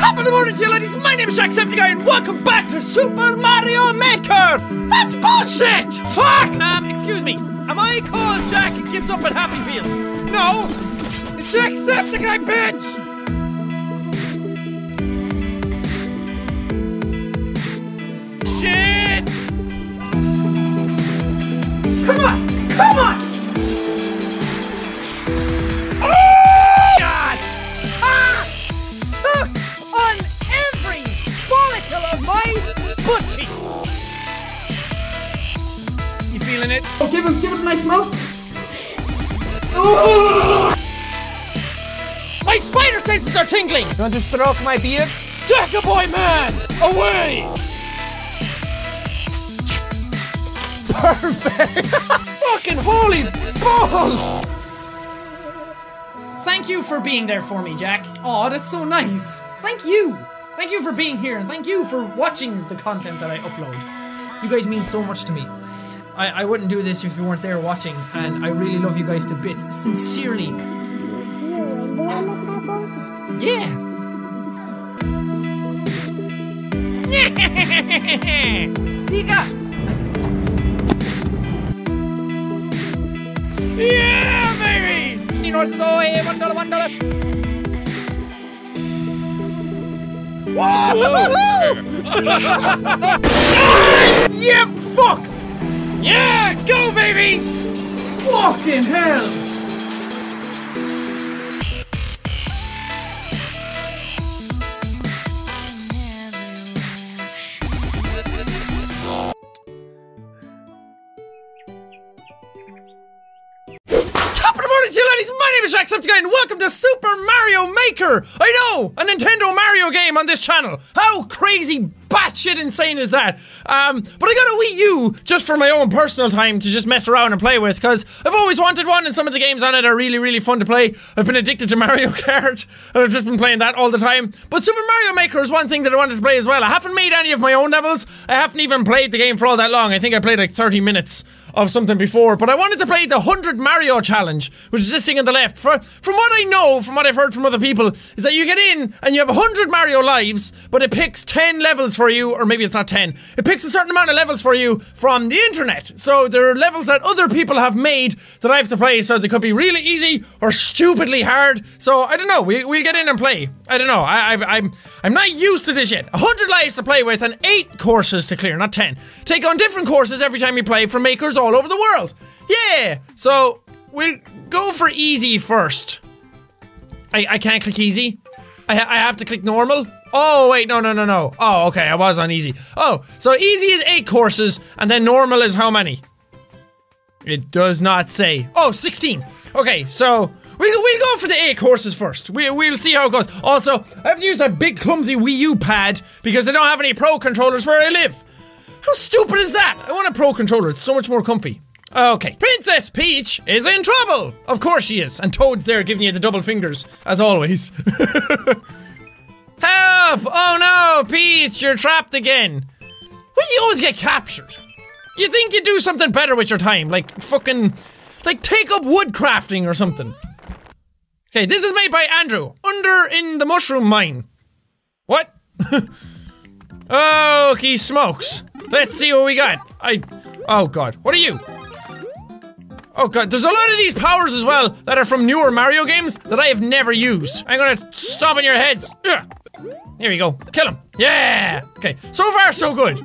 Top of the morning to you ladies, my name is Jacksepticeye and welcome back to Super Mario Maker! That's bullshit! Fuck! Um, excuse me. Am I called Jack and gives up at Happy Meals? No! It's Jacksepticeye, bitch! Shit! Come on! Come on! Feeling it? Oh, give him, give him a nice smoke. My spider senses are tingling! You want to stroke my beard? Jackaboy man! Away! Perfect! Fucking holy balls! Thank you for being there for me, Jack. Oh, that's so nice. Thank you. Thank you for being here, and thank you for watching the content that I upload. You guys mean so much to me. I, I wouldn't do this if you weren't there watching, and I really love you guys to bits. Sincerely. Yeah. Pika! Yeah, baby! You know, this is all hey, one dollar, one dollar. Yep, fuck! Yeah, go, baby! Fucking hell! Jacksepticeye and welcome to Super Mario Maker! I know! A Nintendo Mario game on this channel! How crazy batshit insane is that? Um, but I got a Wii U just for my own personal time to just mess around and play with because I've always wanted one and some of the games on it are really, really fun to play. I've been addicted to Mario Kart and I've just been playing that all the time. But Super Mario Maker is one thing that I wanted to play as well. I haven't made any of my own levels. I haven't even played the game for all that long. I think I played like 30 minutes of something before, but I wanted to play the 100 Mario challenge, which is this thing on the left. For, from what I know, from what I've heard from other people, is that you get in and you have 100 Mario lives, but it picks 10 levels for you, or maybe it's not 10. It picks a certain amount of levels for you from the internet. So there are levels that other people have made that I have to play, so they could be really easy or stupidly hard. So I don't know. We, we'll get in and play. I don't know. I, I, I'm I'm not used to this yet. 100 lives to play with and 8 courses to clear, not 10. Take on different courses every time you play from makers all over the world. Yeah! So, we'll go for easy first. I, I can't click easy. I, ha- I have to click normal. Oh, wait, no, no, no, no. Oh, okay, I was on easy. Oh, so easy is 8 courses, and then normal is how many? It does not say. Oh, 16. Okay, so we'll, we'll go for the eight courses first. We, we'll see how it goes. Also, I have to use that big clumsy Wii U pad because I don't have any pro controllers where I live. How stupid is that? I want a pro controller. It's so much more comfy. Okay, Princess Peach is in trouble. Of course she is, and Toad's there giving you the double fingers as always. Help! Oh no, Peach, you're trapped again. Why do you always get captured? You think you do something better with your time, like fucking, like take up wood crafting or something. Okay, this is made by Andrew, under in the mushroom mine. What? oh, he smokes. Let's see what we got. I, oh god, what are you? Oh god, there's a lot of these powers as well that are from newer Mario games that I have never used. I'm gonna stomp on your heads. Ugh. Here we go. Kill him. Yeah. Okay. So far, so good.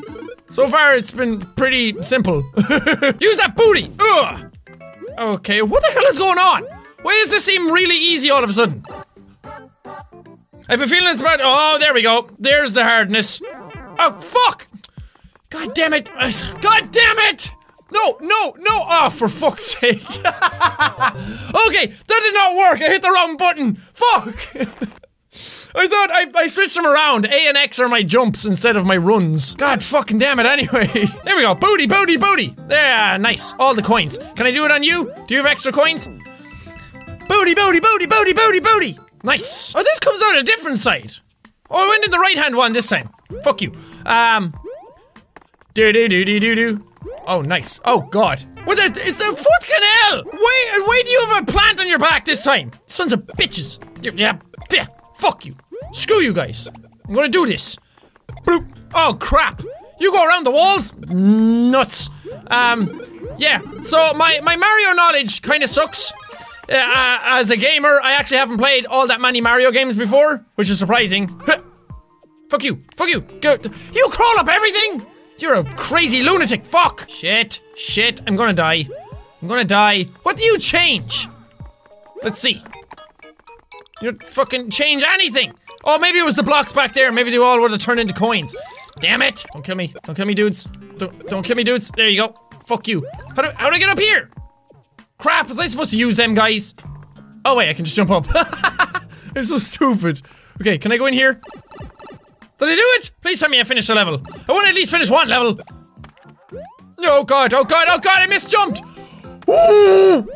So far, it's been pretty simple. Use that booty. Ugh. Okay. What the hell is going on? Why does this seem really easy all of a sudden? I have a feeling it's about. Oh, there we go. There's the hardness. Oh fuck! God damn it! God damn it! No, no, no! Oh, for fuck's sake! okay, that did not work. I hit the wrong button. Fuck! I thought I, I switched them around. A and X are my jumps instead of my runs. God fucking damn it, anyway. there we go. Booty, booty, booty. Yeah, nice. All the coins. Can I do it on you? Do you have extra coins? Booty, booty, booty, booty, booty, booty. Nice. Oh, this comes out a different side. Oh, I went in the right hand one this time. Fuck you. Um. Do do do do do do. Oh, nice. Oh, God. What the? Is the foot canal? Wait, why do you have a plant on your back this time? Sons of bitches. Yeah, yeah. Fuck you. Screw you guys. I'm gonna do this. Bloop. Oh crap! You go around the walls? Nuts. Um, yeah. So my my Mario knowledge kind of sucks. Uh, uh, as a gamer, I actually haven't played all that many Mario games before, which is surprising. Fuck you! Fuck you! You crawl up everything! You're a crazy lunatic! Fuck! Shit! Shit! I'm gonna die. I'm gonna die. What do you change? Let's see. You don't fucking change anything! Oh, maybe it was the blocks back there. Maybe they all would have turned into coins. Damn it! Don't kill me. Don't kill me, dudes. Don't don't kill me, dudes. There you go. Fuck you. How do how do I get up here? Crap! Was I supposed to use them, guys? Oh wait, I can just jump up. it's so stupid. Okay, can I go in here? Did I do it? Please tell me I finished the level. I want to at least finish one level. Oh god, oh god, oh god, I misjumped! Ooh,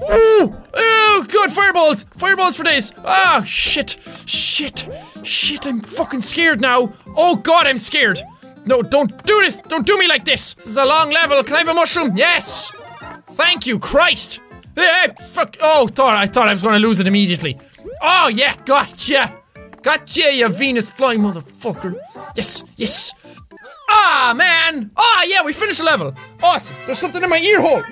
oh god, fireballs! Fireballs for days! Ah, shit, shit, shit, I'm fucking scared now. Oh god, I'm scared. No, don't do this! Don't do me like this! This is a long level. Can I have a mushroom? Yes! Thank you, Christ! Hey, fuck! Oh, thought I thought I was going to lose it immediately. Oh yeah, gotcha, gotcha, you Venus fly motherfucker. Yes, yes. Ah, man! Ah, yeah, we finished the level. Awesome. There's something in my ear hole.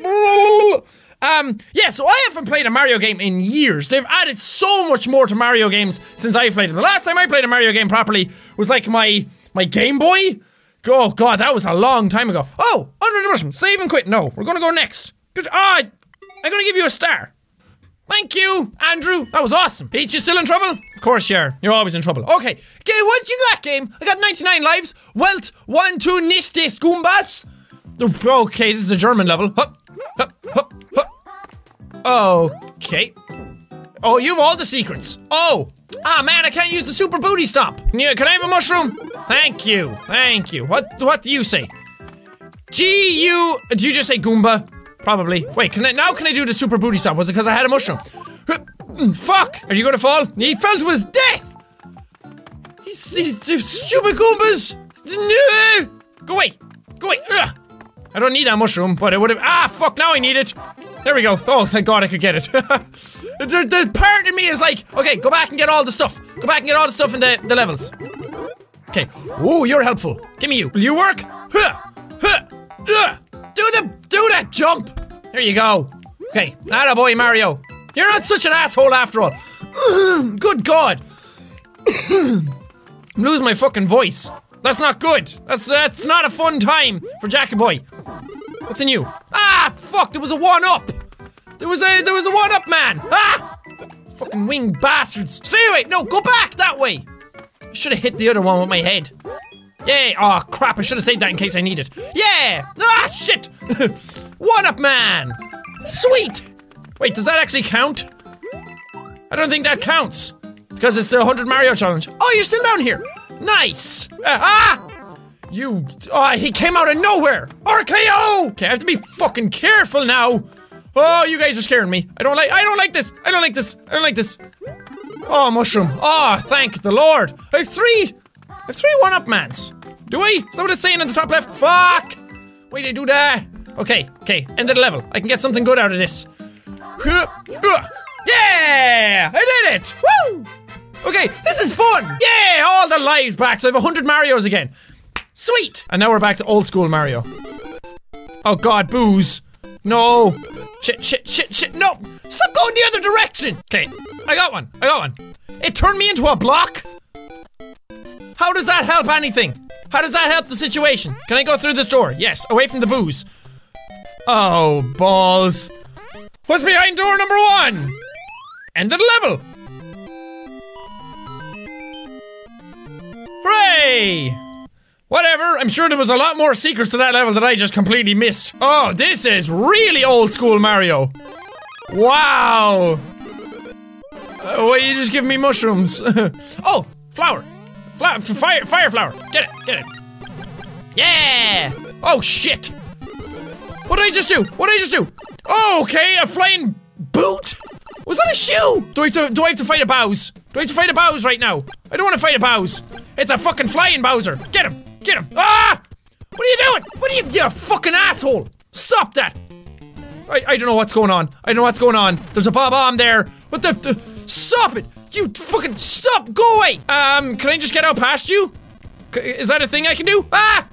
Um, yeah, so I haven't played a Mario game in years. They've added so much more to Mario games since I've played them. The last time I played a Mario game properly was like my my Game Boy. Oh god, that was a long time ago. Oh, under the mushroom, save and quit. No, we're gonna go next. Good. Ah, I'm gonna give you a star. Thank you, Andrew. That was awesome. Peach, you still in trouble? Of course you are. You're always in trouble. Okay. Okay, what you got, game? I got 99 lives. Welt, one, two, niste, Goombas. Okay, this is a German level. Hup, hup, hup, hup. Okay. Oh, you have all the secrets. Oh. Ah, man, I can't use the super booty stop. Can, I have a mushroom? Thank you. Thank you. What, what do you say? G U. Did you just say Goomba? Probably. Wait, can I now? Can I do the super booty stop? Was it because I had a mushroom? Fuck! Are you gonna fall? He fell to his death. He's, he's, stupid Goombas. Go away. Go away. Ugh. I don't need that mushroom, but it would have. Ah, fuck! Now I need it. There we go. Oh, thank God I could get it. the, the part of me is like, okay, go back and get all the stuff. Go back and get all the stuff in the, the levels. Okay. Ooh, you're helpful. Give me you. Will you work? Huh. Huh. Do the do that jump. There you go. Okay. Not a boy, Mario. You're not such an asshole after all. good God. I'm losing my fucking voice. That's not good. That's that's not a fun time for Jackie Boy. What's in you? Ah, fuck! There was a one up. There was a there was a one up man. Ah, fucking winged bastards. Stay away. No, go back that way. I should have hit the other one with my head. Yay! Oh crap! I should have saved that in case I need it. Yeah! Ah shit! one up man. Sweet. Wait, does that actually count? I don't think that counts. It's because it's the 100 Mario challenge. Oh, you're still down here. Nice. Uh, ah! You. Oh, he came out of nowhere. RKO. Okay, I have to be fucking careful now. Oh, you guys are scaring me. I don't like. I don't like this. I don't like this. I don't like this. Oh, mushroom. Oh, thank the Lord. I have three. I have three one-up mans. Do I? Is that what it's saying in the top left? Fuck. Why did I do that? Okay, okay. End of the level. I can get something good out of this. Uh, yeah! I did it! Woo! Okay, this is fun! Yeah! All the lives back, so I have 100 Marios again. Sweet! And now we're back to old school Mario. Oh god, Boos. No. Shit, shit, shit, shit, no! Stop going the other direction! Okay, I got one, I got one. It turned me into a block? How does that help anything? How does that help the situation? Can I go through this door? Yes, away from the Boos. Oh, balls. What's behind door number one? End of the level! Hooray! Whatever, I'm sure there was a lot more secrets to that level that I just completely missed. Oh, this is really old school Mario. Wow! Uh, you just give me mushrooms. oh, flower. Fire, fire flower. Get it, get it. Yeah! Oh shit! What did I just do? What did I just do? Oh, okay, a flying boot? Was that a shoe? Do I have to, do I have to fight a Bowser? Do I have to fight a Bowser right now? I don't want to fight a Bowser. It's a fucking flying Bowser. Get him! Get him! Ah! What are you doing? What are you, you fucking asshole? Stop that! I, I don't know what's going on. I don't know what's going on. There's a bomb there. What the, the? Stop it! You fucking stop! Go away! Um, can I just get out past you? is that a thing I can do? Ah!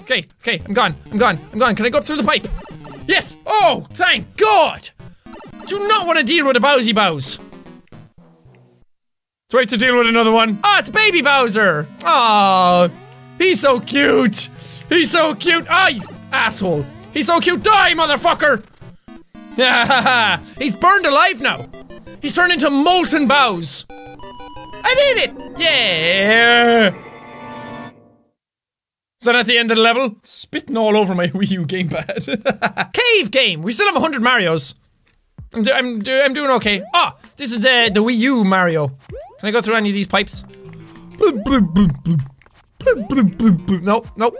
Okay, okay, I'm gone. I'm gone. I'm gone. Can I go up through the pipe? Yes! Oh, thank God! Do not want to deal with a Bowsy Bows. Let's wait to deal with another one. Oh, it's Baby Bowser! Oh, he's so cute! He's so cute! Ah, you asshole! He's so cute! Die, motherfucker! Yeah, he's burned alive now. He's turned into molten bows. I did it! Yeah! Is that at the end of the level? Spitting all over my Wii U gamepad. Cave game! We still have 100 Marios. I'm, do I'm, do I'm doing okay. Ah! Oh, this is the, the Wii U Mario. Can I go through any of these pipes? No, no,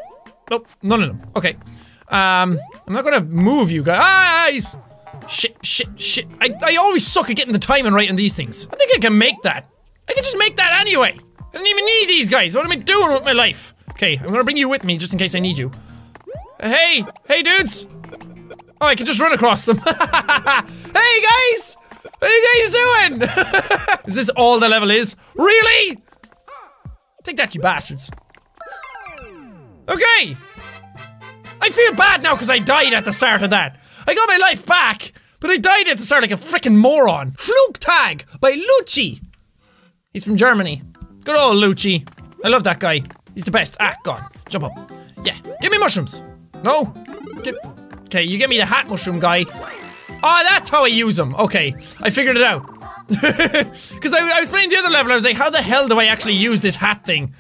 nope, none of them. Okay. Um, I'm not gonna move you guys. Shit, shit, shit. I, I always suck at getting the timing right on these things. I think I can make that. I can just make that anyway. I don't even need these guys. What am I doing with my life? Okay, I'm gonna bring you with me just in case I need you. Hey, hey dudes. Oh, I can just run across them. hey guys! What are you guys doing? is this all the level is? Really? Take that, you bastards. Okay. I feel bad now because I died at the start of that. I got my life back, but I died at the start like a freaking moron. Flugtag by Lucci. He's from Germany. Good old Lucci. I love that guy. He's the best. Ah, God. Jump up. Yeah. Give me mushrooms. No. Okay, you get me the hat mushroom guy. Oh, that's how I use them. Okay, I figured it out. Because I, I, was playing the other level, I was like, how the hell do I actually use this hat thing?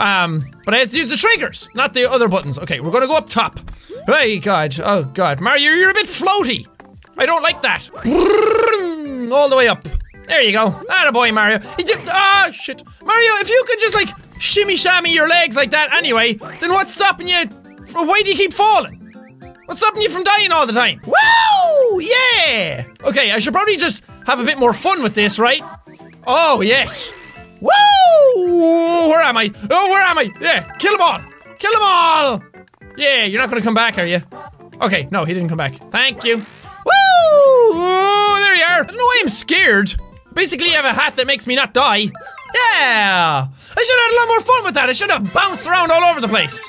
Um, but I had to use the triggers, not the other buttons. Okay, we're gonna go up top. Hey, God. Oh, God. Mario, you're a bit floaty. I don't like that. All the way up. There you go. Atta boy, Mario. Ah, oh, shit. Mario, if you could just, like, shimmy shammy your legs like that anyway, then what's stopping you? Why do you keep falling? What's stopping you from dying all the time? Woo! Yeah! Okay, I should probably just have a bit more fun with this, right? Oh, yes. Woo! Where am I? Oh, where am I? Yeah, kill them all! Kill them all! Yeah, you're not gonna come back, are you? Okay, no, he didn't come back. Thank you. Woo! there you are. I don't know why I'm scared. Basically, I have a hat that makes me not die. Yeah! I should have had a lot more fun with that. I should have bounced around all over the place.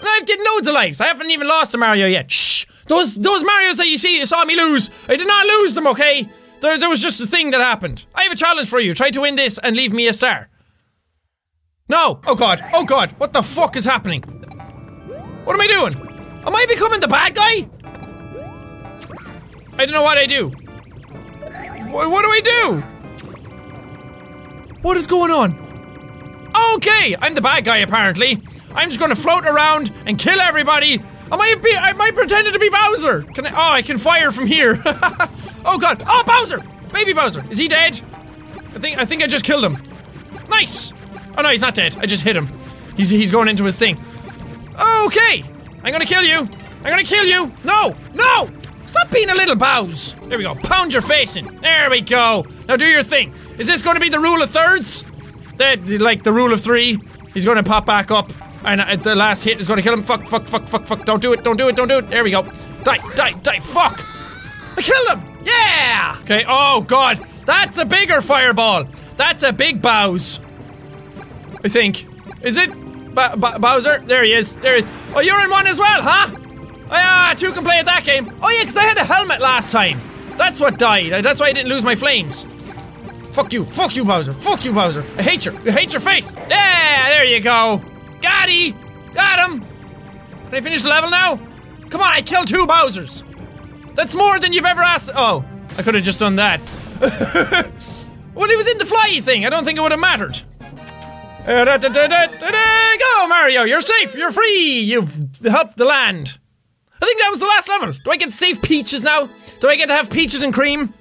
I've getting loads of lives. I haven't even lost a Mario yet. Shh! Those those Marios that you see you saw me lose. I did not lose them, okay? There, there was just a thing that happened. I have a challenge for you. Try to win this and leave me a star. No! Oh god! Oh god! What the fuck is happening? What am I doing? Am I becoming the bad guy? I don't know what I do. What, what do I do? What is going on? Okay, I'm the bad guy apparently. I'm just gonna float around and kill everybody. Am I be, I might pretend to be Bowser. Can I? Oh, I can fire from here. oh god. Oh, Bowser! Baby Bowser. Is he dead? I think, I think I just killed him. Nice. Oh no, he's not dead. I just hit him. He's, he's going into his thing. Okay. I'm gonna kill you. I'm gonna kill you. No, no. Stop being a little bows. There we go. Pound your face in. There we go. Now do your thing. Is this going to be the rule of thirds? That like the rule of three? He's going to pop back up. And uh, the last hit is going to kill him. Fuck, fuck, fuck, fuck, fuck. Don't do it, don't do it, don't do it. There we go. Die, die, die. Fuck. I killed him. Yeah. Okay. Oh, God. That's a bigger fireball. That's a big Bows. I think. Is it? Bowser? There he is. There he is. Oh, you're in one as well, huh? Oh, yeah, two can play at that game. Oh, yeah, because I had a helmet last time. That's what died. That's why I didn't lose my flames. Fuck you. Fuck you, Bowser. Fuck you, Bowser. I hate you. I hate your face. Yeah, there you go. Got he! Got him! Can I finish the level now? Come on, I killed two Bowsers! That's more than you've ever asked- Oh, I could have just done that. well, he was in the flyy thing, I don't think it would have mattered. Uh, Go, Mario, you're safe, you're free, you've helped the land. I think that was the last level. Do I get to save Peaches now? Do I get to have Peaches and Cream?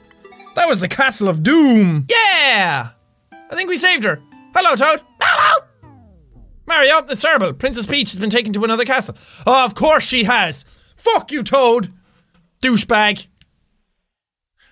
That was the Castle of Doom. Yeah! I think we saved her. Hello, Toad. Hello! Mario, it's terrible. Princess Peach has been taken to another castle. Oh, of course she has. Fuck you, Toad. Douchebag.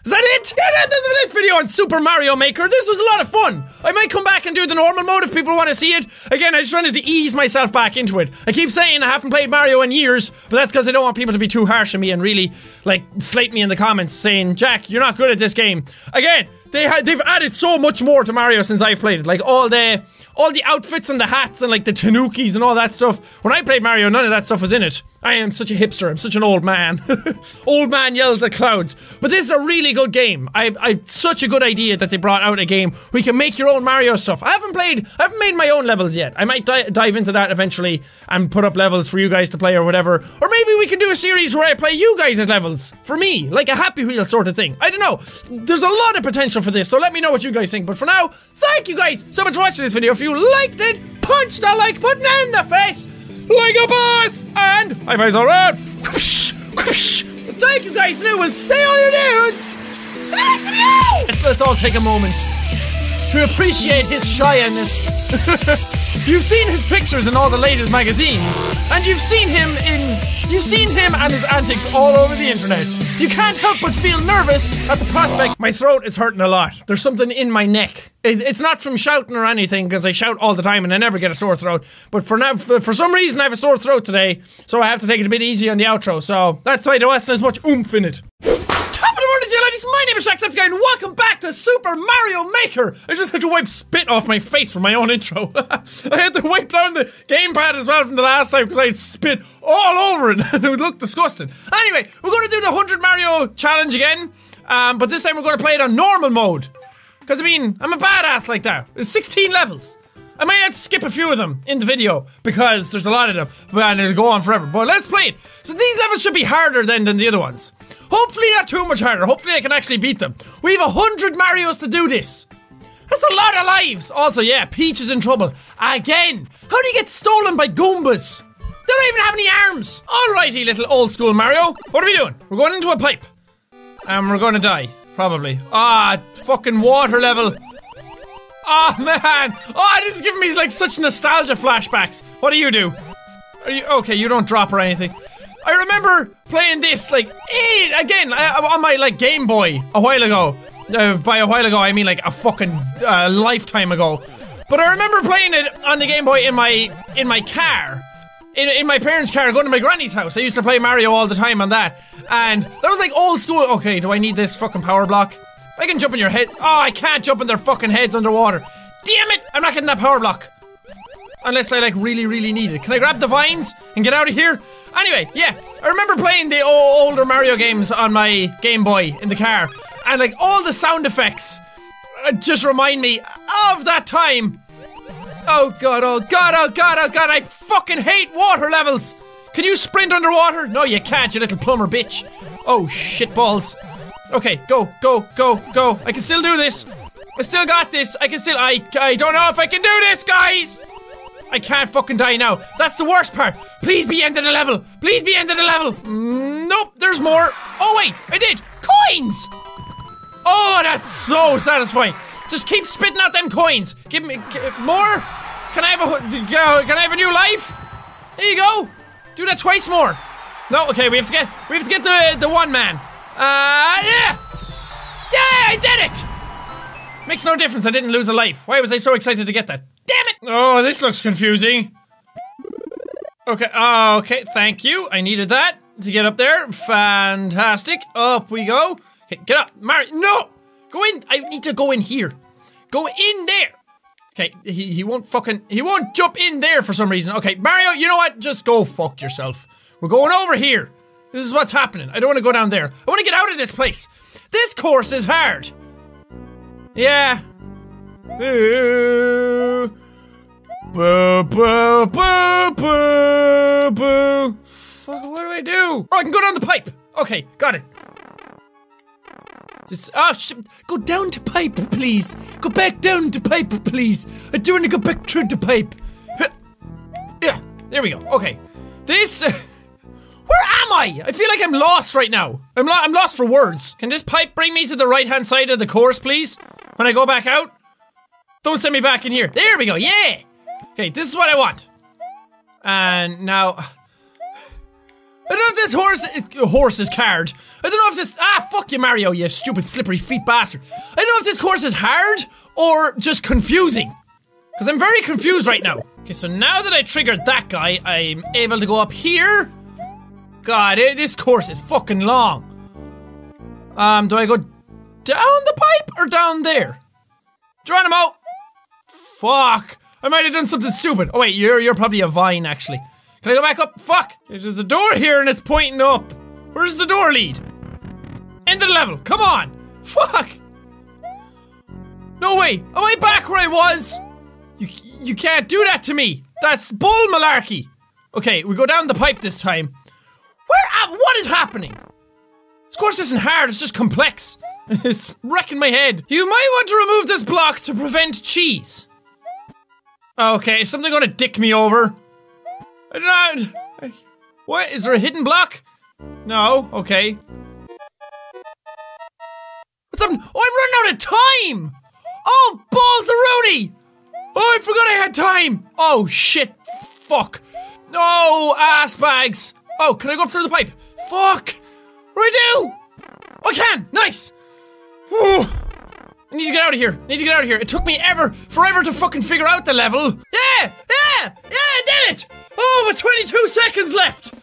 Is that it? Yeah, that, that's this video on Super Mario Maker. This was a lot of fun. I might come back and do the normal mode if people want to see it. Again, I just wanted to ease myself back into it. I keep saying I haven't played Mario in years, but that's because I don't want people to be too harsh on me and really, like, slate me in the comments saying, Jack, you're not good at this game. Again, they they've added so much more to Mario since I've played it. Like all the all the outfits and the hats and like the tanukis and all that stuff. When I played Mario, none of that stuff was in it. I am such a hipster. I'm such an old man. old man yells at clouds. But this is a really good game. I, I such a good idea that they brought out a game where you can make your own Mario stuff. I haven't played. I haven't made my own levels yet. I might di- dive into that eventually and put up levels for you guys to play or whatever. Or maybe we can do a series where I play you guys at levels for me, like a Happy Wheel sort of thing. I don't know. There's a lot of potential for this. So let me know what you guys think. But for now, thank you guys so much for watching this video. If you liked it, punch the like button in the face like a boss! And high fives all around! Thank you guys, new and we'll see all your dudes! Let's all take a moment to appreciate his shyness. you've seen his pictures in all the latest magazines, and you've seen him in. You've seen him and his antics all over the internet. You can't help but feel nervous at the prospect. My throat is hurting a lot. There's something in my neck. It, it's not from shouting or anything, because I shout all the time and I never get a sore throat. But for now, for, for, some reason, I have a sore throat today, so I have to take it a bit easy on the outro. So that's why there wasn't as much oomph in it. Top of the morning, dear ladies. My name is Jacksepticeye, and welcome back to Super Mario Maker. I just had to wipe spit off my face from my own intro. I had to wipe down the gamepad as well from the last time because I had spit all over it, and it would look disgusting. Anyway, we're going to do the 100 Mario challenge again, um, but this time we're going to play it on normal mode. Because, I mean, I'm a badass like that. There's 16 levels. I might have to skip a few of them in the video because there's a lot of them, and it'll go on forever. But let's play it. So these levels should be harder than, than the other ones. Hopefully not too much harder. Hopefully I can actually beat them. We have a hundred Marios to do this. That's a lot of lives. Also, yeah, Peach is in trouble. Again. How do you get stolen by Goombas? They don't even have any arms. Alrighty, little old school Mario. What are we doing? We're going into a pipe. And we're going to die. Probably. Ah, fucking water level. Oh, man. Oh, this is giving me like such nostalgia flashbacks. What do you do? Are you okay? You don't drop or anything. I remember playing this like eight, again on my like Game Boy a while ago. Uh, by a while ago, I mean like a fucking uh, lifetime ago. But I remember playing it on the Game Boy in my in my car. In, in my parents' car, going to my granny's house. I used to play Mario all the time on that. And that was like old school. Okay, do I need this fucking power block? I can jump in your head. Oh, I can't jump in their fucking heads underwater. Damn it! I'm not getting that power block. Unless I like really, really need it. Can I grab the vines and get out of here? Anyway, yeah, I remember playing the older Mario games on my Game Boy in the car, and like all the sound effects uh, just remind me of that time. Oh god, oh god, oh god, oh god, I fucking hate water levels! Can you sprint underwater? No, you can't, you little plumber bitch. Oh, shit balls. Okay, go, go, go, go. I can still do this. I still got this. I can still. I, I don't know if I can do this, guys! I can't fucking die now. That's the worst part. Please be end of the level. Please be end of the level. Mm, nope, there's more. Oh wait, I did. Coins. Oh, that's so satisfying. Just keep spitting out them coins. Give me more. Can I have a can I have a new life? There you go. Do that twice more. No, okay, we have to get we have to get the the one man. Uh, yeah, yeah, I did it. Makes no difference. I didn't lose a life. Why was I so excited to get that? Damn it! Oh, this looks confusing. Okay, oh, okay, thank you. I needed that to get up there. Fantastic. Up we go. Okay, get up. Mari, no! Go in. I need to go in here. Go in there. Okay, he, he won't fucking, he won't jump in there for some reason. Okay, Mario, you know what? Just go fuck yourself. We're going over here. This is what's happening. I don't want to go down there. I want to get out of this place. This course is hard. Yeah, Boo! Boo, boo, boo, boo. Fuck, what do I do? Oh, I can go down the pipe. Okay, got it. This, oh, sh- go down to pipe, please. Go back down to pipe, please. I do want to go back through the pipe. Yeah, there we go. Okay. This. where am I? I feel like I'm lost right now. I'm, lo- I'm lost for words. Can this pipe bring me to the right hand side of the course, please? When I go back out? Don't send me back in here. There we go. Yeah. Okay, this is what I want. And now, I don't know if this horse is, horse is card. I don't know if this ah fuck you Mario, you stupid slippery feet bastard. I don't know if this course is hard or just confusing. Because I'm very confused right now. Okay, so now that I triggered that guy, I'm able to go up here. God, eh, this course is fucking long. Um, do I go down the pipe or down there? Geronimo! Fuck! I might have done something stupid. Oh wait, you're you're probably a vine actually. Can I go back up? Fuck! There's a door here and it's pointing up. Where's the door lead? End of the level. Come on. Fuck. No way. Am I back where I was? You you can't do that to me. That's bull malarkey. Okay, we go down the pipe this time. Where? Uh, what is happening? This course isn't hard. It's just complex. it's wrecking my head. You might want to remove this block to prevent cheese. Okay, is something gonna dick me over? I don't know. What? Is there a hidden block? No. Okay. What's up? Oh, I'm running out of time! Oh, balls Rudy! Oh, I forgot I had time! Oh, shit. Fuck. No, ass bags. Oh, can I go up through the pipe? Fuck! What do I do? I can! Nice! Whew. I need to get out of here. I need to get out of here. It took me ever, forever to fucking figure out the level. Yeah! Yeah! Yeah, I did it! Oh, but 22 seconds left!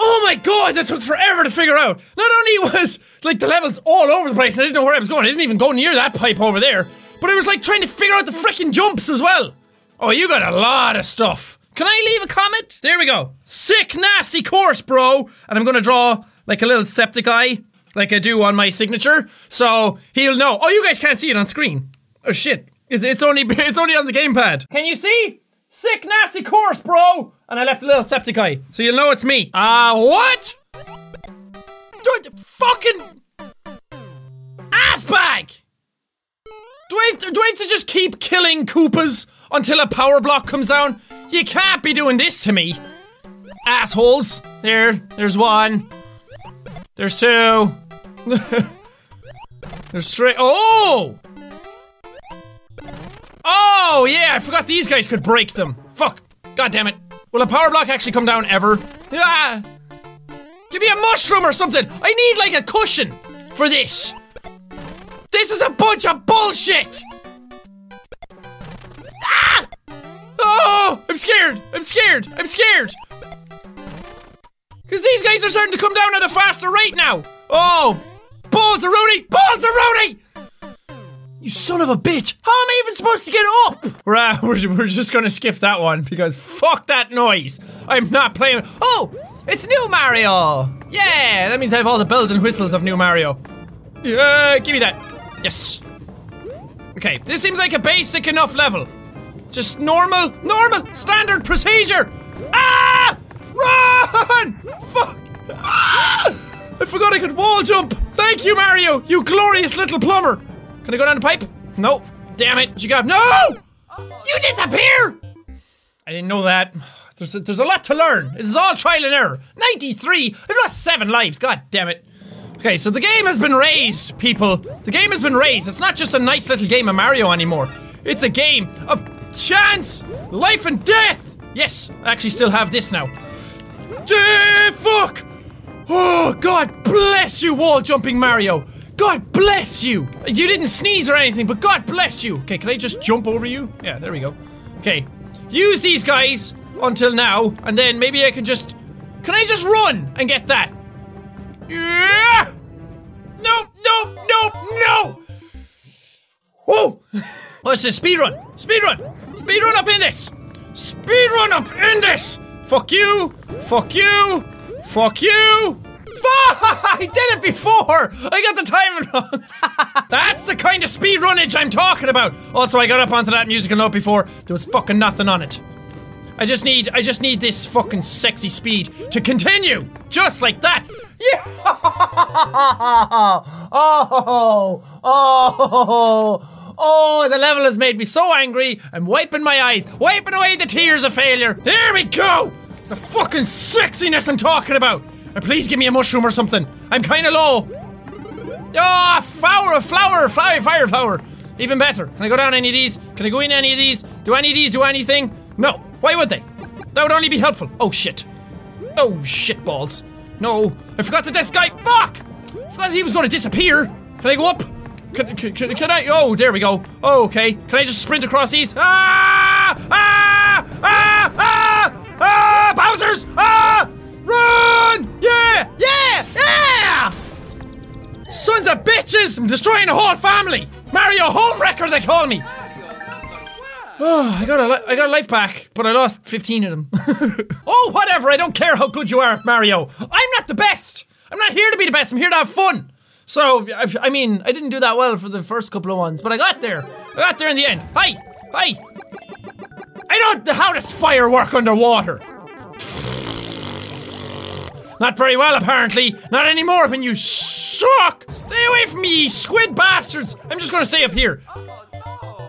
Oh my god, that took forever to figure out. Not only was like the levels all over the place, and I didn't know where I was going. I didn't even go near that pipe over there. But I was like trying to figure out the freaking jumps as well. Oh, you got a lot of stuff. Can I leave a comment? There we go. Sick, nasty course, bro. And I'm gonna draw like a little septic eye, like I do on my signature, so he'll know. Oh, you guys can't see it on screen. Oh shit. It's, it's only it's only on the gamepad. Can you see? Sick, nasty course, bro. And I left a little septic eye, so you'll know it's me. Ah, uh, what? Dude, fucking ass bag. Do I, do I have to just keep killing Koopas until a power block comes down? You can't be doing this to me. Assholes. There, there's one. There's two. there's three. Oh! Oh, yeah, I forgot these guys could break them. Fuck. God damn it. Will a power block actually come down ever? Yeah. Give me a mushroom or something. I need like a cushion for this. This is a bunch of bullshit! Ah! Oh! I'm scared! I'm scared! I'm scared! Because these guys are starting to come down at a faster rate now! Oh! Balls of Rudy! Balls of Rudy! You son of a bitch! How am I even supposed to get up? We're, uh, we're, we're just gonna skip that one because fuck that noise. I'm not playing. Oh! It's new Mario! Yeah! That means I have all the bells and whistles of new Mario. Yeah, give me that. Yes. Okay, this seems like a basic enough level. Just normal, normal, standard procedure. Ah! Run! Fuck! Ah! I forgot I could wall jump. Thank you, Mario. You glorious little plumber. Can I go down the pipe? No. Damn it. You got no. You disappear. I didn't know that. There's a, there's a lot to learn. This is all trial and error. 93. I've lost seven lives. God damn it. Okay, so the game has been raised, people. The game has been raised. It's not just a nice little game of Mario anymore. It's a game of chance, life and death. Yes, I actually still have this now. Yeah, fuck! Oh, God bless you, wall jumping Mario. God bless you. You didn't sneeze or anything, but God bless you. Okay, can I just jump over you? Yeah, there we go. Okay, use these guys until now, and then maybe I can just. Can I just run and get that? Yeah! Nope, nope, nope, no! Whoa! What's this? Speed run! Speed run! Speed run up in this! Speed run up in this! Fuck you! Fuck you! Fuck you! Fuck! I did it before! I got the timing wrong! That's the kind of speed runnage I'm talking about! Also, I got up onto that musical note before. There was fucking nothing on it. I just need, I just need this fucking sexy speed to continue! Just like that! Yeah! Oh! Oh! Oh! The level has made me so angry, I'm wiping my eyes, wiping away the tears of failure! There we go! It's the fucking sexiness I'm talking about! And please give me a mushroom or something. I'm kinda low. Ah, oh, flower, flower, flower, fire flower. Even better. Can I go down any of these? Can I go in any of these? Do any of these do anything? No. Why would they? That would only be helpful. Oh shit. Oh shit balls. No. I forgot that this guy. Fuck! I forgot he was going to disappear. Can I go up? Can, can, can, can I? Oh, there we go. Oh, okay. Can I just sprint across these? Ah! Ah! Ah! Ah! Ah! Bowser's! Ah! Run! Yeah! Yeah! Yeah! Sons of bitches! I'm destroying a whole family! Mario Homewrecker, they call me! Oh, I got a li- I got a life back, but I lost 15 of them. oh, whatever. I don't care how good you are, Mario. I'm not the best. I'm not here to be the best. I'm here to have fun. So, I, I mean, I didn't do that well for the first couple of ones, but I got there. I got there in the end. Hi, hi. I don't know how does fire work underwater. Not very well, apparently. Not anymore when you suck. Stay away from me, squid bastards. I'm just gonna stay up here.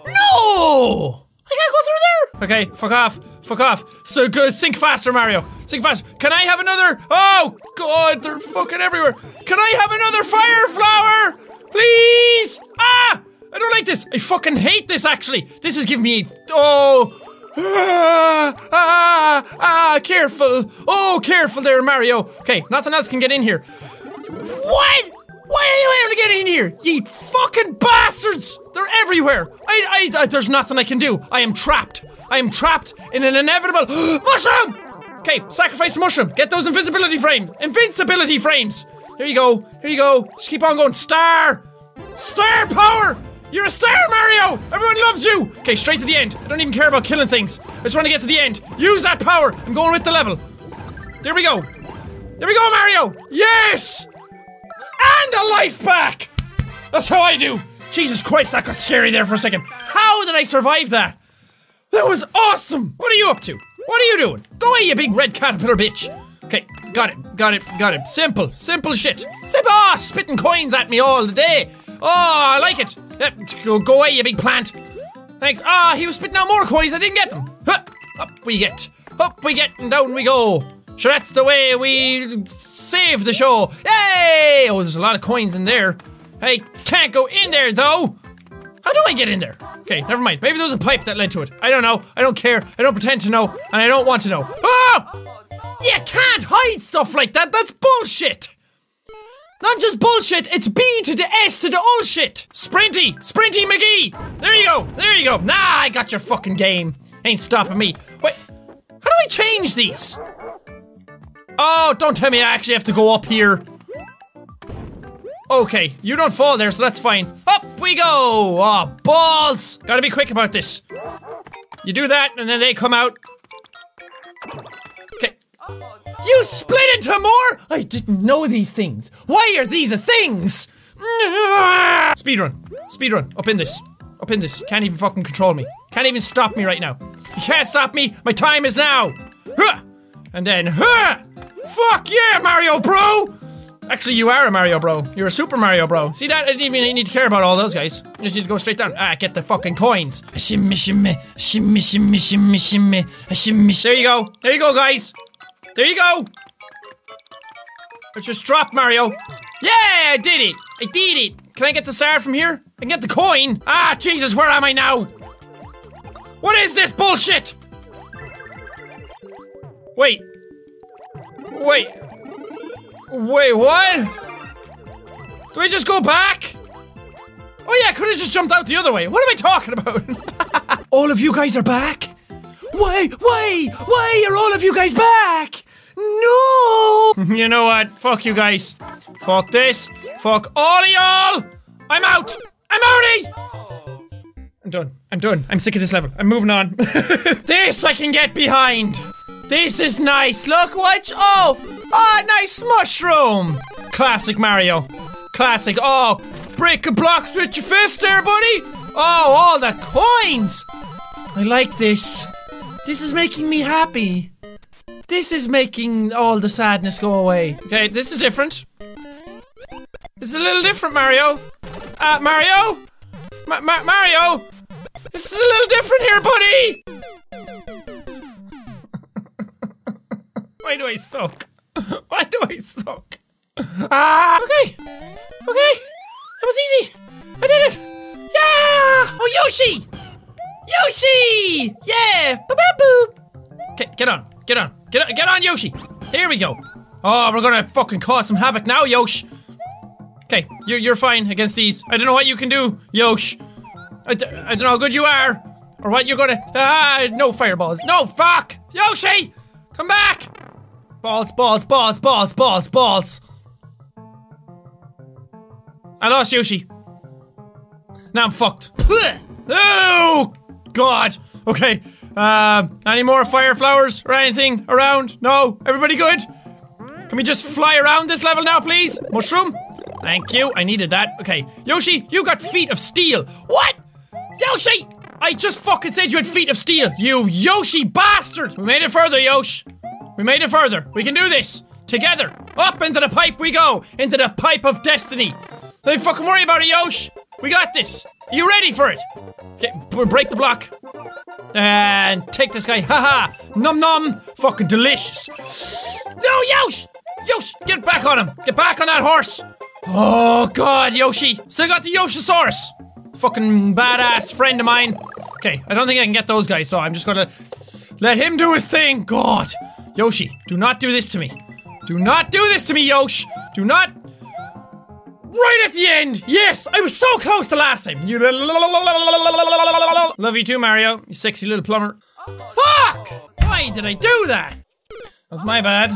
No! I go through there. Okay, fuck off. Fuck off. So good. Sink faster, Mario. Sink faster. Can I have another? Oh, God, they're fucking everywhere. Can I have another fire flower? Please? Ah! I don't like this. I fucking hate this, actually. This is giving me. Oh. Ah, ah, ah, careful. Oh, careful there, Mario. Okay, nothing else can get in here. What? Why are you able to get in here? You fucking bastards! They're everywhere. I, I, I, there's nothing I can do. I am trapped. I am trapped in an inevitable mushroom. Okay, sacrifice the mushroom. Get those invisibility frames. Invincibility frames. Here you go. Here you go. Just keep on going. Star. Star power. You're a star, Mario! Everyone loves you! Okay, straight to the end. I don't even care about killing things. I just want to get to the end. Use that power. I'm going with the level. There we go. There we go, Mario! Yes! And a life back! That's how I do. Jesus Christ, that got scary there for a second. How did I survive that? That was awesome! What are you up to? What are you doing? Go away, you big red caterpillar bitch! Okay, got it, got it, got it. Simple, simple shit. Simple, ah, spitting coins at me all the day. Oh, I like it. Go, go away, you big plant. Thanks. Ah, he was spitting out more coins. I didn't get them. Huh, up we get. Up we get and down we go. Sure, that's the way we save the show. Yay! Oh, there's a lot of coins in there. I can't go in there though. How do I get in there? Okay, never mind. Maybe there was a pipe that led to it. I don't know. I don't care. I don't pretend to know, and I don't want to know. Oh! You can't hide stuff like that. That's bullshit. Not just bullshit, it's B to the S to the all shit. Sprinty, Sprinty McGee. There you go, there you go. Nah, I got your fucking game. Ain't stopping me. Wait, how do I change these? Oh, don't tell me I actually have to go up here. Okay, you don't fall there, so that's fine. Up we go! Oh, balls! Gotta be quick about this. You do that, and then they come out. Okay. You split into more? I didn't know these things. Why are these a things? Speedrun. Speedrun. Up in this. Up in this. Can't even fucking control me. Can't even stop me right now. You can't stop me. My time is now. And then, huh! Fuck yeah, Mario Bro! Actually, you are a Mario Bro. You're a Super Mario Bro. See that? I didn't even need to care about all those guys. You just need to go straight down. Ah, get the fucking coins. Shimmy, shimmy, shimmy, shimmy, shimmy, shimmy, shimmy. There you go. There you go, guys. There you go. Let's just drop Mario. Yeah, I did it. I did it. Can I get the star from here? I can get the coin. Ah, Jesus, where am I now? What is this bullshit? Wait. Wait. Wait, what? Do we just go back? Oh yeah, I could have just jumped out the other way. What am I talking about? all of you guys are back? Why, why, why are all of you guys back? No! you know what? Fuck you guys. Fuck this. Fuck all of y'all! I'm out! I'm outie! I'm done. I'm done. I'm sick of this level. I'm moving on. this I can get behind. This is nice. Look, watch. Oh, oh, nice mushroom. Classic Mario. Classic. Oh, break a blocks with your fist there, buddy. Oh, all the coins. I like this. This is making me happy. This is making all the sadness go away. Okay, this is different. This is a little different, Mario. Uh, Mario? Ma Ma Mario? This is a little different here, buddy! Why do I suck? Why do I suck? Ah, okay. Okay. That was easy. I did it. Yeah! Oh, Yoshi! Yoshi! Yeah! Ba-ba-boo! Okay, get on. Get on. Get on, get on, Yoshi. Here we go. Oh, we're gonna fucking cause some havoc now, Yosh. Okay, you're, you're fine against these. I don't know what you can do, Yosh. I d- I don't know how good you are. Or what you're gonna. Ah, no fireballs. No, fuck! Yoshi! Come back! Balls, balls, balls, balls, balls, balls. I lost Yoshi. Now I'm fucked. Oh, God. Okay. Uh, any more fire flowers or anything around? No? Everybody good? Can we just fly around this level now, please? Mushroom? Thank you. I needed that. Okay. Yoshi, you got feet of steel. What? Yoshi! I just fucking said you had feet of steel. You Yoshi bastard! We made it further, Yosh. We made it further. We can do this. Together. Up into the pipe we go. Into the pipe of destiny. Don't fucking worry about it, Yosh. We got this. Are you ready for it? Get, break the block. And take this guy. Haha. Num num. Fucking delicious. No, Yosh! Yosh, get back on him. Get back on that horse. Oh, God, Yoshi. Still got the Yoshisaurus. Fucking badass friend of mine. Okay, I don't think I can get those guys, so I'm just gonna let him do his thing. God. Yoshi, do not do this to me. Do not do this to me, Yosh. Do not. Right at the end! Yes! I was so close the last time! You Love you too, Mario, you sexy little plumber. Fuck! Why did I do that? That's my bad.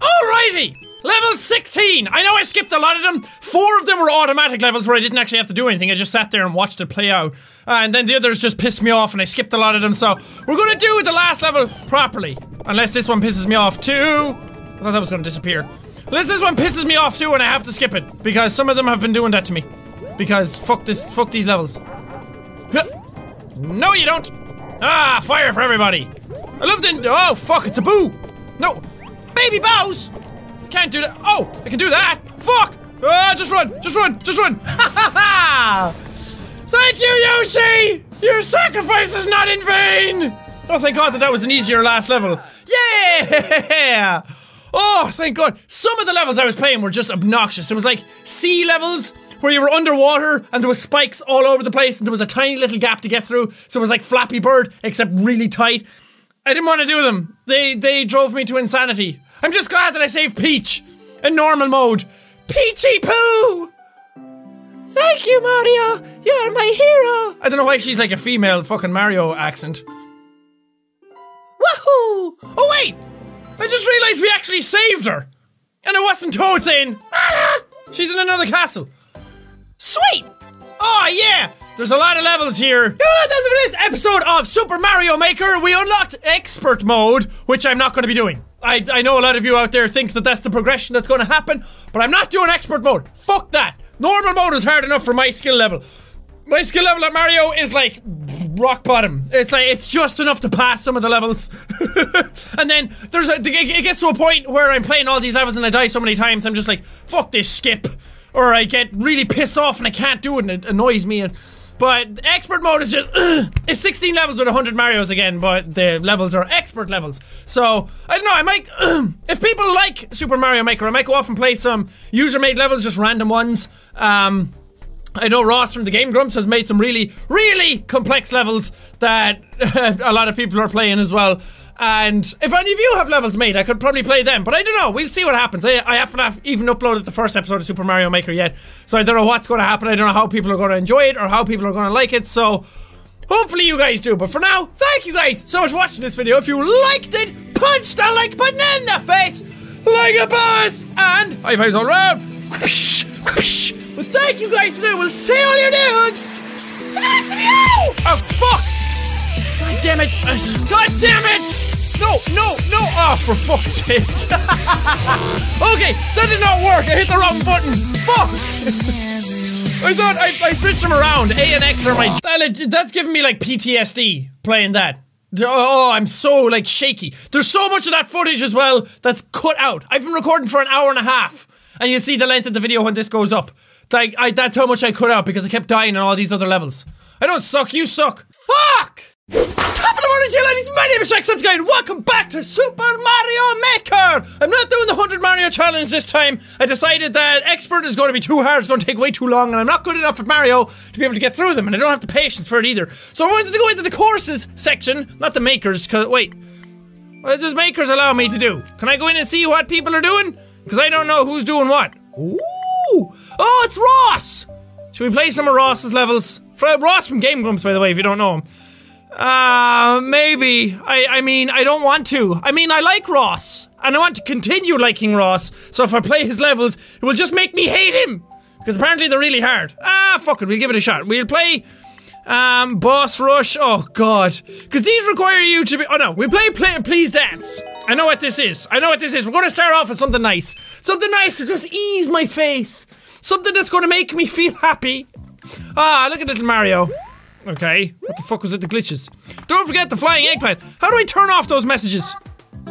Alrighty! Level 16! I know I skipped a lot of them. Four of them were automatic levels where I didn't actually have to do anything. I just sat there and watched it play out. And then the others just pissed me off and I skipped a lot of them. So we're gonna do the last level properly. Unless this one pisses me off too. I thought that was gonna disappear. Unless this one pisses me off too and I have to skip it. Because some of them have been doing that to me. Because fuck this, fuck these levels. No, you don't! Ah, fire for everybody! I love the. Oh, fuck, it's a boo! No! Baby Boos! Can't do that. Oh, I can do that! Fuck! Ah, just run! Just run! Just run! Ha ha ha! Thank you, Yoshi! Your sacrifice is not in vain! Oh, thank God that that was an easier last level. Yeah! Oh, thank God. Some of the levels I was playing were just obnoxious. It was like sea levels where you were underwater and there was spikes all over the place and there was a tiny little gap to get through. So it was like Flappy Bird, except really tight. I didn't want to do them. They they drove me to insanity. I'm just glad that I saved Peach in normal mode. Peachy Poo! Thank you, Mario! You're my hero! I don't know why she's like a female fucking Mario accent. Woohoo! Oh, wait! I just realized we actually saved her! And it wasn't Toad saying, She's in another castle. Sweet! Oh, yeah! There's a lot of levels here. You know what? That's for this episode of Super Mario Maker. We unlocked Expert Mode, which I'm not going to be doing. I, I know a lot of you out there think that that's the progression that's going to happen, but I'm not doing Expert Mode. Fuck that. Normal mode is hard enough for my skill level. My skill level at Mario is like rock bottom. It's like it's just enough to pass some of the levels, and then there's a, it gets to a point where I'm playing all these levels and I die so many times. I'm just like, fuck this skip, or I get really pissed off and I can't do it and it annoys me. And but expert mode is just it's 16 levels with 100 Mario's again, but the levels are expert levels. So I don't know. I might if people like Super Mario Maker, I might go off and play some user made levels, just random ones. Um, I know Ross from the Game Grumps has made some really, really complex levels that a lot of people are playing as well. And if any of you have levels made, I could probably play them. But I don't know. We'll see what happens. I, I haven't even uploaded the first episode of Super Mario Maker yet. So I don't know what's going to happen. I don't know how people are going to enjoy it or how people are going to like it. So hopefully you guys do. But for now, thank you guys so much for watching this video. If you liked it, punch the like button in the face like a boss. And high fives all around. Whoosh, whoosh. But thank you guys today. We'll see all your dudes. Oh fuck! Damn it! God damn it! No, no, no! Oh, for fuck's sake! okay, that did not work. I hit the wrong button. Fuck! I thought I, I switched them around. A and X are my. That's giving me like PTSD playing that. Oh, I'm so like shaky. There's so much of that footage as well that's cut out. I've been recording for an hour and a half, and you see the length of the video when this goes up. Like, I, that's how much I cut out because I kept dying on all these other levels. I don't suck, you suck. Fuck! Top of the morning to you ladies, my name is Jacksepticeye and welcome back to Super Mario Maker! I'm not doing the 100 Mario Challenge this time. I decided that Expert is going to be too hard, it's going to take way too long, and I'm not good enough at Mario to be able to get through them, and I don't have the patience for it either. So I wanted to go into the courses section, not the makers, because, wait. What does makers allow me to do? Can I go in and see what people are doing? Because I don't know who's doing what. Ooh! Oh, it's Ross! Should we play some of Ross's levels? Ross from Game Grumps, by the way, if you don't know him. Uh, maybe. I, I mean, I don't want to. I mean, I like Ross, and I want to continue liking Ross, so if I play his levels, it will just make me hate him! Because apparently they're really hard. Ah, fuck it, we'll give it a shot. We'll play Um, boss rush. Oh god, because these require you to be. Oh no, we play, play please dance. I know what this is. I know what this is. We're going to start off with something nice, something nice to just ease my face, something that's going to make me feel happy. Ah, look at little Mario. Okay, what the fuck was with the glitches? Don't forget the flying eggplant. How do I turn off those messages?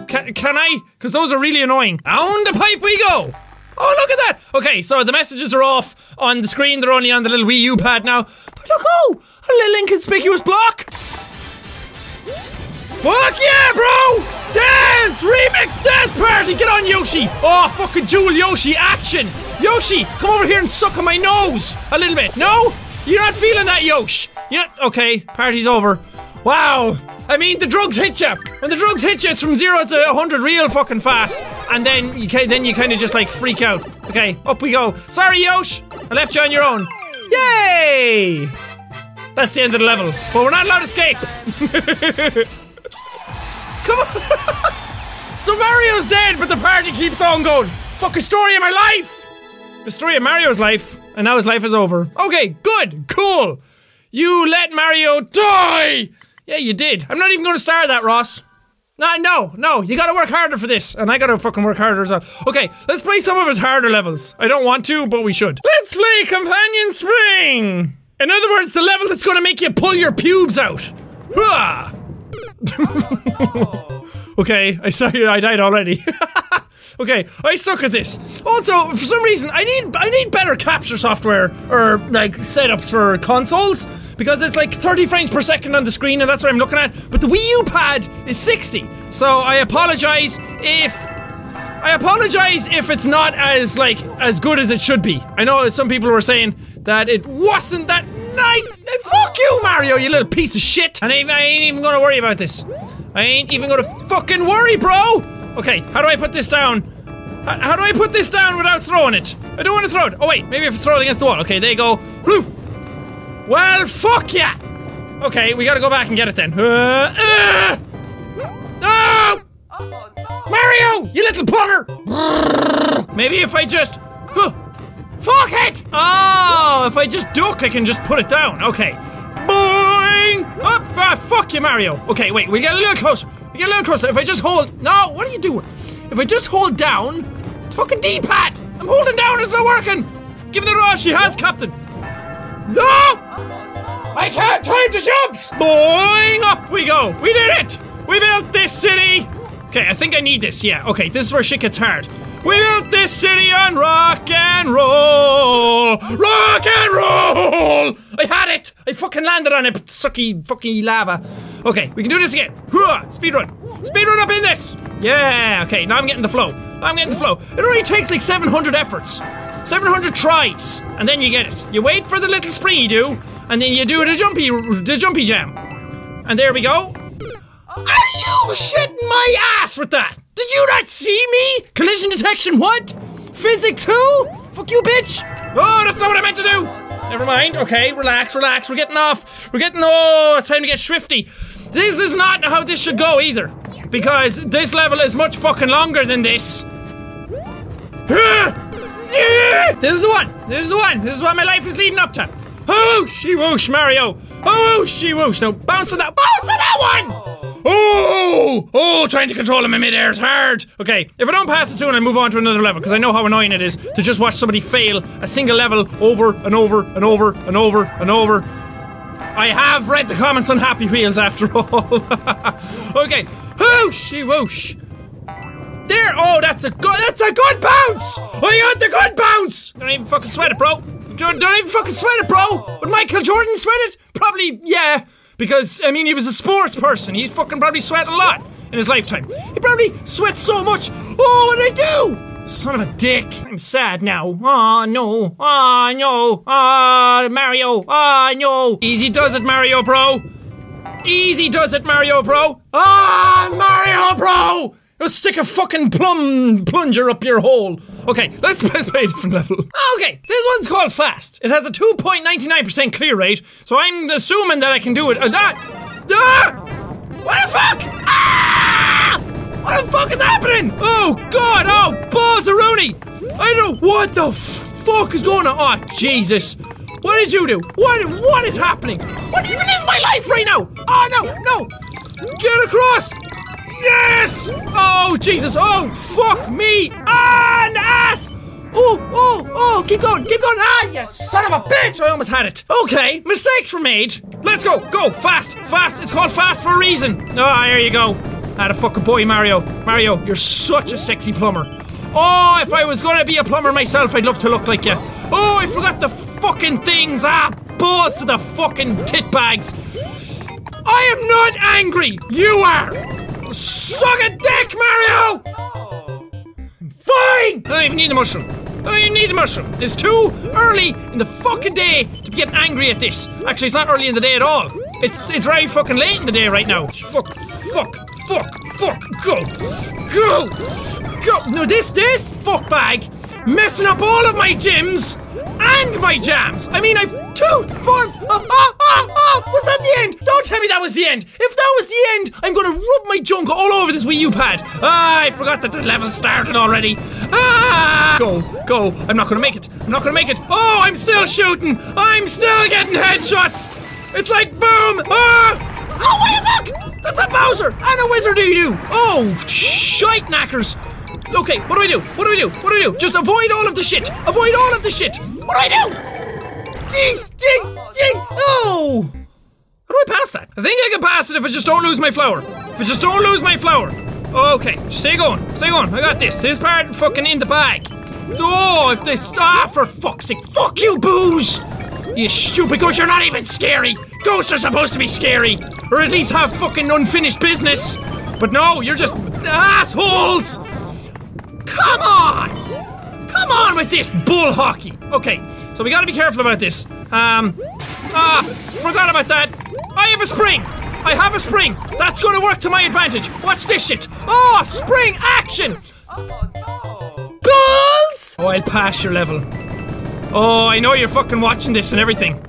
Can, can I? Because those are really annoying. Down the pipe we go. Oh, look at that! Okay, so the messages are off on the screen, they're only on the little Wii U pad now. But look, oh! A little inconspicuous block! Fuck yeah, bro! Dance! Remix dance party! Get on, Yoshi! Oh, fucking Jewel Yoshi action! Yoshi, come over here and suck on my nose! A little bit. No? You're not feeling that, Yosh? Yeah. Okay, party's over. Wow! I mean, the drugs hit you. When the drugs hit you, it's from zero to hundred real fucking fast, and then you can, then you kind of just like freak out. Okay, up we go. Sorry, Yosh, I left you on your own. Yay! That's the end of the level, but we're not allowed to escape. Come on. so Mario's dead, but the party keeps on going. Fucking story of my life. The story of Mario's life, and now his life is over. Okay, good, cool. You let Mario die. Yeah, you did. I'm not even going to star that, Ross. No, no, no. You got to work harder for this, and I got to fucking work harder as well. Okay, let's play some of his harder levels. I don't want to, but we should. Let's play Companion Spring. In other words, the level that's going to make you pull your pubes out. okay, I saw you. I died already. okay, I suck at this. Also, for some reason, I need I need better capture software or like setups for consoles because it's like 30 frames per second on the screen and that's what I'm looking at. But the Wii U pad is 60. So I apologize if I apologize if it's not as like as good as it should be. I know some people were saying that it wasn't that nice. Fuck you, Mario, you little piece of shit. And I, I ain't even gonna worry about this. I ain't even gonna fucking worry, bro. Okay, how do I put this down? How, how do I put this down without throwing it? I don't want to throw it. Oh wait, maybe if I throw it against the wall. Okay, there you go. Well, fuck yeah! Okay, we gotta go back and get it then. Uh, uh, no! Mario, you little punter! Maybe if I just. Huh, fuck it! Oh, if I just duck, I can just put it down. Okay. Boing! Up! Ah, fuck you, Mario. Okay, wait, we get a little closer. Get a little closer. If I just hold. No, what are you doing? If I just hold down. It's fucking D pad! I'm holding down, it's not working! Give a rush, she has, Captain! No! I can't time the jumps! Boing! Up we go! We did it! We built this city! Okay, I think I need this, yeah. Okay, this is where shit gets hard. We built this city on rock and roll! Rock and roll! I had it! I fucking landed on it, sucky fucking lava. Okay, we can do this again. Speed run! Speed run up in this! Yeah, okay, now I'm getting the flow. I'm getting the flow. It only takes like 700 efforts. 700 tries, and then you get it. You wait for the little spring you do, and then you do the jumpy, the jumpy jam. And there we go. Are you shitting my ass with that? Did you not see me? Collision detection, what? Physics who? Fuck you, bitch! Oh, that's not what I meant to do! Never mind, okay, relax, relax, we're getting off. We're getting, oh, it's time to get swifty. This is not how this should go either. Because this level is much fucking longer than this. This is the one! This is the one! This is what my life is leading up to! Oh, she whoosh, Mario! Oh, she whoosh! Now bounce on that! Bounce on that one! Oh! Oh, trying to control him in midair is hard! Okay, if I don't pass it soon, I'll move on to another level, because I know how annoying it is to just watch somebody fail a single level over and over and over and over and over. I have read the comments on Happy Wheels after all. okay. Whoosh, she whoosh. There! Oh, that's a good. That's a good bounce! I got the good bounce! Don't even fucking sweat it, bro. Don't, don't even fucking sweat it, bro. Would Michael Jordan sweat it? Probably, yeah. Because I mean, he was a sports person. He fucking probably sweat a lot in his lifetime. He probably sweats so much. Oh, what did I do? Son of a dick. I'm sad now. Ah, oh, no. Ah, oh, no. Ah, oh, Mario. Ah, no. Easy does it, Mario, bro. Easy does it, Mario, bro. Ah, Mario, bro. Stick a fucking plum plunger up your hole. Okay, let's, let's play a different level. Okay, this one's called Fast. It has a 2.99% clear rate, so I'm assuming that I can do it. Uh, ah! Ah! What the fuck? Ah! What the fuck is happening? Oh god, oh balls Rooney! I don't know what the fuck is going on. Oh Jesus! What did you do? What what is happening? What even is my life right now? Oh no, no! Get across! Yes! Oh Jesus! Oh fuck me! Ah, an ass! Oh, oh, oh! Keep going, keep going! Ah, you son of a bitch! I almost had it. Okay, mistakes were made. Let's go, go fast, fast. It's called fast for a reason. Ah, here you go. Ah, the fucking boy, Mario. Mario, you're such a sexy plumber. Oh, if I was gonna be a plumber myself, I'd love to look like you. Oh, I forgot the fucking things. Ah, balls to the fucking tit bags. I am not angry. You are. Suck a dick, Mario. I'm fine. I don't even need the mushroom. I don't even need the mushroom. It's too early in the fucking day to be getting angry at this. Actually, it's not early in the day at all. It's it's very fucking late in the day right now. Fuck, fuck, fuck, fuck. Go, go, go. No, this this fuck bag messing up all of my gyms and my jams. I mean, I've two forms. Ah, ah, ah, ah. Was that the end? Don't tell me that was the end. If that was the end, I'm gonna rub my junk all over this Wii U pad. Ah, I forgot that the level started already. Ah, go, go. I'm not gonna make it. I'm not gonna make it. Oh, I'm still shooting. I'm still getting headshots. It's like boom. Ah. Oh, what the fuck? That's a Bowser and a Wizard do. Oh, shite knackers. Okay, what do I do? What do I do? What do I do? Just avoid all of the shit. Avoid all of the shit. What do I do? Oh. How do I pass that? I think I can pass it if I just don't lose my flower. If I just don't lose my flower. Okay, stay going. Stay going. I got this. This part fucking in the bag. Oh, if this. Ah, for fuck's sake. Fuck you, Boos! You stupid ghost, you're not even scary! Ghosts are supposed to be scary! Or at least have fucking unfinished business! But no, you're just assholes! Come on! Come on with this bull hockey! Okay, so we gotta be careful about this. Um. Ah, forgot about that. I have a spring! I have a spring! That's gonna work to my advantage! Watch this shit! Oh, spring action! Balls! Oh, I'll pass your level. Oh, I know you're fucking watching this and everything.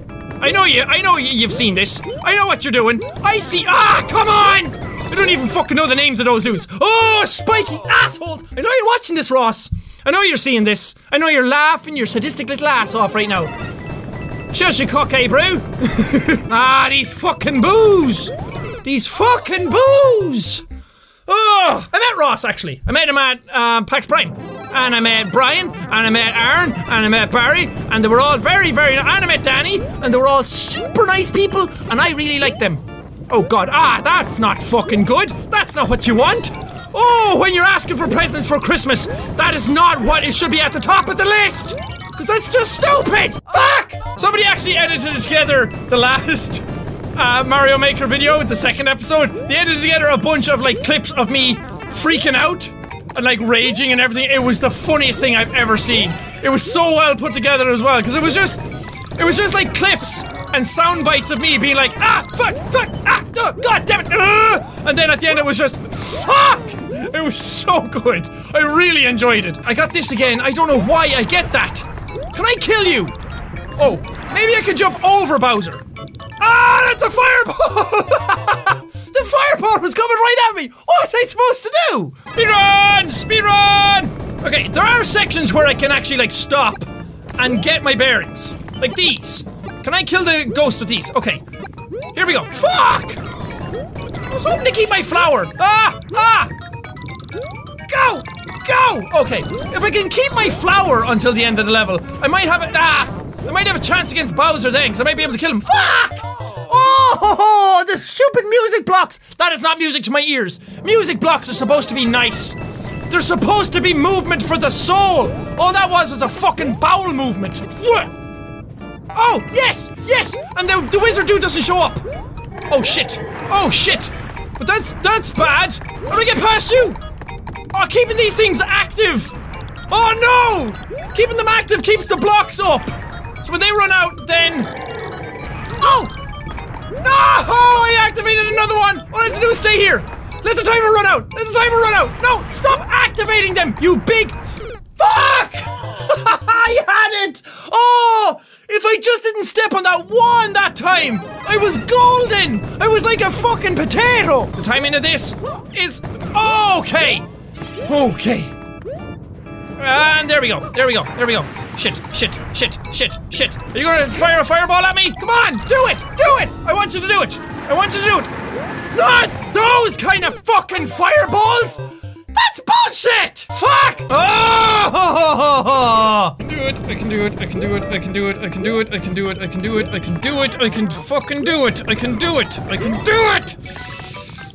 I know you, I know you, you've seen this. I know what you're doing. I see. Ah, come on! I don't even fucking know the names of those dudes. Oh, spiky assholes! I know you're watching this, Ross. I know you're seeing this. I know you're laughing your sadistic little ass off right now. Shush your cock, eh, brew? ah, these fucking boos! These fucking boos! Oh, I met Ross actually. I met him at um, PAX Prime. And I met Brian, and I met Arin, and I met Barry, and they were all very, very. And I met Danny, and they were all super nice people, and I really liked them. Oh god, ah, that's not fucking good. That's not what you want. Oh, when you're asking for presents for Christmas, that is not what it should be at the top of the list. Because that's just stupid. Fuck! Somebody actually edited together the last uh, Mario Maker video, the second episode. They edited together a bunch of like clips of me freaking out and like raging and everything. It was the funniest thing I've ever seen. It was so well put together as well because it was just, it was just like clips and sound bites of me being like, ah, fuck, fuck, ah, oh, god damn it, uh, and then at the end it was just, fuck. It was so good. I really enjoyed it. I got this again. I don't know why I get that. Can I kill you? Oh, maybe I could jump over Bowser. Ah, that's a fireball! the fireball was coming right at me. What was I supposed to do? Speedrun! Speedrun! Okay, there are sections where I can actually like stop and get my bearings, like these. Can I kill the ghost with these? Okay, here we go. Fuck! I was hoping to keep my flower. Ah! Ah! Go! Go! Okay, if I can keep my flower until the end of the level, I might have it. Ah! I might have a chance against Bowser then, because I might be able to kill him. Fuck! Oh, the stupid music blocks! That is not music to my ears. Music blocks are supposed to be nice. They're supposed to be movement for the soul. All that was was a fucking bowel movement. Oh, yes, yes, and the, the wizard dude doesn't show up. Oh shit! Oh shit! But that's that's bad. How do I get past you? Oh, keeping these things active. Oh no! Keeping them active keeps the blocks up. So when they run out, then. Oh! No! I activated another one! All I have to do is stay here! Let the timer run out! Let the timer run out! No! Stop activating them, you big. Fuck! I had it! Oh! If I just didn't step on that one that time, I was golden! I was like a fucking potato! The timing of this is okay! Okay. And there we go, there we go, there we go. shit, shit, shit, shit, shit. Are you gonna fire a fireball at me? Come on, do it, do it. I want you to do it. I want you to do it. Not those kind of fucking fireballs. That's bullshit! Fuck! Oh! I can do it, I can do it, I can do it, I can do it, I can do it, I can do it, I can do it, I can do it, I can fucking do it, I can do it, I can do it!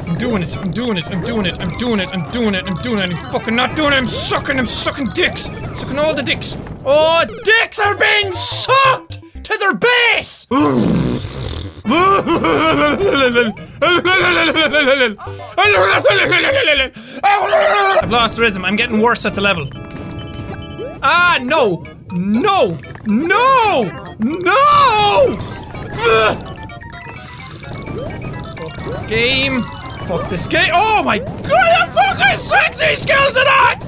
I'm doing it, I'm doing it, I'm doing it, I'm doing it, I'm doing it, I'm doing it, I'm fucking not doing it, I'm sucking, I'm sucking dicks! sucking all the dicks! Oh, dicks are being sucked to their base! I've lost rhythm. I'm getting worse at the level. Ah, no! No! No! No! Fuck this game. Fuck this game. Oh my god, the fucking sexy skills of that!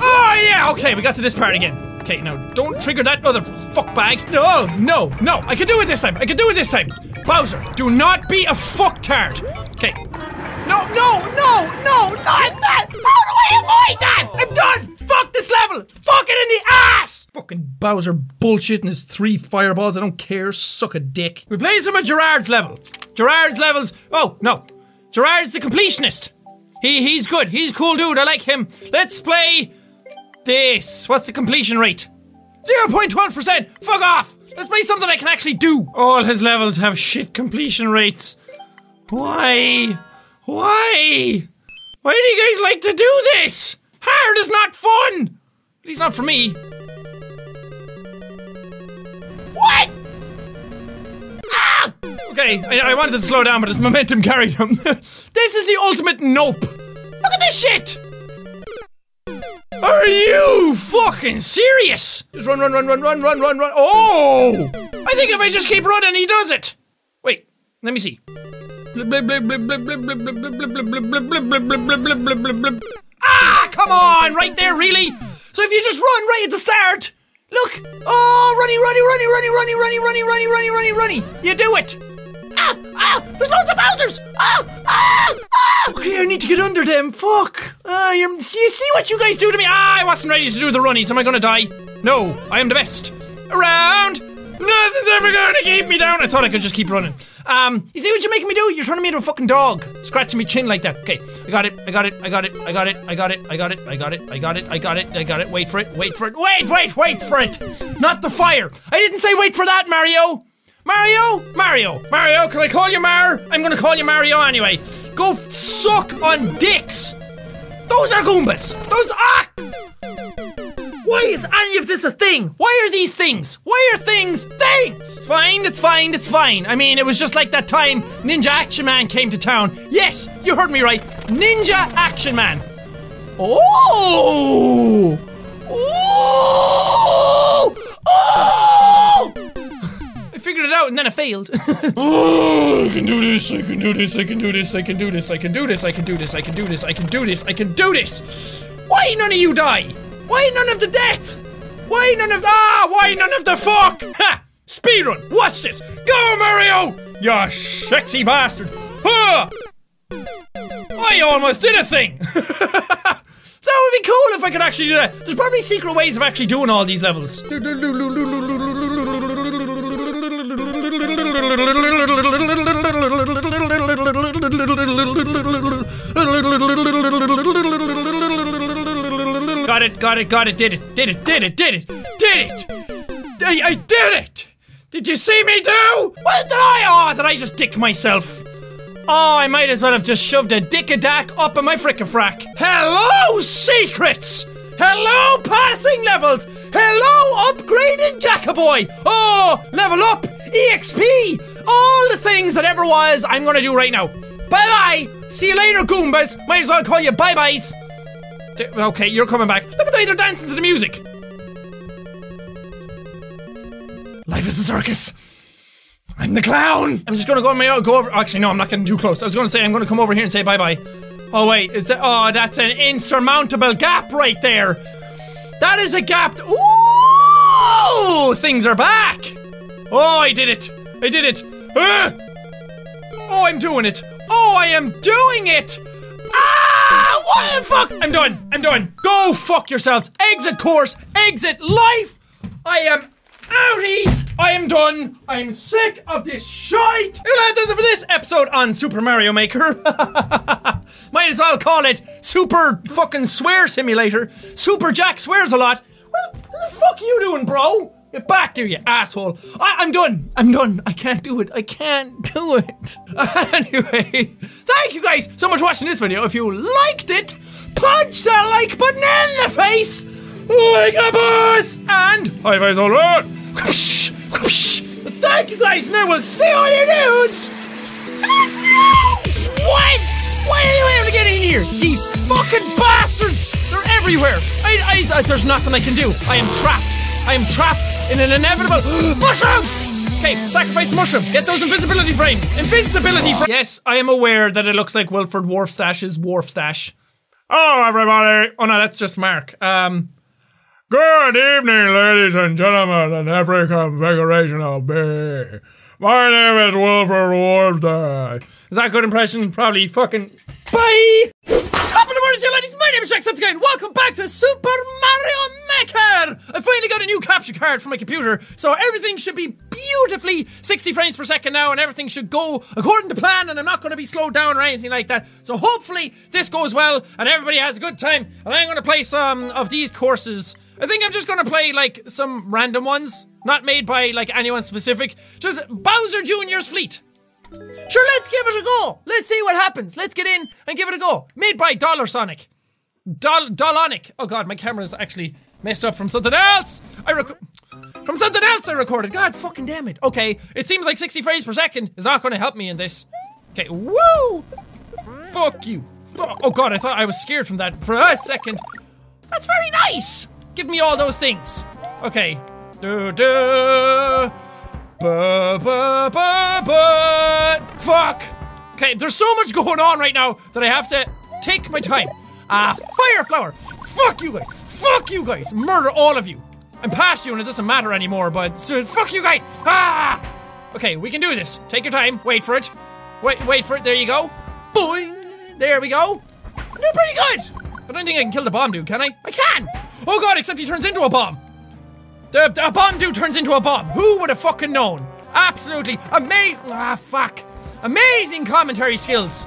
Oh yeah, okay, we got to this part again. Okay, now don't trigger that other fuck bag. No, no, no. I can do it this time. I can do it this time. Bowser, do not be a fucktard. Okay. No, no, no, no, not that. How do I avoid that? I'm done. Fuck this level. Fuck it in the ass. Fucking Bowser bullshit and his three fireballs. I don't care. Suck a dick. We play some of Jirard's level. Jirard's levels. Oh no, Jirard's the completionist. He he's good. He's cool dude. I like him. Let's play this. What's the completion rate? 0.12%! Fuck off! Let's play something I can actually do! All his levels have shit completion rates. Why? Why? Why do you guys like to do this? Hard is not fun! At least not for me. What? Ah! Okay, I, I wanted to slow down, but his momentum carried him. this is the ultimate nope! Look at this shit! Are you fucking serious? Just run, run, run, run, run, run, run, run. Oh! I think if I just keep running, he does it. Wait, let me see. Ah, come on, right there, really? So if you just run right at the start, look. Oh, runny, runny, runny, runny, runny, runny, runny, runny, runny, runny, runny. You do it. Ah, ah, there's loads of Bowsers. Ah, ah, ah. Okay, I need to get under them. Fuck. Ah, you're, see what you guys do to me? Ah, I wasn't ready to do the runnies. Am I gonna die? No, I am the best. Around. Nothing's ever gonna keep me down. I thought I could just keep running. Um, you see what you're making me do? You're turning me into a fucking dog, scratching me chin like that. Okay, I got it. I got it. I got it. I got it. I got it. I got it. I got it. I got it. I got it. I got it. Wait for it. Wait for it. Wait, wait, wait for it. Not the fire. I didn't say wait for that, Mario. Mario, Mario, Mario. Can I call you Mar? I'm gonna call you Mario anyway. Go suck on dicks. Those are Goombas. Those ah. Why is any of this a thing? Why are these things? Why are things things? It's fine, it's fine, it's fine. I mean, it was just like that time Ninja Action Man came to town. Yes, you heard me right. Ninja Action Man. Oh! Oh! Oh! Figured it out and then I failed. oh, I can do this, I can do this, I can do this, I can do this, I can do this, I can do this, I can do this, I can do this, I can do this. Why none of you die? Why none of the death? Why none of the ah? Why none of the fuck? Ha! Speedrun. Watch this. Go, Mario! You sexy bastard. Ha! I almost did a thing. that would be cool if I could actually do that. There's probably secret ways of actually doing all these levels. Got it, got it, got it, did it, did it, did it, did it, did it! I, I did it! Did you see me do? What did I? Oh, did I just dick myself? Oh, I might as well have just shoved a dick-a-dack up in my frick-a-frack. Hello, secrets! Hello, passing levels! Hello, upgraded Jackaboy! Oh, level up! EXP! All the things that ever was, I'm gonna do right now. Bye-bye! See you later, Goombas! Might as well call you bye-byes. D- Okay, you're coming back. Look at the way they're dancing to the music. Life is a circus. I'm the clown. I'm just gonna go on my own. Go over. Actually, no, I'm not getting too close. I was gonna say I'm gonna come over here and say bye bye. Oh wait, is that? Oh, that's an insurmountable gap right there. That is a gap. Ooh, things are back. Oh, I did it. I did it. Ah! Oh, I'm doing it. Oh, I am doing it. Ah, what the fuck? I'm done. I'm done. Go fuck yourselves. Exit course. Exit life. I am outie! I am done! I am sick of this shite! Well, that's it for this episode on Super Mario Maker. Might as well call it Super fucking Swear Simulator. Super Jack swears a lot. What the fuck are you doing, bro? Get back there, you asshole. I- I'm done. I'm done. I can't do it. I can't do it. anyway, thank you guys so much for watching this video. If you liked it, punch that like button in the face like a boss. And high fives all around. Thank you guys, and I will see all you dudes. What? Why are you able to get in here? You fucking bastards! They're everywhere. I, I, I, there's nothing I can do. I am trapped. I am trapped in an inevitable mushroom. Okay, sacrifice mushroom. Get those invisibility frames. Invincibility frames. Yes, I am aware that it looks like Wilford Warfstache's Wharf Stash. Oh, everybody. Oh no, that's just Mark. Um. Good evening, ladies and gentlemen, and every configuration of me. My name is Wilford Warfstache. Is that a good impression? Probably fucking. Bye! Morning, ladies. My name is Jacksepticeye. And welcome back to Super Mario Maker. I finally got a new capture card for my computer, so everything should be beautifully 60 frames per second now, and everything should go according to plan, and I'm not going to be slowed down or anything like that. So hopefully this goes well, and everybody has a good time. And I'm going to play some of these courses. I think I'm just going to play like some random ones, not made by like anyone specific. Just Bowser Jr.'s Fleet. Sure, let's give it a go. Let's see what happens. Let's get in and give it a go. Made by Dollar Sonic. Dol Dolonic. Oh god, my camera's actually messed up from something else. I rec- from something else I recorded. God fucking damn it. Okay, it seems like 60 frames per second is not going to help me in this. Okay, woo! Fuck you. Fuck. Oh god, I thought I was scared from that for a second. That's very nice. Give me all those things. Okay. Do do. Fuck. Okay, there's so much going on right now that I have to take my time. Ah, fire flower. Fuck you guys. Fuck you guys. Murder all of you. I'm past you and it doesn't matter anymore, but so, fuck you guys. Ah. Okay, we can do this. Take your time. Wait for it. Wait, wait for it. There you go. Boing. There we go. I'm doing pretty good. I don't think I can kill the bomb dude, can I? I can. Oh god, except he turns into a bomb. The, the bomb dude turns into a bomb. Who would have fucking known? Absolutely amazing. Ah, fuck. Amazing commentary skills.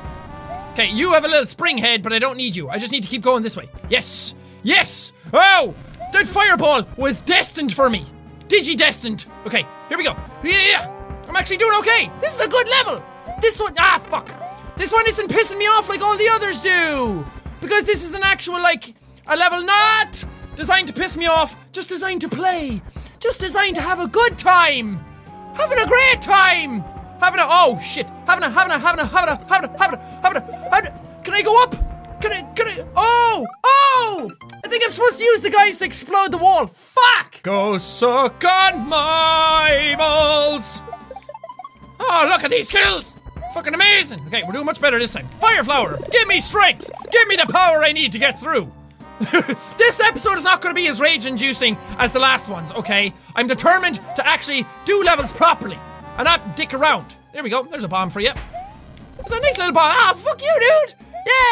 Okay, you have a little spring head, but I don't need you. I just need to keep going this way. Yes. Yes. Oh, that fireball was destined for me. Digi destined. Okay, here we go. Yeah, yeah. I'm actually doing okay. This is a good level. This one, ah, fuck. This one isn't pissing me off like all the others do. Because this is an actual, like, a level not designed to piss me off, just designed to play. Just designed to have a good time. Having a great time. Having a, oh shit. Having a, having a, having a, having a, having a, having a, having a, having a can I go up? Can I, can I, oh, oh! I think I'm supposed to use the guys to explode the wall. Fuck! Go suck on my balls. Oh, look at these kills! Fucking amazing! Okay, we're doing much better this time. Fire Flower, give me strength! Give me the power I need to get through! this episode is not going to be as rage inducing as the last ones, okay? I'm determined to actually do levels properly and not dick around. There we go, there's a bomb for you. There's a nice little bomb. Ah, fuck you, dude!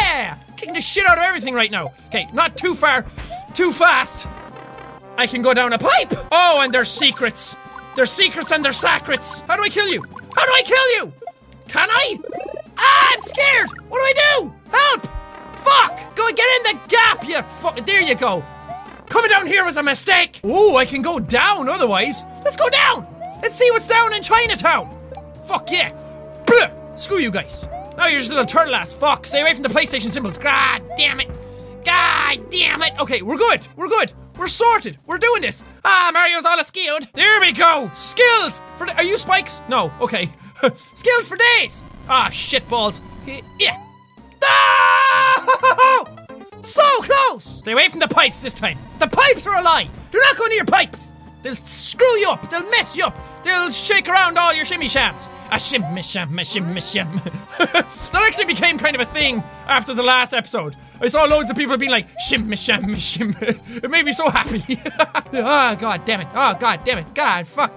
Yeah! Kicking the shit out of everything right now. Okay, not too far, too fast. I can go down a pipe! Oh, and there's secrets! There's secrets and there's sacrets! How do I kill you? How do I kill you? Can I? Ah, I'm scared! What do I do? Help! Fuck! Go get in the gap, you fuck. There you go. Coming down here was a mistake. Ooh, I can go down otherwise. Let's go down. Let's see what's down in Chinatown. Fuck yeah. Blah. Screw you guys. Now you're just a little turtle ass fuck. Stay away from the PlayStation symbols. God damn it. God damn it. Okay, we're good. We're good. We're sorted. We're doing this. Ah, Mario's all skilled. There we go. Skills for. Are you spikes? No. Okay. Skills for days. Ah, shit balls. Yeah. Ah! So close! Stay away from the pipes this time. The pipes are a lie. Do not go near pipes. They'll screw you up. They'll mess you up. They'll shake around all your shimmy shams. A shimmy sham, a shimmy sham. that actually became kind of a thing after the last episode. I saw loads of people being like shimmy sham, shim. It made me so happy. oh god damn it. Oh god damn it. God fuck.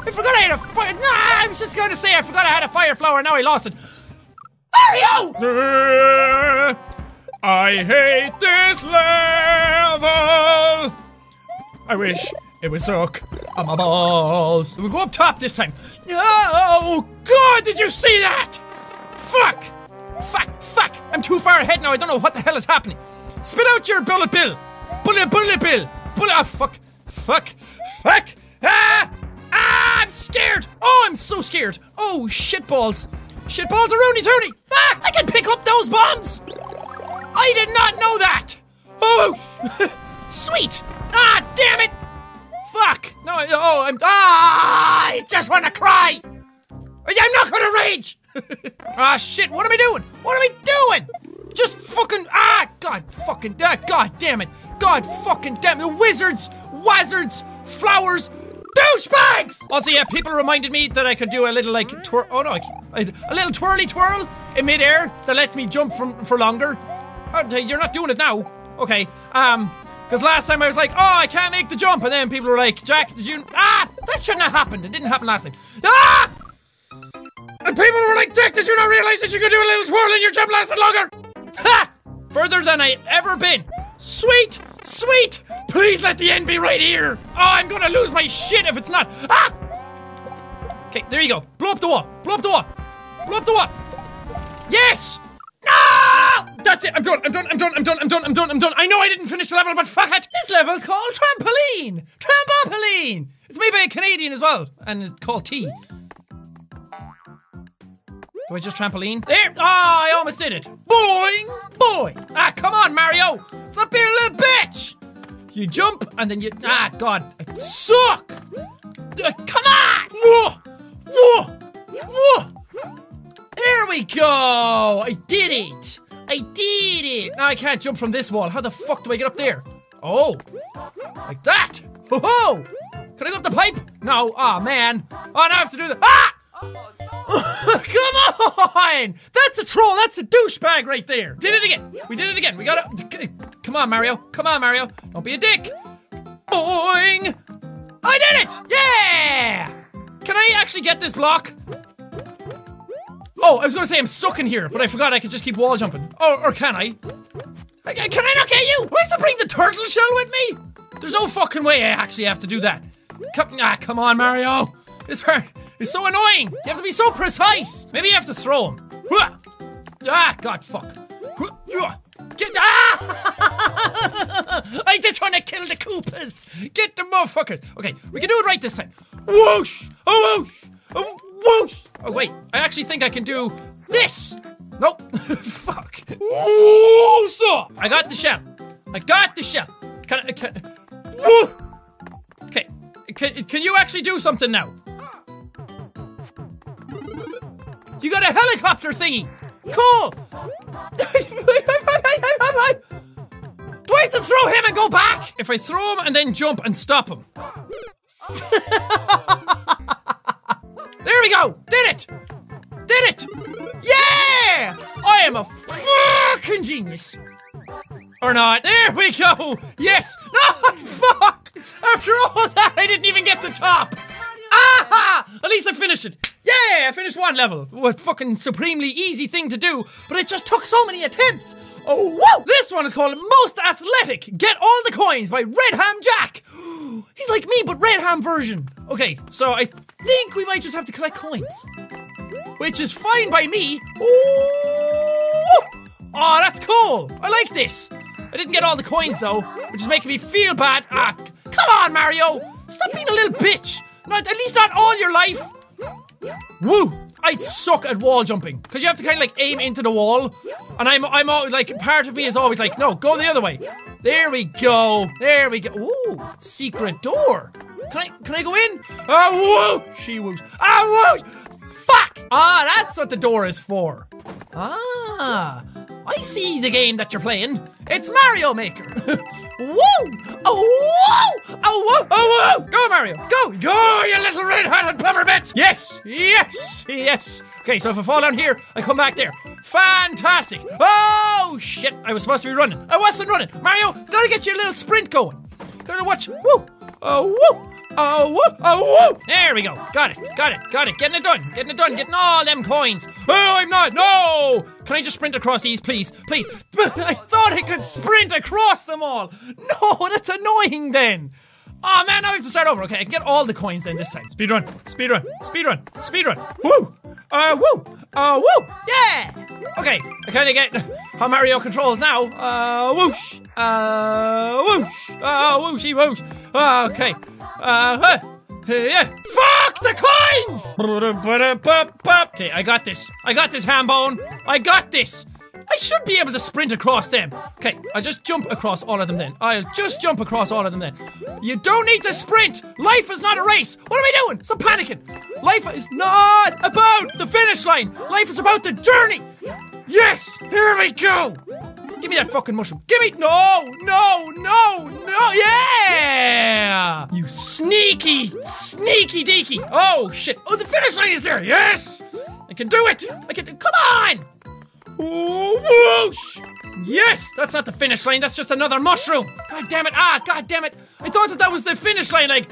I forgot I had a fire. Nah, I was just going to say I forgot I had a fire flower. Now I lost it. Mario! I hate this level! I wish It would suck on my balls. We go up top this time. Oh God! Did you see that? Fuck! Fuck! Fuck! I'm too far ahead now. I don't know what the hell is happening. Spit out your bullet bill. Bullet bullet bill. Bullet. Oh, fuck! Fuck! Fuck! Ah! Ah! I'm scared. Oh, I'm so scared. Oh shit balls. Shit balls are rooney toony. Fuck! I can pick up those bombs. I did not know that. Oh, sweet. Ah, damn it. Fuck! No, I- oh, I'm. Ah! I just want to cry! I'm not gonna rage! ah, shit, what am I doing? What am I doing? Just fucking. Ah! God fucking. Ah, God damn it! God fucking damn it! Wizards! Wizards! Flowers! Douchebags! Also, yeah, people reminded me that I could do a little, like, twirl. Oh no, I, I, a little twirly twirl in midair that lets me jump from for longer. How- You're not doing it now. Okay, um. Because last time I was like, oh, I can't make the jump. And then people were like, Jack, did you. Ah! That shouldn't have happened. It didn't happen last time. Ah! And people were like, Jack, did you not realize that you could do a little twirl and your jump lasted longer? Ha! Further than I ever been. Sweet! Sweet! Please let the end be right here. Oh, I'm gonna lose my shit if it's not. Ah! Okay, there you go. Blow up the wall. Blow up the wall. Blow up the wall. Yes! No! That's it. I'm done. I'm done. I'm done. I'm done. I'm done. I'm done. I'm done. I know I didn't finish the level, but fuck it. This level's called trampoline. Trampoline. It's made by a Canadian as well, and it's called T. Do I just trampoline? There! Ah, I almost did it. Boing! Boing! Ah, come on, Mario! Stop being a little bitch! You jump and then you. Ah, God, I suck! Uh, come on! Whoa! Whoa! Whoa! There we go! I did it! I did it! Now I can't jump from this wall. How the fuck do I get up there? Oh! Like that! Ho ho! Can I go up the pipe? No. Oh man. Oh, now I have to do that. Ah! Come on! That's a troll. That's a douchebag right there. Did it again. We did it again. We got to. Come on, Mario. Come on, Mario. Don't be a dick. Boing! I did it! Yeah! Can I actually get this block? Oh, I was gonna say I'm stuck in here, but I forgot I could just keep wall jumping. Or, or can I? I- Can I not get you? Do I have to bring the turtle shell with me? There's no fucking way I actually have to do that. Come, ah, come on, Mario. This part is so annoying. You have to be so precise. Maybe you have to throw him. Ah, God, fuck. Get ah! I just want to kill the Koopas. Get the motherfuckers. Okay, we can do it right this time. Whoosh! Oh, whoosh! Oh, whoosh! Oh, wait. I actually think I can do this. Nope. Fuck. Woosa! I got the shell. I got the shell. Can I? Can! Okay. Can, can you actually do something now? You got a helicopter thingy. Cool. do I have to throw him and go back? If I throw him and then jump and stop him. there we go. Did it. Did it. Yeah. I am a fucking genius. Or not. There we go. Yes. No, fuck. After all that, I didn't even get the top. Aha! At least I finished it. Yeah, I finished one level. What fucking supremely easy thing to do, but it just took so many attempts. Oh, whoa! This one is called Most Athletic. Get all the coins by Red Ham Jack. He's like me, but Red Ham version. Okay, so I think we might just have to collect coins, which is fine by me. Ooh! Oh, that's cool. I like this. I didn't get all the coins though, which is making me feel bad. Ah, come on, Mario! Stop being a little bitch. Not at least not all your life. Woo! I suck at wall jumping because you have to kind of like aim into the wall, and I'm I'm always like part of me is always like no, go the other way. There we go. There we go. Ooh, secret door. Can I can I go in? Ah woo! She woos. Ah woo! Fuck! Ah, that's what the door is for. Ah, I see the game that you're playing. It's Mario Maker. woo! Oh woo! Oh woo! Oh woo! Go Mario! Go! Go, you little red-hatted plumber bit! Yes! Yes! Yes! Okay, so if I fall down here, I come back there. Fantastic! Oh shit! I was supposed to be running. I wasn't running. Mario, gotta get your little sprint going. Gotta watch. Woo! Oh woo! Oh! Oh! There we go. Got it. Got it. Got it. Getting it done. Getting it done. Getting all them coins. Oh, I'm not. No! Can I just sprint across these, please? Please. I thought I could sprint across them all. No, that's annoying then. Oh man, now I have to start over. Okay, I can get all the coins then this time. Speed run, speed run, speed run, speed run. Woo! Uh, woo! Uh, woo! Yeah! Okay, I kind of get how Mario controls now. Uh, whoosh! Uh, whoosh! Uh, whooshy whoosh! Uh, okay. Uh, huh. Yeah. Fuck the coins! Okay, I got this. I got this, Hambone. I got this. I should be able to sprint across them. Okay, I'll just jump across all of them then. I'll just jump across all of them then. You don't need to sprint! Life is not a race! What am I doing? Stop panicking! Life is not about the finish line! Life is about the journey! Yes! Here we go! Give me that fucking mushroom. Give me. No! No! No! No! Yeah! You sneaky, sneaky deaky! Oh shit! Oh, the finish line is there! Yes! I can do it! I can. Come on! Whoosh! Yes! That's not the finish line, that's just another mushroom! God damn it! Ah, god damn it! I thought that that was the finish line, like.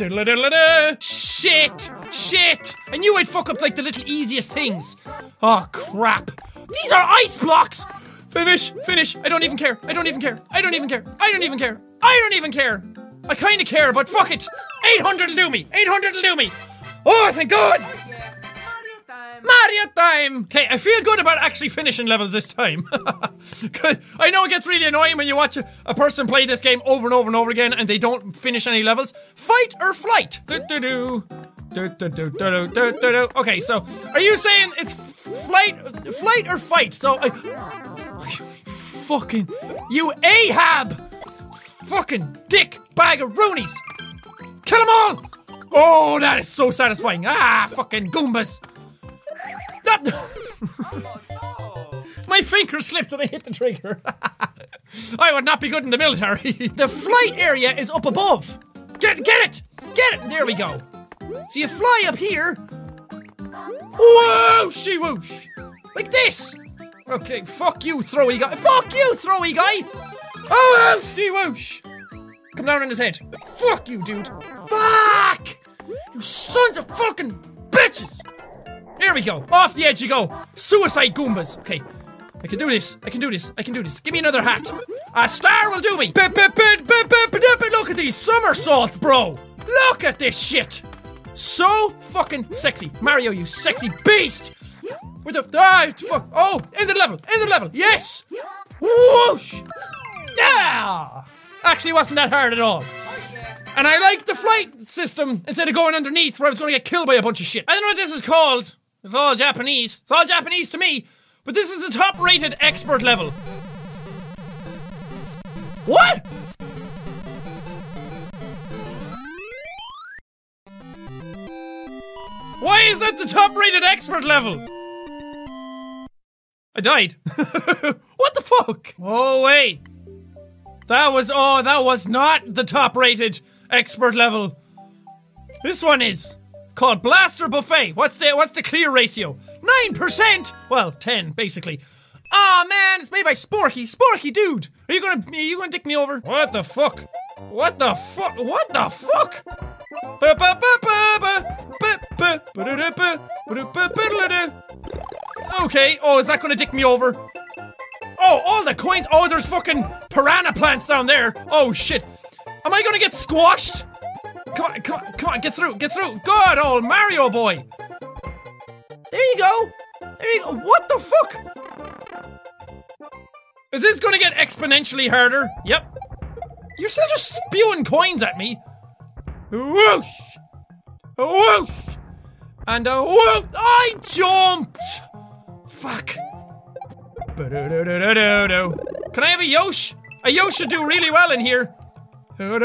Shit! Shit! I knew I'd fuck up like the little easiest things. Oh, crap. These are ice blocks! Finish! Finish! I don't even care! I don't even care! I don't even care! I don't even care! I don't even care! I kinda care, but fuck it! 800 will do me! 800 will do me! Oh, thank God! Mario time! Okay, I feel good about actually finishing levels this time. I know it gets really annoying when you watch a, a, person play this game over and over and over again and they don't finish any levels. Fight or flight? Do-do-do. Do-do-do-do-do-do-do. Okay, so are you saying it's flight, flight or fight? So I, fucking you Ahab, fucking dick bag of Roonies, kill them all! Oh, that is so satisfying. Ah, fucking Goombas. Oh, My finger slipped and I hit the trigger. I would not be good in the military. the flight area is up above. Get get it! Get it! There we go. So you fly up here. Whooshy whoosh! Like this! Okay, fuck you, throwy guy. Fuck you, throwy guy! Oh, whooshy whoosh! Come down on his head. Fuck you, dude. Fuck! You sons of fucking bitches! Here we go. Off the edge you go. Suicide Goombas. Okay. I can do this. I can do this. I can do this. Give me another hat. A star will do me. Look at these somersaults, bro. Look at this shit. So fucking sexy. Mario, you sexy beast. With the ah, fuck? Oh, in the level. In the level. Yes. Whoosh. Yeah. Actually, wasn't that hard at all. And I like the flight system instead of going underneath where I was going to get killed by a bunch of shit. I don't know what this is called. It's all Japanese. It's all Japanese to me. But this is the top rated expert level. What? Why is that the top rated expert level? I died. what the fuck? Oh, wait. That was, oh, that was not the top rated expert level. This one is called Blaster Buffet. What's the what's the clear ratio? Nine percent. Well, ten basically. Ah oh, man, it's made by Sporky. Sporky, dude, are you gonna are you gonna dick me over? What the fuck? What the fuck? What the fuck? Okay. Oh, is that gonna dick me over? Oh, all the coins. Oh, there's fucking piranha plants down there. Oh shit. Am I gonna get squashed? Come on, come on, come on, get through, get through. Good old Mario boy. There you go. There you go. What the fuck? Is this gonna get exponentially harder? Yep. You're still just spewing coins at me. Whoosh! Whoosh! And uh, a whoop! I jumped! Fuck. Can I have a Yosh? A Yosh should do really well in here. Uh,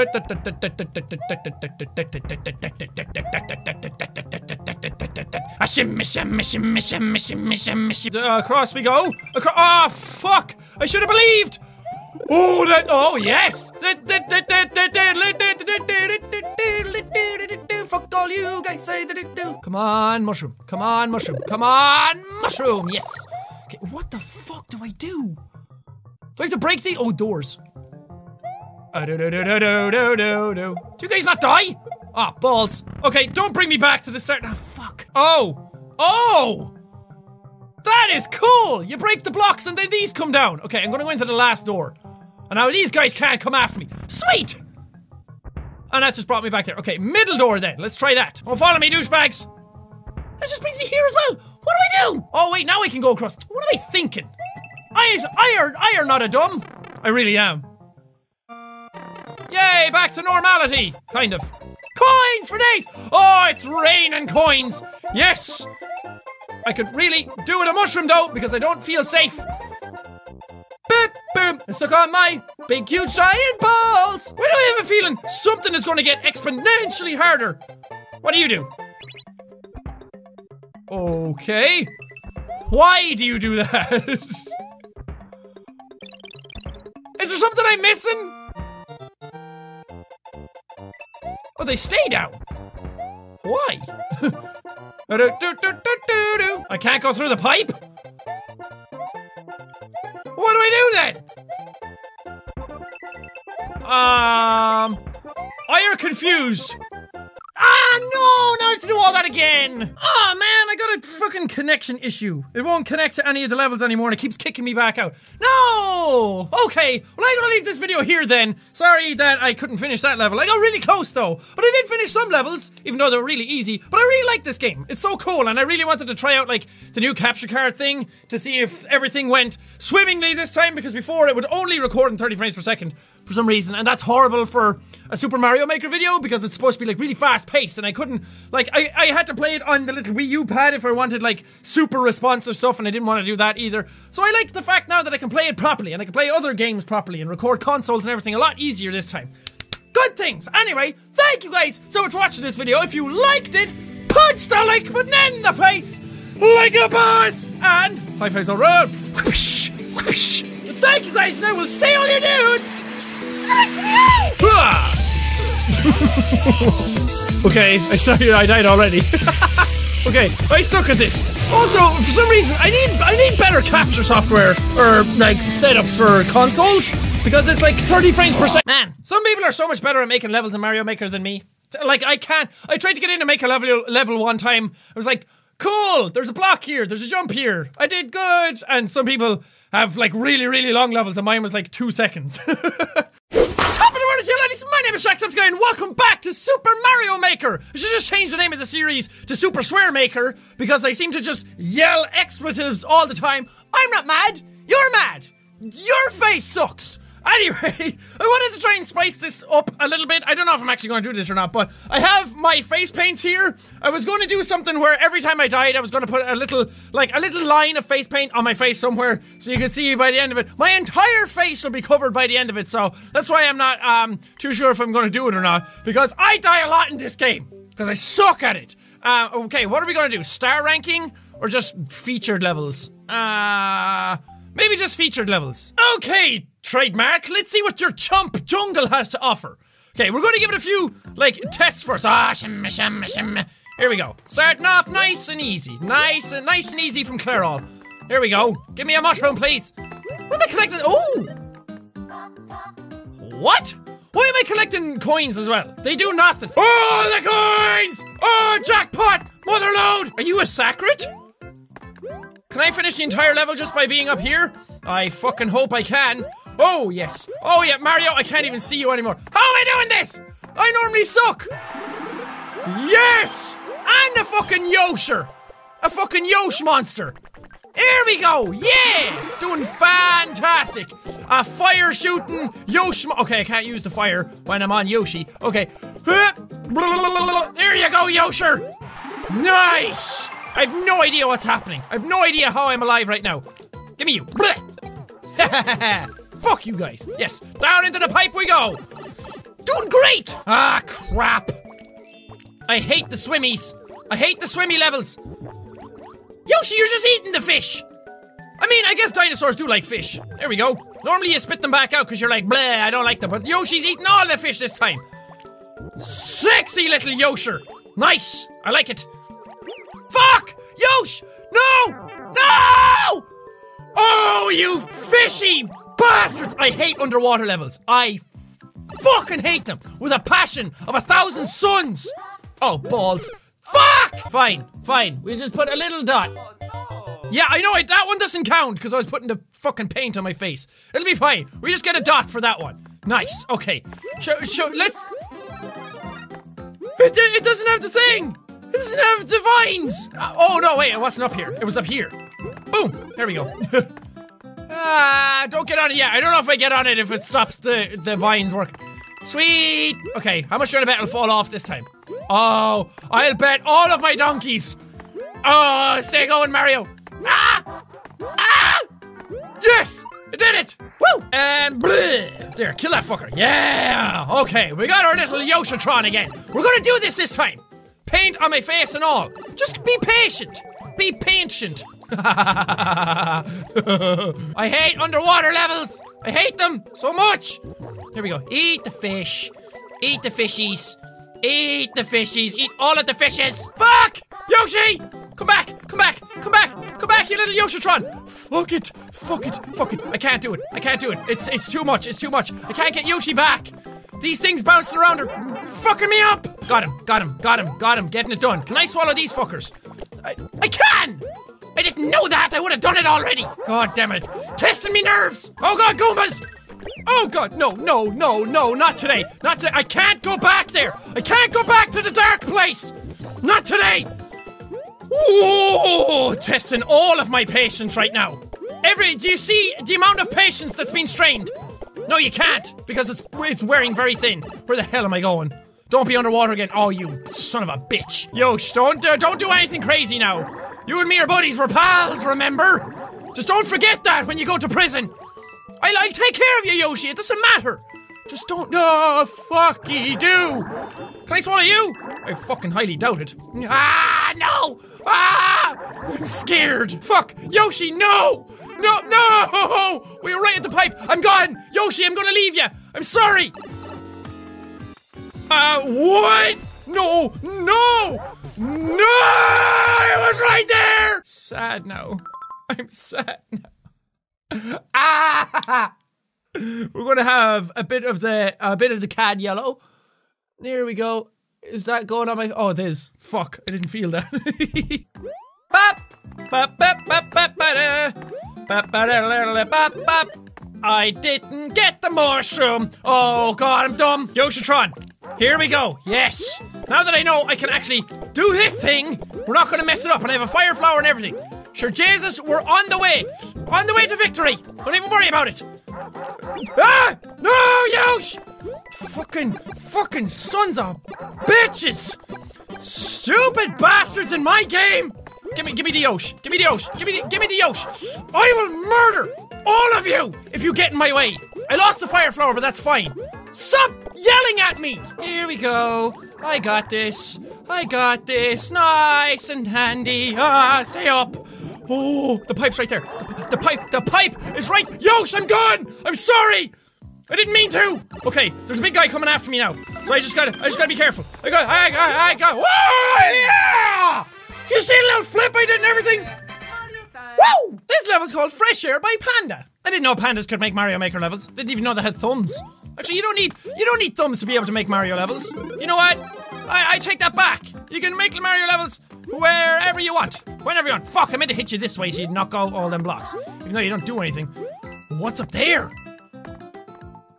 across we go. Across. Oh, fuck! I should have believed! Oh, that. Oh, yes! Fuck all you guys say. Come on, mushroom. Come on, mushroom. Come on, mushroom. Yes. Okay, what the fuck do I do? Do I have to break the. Oh, doors. Do you guys not die? Ah, balls. Okay, don't bring me back to the start. Ah, oh, fuck. Oh. Oh! That is cool! You break the blocks and then these come down. Okay, I'm gonna go into the last door. And now these guys can't come after me. Sweet! And that just brought me back there. Okay, middle door then. Let's try that. Oh, follow me, douchebags. That just brings me here as well. What do I do? Oh, wait, now I can go across. What am I thinking? I, I, I are not a dumb. I really am. Yay, back to normality. Kind of. Coins for days! Oh, it's raining coins! Yes! I could really do with a mushroom though, because I don't feel safe. Boop, boom! I suck on my big, huge, giant balls. Why do I have a feeling something is going to get exponentially harder? What do you do? Okay. Why do you do that? is there something I'm missing? Oh, they stay down. Why? I can't go through the pipe? What do I do then? Um, I are confused. Ah, no! Now I have to do all that again! Oh man, I got a fucking connection issue. It won't connect to any of the levels anymore and it keeps kicking me back out. No! Okay, well I'm gonna leave this video here then. Sorry that I couldn't finish that level. I got really close though. But I did finish some levels, even though they were really easy. But I really like this game. It's so cool and I really wanted to try out like the new capture card thing to see if everything went swimmingly this time because before it would only record in 30 frames per second for some reason, and that's horrible for a Super Mario Maker video because it's supposed to be like really fast paced, and I couldn't like I, I had to play it on the little Wii U pad if I wanted like super responsive stuff, and I didn't want to do that either. So I like the fact now that I can play it properly and I can play other games properly and record consoles and everything a lot easier this time. Good things. Anyway, thank you guys so much for watching this video. If you liked it, punch the like button in the face like a boss, and high fives all around. Whoosh, whoosh. Thank you guys, and I will see all your dudes. okay, I sorry I died already. okay, I suck at this. Also, for some reason, I need I need better capture software or like setups for consoles because it's like 30 frames per second. Man, some people are so much better at making levels in Mario Maker than me. Like I can't. I tried to get in to make a level level one time. I was like, cool. There's a block here. There's a jump here. I did good. And some people have like really really long levels, and mine was like two seconds. Top of the morning to ladies, my name is Jacksepticeye and welcome back to Super Mario Maker! I should just change the name of the series to Super Swear Maker because I seem to just yell expletives all the time. I'm not mad! You're mad! Your face sucks! Anyway, I wanted to try and spice this up a little bit. I don't know if I'm actually going to do this or not, but I have my face paint here. I was going to do something where every time I died, I was going to put a little, like, a little line of face paint on my face somewhere so you could see by the end of it. My entire face will be covered by the end of it, so that's why I'm not um, too sure if I'm going to do it or not, because I die a lot in this game, because I suck at it. Uh, okay, what are we going to do? Star ranking or just featured levels? Uh, maybe just featured levels. Okay, trademark. Let's see what your chump jungle has to offer. Okay, we're to give it a few like tests first. Ah, shim, shim, shim. Here we go. Starting off nice and easy, nice and nice and easy from Clairol. Here we go. Give me a mushroom, please. What am I collecting? Oh, what? Why am I collecting coins as well? They do nothing. Oh, the coins! Oh, jackpot! Mother load! Are you a sacred? Can I finish the entire level just by being up here? I fucking hope I can. Oh, yes. Oh, yeah, Mario, I can't even see you anymore. How am I doing this? I normally suck. Yes! And a fucking Yosher. A fucking Yosh monster. Here we go. Yeah! Doing fantastic. A fire shooting Yosh. Okay, I can't use the fire when I'm on Yoshi. Okay. There you go, Yosher. Nice. I have no idea what's happening. I have no idea how I'm alive right now. Give me you. Fuck you guys. Yes, down into the pipe we go. Doing great. Ah, crap. I hate the swimmies. I hate the swimmy levels. Yoshi, you're just eating the fish. I mean, I guess dinosaurs do like fish. There we go. Normally you spit them back out because you're like, bleh, I don't like them. But Yoshi's eating all the fish this time. Sexy little Yosher. Nice. I like it. Fuck! Yosh! No! No! Oh, you fishy bastards! I hate underwater levels. I fucking hate them with a passion of a thousand suns. Oh, balls. Fuck! Fine, fine. We'll just put a little dot. Oh, yeah, I know it. That one doesn't count because I was putting the fucking paint on my face. It'll be fine. We just get a dot for that one. Nice. Okay. Show, show, let's. It, it doesn't have the thing! It doesn't have the vines! Oh no, wait, it wasn't up here. It was up here. Boom! There we go. ah, don't get on it yet. I don't know if I get on it if it stops the, the vines working. Sweet! Okay, how much do I bet it'll fall off this time? Oh, I'll bet all of my donkeys. Oh, stay going, Mario. Ah! Ah! Yes! I did it! Woo! And bleh. There, kill that fucker. Yeah! Okay, we got our little Yoshitron again. We're gonna do this this time. Paint on my face and all. Just be patient. Be patient. I hate underwater levels. I hate them so much. Here we go. Eat the fish. Eat the fishies. Eat the fishies. Eat all of the fishes. Fuck! Yoshi! Come back! Come back! Come back! Come back, you little Yoshitron! Fuck it! Fuck it! Fuck it! I can't do it! I can't do it! It's it's too much! It's too much! I can't get Yoshi back! These things bouncing around are fucking me up! Got him! Got him! Got him! Got him! Getting it done! Can I swallow these fuckers? I, I can! I didn't know that! I would have done it already! God damn it! Testing me nerves! Oh god, Goombas! Oh god, no, no, no, no, not today! Not today! I can't go back there! I can't go back to the dark place! Not today! Ooh, testing all of my patience right now. Every, do you see the amount of patience that's been strained? No, you can't because it's it's wearing very thin. Where the hell am I going? Don't be underwater again. Oh, you son of a bitch. Yosh, don't uh, don't do anything crazy now. You and me are buddies. We're pals. Remember? Just don't forget that when you go to prison. I'll, I'll take care of you, Yoshi. It doesn't matter. Just don't. No, fucky do. Can I swallow you? I fucking highly doubt it. Ah, no! Ah! I'm scared. Fuck. Yoshi, no! No, no! We were right at the pipe. I'm gone. Yoshi, I'm gonna leave you. I'm sorry. Uh, what? No, no, no! It was right there! Sad now. I'm sad now. Ah! We're gonna have a bit of the a bit of the cad yellow. There we go. Is that going on my? Oh, it is. Fuck! I didn't feel that. I didn't get the mushroom. Oh god, I'm dumb. Yoshitron, here we go. Yes. Now that I know I can actually do this thing, we're not gonna mess it up, and I have a fire flower and everything. Sure, Jesus, we're on the way. On the way to victory. Don't even worry about it. Ah! No, Yosh! Fucking, fucking sons of bitches! Stupid bastards in my game! Give me, give me the Yosh. Give me the Yosh. Give me the, give me the Yosh. I will murder all of you if you get in my way. I lost the fire flower, but that's fine. Stop yelling at me! Here we go. I got this. I got this. Nice and handy. Ah, stay up. Oh, the pipe's right there. The, the pipe, the pipe is right. Yosh, I'm gone. I'm sorry. I didn't mean to. Okay, there's a big guy coming after me now, so I just gotta, I just gotta be careful. I got, I got, I got. Whoa, yeah! You see a little flip I did and everything. Whoa! This level's called Fresh Air by Panda. I didn't know pandas could make Mario Maker levels. Didn't even know they had thumbs. Actually, you don't need you don't need thumbs to be able to make Mario levels. You know what? I, I take that back. You can make Mario levels wherever you want, whenever you want. Fuck! I meant to hit you this way so you'd knock out all them blocks, even though you don't do anything. What's up there?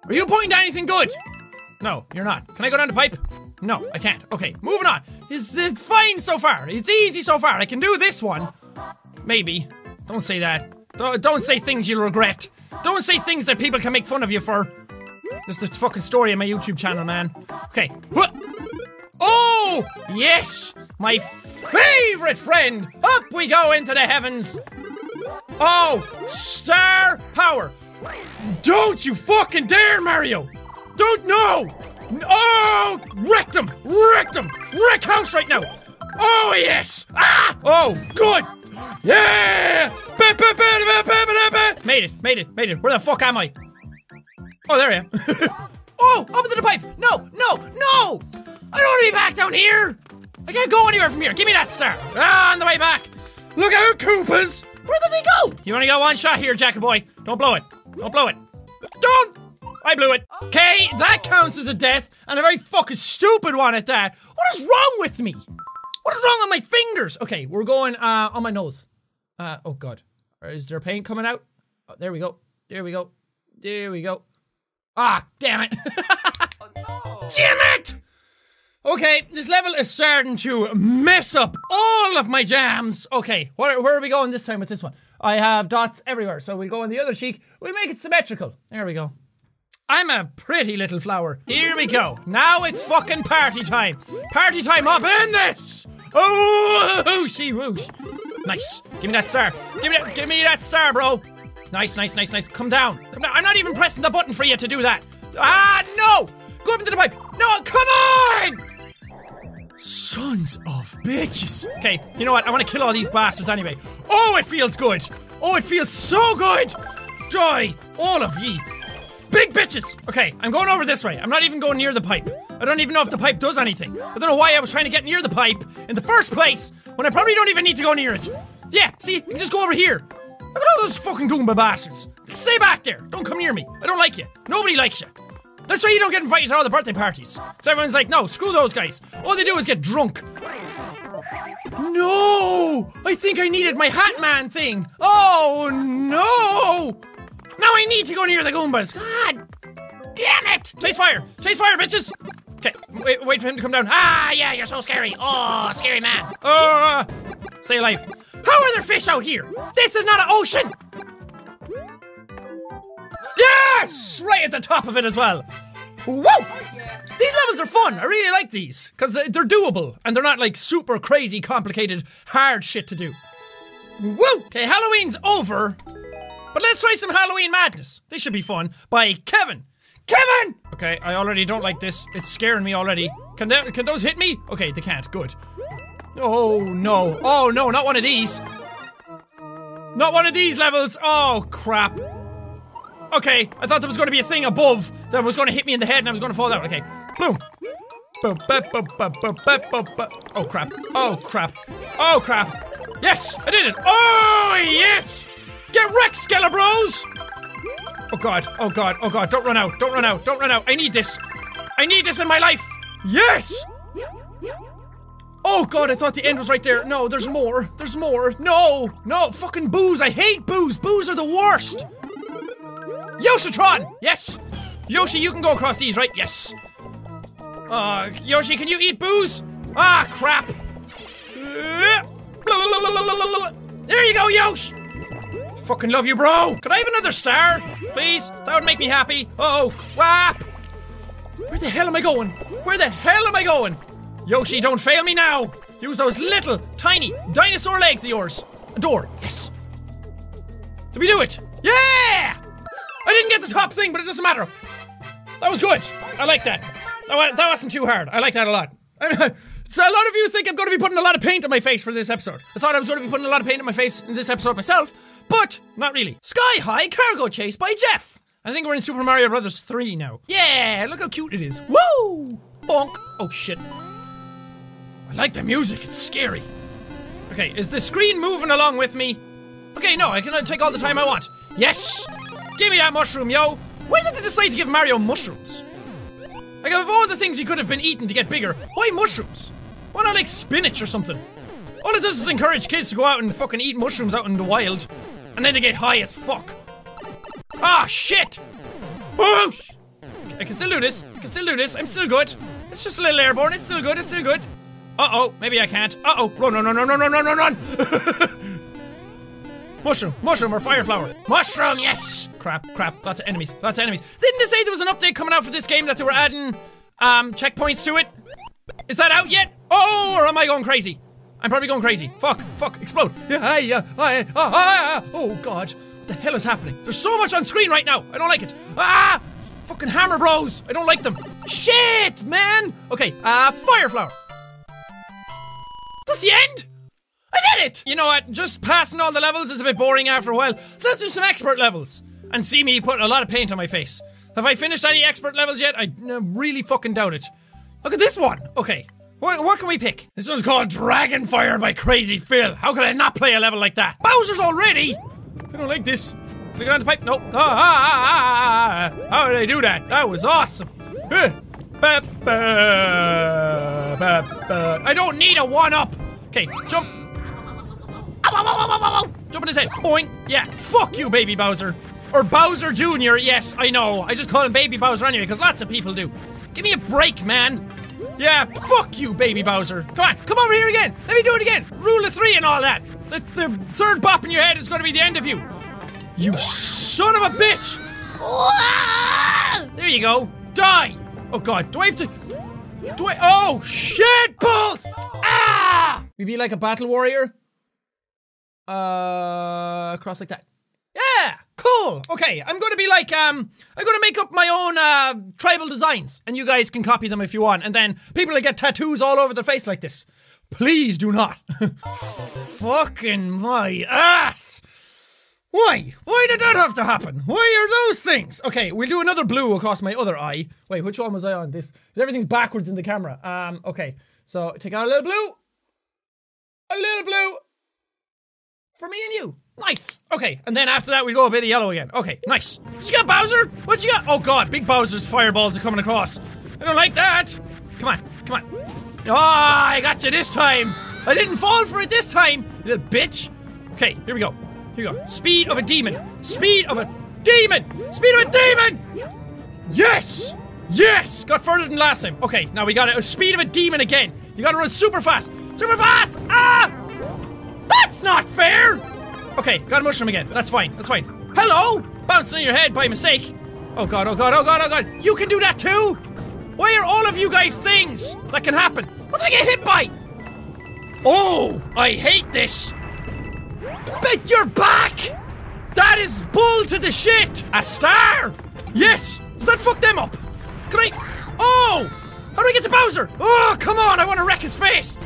Are you pointing to anything good? No, you're not. Can I go down the pipe? No, I can't. Okay, moving on. It's, it's fine so far. It's easy so far. I can do this one. Maybe. Don't say that. Don't, say things you'll regret. Don't say things that people can make fun of you for. This is the fucking story of my YouTube channel, man. Okay. Oh, yes! My favorite friend! Up we go into the heavens! Oh, star power! Don't you fucking dare, Mario! Don't know! Oh, Wreck them! Wreck them! Wreck house right now! Oh, yes! Ah! Oh, good! Yeah! Made it, made it, made it. Where the fuck am I? Oh, there I am. oh, up into the pipe! No, no, no! I don't want to be back down here! I can't go anywhere from here. Give me that star. Ah, on the way back. Look out, Koopas. Where did they go? You only got one shot here, Jacket Boy. Don't blow it. Don't blow it. Don't! I blew it. Okay, that counts as a death, and a very fucking stupid one at that. What is wrong with me? What is wrong with my fingers? Okay, we're going uh, on my nose. Uh, oh god. Is there paint coming out? Oh, there we go. There we go. There we go. Ah, damn it. Damn it! Okay, this level is starting to mess up all of my jams. Okay, where, where are we going this time with this one? I have dots everywhere, so we'll go on the other cheek. We'll make it symmetrical. There we go. I'm a pretty little flower. Here we go. Now it's fucking party time. Party time up in this. Oh, whooshy whoosh. Nice. Give me that star. Give me that. Give me that star, bro. Nice, nice, nice, nice. Come down. Come down. I'm not even pressing the button for you to do that. Ah, no. Go up into the pipe. No, come on. Sons of bitches. Okay, you know what? I want to kill all these bastards anyway. Oh, it feels good. Oh, it feels so good. Joy, all of ye. Big bitches! Okay, I'm going over this way. I'm not even going near the pipe. I don't even know if the pipe does anything. I don't know why I was trying to get near the pipe in the first place when I probably don't even need to go near it. Yeah, see, you can just go over here. Look at all those fucking Goomba bastards. Stay back there. Don't come near me. I don't like you. Nobody likes you. That's why you don't get invited to all the birthday parties. So everyone's like, no, screw those guys. All they do is get drunk. No! I think I needed my Hat Man thing. Oh no! Now I need to go near the Goombas. God damn it! Chase fire! Chase fire, bitches! Okay, wait, wait for him to come down. Ah, yeah, you're so scary. Oh, scary man. Uh, stay alive. How are there fish out here? This is not an ocean! Yes! Right at the top of it as well. Whoa! These levels are fun. I really like these because they're doable and they're not like super crazy, complicated, hard shit to do. Woo! Okay, Halloween's over, but let's try some Halloween madness. This should be fun. By Kevin. Kevin! Okay, I already don't like this. It's scaring me already. Can they, can those hit me? Okay, they can't. Good. Oh no. Oh no, not one of these. Not one of these levels. Oh crap. Okay, I thought there was going to be a thing above that was going to hit me in the head and I was going to fall down. Okay, boom. Oh crap. Oh crap. Oh crap. Yes, I did it. Oh yes. Get wrecked, Skelebros. Oh god. Oh god. Oh god. Don't run out. Don't run out. Don't run out. I need this. I need this in my life. Yes. Oh god, I thought the end was right there. No, there's more. There's more. No. No, fucking Boos. I hate Boos. Boos are the worst. Yoshitron! Yes! Yoshi, you can go across these, right? Yes. Uh, Yoshi, can you eat Boos? Ah, crap. There you go, Yosh! Fucking love you, bro! Could I have another star? Please? That would make me happy. Oh, crap! Where the hell am I going? Where the hell am I going? Yoshi, don't fail me now! Use those little, tiny, dinosaur legs of yours. A door. Yes. Did we do it? Yeah! I didn't get the top thing, but it doesn't matter. That was good. I like that. That, wasn't too hard. I like that a lot. so a lot of you think I'm going to be putting a lot of paint on my face for this episode. I thought I was going to be putting a lot of paint on my face in this episode myself, but not really. Sky High Cargo Chase by Jeff. I think we're in Super Mario Brothers 3 now. Yeah, look how cute it is. Woo! Bonk. Oh shit. I like the music, it's scary. Okay, is the screen moving along with me? Okay, no, I can uh, take all the time I want. Yes! Give me that mushroom, yo! Why did they decide to give Mario mushrooms? Like, of all the things he could have been eating to get bigger, why mushrooms? Why not like spinach or something? All it does is encourage kids to go out and fucking eat mushrooms out in the wild, and then they get high as fuck. Ah, shit! Whoosh! I can still do this. I can still do this. I'm still good. It's just a little airborne. It's still good. It's still good. Uh oh. Maybe I can't. Uh oh. Run, run, run, run, run, run, run, run, run. Mushroom, mushroom, or fire flower. Mushroom, yes! Crap, crap, lots of enemies, lots of enemies. Didn't they say there was an update coming out for this game that they were adding, um, checkpoints to it? Is that out yet? Oh, or am I going crazy? I'm probably going crazy. Fuck, fuck, explode. Yeah, yeah, yeah, ah, oh god. What the hell is happening? There's so much on screen right now. I don't like it. Ah! Fucking hammer bros. I don't like them. Shit, man. Okay, uh, fire flower. That's the end? I did it! You know what? Just passing all the levels is a bit boring after a while, so let's do some expert levels and see me put a lot of paint on my face. Have I finished any expert levels yet? I really fucking doubt it. Look at this one. Okay. What, what can we pick? This one's called Dragonfire by Crazy Phil. How could I not play a level like that? Bowser's already! I don't like this. Can I get on the pipe? Nope. Ah, ah, ah, ah, How did I do that? That was awesome. Uh, ba, ba, ba, I don't need a one up. Okay, jump. Ow, ow, ow. Jump in his head. Boing. Yeah. Fuck you, Baby Bowser. Or Bowser Jr. Yes, I know. I just call him Baby Bowser anyway, because lots of people do. Give me a break, man. Yeah, fuck you, baby Bowser. Come on, come over here again. Let me do it again. Rule of three and all that. The, the third bop in your head is going to be the end of you. You son of a bitch! There you go. Die! Oh god, do I have to. Do I. Oh shit balls! Ah! We be like a battle warrior. Uh, cross like that. Yeah, cool. Okay, I'm to be like um, I'm to make up my own uh tribal designs, and you guys can copy them if you want, and then people will get tattoos all over their face like this. Please do not. Fucking my ass. Why? Why did that have to happen? Why are those things? Okay, we'll do another blue across my other eye. Wait, which one was I on? This everything's backwards in the camera. Um, okay. So take out a little blue. A little blue. For me and you. Nice. Okay, and then after that we go a bit of yellow again. Okay, nice. What you got, Bowser? What you got? Oh god, big Bowser's fireballs are coming across. I don't like that. Come on, come on. Oh, I got you this time. I didn't fall for it this time, you little bitch. Okay, here we go. Here we go. Speed of a demon. Speed of a demon. Speed of a demon. Yes. Yes. Got further than last time. Okay, now we got a speed of a demon again. You gotta run super fast. Super fast. Ah. That's not fair. Okay, got a mushroom again. That's fine. That's fine. Hello. Bouncing on your head by mistake. Oh god. Oh god. Oh god. Oh god. You can do that too. Why are all of you guys things that can happen? What did I get hit by? Oh, I hate this. Bet you're back! That is bull to the shit! A star! Yes! Does that fuck them up? Can I. Oh! How do I get to Bowser? Oh, come on! I want to wreck his face!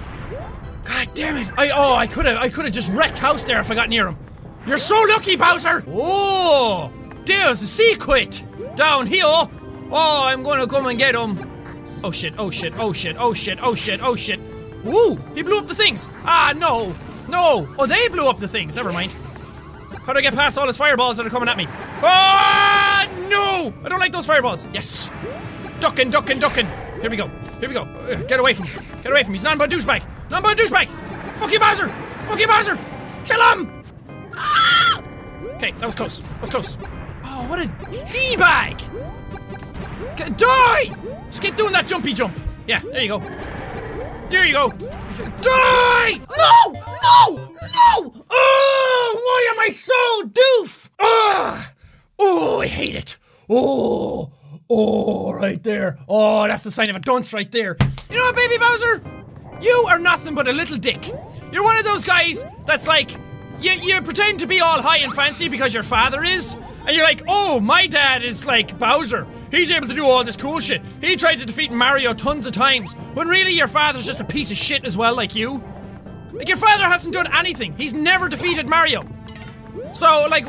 God damn it! I oh, I could have, I could have just wrecked house there if I got near him. You're so lucky, Bowser! Oh, there's a secret down here. Oh, I'm gonna come and get him. Oh shit! Oh shit! Oh shit! Oh shit! Oh shit! Oh shit! Woo! He blew up the things. Ah no! No! Oh, they blew up the things. Never mind. How do I get past all his fireballs that are coming at me? Ah no! I don't like those fireballs. Yes. Ducking, ducking, ducking. Here we go. Here we go. Uh, Get away from him. Get away from him. He's not about douchebag. Not about douchebag. Fuck you, Bowser. Fuck you, Bowser. Kill him. Okay, that was close. That was close. Oh, what a d-bag. Die! Just keep doing that jumpy jump. Yeah, there you go. There you go. Die! No! No! No! Oh, why am I so doof? Ah! Oh, I hate it. Oh, oh, right there. Oh, that's the sign of a dunce right there. You know what, baby Bowser? You are nothing but a little dick. You're one of those guys that's like, you, you pretend to be all high and fancy because your father is, and you're like, oh, my dad is like Bowser. He's able to do all this cool shit. He tried to defeat Mario tons of times, when really your father's just a piece of shit as well, like you. Like, your father hasn't done anything. He's never defeated Mario. So, like,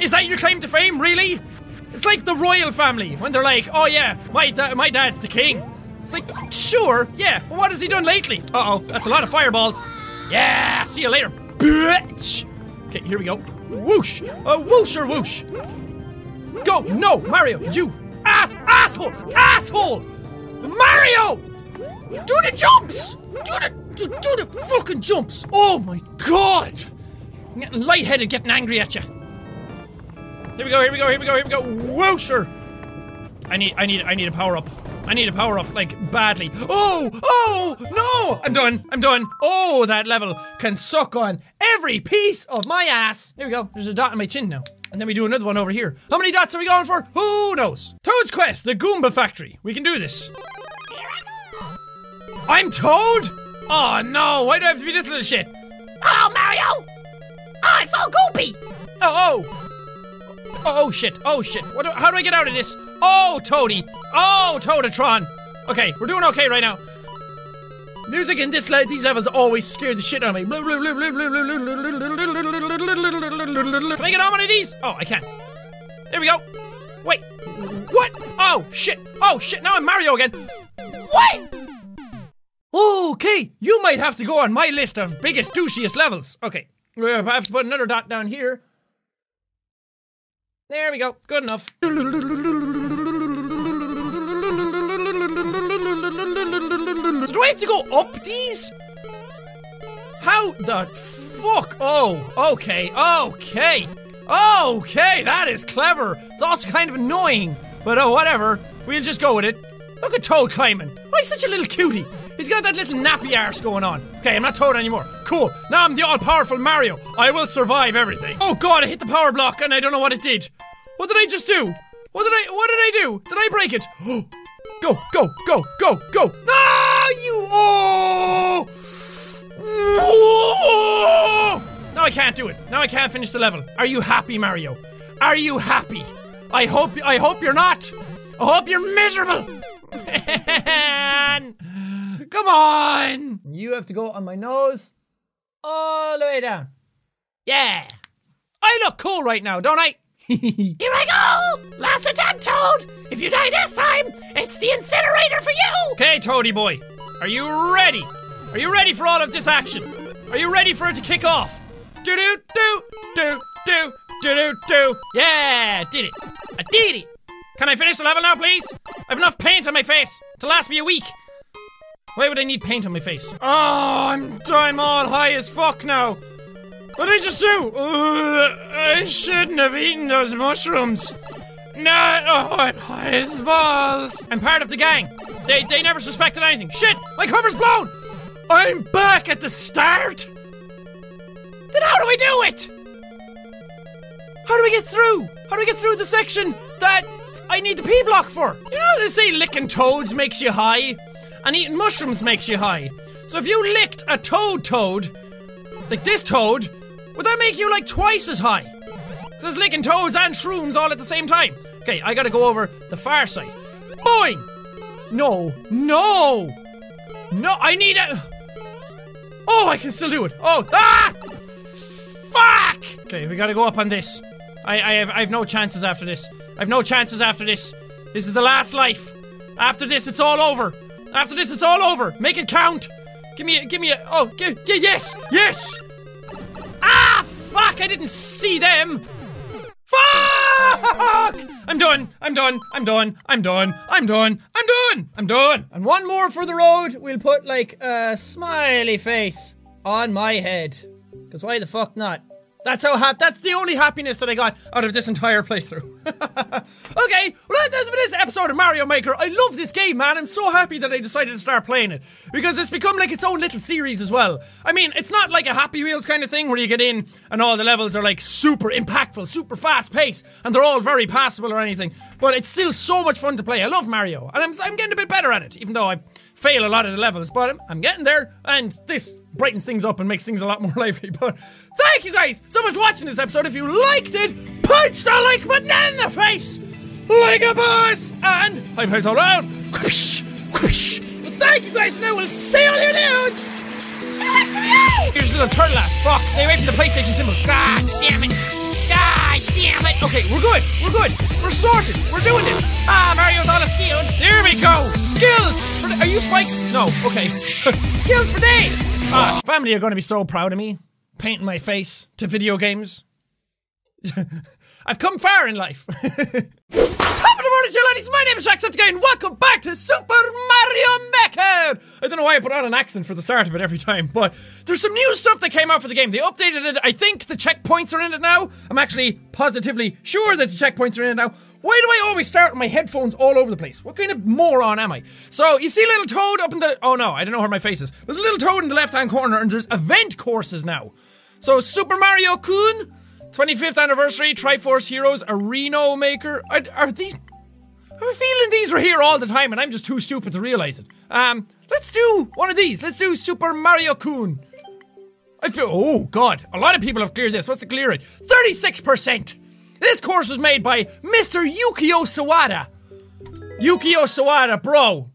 is that your claim to fame, really? It's like the royal family when they're like, oh yeah, my, da- my dad's the king. It's like, sure, yeah, but what has he done lately? Uh oh, that's a lot of fireballs. Yeah, see you later, bitch. Okay, here we go. Whoosh, a whoosh or whoosh. Go, no, Mario, you ass, asshole, asshole, Mario, do the jumps, do the, do, do the fucking jumps. Oh my god, I'm getting lightheaded, getting angry at you. Here we go, here we go, here we go, here we go. Whoosher! I need, I need, I need a power up. I need a power up, like, badly. Oh! Oh! No! I'm done, I'm done. Oh, that level can suck on every piece of my ass. There we go, there's a dot on my chin now. And then we do another one over here. How many dots are we going for? Who knows? Toad's Quest, the Goomba Factory. We can do this. I'm Toad? Oh no, why do I have to be this little shit? Hello, Mario! Oh, it's all goopy! Oh, oh! Oh, oh shit, oh shit. What do, how do I get out of this? Oh, Toady! Oh, Toadatron! Okay, we're doing okay right now. Music in this these levels always scare the shit out of me. Can I get on one of these? Oh, I can. There we go. Wait. What? Oh, shit. Oh, shit. Now I'm Mario again. What? Okay, you might have to go on my list of biggest douchiest levels. Okay, we have to put another dot down here. There we go. Good enough. Do I have to go up these? How the fuck? Oh, okay, okay, okay. That is clever. It's also kind of annoying, but oh, whatever. We'll just go with it. Look at Toad climbing. Why such a little cutie? He's got that little nappy arse going on. Okay, I'm not Toad anymore. Cool. Now I'm the all-powerful Mario. I will survive everything. Oh god, I hit the power block and I don't know what it did. What did I just do? What did I what did I do? Did I break it? go, go, go, go, go. Ah, you oh! oh! Now I can't do it. Now I can't finish the level. Are you happy, Mario? Are you happy? I hope I hope you're not. I hope you're miserable. Come on. You have to go on my nose all the way down. Yeah. I look cool right now, don't I? Here I go! Last attempt, Toad! If you die this time, it's the incinerator for you! Okay, Toady boy. Are you ready? Are you ready for all of this action? Are you ready for it to kick off? Do do do do do do do do. Yeah, did it. I did it. Can I finish the level now, please? I've enough paint on my face to last me a week. Why would I need paint on my face? Oh, I'm I'm all high as fuck now. What did I just do? Uh, I shouldn't have eaten those mushrooms. No, oh, I'm high as balls. I'm part of the gang. They they never suspected anything. Shit, my cover's blown. I'm back at the start. Then how do I do it? How do we get through? How do we get through the section that I need the P block for? You know, they say licking toads makes you high, and eating mushrooms makes you high. So if you licked a toad toad, like this toad, would that make you like twice as high? There's licking toads and shrooms all at the same time. Okay, I gotta go over the far side. Boing! No, no! No, I need a. Oh, I can still do it. Oh, ah! Fuck! Okay, we gotta go up on this. I, I have, I have no chances after this. I have no chances after this. This is the last life. After this, it's all over. After this, it's all over. Make it count. Give me, a, give me a. Oh, give, give, yes, yes. Ah, fuck! I didn't see them. Fuck! I'm done. I'm done. I'm done. I'm done. I'm done. I'm done. I'm done. And one more for the road. We'll put like a smiley face on my head. Cause why the fuck not? That's how hap- That's the only happiness that I got out of this entire playthrough. okay, well that does it for this episode of Mario Maker. I love this game, man. I'm so happy that I decided to start playing it because it's become like its own little series as well. I mean, it's not like a Happy Wheels kind of thing where you get in and all the levels are like super impactful, super fast paced, and they're all very passable or anything. But it's still so much fun to play. I love Mario, and I'm, I'm getting a bit better at it, even though I fail a lot of the levels, but I'm, I'm getting there, and this brightens things up and makes things a lot more lively. But thank you guys so much for watching this episode. If you liked it, punch the like button in the face like a boss, and high fives all around. Whoosh, whoosh. Well, thank you guys, and I will see all you dudes. Here's a little turtle ass. Fuck, stay away from the PlayStation symbol. God damn it. God damn it. Okay, we're good. We're good. We're sorted. We're doing this. Ah, Mario's all skilled. Here we go. Skills. For are you spikes? No. Okay. Skills for days. Ah, family are going to be so proud of me. Painting my face to video games. I've come far in life. Top of the morning, chilladies. My name is Jacksepticeye, and welcome back to Super Mario Maker. I don't know why I put on an accent for the start of it every time, but there's some new stuff that came out for the game. They updated it. I think the checkpoints are in it now. I'm actually positively sure that the checkpoints are in it now. Why do I always start with my headphones all over the place? What kind of moron am I? So, you see little toad up in the. Oh no, I don't know where my face is. There's a little toad in the left hand corner, and there's event courses now. So, Super Mario Kun, 25th anniversary, Triforce Heroes, Areno Maker. Are, are these. I'm feeling these were here all the time, and I'm just too stupid to realize it. Um, let's do one of these. Let's do Super Mario Kun. I feel. Oh, God. A lot of people have cleared this. What's the clear rate? 36%! This course was made by Mr. Yukio Sawada. Yukio Sawada, bro.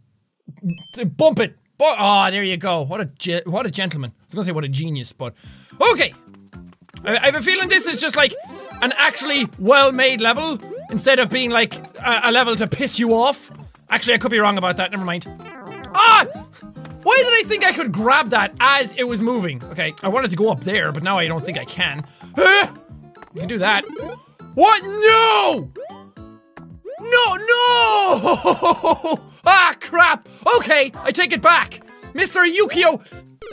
Bump it. Oh, oh, there you go. What a what a gentleman. I was gonna say what a genius, but okay. I, I have a feeling this is just like an actually well-made level instead of being like a, a level to piss you off. Actually, I could be wrong about that. Never mind. Ah! Why did I think I could grab that as it was moving? Okay, I wanted to go up there, but now I don't think I can. Ah! You can do that. What? No! No, no! ah, crap! Okay, I take it back. Mr. Yukio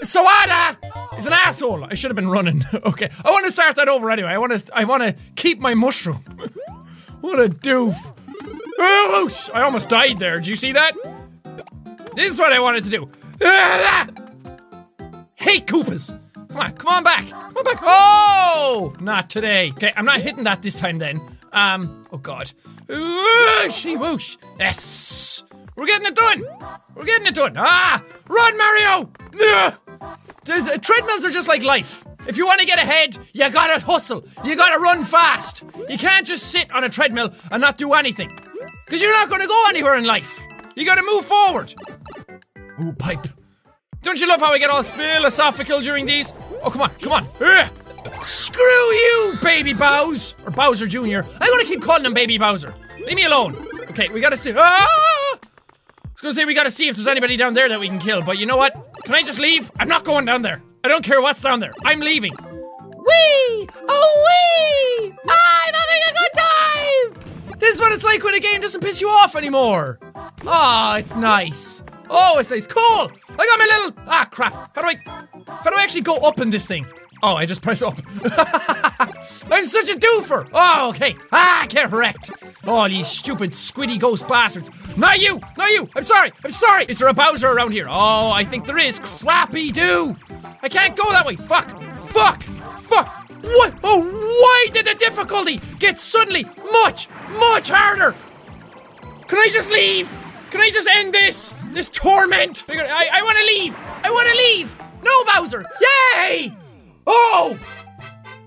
Sawada is an asshole. I should have been running. okay, I want to start that over anyway. I want to. I want to keep my mushroom. what a doof! Oh, I almost died there. Did you see that? This is what I wanted to do. Hey, Koopas. Come on, come on back. Come on back. Oh! Not today. Okay, I'm not hitting that this time then. Um, oh god. Whooshy whoosh. Yes. We're getting it done. We're getting it done. Ah! Run, Mario! Treadmills are just like life. If you want to get ahead, you gotta hustle. You gotta run fast. You can't just sit on a treadmill and not do anything. Because you're not gonna go anywhere in life. You gotta move forward. Ooh, pipe. Don't you love how I get all philosophical during these? Oh, come on, come on. Ugh. Screw you, Baby Bowser. Or Bowser Jr. I'm gonna keep calling him Baby Bowser. Leave me alone. Okay, we gotta see. Ah! I was gonna say we gotta see if there's anybody down there that we can kill, but you know what? Can I just leave? I'm not going down there. I don't care what's down there. I'm leaving. Wee! Oh, wee! I'm having a good time! This is what it's like when a game doesn't piss you off anymore. Ah, it's nice. Oh, it's nice. Cool. I got my little. Ah, crap. How do I? How do I actually go up in this thing? Oh, I just press up. I'm such a doofer. Oh, okay. Ah, get wrecked. Oh, you stupid squiddy ghost bastards. Not you. Not you. I'm sorry. I'm sorry. Is there a Bowser around here? Oh, I think there is. Crappy do. I can't go that way. Fuck. Fuck. Fuck. What? Oh, why did the difficulty get suddenly much, much harder? Can I just leave? Can I just end this? This torment? I, I, I want to leave. I want to leave. No, Bowser. Yay! Oh!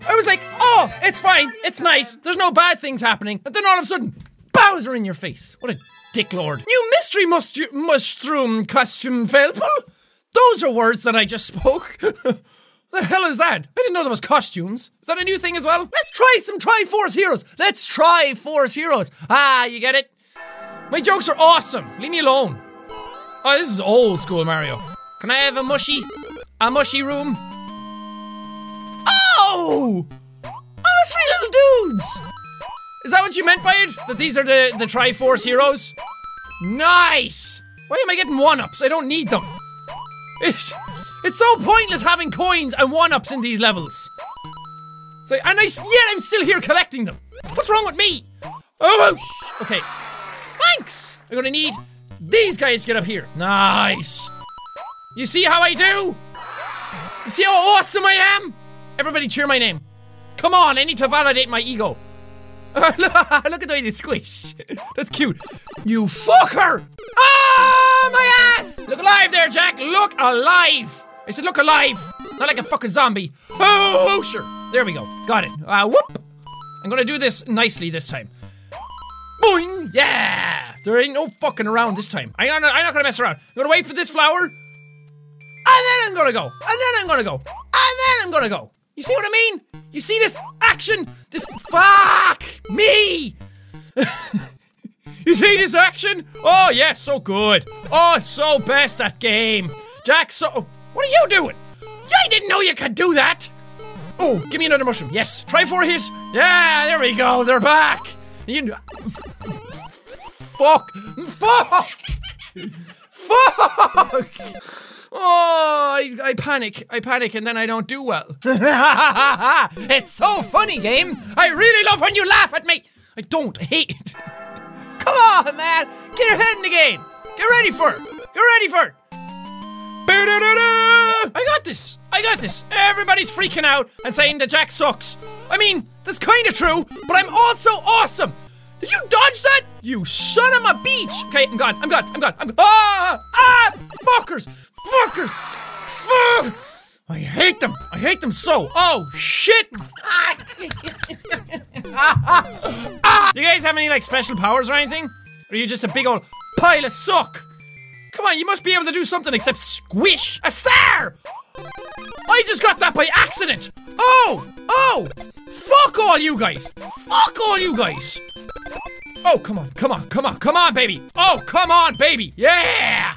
I was like, oh, it's fine. It's nice. There's no bad things happening. And then all of a sudden, Bowser in your face. What a dick lord. New mystery mustu- mushroom costume felpel? Those are words that I just spoke. the hell is that? I didn't know there was costumes. Is that a new thing as well? Let's try some Triforce Heroes. Let's try Force Heroes. Ah, you get it? My jokes are awesome. Leave me alone. Oh, this is old school Mario. Can I have a mushy? A mushy room? Oh! Oh, three little dudes! Is that what you meant by it? That these are the, the Triforce heroes? Nice! Why am I getting one-ups? I don't need them. It's, it's so pointless having coins and one-ups in these levels. Like, and I, yet I'm still here collecting them. What's wrong with me? Oh, okay. Thanks! I'm gonna need these guys to get up here. Nice. You see how I do? You see how awesome I am? Everybody cheer my name. Come on, I need to validate my ego. Look at the way they squish. That's cute. You fucker! Ah, my ass! Look alive there, Jack. Look alive. I said look alive. Not like a fucking zombie. Oh, sure. There we go. Got it. Uh, whoop. I'm gonna do this nicely this time. Boing! Yeah! There ain't no fucking around this time. I, I'm not gonna mess around. I'm gonna wait for this flower. And then I'm gonna go. And then I'm gonna go. And then I'm gonna go. You see what I mean? You see this action? This fuck me! you see this action? Oh yes, so good. Oh, so best that game. Jack, so what are you doing? I didn't know you could do that. Oh, give me another mushroom. Yes, try for his. Yeah, there we go. They're back. You. Fuck. Fuck. Fuck. Oh, I, I panic. I panic and then I don't do well. it's so funny, game. I really love when you laugh at me. I don't I hate it. Come on, man. Get your head in the game. Get ready for it. Get ready for it. I got this. I got this. Everybody's freaking out and saying that Jack sucks. I mean, that's kind of true, but I'm also awesome. Did you dodge that? You son of a beach! Okay, I'm gone. I'm gone. I'm gone. I'm gone. Ah! Ah! Fuckers! Fuckers! Fuck! I hate them. I hate them so. Oh shit! Ah. You guys have any like special powers or anything? Or are you just a big old pile of suck? Come on, you must be able to do something except squish a star. I just got that by accident. Oh! Oh! Fuck all you guys! Fuck all you guys! Oh, come on, come on, come on, come on, baby! Oh, come on, baby! Yeah!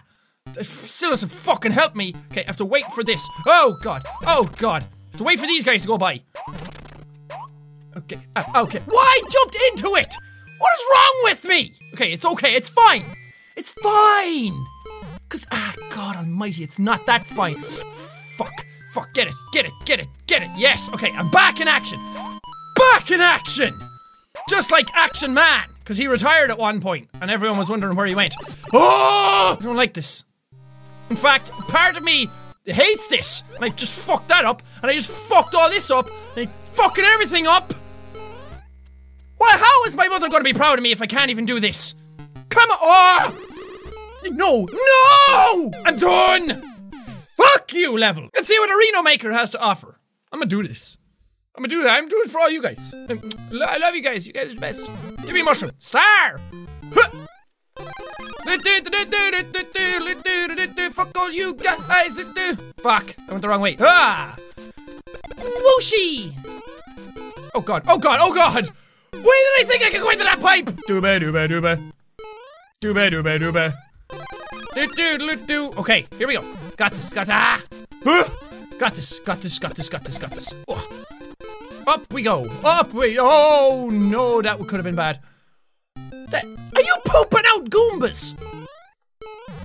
Still doesn't fucking help me. Okay, I have to wait for this. Oh, God. Oh, God. I have to wait for these guys to go by. Okay, uh, okay. Why jumped into it? What is wrong with me? Okay, it's okay, it's fine. It's fine. Cause, ah, God almighty, it's not that fine. Fuck, fuck, get it, get it, get it, get it. Yes, okay, I'm back in action. Back in action! Just like Action Man, because he retired at one point, and everyone was wondering where he went. Oh! I don't like this. In fact, part of me hates this, and I've just fucked that up, and I just fucked all this up, and I fucking everything up. Well, how is my mother to be proud of me if I can't even do this? Come on! Oh! No, no! I'm done! Fuck you, level. Let's see what Mario Maker has to offer. I'm gonna do this. I'm gonna do that. I'm doing it for all you guys. I love you guys. You guys are the best. Give me a mushroom. Star! Fuck all you guys. Fuck. I went the wrong way. Ah! Whooshy! Oh god. Oh god. Oh god! Why did I think I could go into that pipe? Dooba dooba dooba. Dooba dooba dooba. Do do do. Okay, here we go. Got this. Got ah. Got this. Got this. Got this. Got this. Got this. Oh. Up we go. Up we. Oh no, that could have been bad. That, are you pooping out Goombas?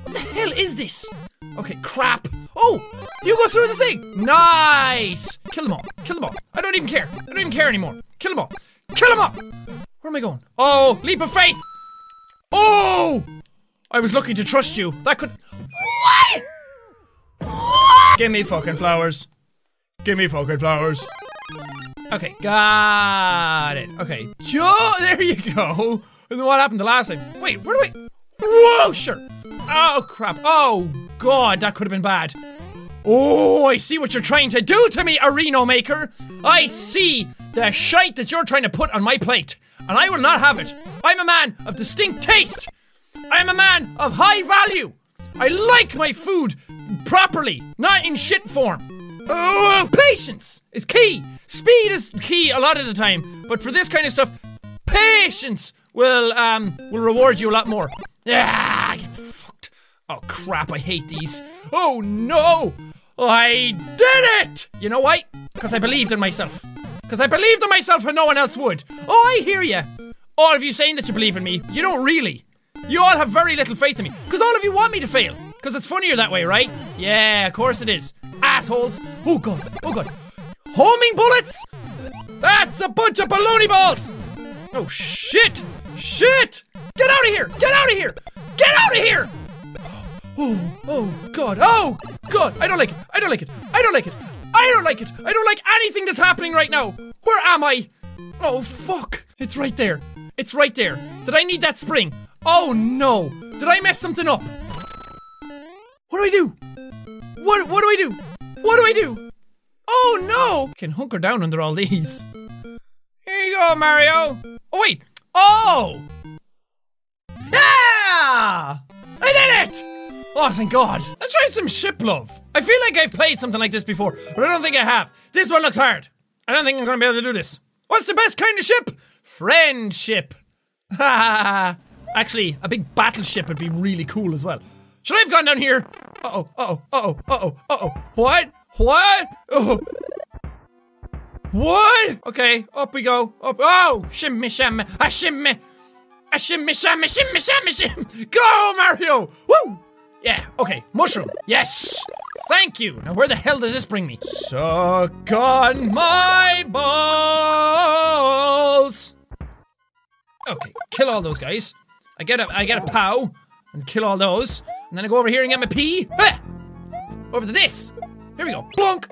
What the hell is this? Okay, crap. Oh, you go through the thing. Nice. Kill them all. Kill them all. I don't even care. I don't even care anymore. Kill them all. Kill them all. Where am I going? Oh, leap of faith. Oh, I was lucky to trust you. That could. What? What? Give me fucking flowers. Give me fucking flowers. Okay, got it. Okay, Joe, there you go. And then what happened the last time? Wait, where do I? Whoa, sure. Oh crap. Oh god, that could have been bad. Oh, I see what you're trying to do to me, Mario Maker. I see the shite that you're trying to put on my plate, and I will not have it. I'm a man of distinct taste. I am a man of high value. I like my food properly, not in shit form. Oh, patience is key. Speed is key a lot of the time, but for this kind of stuff, patience will um will reward you a lot more. Ah, get fucked. Oh crap, I hate these. Oh no! I did it! You know why? Because I believed in myself. Because I believed in myself when no one else would. Oh, I hear you. All of you saying that you believe in me, you don't really. You all have very little faith in me. Because all of you want me to fail. Because it's funnier that way, right? Yeah, of course it is. Assholes. Oh god, oh god. Homing bullets? That's a bunch of baloney balls! Oh shit! Shit! Get out of here! Get out of here! Get out of here! Oh, oh god, oh god, I don't like it, I don't like it, I don't like it, I don't like it, I don't like anything that's happening right now! Where am I? Oh fuck, it's right there, it's right there. Did I need that spring? Oh no, did I mess something up? What do I do? What, what do I do? What do I do? Oh no! Can hunker down under all these. Here you go, Mario. Oh wait. Oh! Yeah! I did it! Oh, thank God. Let's try some ship love. I feel like I've played something like this before, but I don't think I have. This one looks hard. I don't think I'm gonna be able to do this. What's the best kind of ship? Friendship. Ha Actually, a big battleship would be really cool as well. Should I have gone down here? Oh, oh, oh, oh, oh. What? What? Oh. What? Okay, up we go. Up. Oh, shimmy, shimmy, a shimmy, a shimmy, shimmy, shimmy, shimmy, shimmy. Go, Mario! Woo! Yeah. Okay. Mushroom. Yes. Thank you. Now, where the hell does this bring me? Suck on my balls. Okay. Kill all those guys. I get a. I get a pow and kill all those, and then I go over here and get my. Ah! Over to this. Here we go. Blunk.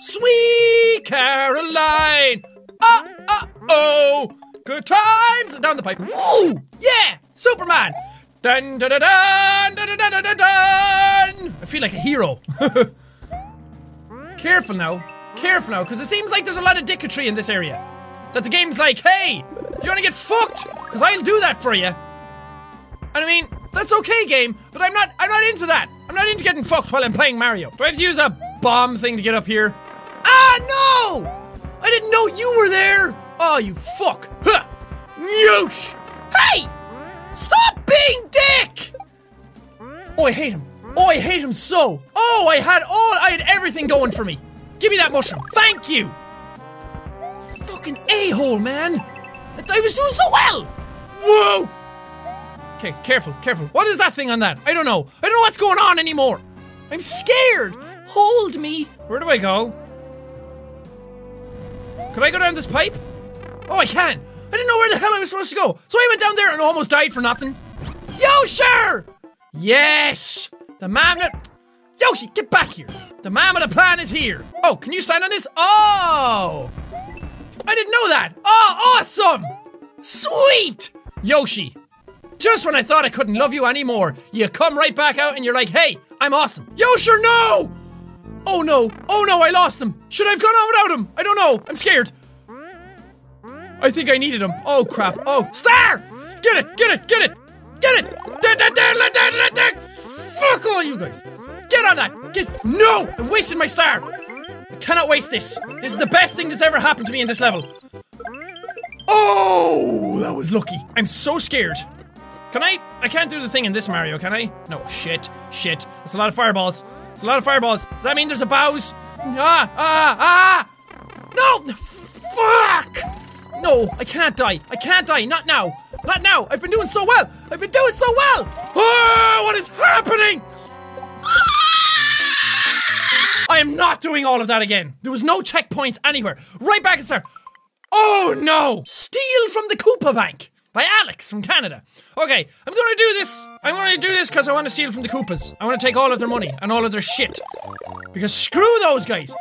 Sweet Caroline! Uh, uh, oh! Good times! Down the pipe. Woo! Yeah! Superman! Dun dun dun dun dun dun dun dun dun! I feel like a hero. Careful now. Careful now, because it seems like there's a lot of dicketry in this area. That the game's like, hey, you wanna get fucked? Because I'll do that for you. And I mean, that's okay, game, but I'm not I'm not into that. I'm not into getting fucked while I'm playing Mario. Do I have to use a bomb thing to get up here? Ah, no! I didn't know you were there! Oh, you fuck! Huh! Noosh! Hey! Stop being dick! Oh, I hate him. Oh, I hate him so. Oh, I had all, I had everything going for me. Give me that mushroom. Thank you! Fucking a-hole, man! I, was doing so well! Whoa! Okay, careful, careful. What is that thing on that? I don't know. I don't know what's going on anymore. I'm scared. Hold me. Where do I go? Could I go down this pipe? Oh, I can. I didn't know where the hell I was supposed to go. So I went down there and almost died for nothing. Yo, sure. Yes. The that. Yoshi, get back here! The man the plan is here! Oh, can you stand on this? Oh! I didn't know that! Oh, awesome! Sweet! Yoshi, just when I thought I couldn't love you anymore, you come right back out and you're like, hey, I'm awesome. Yoshi, no! Oh no, oh no, I lost him. Should I have gone on without him? I don't know. I'm scared. I think I needed him. Oh crap. Oh, Star! Get it, get it, get it! Get it! Fuck all you guys! Get on that! Get no! I'm wasting my star! I cannot waste this. This is the best thing that's ever happened to me in this level. Oh, that was lucky. I'm so scared. Can I? I can't do the thing in this Mario, can I? No, shit, shit. That's a lot of fireballs. It's a lot of fireballs. Does that mean there's a bows? Ah, ah, ah! No! Fuck! No, I can't die. I can't die. Not now. Not now. I've been doing so well. I've been doing so well. Ah, what is happening? I am not doing all of that again. There was no checkpoints anywhere. Right back at start. Oh no! Steal from the Koopa Bank by Alex from Canada. Okay, I'm gonna do this. I'm gonna do this because I want to steal from the Koopas. I want to take all of their money and all of their shit. Because screw those guys.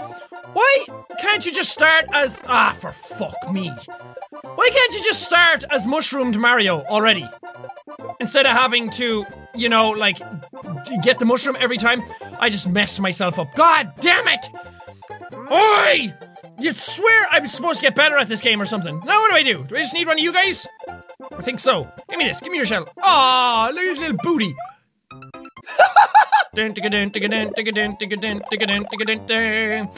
Why can't you just start as. Ah, for fuck me. Why can't you just start as Mushroomed Mario already? Instead of having to, you know, like, get the mushroom every time. I just messed myself up. God damn it! Oi! You swear I'm supposed to get better at this game or something. Now what do I do? Do I just need one of you guys? I think so. Give me this. Give me your shell. Aw, look at his little booty.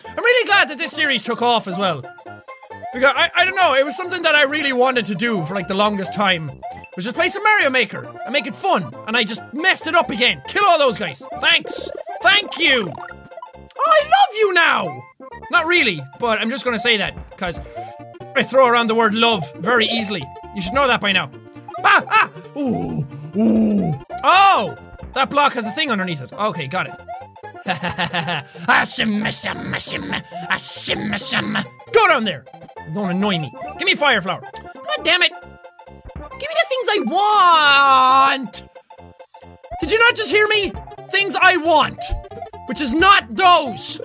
I'm really glad that this series took off as well. Because I, I don't know, it was something that I really wanted to do for like the longest time. Was just play some Mario Maker and make it fun, and I just messed it up again. Kill all those guys. Thanks. Thank you. Oh, I love you now. Not really, but I'm just gonna say that because I throw around the word love very easily. You should know that by now. Ah, ah, ooh, ooh. Oh, that block has a thing underneath it. Okay, got it. Go down there. Don't annoy me. Give me fire flower. God damn it. Give me the things I want. Did you not just hear me? Things I want, which is not those.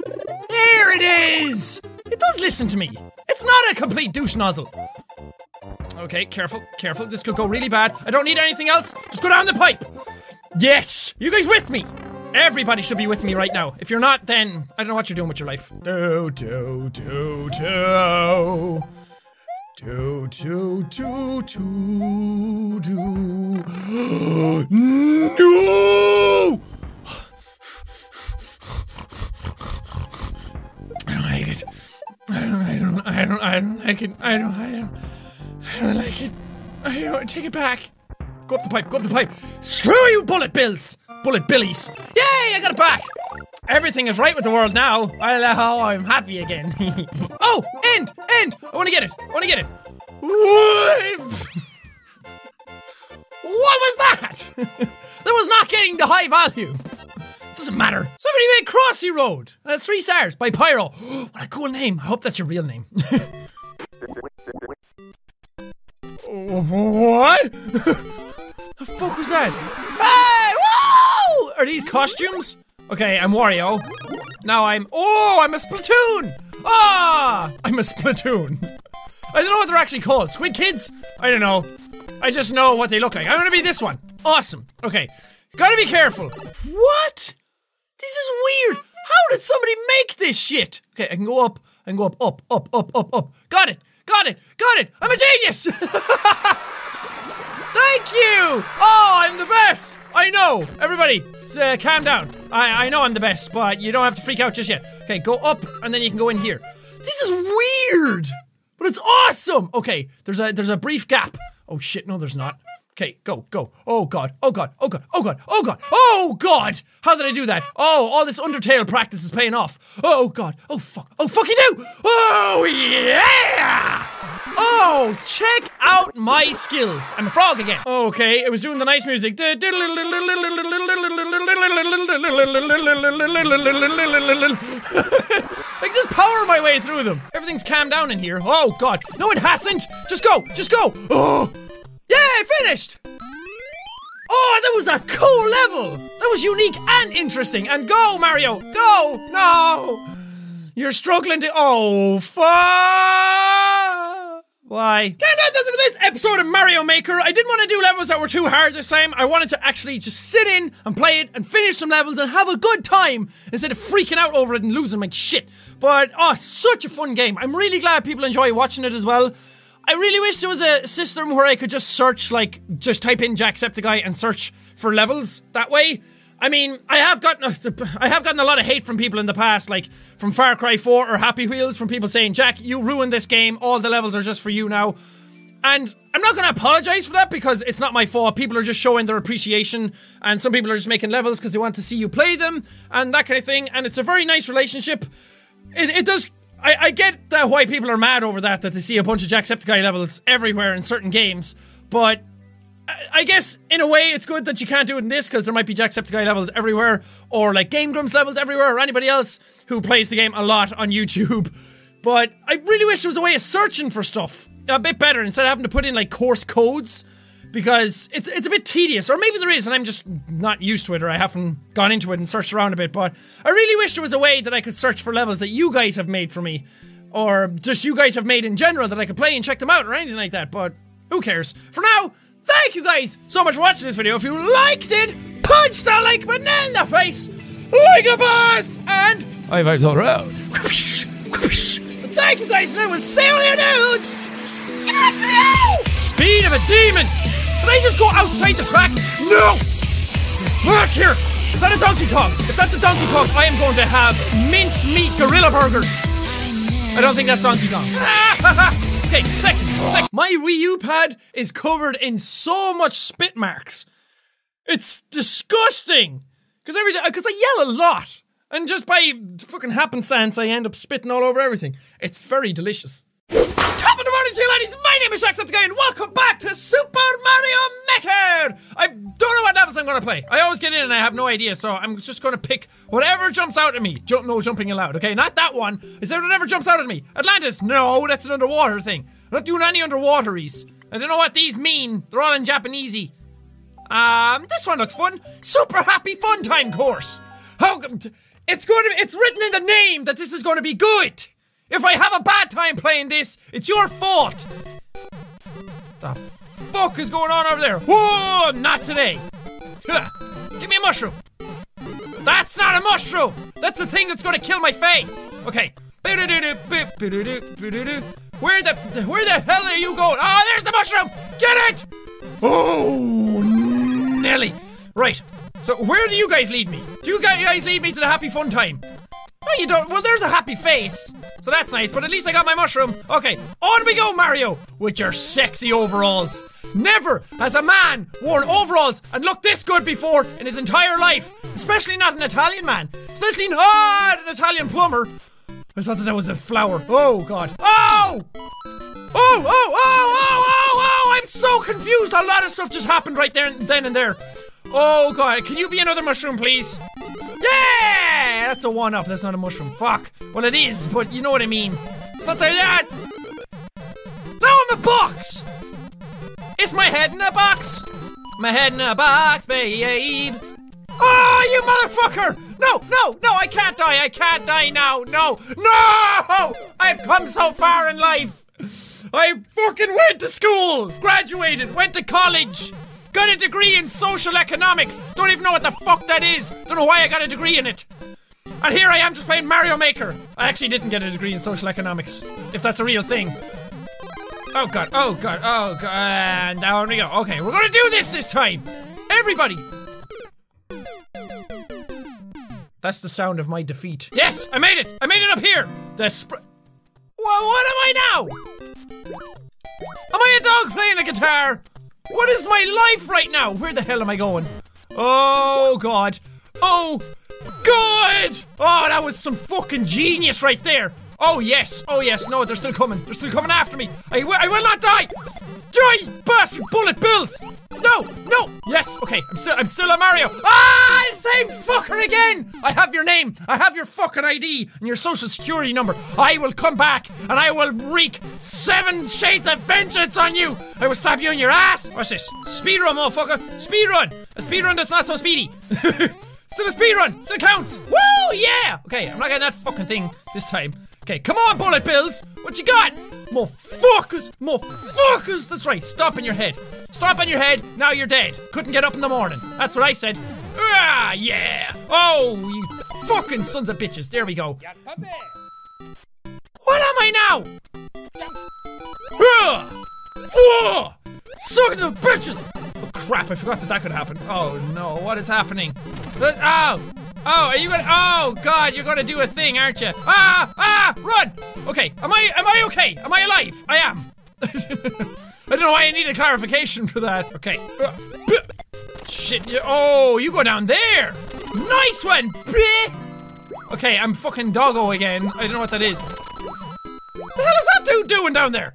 There it is. It does listen to me. It's not a complete douche nozzle. Okay, careful, careful. This could go really bad. I don't need anything else. Just go down the pipe. Yes! You guys with me? Everybody should be with me right now. If you're not, then I don't know what you're doing with your life. Do, do, do, do. Do, do, do, do, do. no! I don't like it. I don't, I don't, I don't, I don't like it. I don't, I don't, I don't like it. I don't, take it back. Go up the pipe, go up the pipe. Screw you, bullet bills! Bullet billies. Yay, I got it back! Everything is right with the world now. I, uh, oh, I'm happy again. oh, end, end! I want to get it. I want to get it. What was that? that was not getting the high value. Doesn't matter. Somebody made Crossy Road. That's three stars by Pyro. what a cool name. I hope that's your real name. What? the fuck was that? Hey! Whoa! Are these costumes? Okay, I'm Wario. Now I'm. Oh, I'm a Splatoon! Ah! I'm a Splatoon. I don't know what they're actually called. Squid Kids? I don't know. I just know what they look like. I'm gonna be this one. Awesome. Okay. Gotta be careful. What? This is weird. How did somebody make this shit? Okay, I can go up. I can go up, up, up, up, up, up. Got it. Got it. Got it. I'm a genius. Thank you! Oh, I'm the best! I know! Everybody, uh, calm down. I, I know I'm the best, but you don't have to freak out just yet. Okay, go up, and then you can go in here. This is weird! But it's awesome! Okay, there's a there's a brief gap. Oh shit, no there's not. Okay, go, go. Oh god, oh god, oh god, oh god, oh god, oh god! How did I do that? Oh, all this Undertale practice is paying off. Oh god, oh fuck, oh fuck you do! Oh yeah! Oh, check out my skills. I'm a frog again. Okay, it was doing the nice music. I can just power my way through them. Everything's calmed down in here. Oh god. No, it hasn't. Just go. Just go. Oh. I finished. Oh, that was a cool level. That was unique and interesting. And go, Mario, go. No, you're struggling to. Oh, fuck. Why? Yeah, that does it for this episode of Mario Maker. I didn't want to do levels that were too hard this time. I wanted to actually just sit in and play it and finish some levels and have a good time instead of freaking out over it and losing like shit. But oh, such a fun game. I'm really glad people enjoy watching it as well. I really wish there was a system where I could just search, like, just type in Jacksepticeye and search for levels that way. I mean, I have gotten a, I have gotten a lot of hate from people in the past, like from Far Cry 4 or Happy Wheels, from people saying, "Jack, you ruined this game. All the levels are just for you now." And I'm not going to apologize for that because it's not my fault. People are just showing their appreciation, and some people are just making levels because they want to see you play them and that kind of thing. And it's a very nice relationship. It, it does I, I get that why people are mad over that, that they see a bunch of Jacksepticeye levels everywhere in certain games, but I, guess in a way it's good that you can't do it in this because there might be Jacksepticeye levels everywhere, or like Game Grumps levels everywhere, or anybody else who plays the game a lot on YouTube. But I really wish there was a way of searching for stuff a bit better instead of having to put in like course codes because it's it's a bit tedious, or maybe there is, and I'm just not used to it, or I haven't gone into it and searched around a bit. But I really wish there was a way that I could search for levels that you guys have made for me, or just you guys have made in general that I could play and check them out, or anything like that. But who cares? For now, thank you guys so much for watching this video. If you liked it, punch that like button in the face, like a boss, and I vote all around. Thank you guys, and I will see you later, dudes. Speed of a demon. Did I just go outside the track? No! Back here! Is that a Donkey Kong? If that's a Donkey Kong, I am going to have mincemeat gorilla burgers. I don't think that's Donkey Kong. okay, second, second. My Wii U pad is covered in so much spit marks. It's disgusting. Because every day, because I yell a lot. And just by fucking happenstance, I end up spitting all over everything. It's very delicious. Top of the morning to you ladies, my name is Jacksepticeye and welcome back to Super Mario Maker! I don't know what levels I'm gonna play. I always get in and I have no idea, so I'm just gonna pick whatever jumps out at me. Jump, no jumping allowed, okay? Not that one. I said whatever jumps out at me. Atlantis, no, that's an underwater thing. I'm not doing any underwateries. I don't know what these mean. They're all in Japanesey. Um, this one looks fun. Super happy fun time course. How it's going to it's written in the name that this is going to be good. If I have a bad time playing this, it's your fault! The fuck is going on over there? Whoa, not today! Give me a mushroom! That's not a mushroom! That's the thing that's gonna kill my face! Okay. Where the where the hell are you going? Oh, there's the mushroom! Get it! Oh, Nelly. Right. So where do you guys lead me? Do you guys lead me to the happy fun time? No, you don't. Well, there's a happy face. So that's nice, but at least I got my mushroom. Okay, on we go, Mario, with your sexy overalls. Never has a man worn overalls and looked this good before in his entire life. Especially not an Italian man. Especially not an Italian plumber. I thought that that was a flower. Oh, God. Oh! Oh, oh, oh, oh, oh, oh! oh I'm so confused. A lot of stuff just happened right there, then and there. Oh, God. Can you be another mushroom, please? Yeah! That's a one up. That's not a mushroom. Fuck. Well, it is, but you know what I mean. Something like that. Now I'm a box! Is my head in a box? My head in a box, babe. Oh, you motherfucker! No, no, no, I can't die. I can't die now. No, no! I've come so far in life. I fucking went to school, graduated, went to college. Got a degree in social economics. Don't even know what the fuck that is. Don't know why I got a degree in it. And here I am just playing Mario Maker. I actually didn't get a degree in social economics, if that's a real thing. Oh god, oh god, oh god, and down we go. Okay, we're gonna do this this time. Everybody. That's the sound of my defeat. Yes, I made it. I made it up here. The sp- well, what am I now? Am I a dog playing a guitar? What is my life right now? Where the hell am I going? Oh god. Oh god! Oh, that was some fucking genius right there. Oh yes. Oh yes. No, they're still coming. They're still coming after me. I, I will not die. Die, bastard bullet bills! No, no! Yes, okay, I'm still I'm still a Mario. Ah, same fucker again! I have your name, I have your fucking ID and your social security number. I will come back and I will wreak seven shades of vengeance on you! I will stab you in your ass! What's this? Speedrun, motherfucker! Speedrun! A speedrun that's not so speedy! Still a speedrun! Still counts! Woo! Yeah! Okay, I'm not getting that fucking thing this time. Okay, come on, bullet bills! What you got? More fuckers! More fuckers! That's right, stop in your head. Stop on your head, now you're dead. Couldn't get up in the morning. That's what I said. Ah, yeah! Oh, you fucking sons of bitches. There we go. What am I now? Ah! Ah! Sucking the bitches! Crap, I forgot that that could happen. Oh no, what is happening? Uh, oh! Oh, are you gonna? Oh God, you're gonna do a thing, aren't you? Ah! Ah! Run! Okay, am I? Am I okay? Am I alive? I am. I don't know why I need a clarification for that. Okay. Shit. You, oh, you go down there. Nice one. Okay, I'm fucking doggo again. I don't know what that is. What The hell is that dude doing down there?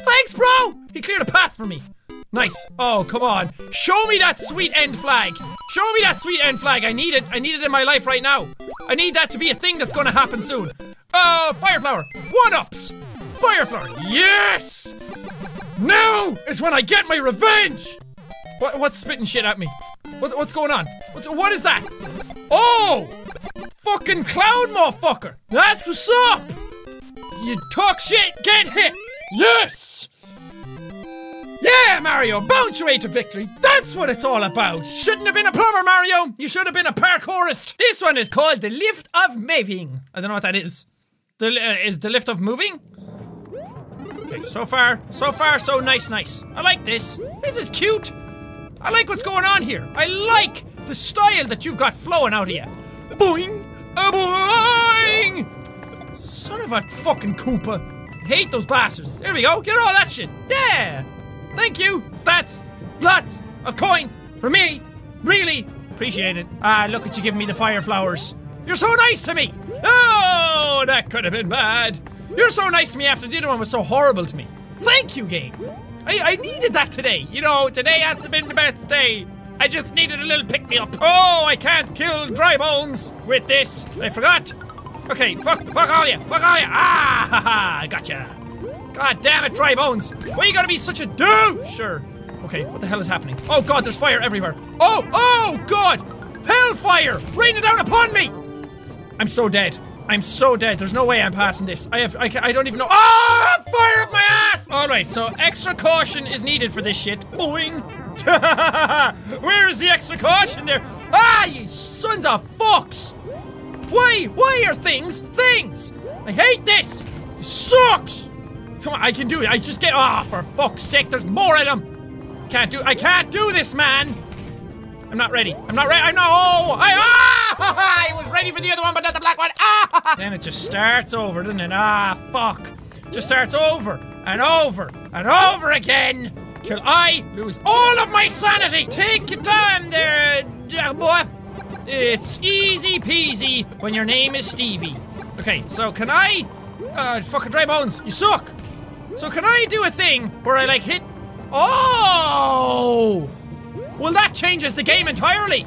Thanks, bro! He cleared a path for me. Nice. Oh, come on. Show me that sweet end flag. Show me that sweet end flag. I need it. I need it in my life right now. I need that to be a thing that's gonna happen soon. Uh, oh, Fireflower. One ups. Fireflower. Yes! Now is when I get my revenge! What, what's spitting shit at me? What, what's going on? What's, what is that? Oh! Fucking cloud motherfucker! That's what's up! You talk shit, get hit! Yes! Yeah, Mario, bounce your way to victory. That's what it's all about. Shouldn't have been a plumber, Mario. You should have been a parkourist. This one is called the lift of moving. I don't know what that is. The uh, is the lift of moving? Okay, so far, so far, so nice, nice. I like this. This is cute. I like what's going on here. I like the style that you've got flowing out of you. Boing, a boing. Son of a fucking Koopa. Hate those bastards. There we go. Get all that shit. Yeah. Thank you. That's lots of coins for me. Really appreciate it. Ah, look at you giving me the fire flowers. You're so nice to me. Oh, that could have been bad. You're so nice to me after the other one was so horrible to me. Thank you, game. I, I needed that today. You know, today hasn't been the best day. I just needed a little pick me up. Oh, I can't kill dry bones with this. I forgot. Okay, fuck, fuck all you, fuck all you. Ah, ha, ha, gotcha. God damn it, dry bones. Why you gotta be such a douche? Sure. Okay, what the hell is happening? Oh god, there's fire everywhere. Oh, oh god! Hellfire raining down upon me! I'm so dead. I'm so dead. There's no way I'm passing this. I have. I, I don't even know. Ah! Fire up my ass! All right. So extra caution is needed for this shit. Boing. Where is the extra caution there? Ah! You sons of fucks! Why? Why are things things? I hate this. This sucks. Come on, I can do it. I just get. Ah, for fuck's sake! There's more of them. I can't do. I can't do this, man. I'm not ready. I'm not ready. Not. Oh, I. Ah! I was ready for the other one, but not the black one. Ah! Then it just starts over, doesn't it? Ah, fuck. Just starts over and over and over again till I lose all of my sanity. Take your time there, boy. It's easy peasy when your name is Stevie. Okay, so can I? Uh, fucking dry bones. You suck. So can I do a thing where I like hit? Oh! Well, that changes the game entirely.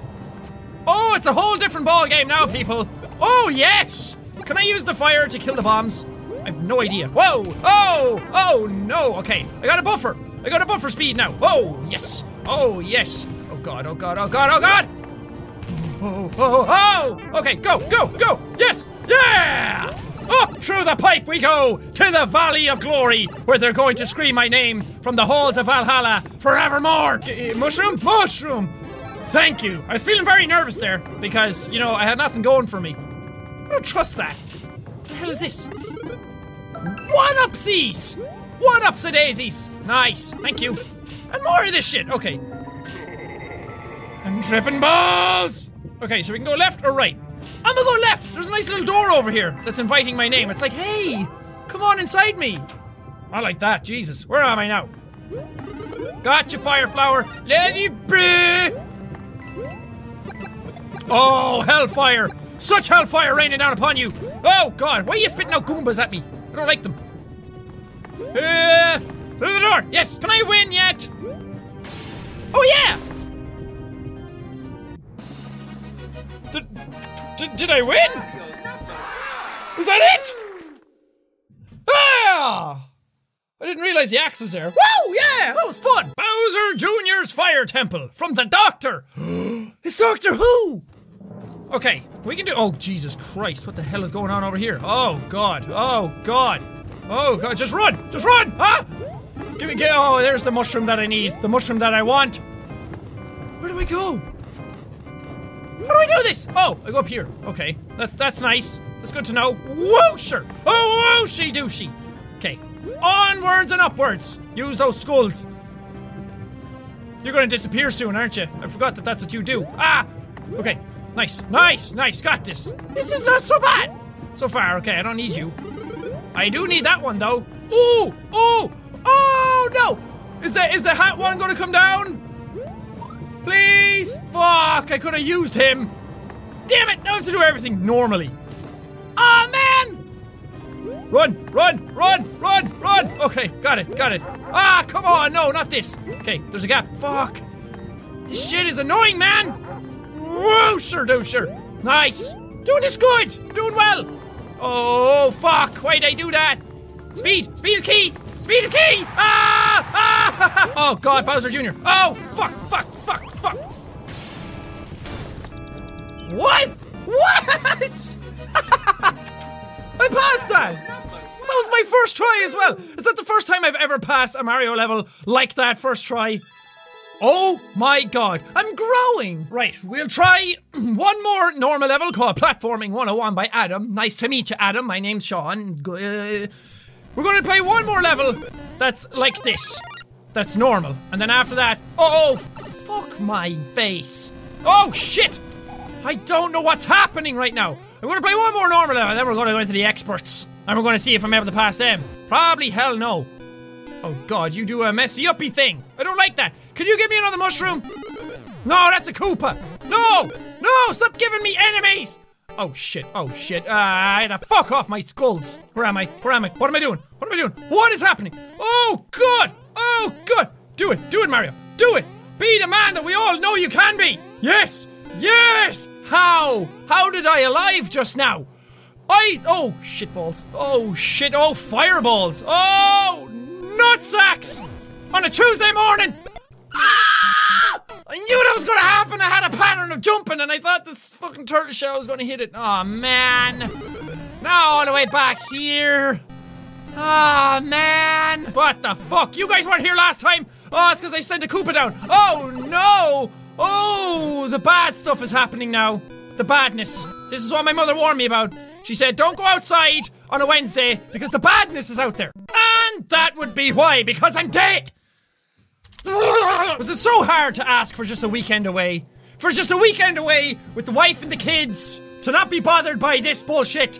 Oh, it's a whole different ball game now, people. Oh yes! Can I use the fire to kill the bombs? I have no idea. Whoa! Oh! Oh no! Okay, I got a buffer. I got a buffer speed now. Oh yes! Oh yes! Oh god! Oh god! Oh god! Oh god! Oh oh oh! oh! Okay, go go go! Yes! Yeah! Through the pipe we go to the Valley of Glory, where they're going to scream my name from the halls of Valhalla forevermore. G- eh, mushroom, mushroom. Thank you. I was feeling very nervous there because you know I had nothing going for me. I don't trust that. What the hell is this? One upsies. One ups a daisies. Nice. Thank you. And more of this shit. Okay. I'm tripping balls. Okay, so we can go left or right. I'm gonna go left. There's a nice little door over here that's inviting my name. It's like, hey, come on inside me. I like that. Jesus, where am I now? Gotcha, Fireflower. Let you be. Oh, hellfire! Such hellfire raining down upon you! Oh God, why are you spitting out Goombas at me? I don't like them. Uh, Through the door! Yes! Can I win yet? Oh, yeah! Did, did, did I win? Was that it? Ah! I didn't realize the axe was there. Whoa! Yeah! That was fun! Bowser Jr.'s Fire Temple from the Doctor! it's Doctor Who! Okay, we can do. Oh, Jesus Christ, what the hell is going on over here? Oh, God. Oh, God. Oh, God, just run! Just run! Ah! Give me. Get, oh, there's the mushroom that I need. The mushroom that I want. Where do I go? How do I do this? Oh, I go up here. Okay, that's that's nice. That's good to know. Whoosher! Oh, whooshy dooshy. Okay, onwards and upwards. Use those skulls. You're gonna disappear soon, aren't you? I forgot that that's what you do. Ah! Okay, nice, nice, nice. Got this. This is not so bad so far. Okay, I don't need you. I do need that one though. Ooh, ooh, oh no! Is the is the hat one gonna come down? Please! Fuck! I could have used him. Damn it! Now I have to do everything normally. Oh man! Run! Run! Run! Run! Run! Okay, got it. Got it. Ah, come on! No, not this. Okay, there's a gap. Fuck! This shit is annoying, man. Whoa! Sure, do sure. Nice. Doing this good. Doing well. Oh fuck! Why'd I do that? Speed! Speed is key! Speed is key! Ah! Ah! Oh god, Bowser Jr. Oh! Fuck! Fuck! What? What? I passed that! That was my first try as well! Is that the first time I've ever passed a Mario level like that first try? Oh my god, I'm growing! Right, we'll try one more normal level called Platforming 101 by Adam. Nice to meet you, Adam. My name's Sean. Uh, We're gonna play one more level that's like this. That's normal. And then after that, oh, f- fuck my face. Oh shit! I don't know what's happening right now. I'm gonna play one more normal level, and then we're gonna go into the experts. And we're gonna see if I'm able to pass them. Probably hell no. Oh god, you do a messy uppy thing. I don't like that. Can you give me another mushroom? No, that's a Koopa. No! No! Stop giving me enemies! Oh shit, oh shit. Ah, uh, fuck off my skulls. Where am I? Where am I? What am I doing? What am I doing? What is happening? Oh god! Oh god! Do it! Do it, Mario! Do it! Be the man that we all know you can be! Yes! Yes! How? How did I alive just now? I oh shitballs. Oh shit. Oh fireballs. Oh nutsacks! On a Tuesday morning! Ah! I knew that was gonna happen! I had a pattern of jumping and I thought this fucking turtle shell was gonna hit it. Oh man. Now all the way back here. Ah oh, man. What the fuck? You guys weren't here last time? Oh, it's because I sent a Koopa down. Oh no! Oh, the bad stuff is happening now. The badness. This is what my mother warned me about. She said, don't go outside on a Wednesday because the badness is out there. And that would be why, because I'm dead. Was it so hard to ask for just a weekend away? For just a weekend away with the wife and the kids to not be bothered by this bullshit?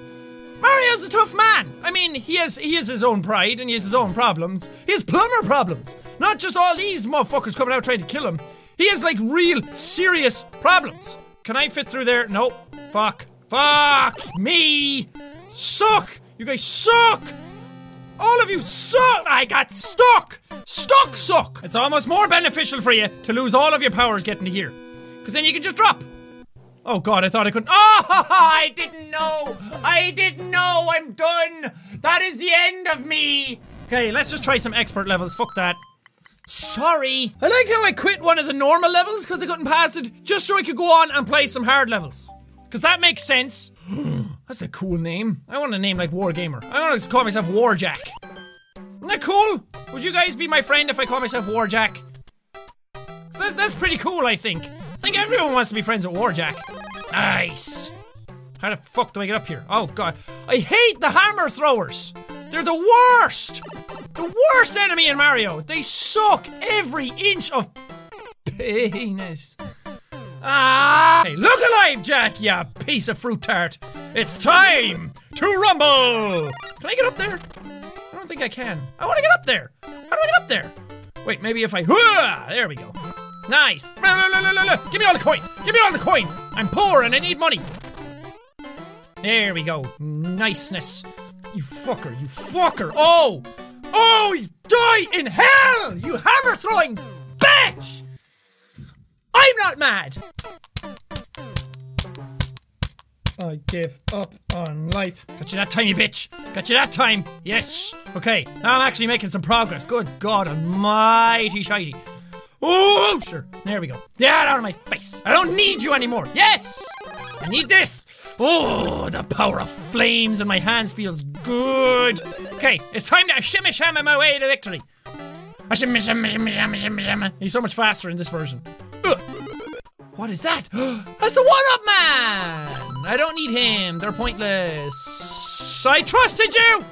Mario's a tough man. I mean, he has he has his own pride and he has his own problems. He has plumber problems. Not just all these motherfuckers coming out trying to kill him. He has like real serious problems. Can I fit through there? Nope. Fuck. Fuck me. Suck. You guys suck. All of you suck. I got stuck. Stuck suck. It's almost more beneficial for you to lose all of your powers getting to here. Because then you can just drop. Oh god, I thought I couldn't. Oh, I didn't know. I didn't know. I'm done. That is the end of me. Okay, let's just try some expert levels. Fuck that. Sorry. I like how I quit one of the normal levels because I couldn't pass it, just so I could go on and play some hard levels. Because that makes sense. That's a cool name. I want a name like Wargamer. I want to call myself Warjack. Isn't that cool? Would you guys be my friend if I call myself Warjack? That, that's pretty cool, I think. I think everyone wants to be friends with Warjack. Nice. How the fuck do I get up here? Oh god. I hate the hammer throwers. They're the worst. The worst enemy in Mario. They suck every inch of penis. Ah! Hey, look alive, Jack, you piece of fruit tart. It's time to rumble. Can I get up there? I don't think I can. I want to get up there. How do I get up there? Wait, maybe if I. There we go. Nice. Give me all the coins. Give me all the coins. I'm poor and I need money. There we go. Niceness. You fucker. You fucker. Oh. Oh, you Die in hell, you hammer throwing bitch! I'm not mad! I give up on life. Got you that time, you bitch. Got you that time. Yes. Okay, now I'm actually making some progress. Good God almighty shitey. Oh, sure. There we go. Get out of my face. I don't need you anymore. Yes! I need this. Oh, the power of flames in my hands feels good. Okay, it's time to shimmy shammy my way to victory. Shimmy shimmy shimmy shimmy shimmy shimmy. He's so much faster in this version. Ugh. What is that? That's a one up man! I don't need him. They're pointless. I trusted you!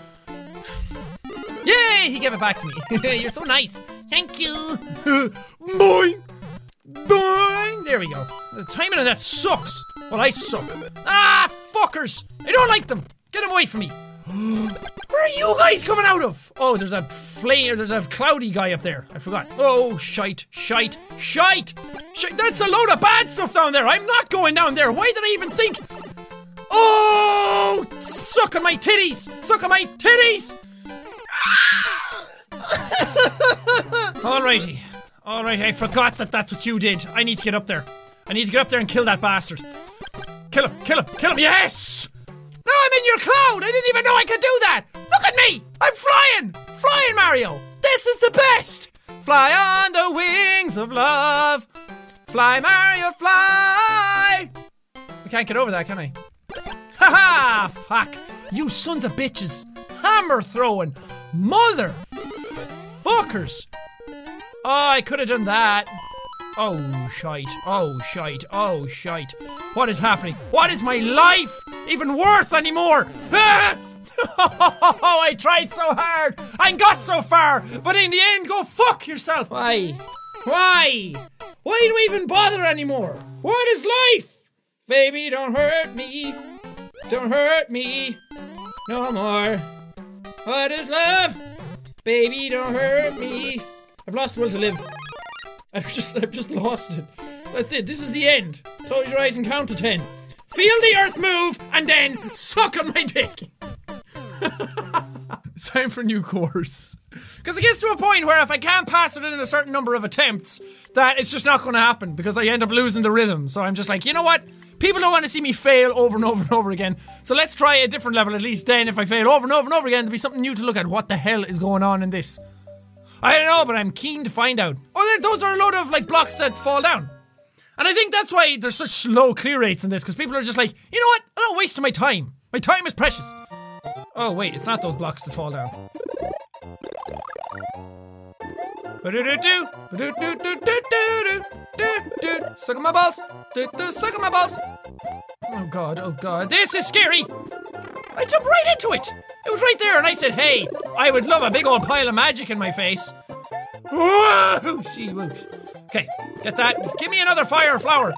Yay! He gave it back to me. You're so nice. Thank you. Boing! Boing! There we go. The timing of that sucks. Well, I suck. Ah, fuckers! I don't like them. Get them away from me. Where are you guys coming out of? Oh, there's a flame. There's a cloudy guy up there. I forgot. Oh, shite, shite, shite, shite. That's a load of bad stuff down there. I'm not going down there. Why did I even think? Oh, suck on my titties. Suck on my titties. Alrighty. Alright, I forgot that that's what you did. I need to get up there. I need to get up there and kill that bastard. Kill him, kill him, kill him. Yes! Now I'm in your cloud! I didn't even know I could do that! Look at me! I'm flying! Flying, Mario! This is the best! Fly on the wings of love. Fly, Mario, fly! I can't get over that, can I? Haha! Fuck! You sons of bitches! Hammer throwing! Mother! Fuckers! Oh, I could have done that. Oh, shite. Oh, shite. Oh, shite. What is happening? What is my life even worth anymore? Ah! Oh, I tried so hard and got so far, but in the end, go fuck yourself. Why? Why? Why do we even bother anymore? What is life? Baby, don't hurt me. Don't hurt me no more. What is love? Baby, don't hurt me. I've lost the will to live. I've just I've just lost it. That's it. This is the end. Close your eyes and count to ten. Feel the earth move and then suck on my dick. it's time for a new course. Because it gets to a point where if I can't pass it in a certain number of attempts, that it's just not going to happen because I end up losing the rhythm. So I'm just like, you know what? People don't want to see me fail over and over and over again. So let's try a different level. At least then, if I fail over and over and over again, there'll be something new to look at. What the hell is going on in this? I don't know, but I'm keen to find out. Oh, those are a load of like blocks that fall down. And I think that's why there's such low clear rates in this, because people are just like, you know what? I'm not wasting my time. My time is precious. Oh, wait, it's not those blocks that fall down. Suck on my balls. Suck on my balls. Oh god, oh god, this is scary. I jumped right into it. It was right there, and I said, "Hey, I would love a big old pile of magic in my face." Okay, get that. Give me another fire flower.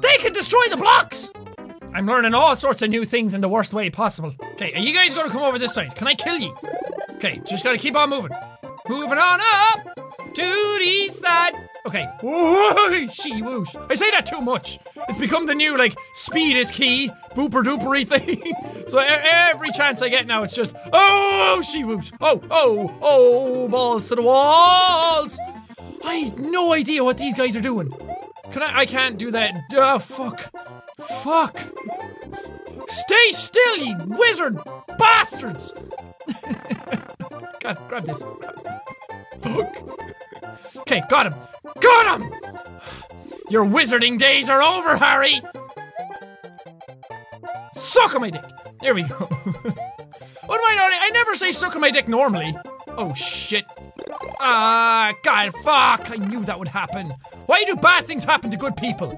They can destroy the blocks. I'm learning all sorts of new things in the worst way possible. Okay, are you guys gonna come over this side? Can I kill you? Okay, just gotta keep on moving. Moving on up to the side. Okay. She whoosh. I say that too much. It's become the new, like, speed is key, booper doopery thing. so every chance I get now, it's just, oh, she whoosh. Oh, oh, oh, balls to the walls. I have no idea what these guys are doing. Can I? I can't do that. Oh, fuck. Fuck. Stay still, you wizard bastards. God, grab this. Fuck. Okay, got him. Got him! Your wizarding days are over, Harry! Suck on my dick! There we go. what am I not? I never say suck on my dick normally. Oh shit. Ah, God, fuck! I knew that would happen. Why do bad things happen to good people?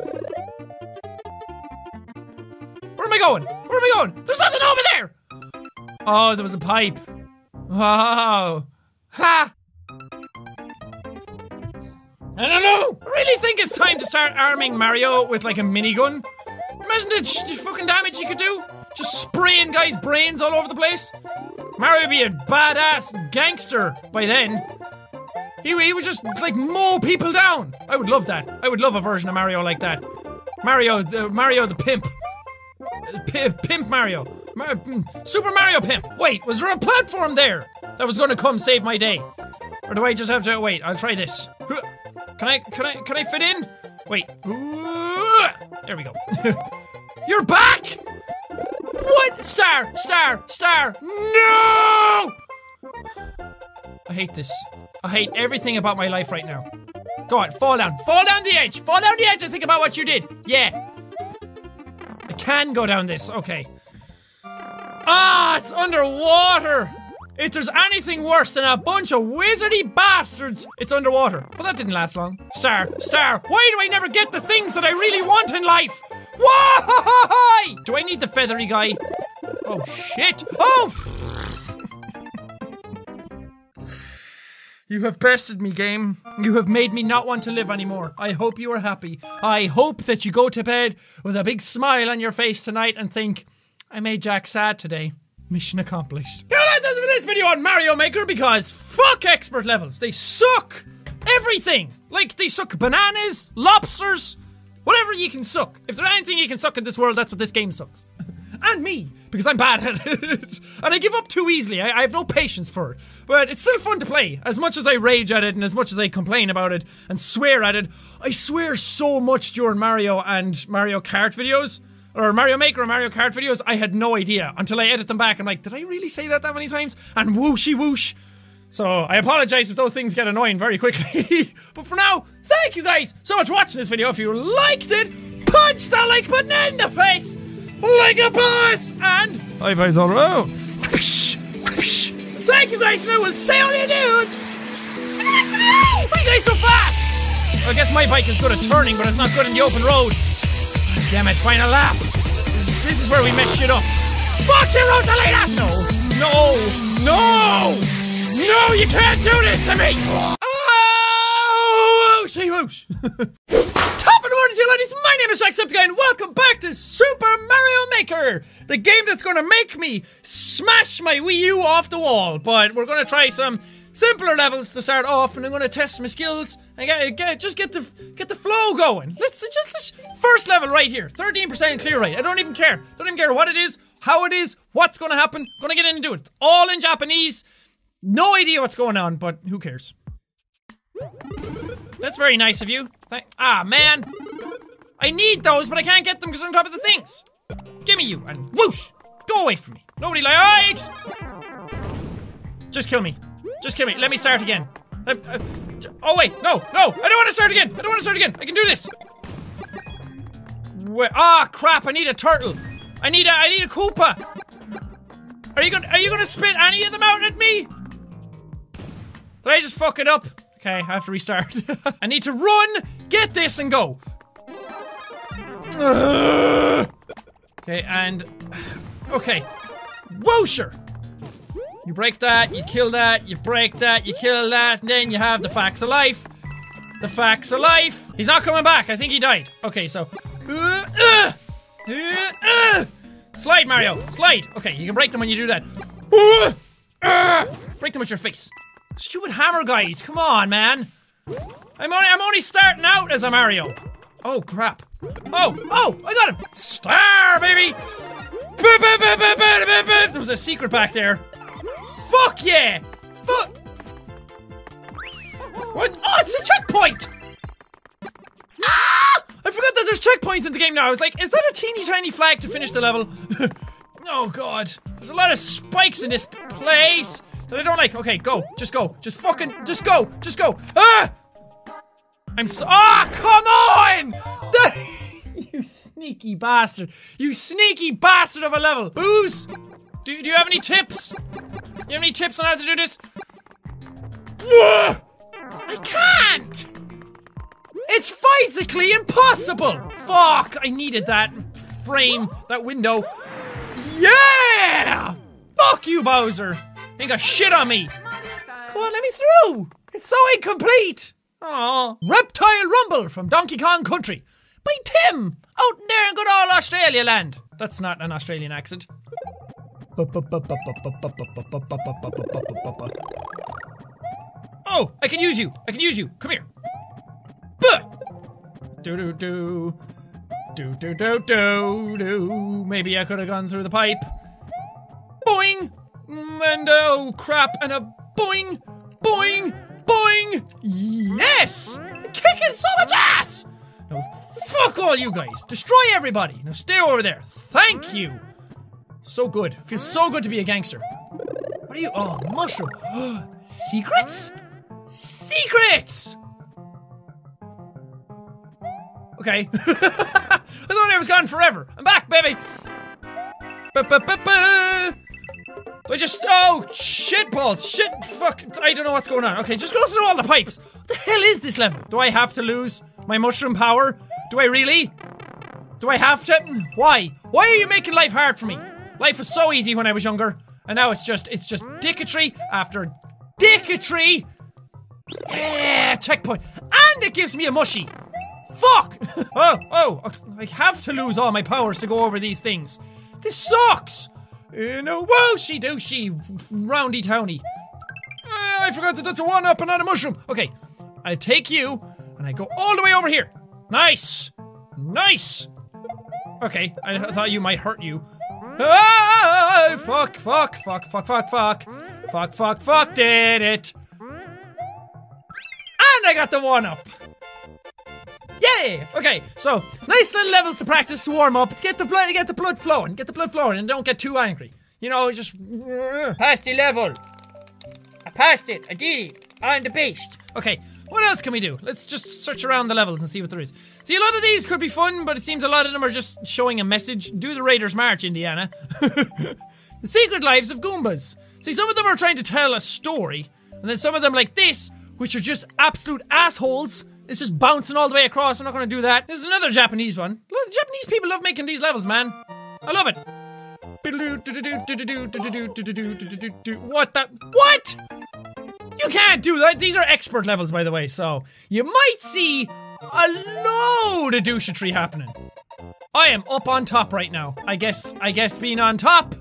Where am I going? Where am I going? There's nothing over there! Oh, there was a pipe. Wow. Ha! I don't know. I really think it's time to start arming Mario with like a minigun. Imagine the sh- fucking damage he could do. Just spraying guys' brains all over the place. Mario would be a badass gangster by then. He, he would just like mow people down. I would love that. I would love a version of Mario like that. Mario, the Mario the pimp. P- pimp Mario. Mar- mm, Super Mario Pimp. Wait, was there a platform there? that was gonna come save my day. Or do I just have to wait? I'll try this. Can I can I can I fit in? Wait. There we go. You're back! What? Star! Star! Star! No! I hate this. I hate everything about my life right now. Go on, fall down. Fall down the edge. Fall down the edge and think about what you did. Yeah. I can go down this. Okay. Ah, it's underwater. If there's anything worse than a bunch of wizardy bastards, it's underwater. Well, that didn't last long. Star, Star, why do I never get the things that I really want in life? Why? Do I need the feathery guy? Oh, shit. Oh! You have bested me, game. You have made me not want to live anymore. I hope you are happy. I hope that you go to bed with a big smile on your face tonight and think, I made Jack sad today. Mission accomplished. This video on Mario Maker because fuck expert levels. They suck everything. Like, they suck bananas, lobsters, whatever you can suck. If there's anything you can suck in this world, that's what this game sucks. and me, because I'm bad at it. and I give up too easily. I, I have no patience for it. But it's still fun to play. As much as I rage at it and as much as I complain about it and swear at it, I swear so much during Mario and Mario Kart videos. Or Mario Maker or Mario Kart videos, I had no idea until I edit them back. I'm like, did I really say that that many times? And whooshy whoosh. So I apologize if those things get annoying very quickly. but for now, thank you guys so much for watching this video. If you liked it, punch that like button in the face like a boss. And high fives all around. Thank you guys, and I will see all you dudes. Why are you guys so fast? I guess my bike is good at turning, but it's not good in the open road. Damn it, final lap. This is, this is where we mess shit up. Fuck you, Rosalina! No, no, no! No, you can't do this to me! Oh! Say whoosh! Top of the morning to you ladies, my name is Jacksepticeye and welcome back to Super Mario Maker! The game that's gonna make me smash my Wii U off the wall. But we're gonna try some simpler levels to start off and I'm gonna test my skills and get, get just get the get the flow going. Let's just, just first level right here. 13% clear rate. I don't even care. Don't even care what it is, how it is, what's gonna happen. Gonna get into it. It's all in Japanese. No idea what's going on, but who cares? That's very nice of you. Thank ah, man. I need those, but I can't get them because I'm on top of the things. Give me you, and whoosh! Go away from me. Nobody likes. Just kill me. Just kill me. Let me start again. Uh, uh, oh wait, no, no! I don't want to start again. I don't want to start again. I can do this. Wait, ah, crap! I need a turtle. I need a. I need a Koopa. Are you gonna? Are you gonna spit any of them out at me? Did I just fuck it up? Okay, I have to restart. I need to run, get this, and go. Okay, and. Okay. Whoosher! You break that, you kill that, you break that, you kill that, and then you have the facts of life. The facts of life. He's not coming back. I think he died. Okay, so. Slide, Mario. Slide. Okay, you can break them when you do that. Break them with your face. Stupid hammer guys. Come on, man. I'm only, I'm only starting out as a Mario. Oh, crap. Oh, oh, I got him. Star, baby. There was a secret back there. Fuck yeah! Fuck! What? Oh, it's a checkpoint! Ah! I forgot that there's checkpoints in the game now. I was like, is that a teeny tiny flag to finish the level? oh god. There's a lot of spikes in this place that I don't like. Okay, go. Just go. Just fucking, just go. Just go. Ah! I'm so- Ah, come on! The you sneaky bastard. You sneaky bastard of a level. Boos! Do, do you have any tips? You have any tips on how to do this? I can't! It's physically impossible! Fuck! I needed that frame, that window. Yeah! Fuck you, Bowser! Ain't got shit on me! Come on, let me through! It's so incomplete! Aww. Reptile Rumble from Donkey Kong Country by Tim! Out there in good old Australia land! That's not an Australian accent. Oh, I can use you. I can use you. Come here. Do do do. Do do do do do. Maybe I could have gone through the pipe. Boing! And oh crap, and a boing, boing, boing. Yes! Kicking so much ass! Now fuck all you guys. Destroy everybody. Now stay over there. Thank you. So good. Feels so good to be a gangster. What are you? Oh, mushroom. Secrets? Secrets! Okay. I thought I was gone forever. I'm back, baby. Ba-ba-ba-ba. I just oh shit balls shit fuck I don't know what's going on. Okay, just go through all the pipes. What the hell is this level? Do I have to lose my mushroom power? Do I really? Do I have to? Hmm, why? Why are you making life hard for me? Life was so easy when I was younger, and now it's just it's just dicketry after dicketry. Yeah, checkpoint, and it gives me a mushy. Fuck! oh, oh, I have to lose all my powers to go over these things. This sucks! In a whooshy dooshy roundy towny. Uh, I forgot that that's a one up and not a mushroom. Okay, I take you and I go all the way over here. Nice! Nice! Okay, I thought you might hurt you. Ah, fuck, fuck, fuck, fuck, fuck, fuck. Fuck, fuck, fuck, did it. And I got the one up. Yay! Okay, so nice little levels to practice to warm up, get the blood, get the blood flowing, get the blood flowing, and don't get too angry. You know, just Passed the level. I passed it. I did it. I'm the beast. okay. What else can we do? Let's just search around the levels and see what there is. See, a lot of these could be fun, but it seems a lot of them are just showing a message. Do the Raiders March, Indiana. the Secret Lives of Goombas. See, some of them are trying to tell a story, and then some of them, like this, which are just absolute assholes. It's just bouncing all the way across. I'm not going to do that. This is another Japanese one. Japanese people love making these levels, man. I love it. What the? What? You can't do that. These are expert levels, by the way, so you might see a load of douchetry happening. I am up on top right now. I guess I guess being on top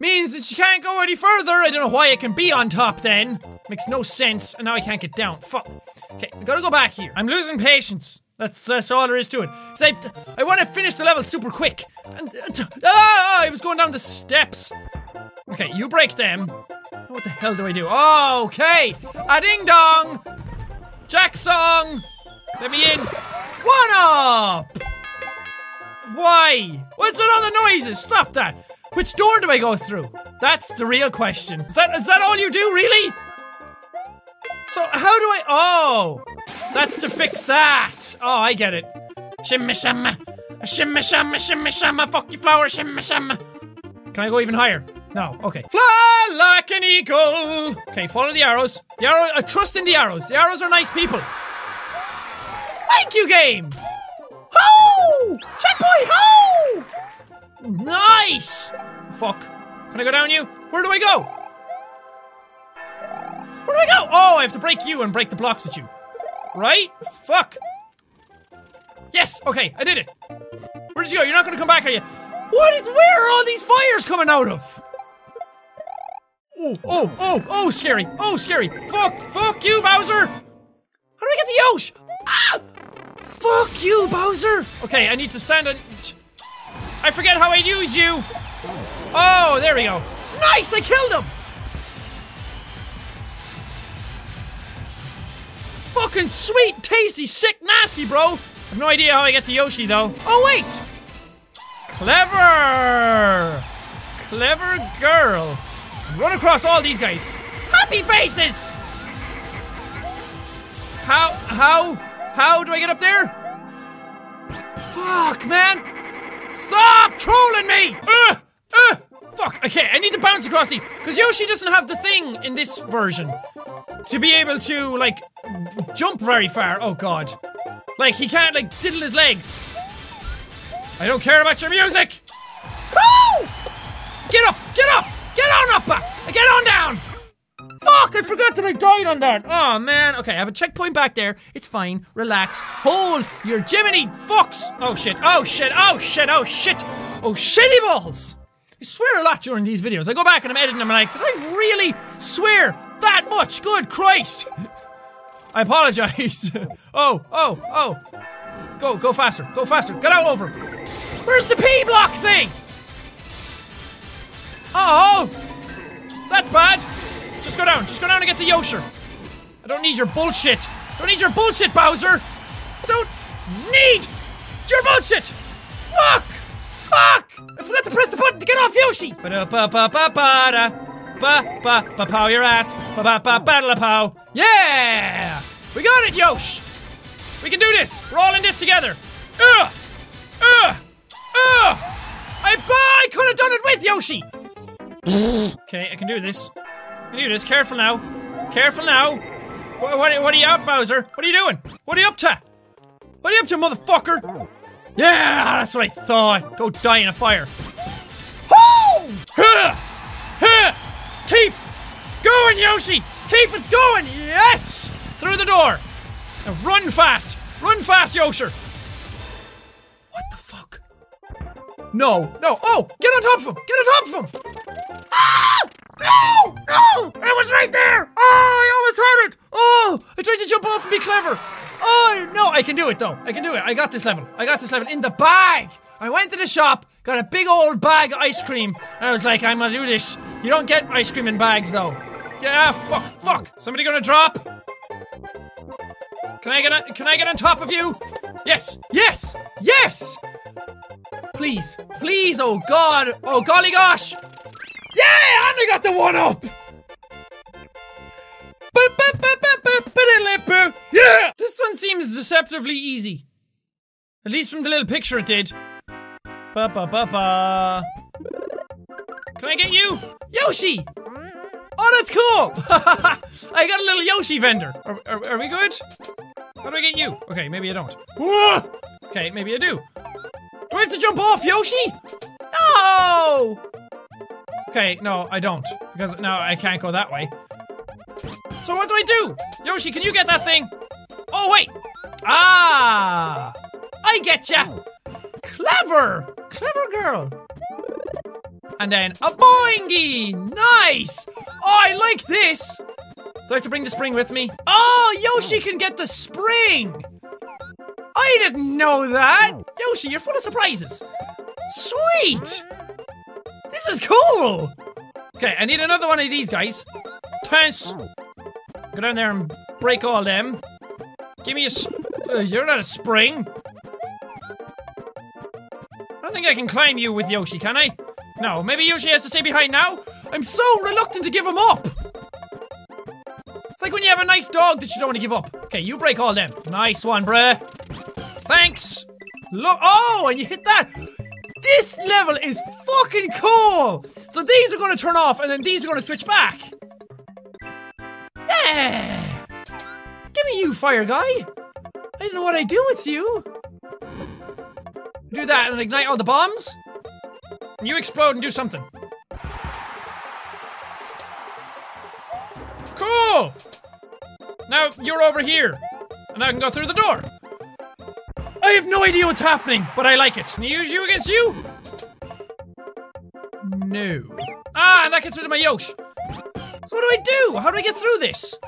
means that you can't go any further. I don't know why I can be on top then. Makes no sense. And now I can't get down. Fuck. Okay, I gotta go back here. I'm losing patience. That's that's all there is to it. 'Cause I, I want to finish the level super quick. And uh, ah, I was going down the steps. Okay, you break them. What the hell do I do? Oh, okay. A ding dong. Jack song. Let me in. One up. Why? What's with all the noises? Stop that. Which door do I go through? That's the real question. Is that is that all you do, really? So how do I? Oh, that's to fix that. Oh, I get it. Shimmy shimmy, shimmy shimmy shimmy shimmy, fuck you flower, shimmy shimmy. Can I go even higher? No. Okay. Fly like an eagle. Okay, follow the arrows. The arrow. I trust in the arrows. The arrows are nice people. Thank you, game. Ho! Checkpoint. Ho! Nice. Fuck. Can I go down you? Where do I go? Where do I go? Oh, I have to break you and break the blocks with you. Right? Fuck. Yes, okay, I did it. Where did you go? You're not gonna come back, are you? What is where are all these fires coming out of? Oh, oh, oh, oh, scary. Oh, scary. Fuck, fuck you, Bowser. How do I get the Yosh? Ah! Fuck you, Bowser. Okay, I need to stand on. I forget how I use you. Oh, there we go. Nice, I killed him. Fucking sweet, tasty, sick, nasty, bro. I've no idea how I get to Yoshi though. Oh wait. Clever. Clever girl. Run across all these guys. Happy faces. How how how do I get up there? Fuck, man. Stop trolling me! Uh, uh, fuck, okay, I need to bounce across these. Because Yoshi doesn't have the thing in this version to be able to, like, jump very far. Oh, God. Like, he can't, like, diddle his legs. I don't care about your music! Woo! Get up! Get up! Get on up! uh, Get on down! Fuck, I forgot that I died on that. Oh man. Okay, I have a checkpoint back there. It's fine. Relax. Hold your Jiminy fucks. Oh shit. Oh shit. Oh shit. Oh shit. Oh shitty balls. I swear a lot during these videos. I go back and I'm editing them and I'm like, did I really swear that much? Good Christ. I apologize. oh, oh, oh. Go, go faster. Go faster. Get out over. Where's the P block thing? Oh. That's bad. Just go down. Just go down and get the Yosher. I don't need your bullshit. Don't need your bullshit, Bowser. Don't need your bullshit. Fuck. Fuck. I forgot to press the button to get off Yoshi. Ba-da-ba-ba-ba-ba-da. Ba-ba-ba-pow your ass. Ba-ba-ba-ba-da-pow. Yeah. We got it, Yosh. We can do this. We're all in this together. Ugh. Ugh. Ugh. I, I could have done it with Yoshi. okay, I can do this. I do this. Careful now. Careful now. What, what, what are you out, Bowser? What are you doing? What are you up to? What are you up to, motherfucker? Yeah, that's what I thought. Go die in a fire. Keep going, Yoshi! Keep it going! Yes! Through the door! Now run fast! Run fast, Yosher! What the fuck? No, no. Oh! Get on top of him! Get on top of him! Ah! No! No! It was right there! Oh, I almost had it! Oh! I tried to jump off and be clever! Oh, no! I can do it, though. I can do it. I got this level. I got this level in the bag! I went to the shop, got a big old bag of ice cream, I was like, I'm gonna do this. You don't get ice cream in bags, though. Yeah, fuck, fuck. Somebody gonna drop? Can I get on, can I get on top of you? Yes, yes, yes! Please, please, oh god, oh golly gosh! Yeah, I got the one up! Yeah! This one seems deceptively easy. At least from the little picture it did. Ba ba ba ba. Can I get you? Yoshi! Oh, that's cool! I got a little Yoshi vendor. Are, are, are we good? How do I get you? Okay, maybe I don't. Okay, maybe I do. To jump off, Yoshi? No! Okay, no, I don't. Because now I can't go that way. So what do I do? Yoshi, can you get that thing? Oh, wait! Ah! I get ya! Clever! Clever girl! And then a boingy! Nice! Oh, I like this! Do I have to bring the spring with me? Oh, Yoshi can get the spring! I didn't know that! Yoshi, you're full of surprises! Sweet! This is cool! Okay, I need another one of these guys. Tense! Go down there and break all them. Give me a uh, You're not a spring. I don't think I can climb you with Yoshi, can I? No, maybe Yoshi has to stay behind now? I'm so reluctant to give him up! It's like when you have a nice dog that you don't want to give up. Okay, you break all them. Nice one, bruh. Thanks. Look. Oh, and you hit that. This level is fucking cool. So these are going to turn off, and then these are going to switch back. Yeah. Give me you, fire guy. I don't know what I do with you. Do that and ignite all the bombs. You explode and do something. Cool! Now you're over here, and I can go through the door. I have no idea what's happening, but I like it. Can I use you against you? No. Ah, and that gets rid of my Yosh. So what do I do? How do I get through this?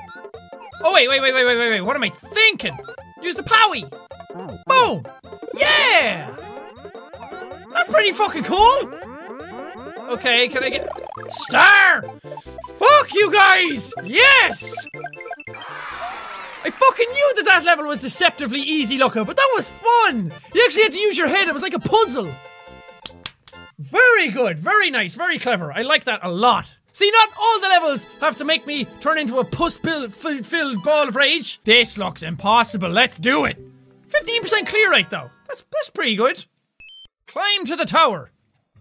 Oh wait, wait, wait, wait, wait, wait, wait. What am I thinking? Use the Powie. Boom! Yeah! That's pretty fucking cool! Okay, can I get Star? Fuck you guys! Yes! I fucking knew that that level was deceptively easy looking, but that was fun! You actually had to use your head, it was like a puzzle. Very good, very nice, very clever. I like that a lot. See, not all the levels have to make me turn into a puss-filled ball of rage. This looks impossible, let's do it. 15% clear rate though. That's, that's pretty good. Climb to the tower.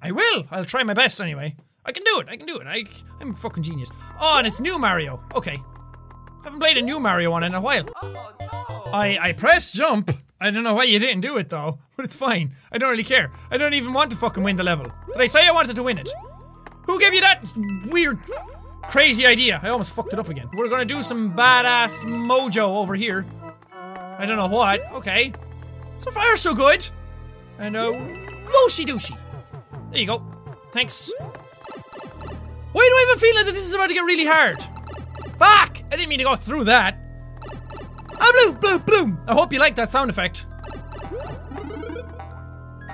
I will. I'll try my best anyway. I can do it. I can do it. I, I'm a fucking genius. Oh, and it's new Mario. Okay. I haven't played a new Mario one in a while. I I pressed jump. I don't know why you didn't do it though, but it's fine. I don't really care. I don't even want to fucking win the level. Did I say I wanted to win it? Who gave you that weird, crazy idea? I almost fucked it up again. We're gonna do some badass mojo over here. I don't know what. Okay. So far, so good. And uh, whooshy dooshy. There you go. Thanks. Why do I have a feeling that this is about to get really hard? Fuck! I didn't mean to go through that. Ah, bloom, bloom, bloom. I hope you like that sound effect.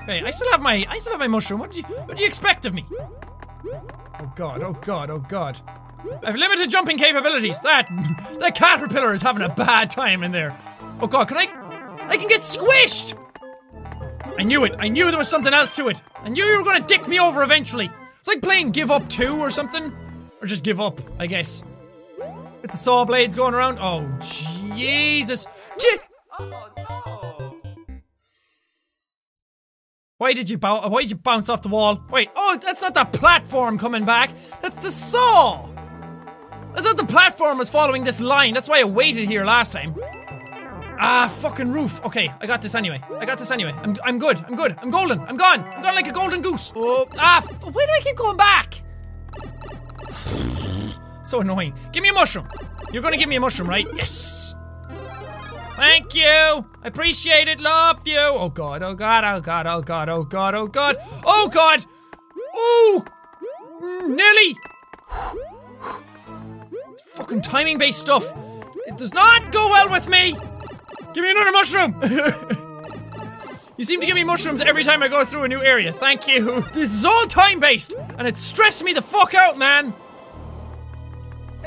Okay, I still have my, I still have my mushroom. What did you, what do you expect of me? Oh god, oh god, oh god. I have limited jumping capabilities. That that caterpillar is having a bad time in there. Oh god, can I I can get squished! I knew it. I knew there was something else to it. I knew you were gonna dick me over eventually. It's like playing Give Up 2 or something. Or just give up, I guess. With the saw blades going around. Oh, Jesus. Je- Why did you bounce? Why did you bounce off the wall? Wait, oh, that's not the platform coming back. That's the saw. I thought the platform was following this line. That's why I waited here last time. Ah, fucking roof. Okay, I got this anyway. I got this anyway. I'm, I'm good. I'm good. I'm golden. I'm gone. I'm gone like a golden goose. Oh, ah, why do I keep going back? So annoying. Give me a mushroom. You're gonna give me a mushroom, right? Yes. Thank you. I appreciate it. Love you. Oh god. Oh god. Oh god. Oh god. Oh god. Oh god. Oh god. Oh. Nearly. Fucking timing based stuff. It does not go well with me. Give me another mushroom. you seem to give me mushrooms every time I go through a new area. Thank you. This is all time based, and it stressed me the fuck out, man.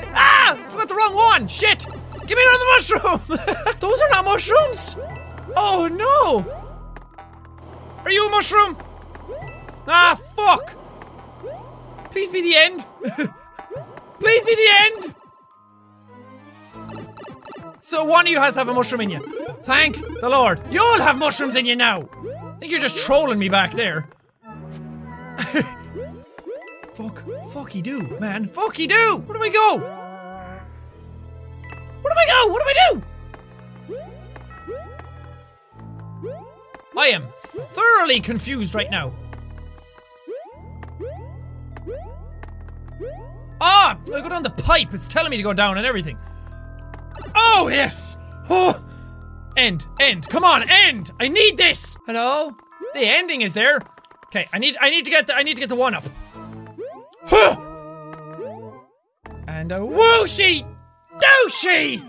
Ah! I forgot the wrong one. Shit. Give me another mushroom. Those are not mushrooms. Oh no. Are you a mushroom? Ah, fuck. Please be the end. Please be the end. So one of you has to have a mushroom in you. Thank the Lord. You all have mushrooms in you now. I think you're just trolling me back there. Fuck. Fucky do, man. Fucky do. Where do we go? Where do we go? What do we do? I am thoroughly confused right now. Ah! I go down the pipe. It's telling me to go down and everything. Oh, yes! Oh! End, end, come on, end! I need this! Hello? The ending is there. Okay, I need I need to get the I need to get the one up. Huh! And a whooshy dooshy!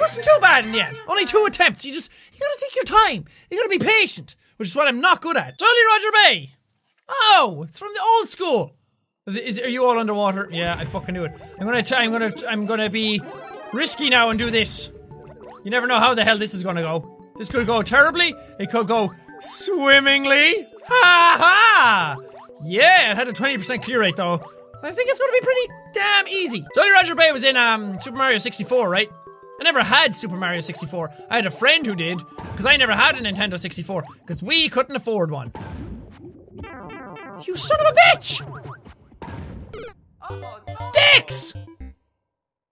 Wasn't too bad in the end. Only two attempts. You just you gotta take your time. You gotta be patient, which is what I'm not good at. Jolly Roger Bay! Oh, it's from the old school. Is, are you all underwater? Yeah, I fucking knew it. I'm gonna try, I'm gonna I'm gonna be risky now and do this. You never know how the hell this is gonna go. This could go terribly. It could go swimmingly. Ha ha! Yeah, it had a 20% clear rate though. So I think it's gonna be pretty damn easy. Jolly Roger Bay was in um Super Mario 64, right? I never had Super Mario 64. I had a friend who did, because I never had a Nintendo 64, because we couldn't afford one. You son of a bitch! Dicks!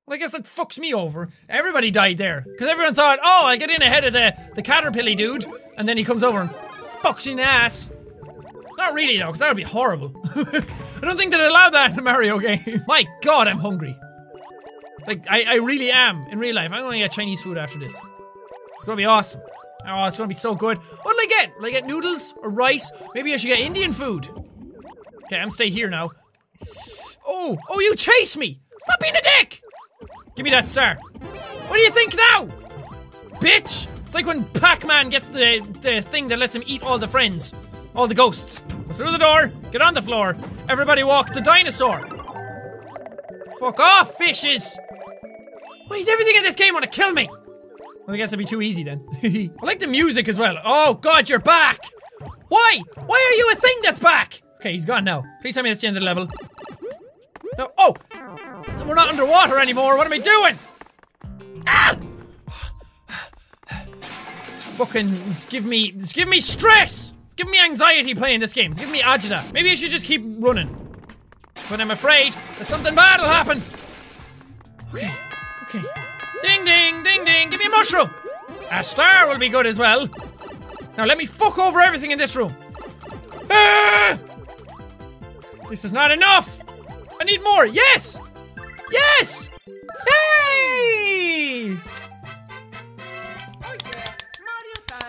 Well, I guess that fucks me over. Everybody died there. Because everyone thought, oh, I'll get in ahead of the, the caterpillar dude. And then he comes over and fucks in ass. Not really, though, because that would be horrible. I don't think they'd allow that in a Mario game. My god, I'm hungry. Like, I, I really am in real life. I'm gonna get Chinese food after this. It's gonna be awesome. Oh, it's gonna be so good. What'll I get? Will I get noodles or rice? Maybe I should get Indian food. Okay, I'm stay here now. Oh, oh, you chase me! Stop being a dick! Give me that star. What do you think now? Bitch! It's like when Pac-Man gets the, the thing that lets him eat all the friends. All the ghosts. Go through the door, get on the floor, everybody walk the dinosaur. Fuck off, fishes! Why is everything in this game want to kill me? Well, I guess it'd be too easy then. I like the music as well. Oh god, you're back! Why? Why are you a thing that's back? Okay, he's gone now. Please tell me that's the end of the level. No. Oh! We're not underwater anymore. What am I doing? Ah! It's fucking. It's giving me. It's giving me stress. It's giving me anxiety playing this game. It's giving me agita. Maybe I should just keep running. But I'm afraid that something bad will happen. Okay. Okay. Ding ding ding ding. Give me a mushroom. A star will be good as well. Now let me fuck over everything in this room. Ah! This is not enough. I need more. Yes! Yes! Hey!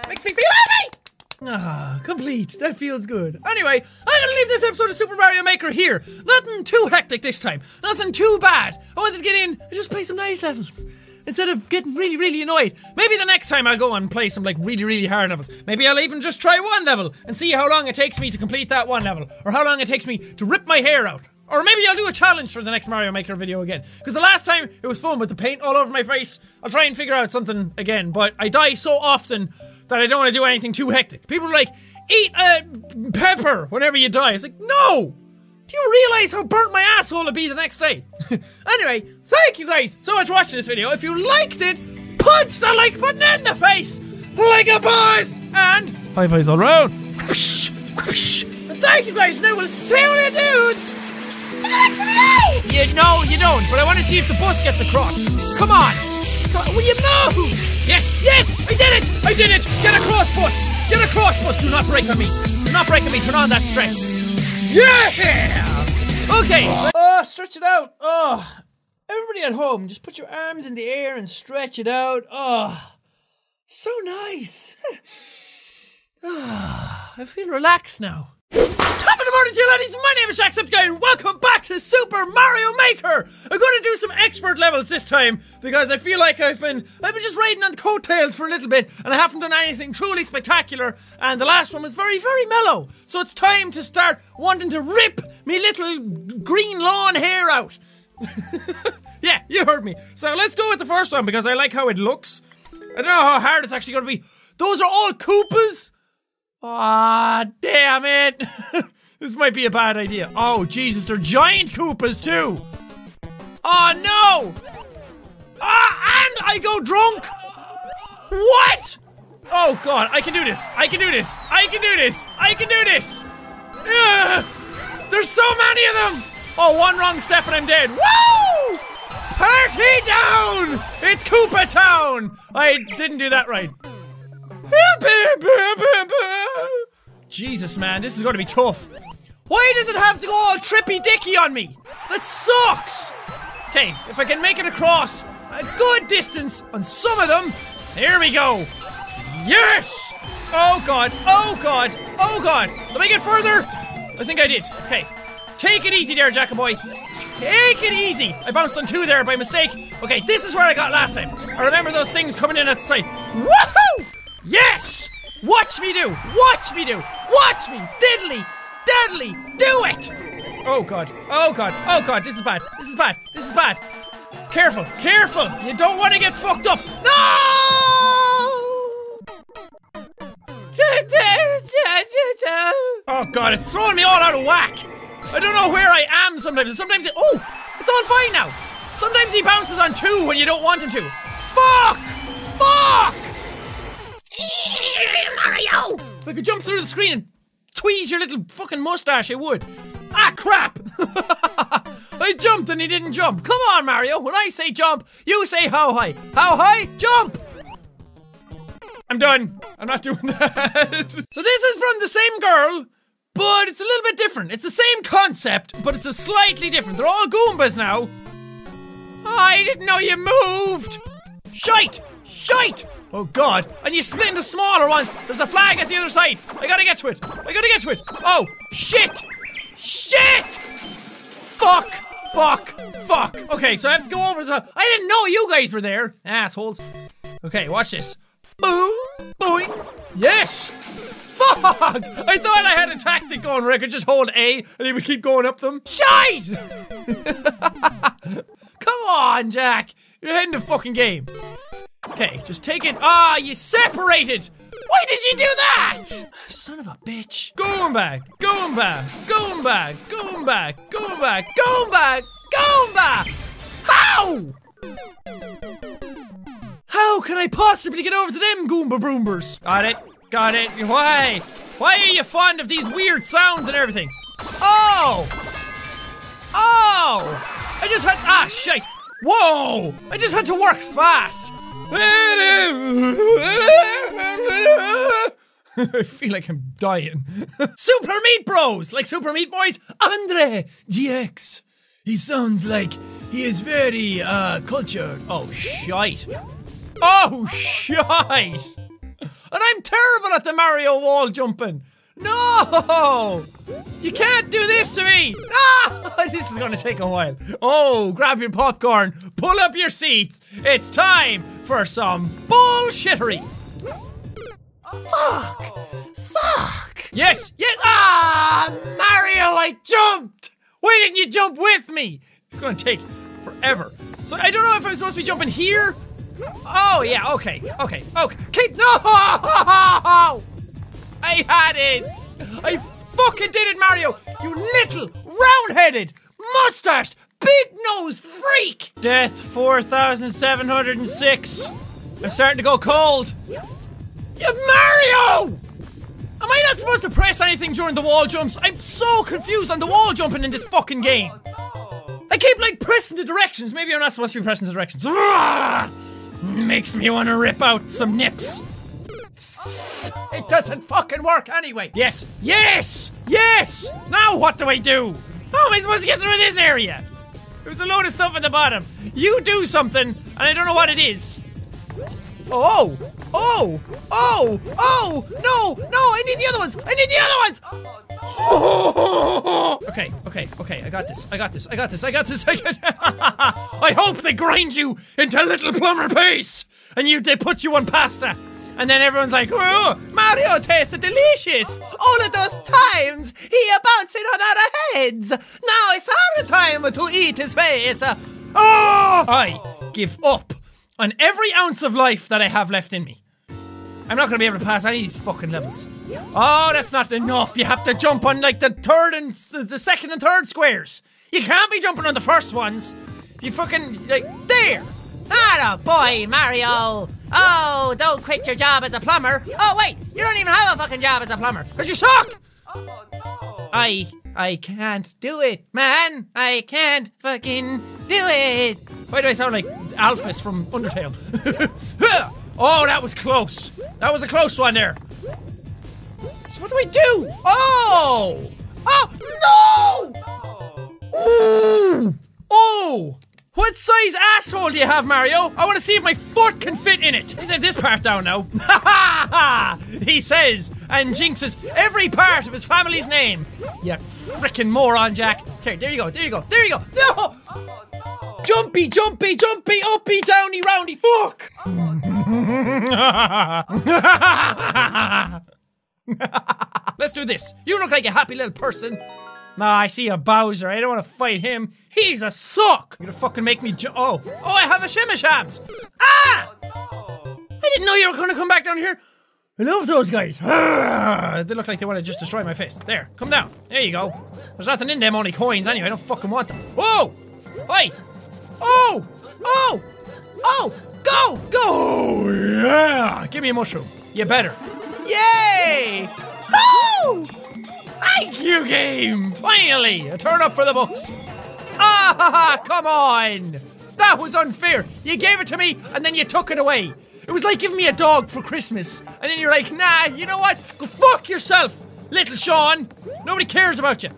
Makes me feel happy! Ah, complete. That feels good. Anyway, I'm gonna leave this episode of Super Mario Maker here. Nothing too hectic this time. Nothing too bad. I wanted to get in and just play some nice levels. instead of getting really, really annoyed. Maybe the next time I'll go and play some like really, really hard levels. Maybe I'll even just try one level and see how long it takes me to complete that one level, or how long it takes me to rip my hair out. Or maybe I'll do a challenge for the next Mario Maker video again. Because the last time it was fun with the paint all over my face. I'll try and figure out something again, but I die so often that I don't want to do anything too hectic. People are like, eat a pepper whenever you die. It's like, no! Do you realize how burnt my asshole will be the next day? anyway, thank you guys so much for watching this video. If you liked it, punch the like button in the face like a boss! And high fives all whoosh. Thank you guys. Now we'll see you dudes! You know you don't, but I want to see if the bus gets across. Come on! On, Will you move? Yes, yes! I did it! I did it! Get across, bus! Get across, bus! Do not break on me! Do not break on me! Turn on that stretch! Yeah! Okay. Oh, stretch it out. Oh. Everybody at home, just put your arms in the air and stretch it out. Oh. So nice. Ah, I feel relaxed now. Top of the morning to you laddies, my name is Jacksepticeye and welcome back to Super Mario Maker! I'm gonna do some expert levels this time because I feel like I've been I've been just riding on the coattails for a little bit and I haven't done anything truly spectacular and the last one was very, very mellow. So it's time to start wanting to rip me little green lawn hair out. yeah, you heard me. So let's go with the first one because I like how it looks. I don't know how hard it's actually gonna be. Those are all Koopas? Ah, damn it! this might be a bad idea. Oh, Jesus, they're giant Koopas too! Oh, no! Ah, and I go drunk! What? Oh, God, I can do this. I can do this. I can do this. I can do this. Ugh. There's so many of them! Oh, one wrong step and I'm dead. Woo! Party down! It's Koopa Town! I didn't do that right. Jesus, man, this is going to be tough. Why does it have to go all trippy dicky on me? That sucks! Okay, if I can make it across a good distance on some of them, here we go. Yes! Oh god, oh god, oh god. Did I get further? I think I did. Okay. Take it easy there, Jackaboy. Take it easy. I bounced on two there by mistake. Okay, this is where I got last time. I remember those things coming in at the side. Woohoo! Yes! Watch me do! Watch me do! Watch me! Diddly! Deadly! Do it! Oh god. Oh god. Oh god. This is bad. This is bad. This is bad. Careful. Careful. You don't want to get fucked up. No! Oh god, it's throwing me all out of whack. I don't know where I am sometimes. Sometimes it. Oh! It's all fine now. Sometimes he bounces on two when you don't want him to. Fuck! Fuck! Mario! If I could jump through the screen and tweeze your little fucking mustache, I would. Ah, crap! I jumped and he didn't jump. Come on, Mario. When I say jump, you say how high. How high? Jump! I'm done. I'm not doing that. so this is from the same girl, but it's a little bit different. It's the same concept, but it's a slightly different. They're all Goombas now. I didn't know you moved. Shite! Shite! Oh god, and you split into smaller ones. There's a flag at the other side. I gotta get to it. I gotta get to it. Oh, shit! Shit! Fuck! Fuck! Fuck! Okay, so I have to go over the. I didn't know you guys were there, assholes. Okay, watch this. Boom! Boing! Yes! Fuck! I thought I had a tactic going where I could just hold A and he would keep going up them. Shite! Come on, Jack. You're ahead in the fucking game. Okay, just take it. Ah, you separated! Why did you do that? Son of a bitch. Going back, going back, going back, going back, going back, going back, going back! How? How can I possibly get over to them Goomba Broombers? Got it, got it. Why? Why are you fond of these weird sounds and everything? Oh! Oh! I just had. Ah, shite! Whoa! I just had to work fast! I feel like I'm dying. Super Meat Bros! Like Super Meat Boys? Andre GX! He sounds like he is very, uh, cultured. Oh, shite. Oh, shite! And I'm terrible at the Mario wall jumping! No! You can't do this to me! Ah! This is gonna take a while. Oh, grab your popcorn, pull up your seats. It's time for some bullshittery. Fuck! Fuck! Yes, yes! Ah! Mario, I jumped! Why didn't you jump with me? It's gonna take forever. So I don't know if I'm supposed to be jumping here. Oh, yeah, okay, okay, okay. Keep. No! I had it! I fucking did it, Mario! You little, round headed, mustached, big nosed freak! Death 4706. I'm starting to go cold. Yeah, Mario! Am I not supposed to press anything during the wall jumps? I'm so confused on the wall jumping in this fucking game. I keep like pressing the directions. Maybe I'm not supposed to be pressing the directions. Makes me want to rip out some nips. It doesn't fucking work anyway. Yes, yes, yes. Now what do I do? How am I supposed to get through this area? There's a load of stuff at the bottom. You do something, and I don't know what it is. Oh, oh, oh, oh, no, no, I need the other ones. I need the other ones. okay, okay, okay, I got this. I got this. I got this. I got this. I got I hope they grind you into little plumber paste and you they put you on pasta. And then everyone's like, oh, Mario tasted delicious. All of those times he bouncing on our heads. Now it's our time to eat his face. Oh! I give up on every ounce of life that I have left in me. I'm not gonna be able to pass any of these fucking levels. Oh, that's not enough. You have to jump on like the third and the second and third squares. You can't be jumping on the first ones. You fucking like there. Atta boy, Mario! Oh, don't quit your job as a plumber. Oh, wait, you don't even have a fucking job as a plumber. Cause you suck. Oh, I I can't do it, man. I can't fucking do it. Why do I sound like Alphys from Undertale? oh, that was close. That was a close one there. So what do I do? Oh! Oh no! Oh. Ooh! Oh! What size asshole do you have, Mario? I want to see if my foot can fit in it. He said this part down now. Ha ha ha! He says and jinxes every part of his family's name. You frickin' moron, Jack. Okay, there you go, there you go, there you go. No! Jumpy, jumpy, jumpy, uppy, downy, roundy, fuck! Let's do this. You look like a happy little person. Nah, I see a Bowser. I don't want to fight him. He's a suck. You're gonna fucking make me Oh. Oh, I have a shimishams. Ah! I didn't know you were gonna come back down here. I love those guys. Ah, they look like they want to just destroy my face. There, come down. There you go. There's nothing in them, only coins anyway. I don't fucking want them. Whoa! Hi! Oh! Oh! Oh! Go! Go! Yeah! Give me a mushroom. You better. Yay! Woo! Thank you, game! Finally! A turn up for the books. Ah, ha, ha, come on! That was unfair. You gave it to me and then you took it away. It was like giving me a dog for Christmas, and then you're like, nah, you know what? Go fuck yourself, little Sean. Nobody cares about you.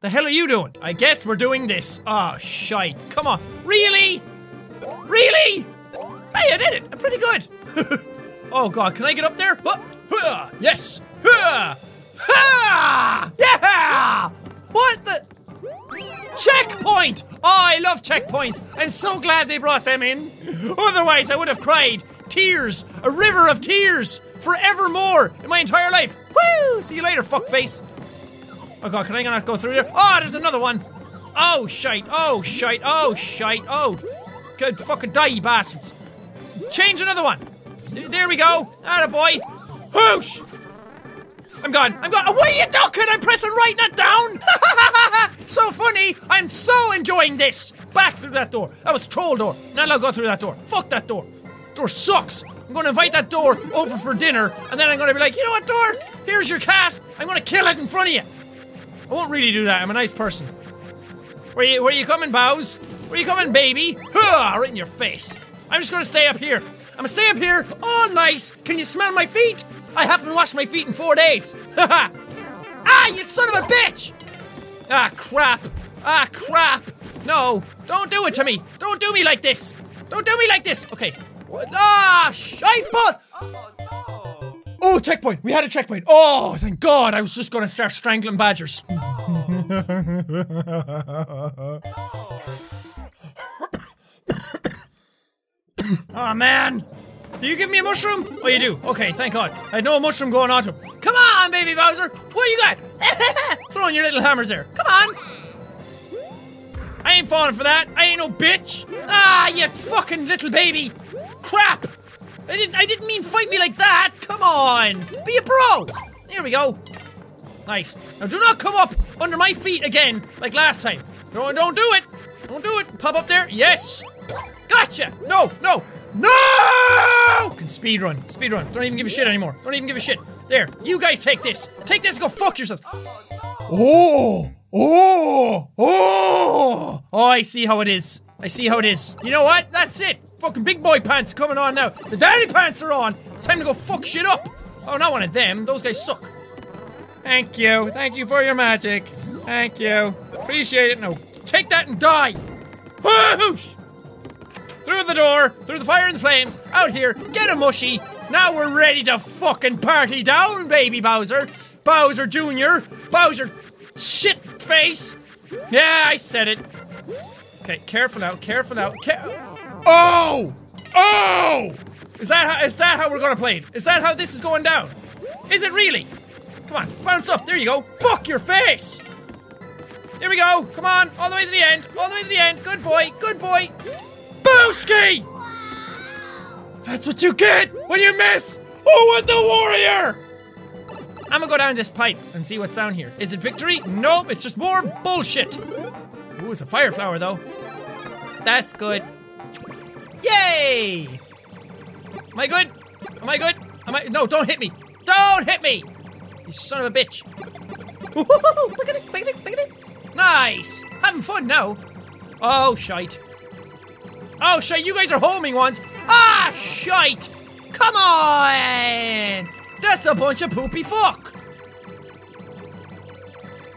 The hell are you doing? I guess we're doing this. Oh, shite. Come on. Really? Really? Hey, I did it. I'm pretty good. oh, God. Can I get up there? Yes. Ha, yeah. What the? Checkpoint! Oh, I love checkpoints. I'm so glad they brought them in. Otherwise, I would have cried tears, a river of tears, forevermore in my entire life. Woo! See you later, fuckface. Oh god, can I not go through there? Oh, there's another one. Oh shite! Oh shite! Oh shite! Oh, good fucking die, you bastards! Change another one. There we go. Atta boy. Whoosh! I'm gone. I'm gone. What are you ducking? I'm pressing right, not down. so funny. I'm so enjoying this. Back through that door. That was troll door. Not allowed to go through that door. Fuck that door. Door sucks. I'm going to invite that door over for dinner, and then I'm going to be like, you know what, door? Here's your cat. I'm going to kill it in front of you. I won't really do that. I'm a nice person. Where you, where you coming, Bows? Where are you coming, baby? Huh, right in your face. I'm just gonna stay up here. I'm gonna stay up here all night. Can you smell my feet? I haven't washed my feet in four days. ah, you son of a bitch! Ah, crap. Ah, crap. No, don't do it to me. Don't do me like this. Don't do me like this. Okay. Ah, shite balls. Oh Oh, checkpoint. We had a checkpoint. Oh, thank God. I was just going to start strangling badgers. oh, man. Do you give me a mushroom? Oh, you do. Okay, thank God. I had no mushroom going on to him. Come on, baby Bowser. What you got? Throwing your little hammers there. Come on. I ain't falling for that. I ain't no bitch. Ah, you fucking little baby. Crap. I didn't. I didn't mean fight me like that. Come on. Be a bro. Here we go. Nice. Now do not come up under my feet again like last time. No, don't do it. Don't do it. Pop up there. Yes. Gotcha. No, no, no. Can speed run. Speed run. Don't even give a shit anymore. Don't even give a shit. There. You guys take this. Take this and go fuck yourselves. Oh. Oh. Oh. Oh, I see how it is. I see how it is. You know what? That's it. Fucking big boy pants coming on now. The daddy pants are on. It's time to go fuck shit up. Oh, not one of them. Those guys suck. Thank you. Thank you for your magic. Thank you. Appreciate it. No, take that and die. Whoosh! Through the door, through the fire and the flames, out here, get a mushy. Now we're ready to fucking party down, baby Bowser. Bowser Jr., Bowser shit face. Yeah, I said it. Okay, careful now, careful now. Oh! Oh! Is that how, is that how we're gonna play it? Is that how this is going down? Is it really? Come on, bounce up. There you go. Fuck your face. Here we go. Come on, all the way to the end. All the way to the end. Good boy. Good boy. Booski! That's what you get when you miss. Oh, with the warrior. I'm gonna go down this pipe and see what's down here. Is it victory? Nope, it's just more bullshit. Ooh, it's a fire flower though. That's good. Yay! Am I good? Am I good? Am I? No, don't hit me! Don't hit me! You son of a bitch! Look at it! Nice! Having fun now. Oh shite! Oh shite! You guys are homing ones. Ah shite! Come on! That's a bunch of poopy fuck.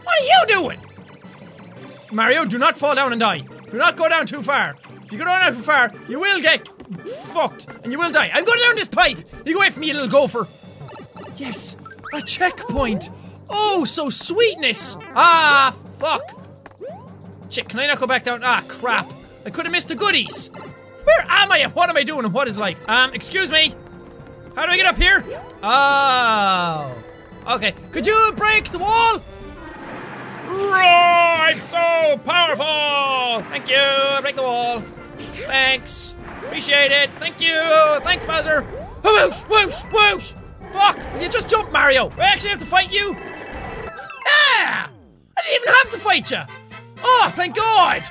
What are you doing? Mario, do not fall down and die. Do not go down too far. If you go down too far, you will get fucked and you will die. I'm going down this pipe. You go away from me, you little gopher. Yes, a checkpoint. Oh, so sweetness. Ah, fuck. Shit, can I not go back down? Ah, crap. I could have missed the goodies. Where am I? What am I doing? And what is life? Um, excuse me. How do I get up here? Oh. Okay. Could you break the wall? I'm so powerful! Thank you! I break the wall. Thanks. Appreciate it. Thank you! Thanks, Bowser! Whoosh! Whoosh! Whoosh! Fuck! You just jump, Mario? I actually have to fight you? Ah! I didn't even have to fight you! Oh, thank God!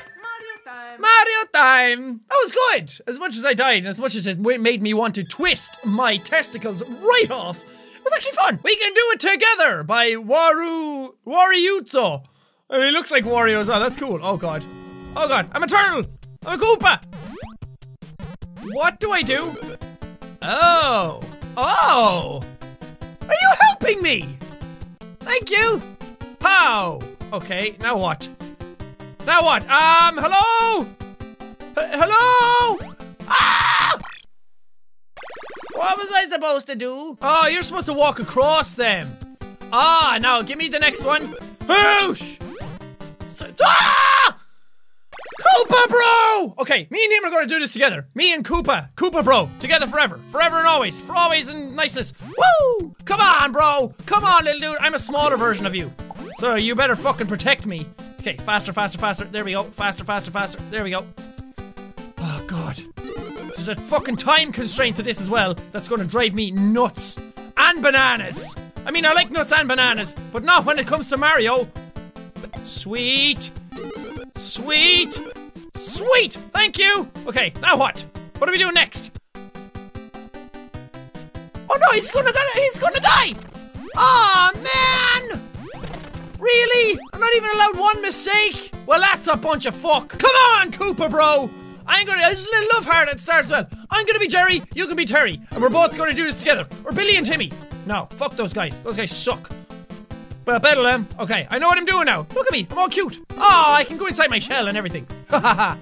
Mario time! That was good! As much as I died, and as much as it made me want to twist my testicles right off, it was actually fun! We can do it together by Waru. Wariuzo! I mean, he looks like Wario as well, that's cool. Oh god. Oh god, I'm a turtle! I'm a Koopa! What do I do? Oh. Oh! Are you helping me? Thank you! How? Okay, now what? Now what? Um, hello? H- hello? Ah! What was I supposed to do? Oh, you're supposed to walk across them. Ah, now give me the next one. Whoosh! S- Ah! Koopa Bro! Okay, me and him are gonna do this together. Me and Koopa. Koopa Bro. Together forever. Forever and always. For always and niceness. Woo! Come on, bro! Come on, little dude. I'm a smaller version of you. So you better fucking protect me. Okay, faster, faster, faster. There we go. Faster, faster, faster. There we go. Oh, God. There's a fucking time constraint to this as well that's gonna drive me nuts. And bananas. I mean, I like nuts and bananas, but not when it comes to Mario. Sweet. Sweet. Sweet! Thank you! Okay, now what? What are we doing next? Oh no, he's gonna die! he's gonna die! Oh man! Really? I'm not even allowed one mistake? Well, that's a bunch of fuck. Come on, Koopa, bro! I'm gonna. There's a little love heart at the start well. I'm gonna be Jerry, you can be Terry, and we're both gonna do this together. Or Billy and Timmy. No, fuck those guys. Those guys suck. But better them. Um, okay, I know what I'm doing now. Look at me, I'm all cute. Oh, I can go inside my shell and everything. Ha ha ha.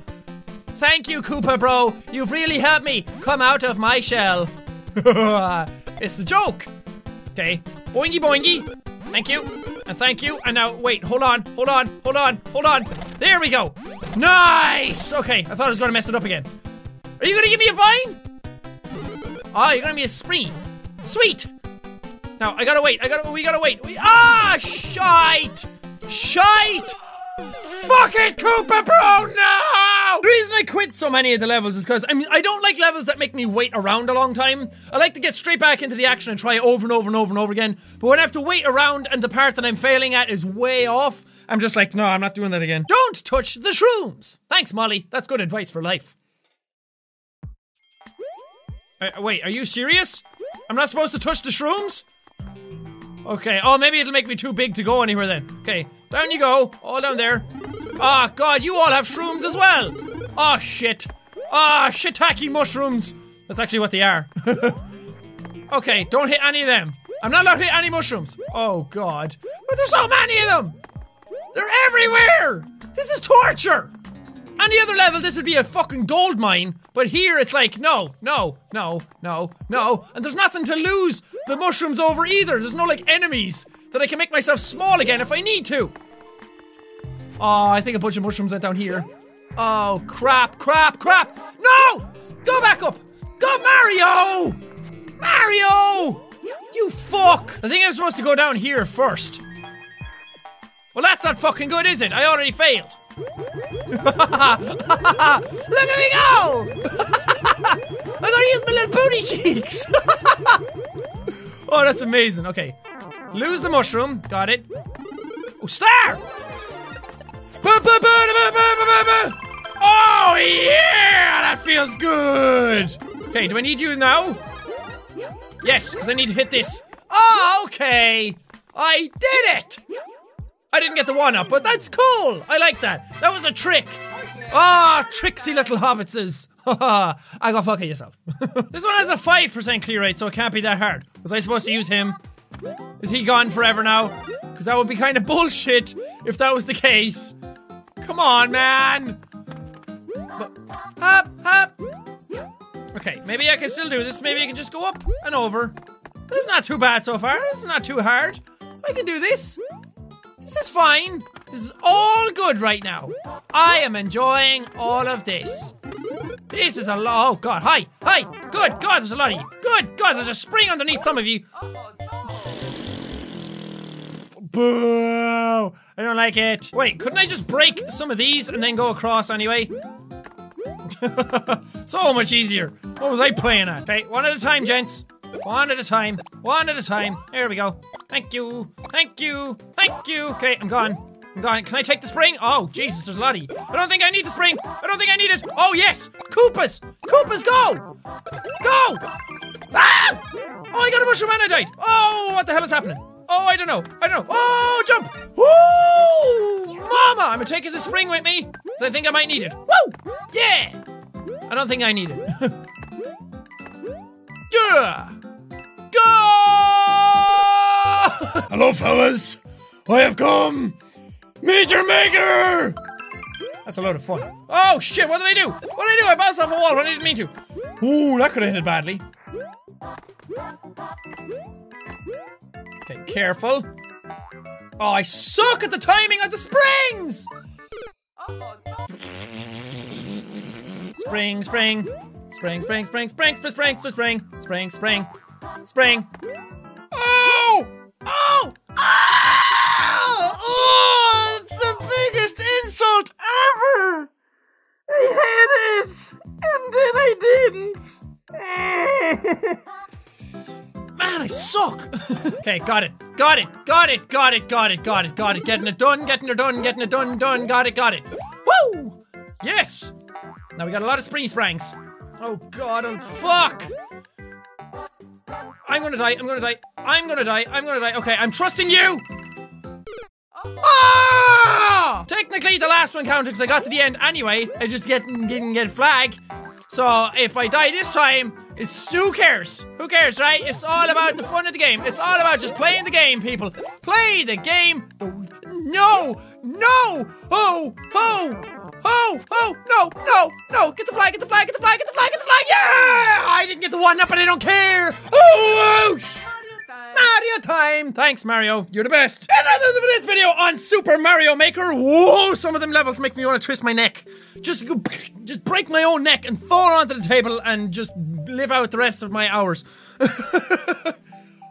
Thank you, Koopa, bro. You've really helped me come out of my shell. it's a joke. Okay. Boingy boingy. Thank you. And thank you. And now, wait, hold on, hold on, hold on, hold on. There we go. Nice! Okay, I thought I was gonna mess it up again. Are you gonna give me a vine? Oh, you're gonna be a spree. Sweet! Now, I gotta wait, I gotta, we gotta wait. We, ah, shite! Shite! Fuck it, Koopa Bro, no! The reason I quit so many of the levels is because I mean I don't like levels that make me wait around a long time. I like to get straight back into the action and try it over and over and over and over again. But when I have to wait around and the part that I'm failing at is way off, I'm just like, no, I'm not doing that again. Don't touch the shrooms! Thanks, Molly. That's good advice for life. Uh, wait, are you serious? I'm not supposed to touch the shrooms? Okay, oh, maybe it'll make me too big to go anywhere then. Okay, down you go, all down there. Oh, God, you all have shrooms as well. Oh, shit. Ah, oh, shiitake mushrooms. That's actually what they are. okay, don't hit any of them. I'm not allowed to hit any mushrooms. Oh, God. But there's so many of them. They're everywhere. This is torture. Any other level, this would be a fucking gold mine, but here it's like, no, no, no, no, no, and there's nothing to lose the mushrooms over either. There's no, like, enemies that I can make myself small again if I need to. Oh, I think a bunch of mushrooms went down here. Oh, crap, crap, crap! No! Go back up! Go, Mario! Mario! You fuck! I think I'm supposed to go down here first. Well, that's not fucking good, is it? I already failed. Look at me go! I'm gonna use my little booty cheeks! oh, that's amazing. Okay. Lose the mushroom. Got it. Oh, star! Oh, yeah! That feels good! Okay, do I need you now? Yes, because I need to hit this. Oh, okay! I did it! I didn't get the one up, but that's cool! I like that. That was a trick. Ah, oh, tricksy little hobbitses. I go fuck it yourself. this one has a 5% clear rate, so it can't be that hard. Was I supposed to use him? Is he gone forever now? Because that would be kind of bullshit if that was the case. Come on, man! Hop, hop! Okay, maybe I can still do this. Maybe I can just go up and over. This is not too bad so far. This is not too hard. I can do this. This is fine. This is all good right now. I am enjoying all of this. This is a lot. Oh, God. Hi. Hi. Good God, there's a lot of you. Good God, there's a spring underneath some of you. Boo! I don't like it. Wait, couldn't I just break some of these and then go across anyway? so much easier. What was I playing at? Okay, one at a time, gents. One at a time. One at a time. There we go. Thank you. Thank you. Thank you. Okay, I'm gone. I'm gone. Can I take the spring? Oh, Jesus, there's a lot of you. I don't think I need the spring. I don't think I need it. Oh, yes. Koopas. Koopas, go. Go. Ah! Oh, I got a mushroom and I died. Oh, what the hell is happening? Oh, I don't know. I don't know. Oh, jump! Woo! Mama! I'm taking the spring with me, because I think I might need it. Woo! Yeah! I don't think I need it. yeah! Go! Hello, fellas. I have come. Meet your maker! That's a load of fun. Oh, shit, what did I do? What did I do? I bounced off a wall when I didn't mean to. Ooh, that could have ended badly. Okay, careful. Oh, I suck at the timing of the springs! Spring, spring. Spring, spring, spring, spring, spring, spring, spring, spring, spring, spring, spring. Oh! Oh! Ah! Oh! It's the biggest insult ever! I had it! And then I didn't! Man, I suck! okay, got it. Got it. Got it. Got it. Got it. Got it. Got it. Getting it done. Getting it done. Getting it done. Done. Got it. Got it. Woo! Yes! Now we got a lot of springy sprangs. Oh god, oh fuck! I'm gonna die. I'm gonna die. I'm gonna die. I'm gonna die. Okay, I'm trusting you! Ah! Technically, the last one counted because I got to the end anyway. I just didn't, didn't get flag. So if I die this time, it's who cares? Who cares, right? It's all about the fun of the game. It's all about just playing the game, people. Play the game. No, no, oh, oh, oh, oh, no, no, no. Get the flag, get the flag, get the flag, get the flag, get the flag. Yeah! I didn't get the one up, but I don't care. Oh, whoosh. Mario time. Thanks, Mario. You're the best. And that's it for this video on Super Mario Maker. Whoa, some of them levels make me want to twist my neck. Just go, just break my own neck and fall onto the table and just live out the rest of my hours.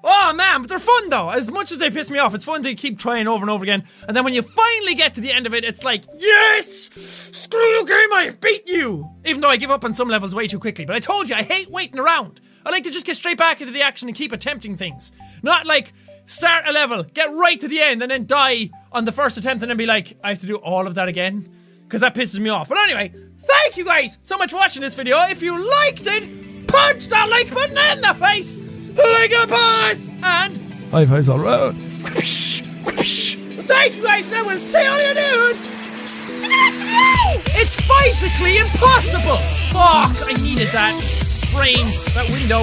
oh man, but they're fun though. As much as they piss me off, it's fun to keep trying over and over again. And then when you finally get to the end of it, it's like, yes! Screw you, game, I have beat you! Even though I give up on some levels way too quickly. But I told you, I hate waiting around. I like to just get straight back into the action and keep attempting things. Not like start a level, get right to the end, and then die on the first attempt and then be like, I have to do all of that again. Because that pisses me off. But anyway, thank you guys so much for watching this video. If you liked it, punch that like button in the face like a boss! And high fives all around. Thank you guys, and we'll see all you dudes! It's physically impossible! Fuck, I needed that frame, that window.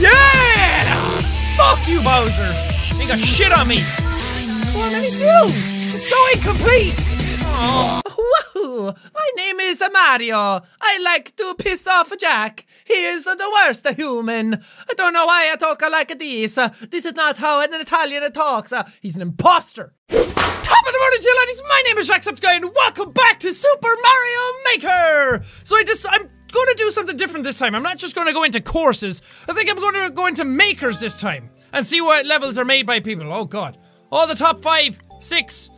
Yeah! Fuck you, Bowser! You got shit on me! What am I do? It's so incomplete! Oh. Whoa! My name is Mario. I like to piss off Jack. He is the worst human. I don't know why I talk like this. This is not how an Italian talks. He's an imposter. Top of the morning, chill ladies. My name is Jacksepticeye, and welcome back to Super Mario Maker. So I just I'm going to do something different this time. I'm not just going to go into courses. I think I'm going to go into makers this time and see what levels are made by people. Oh God! All the top five, six.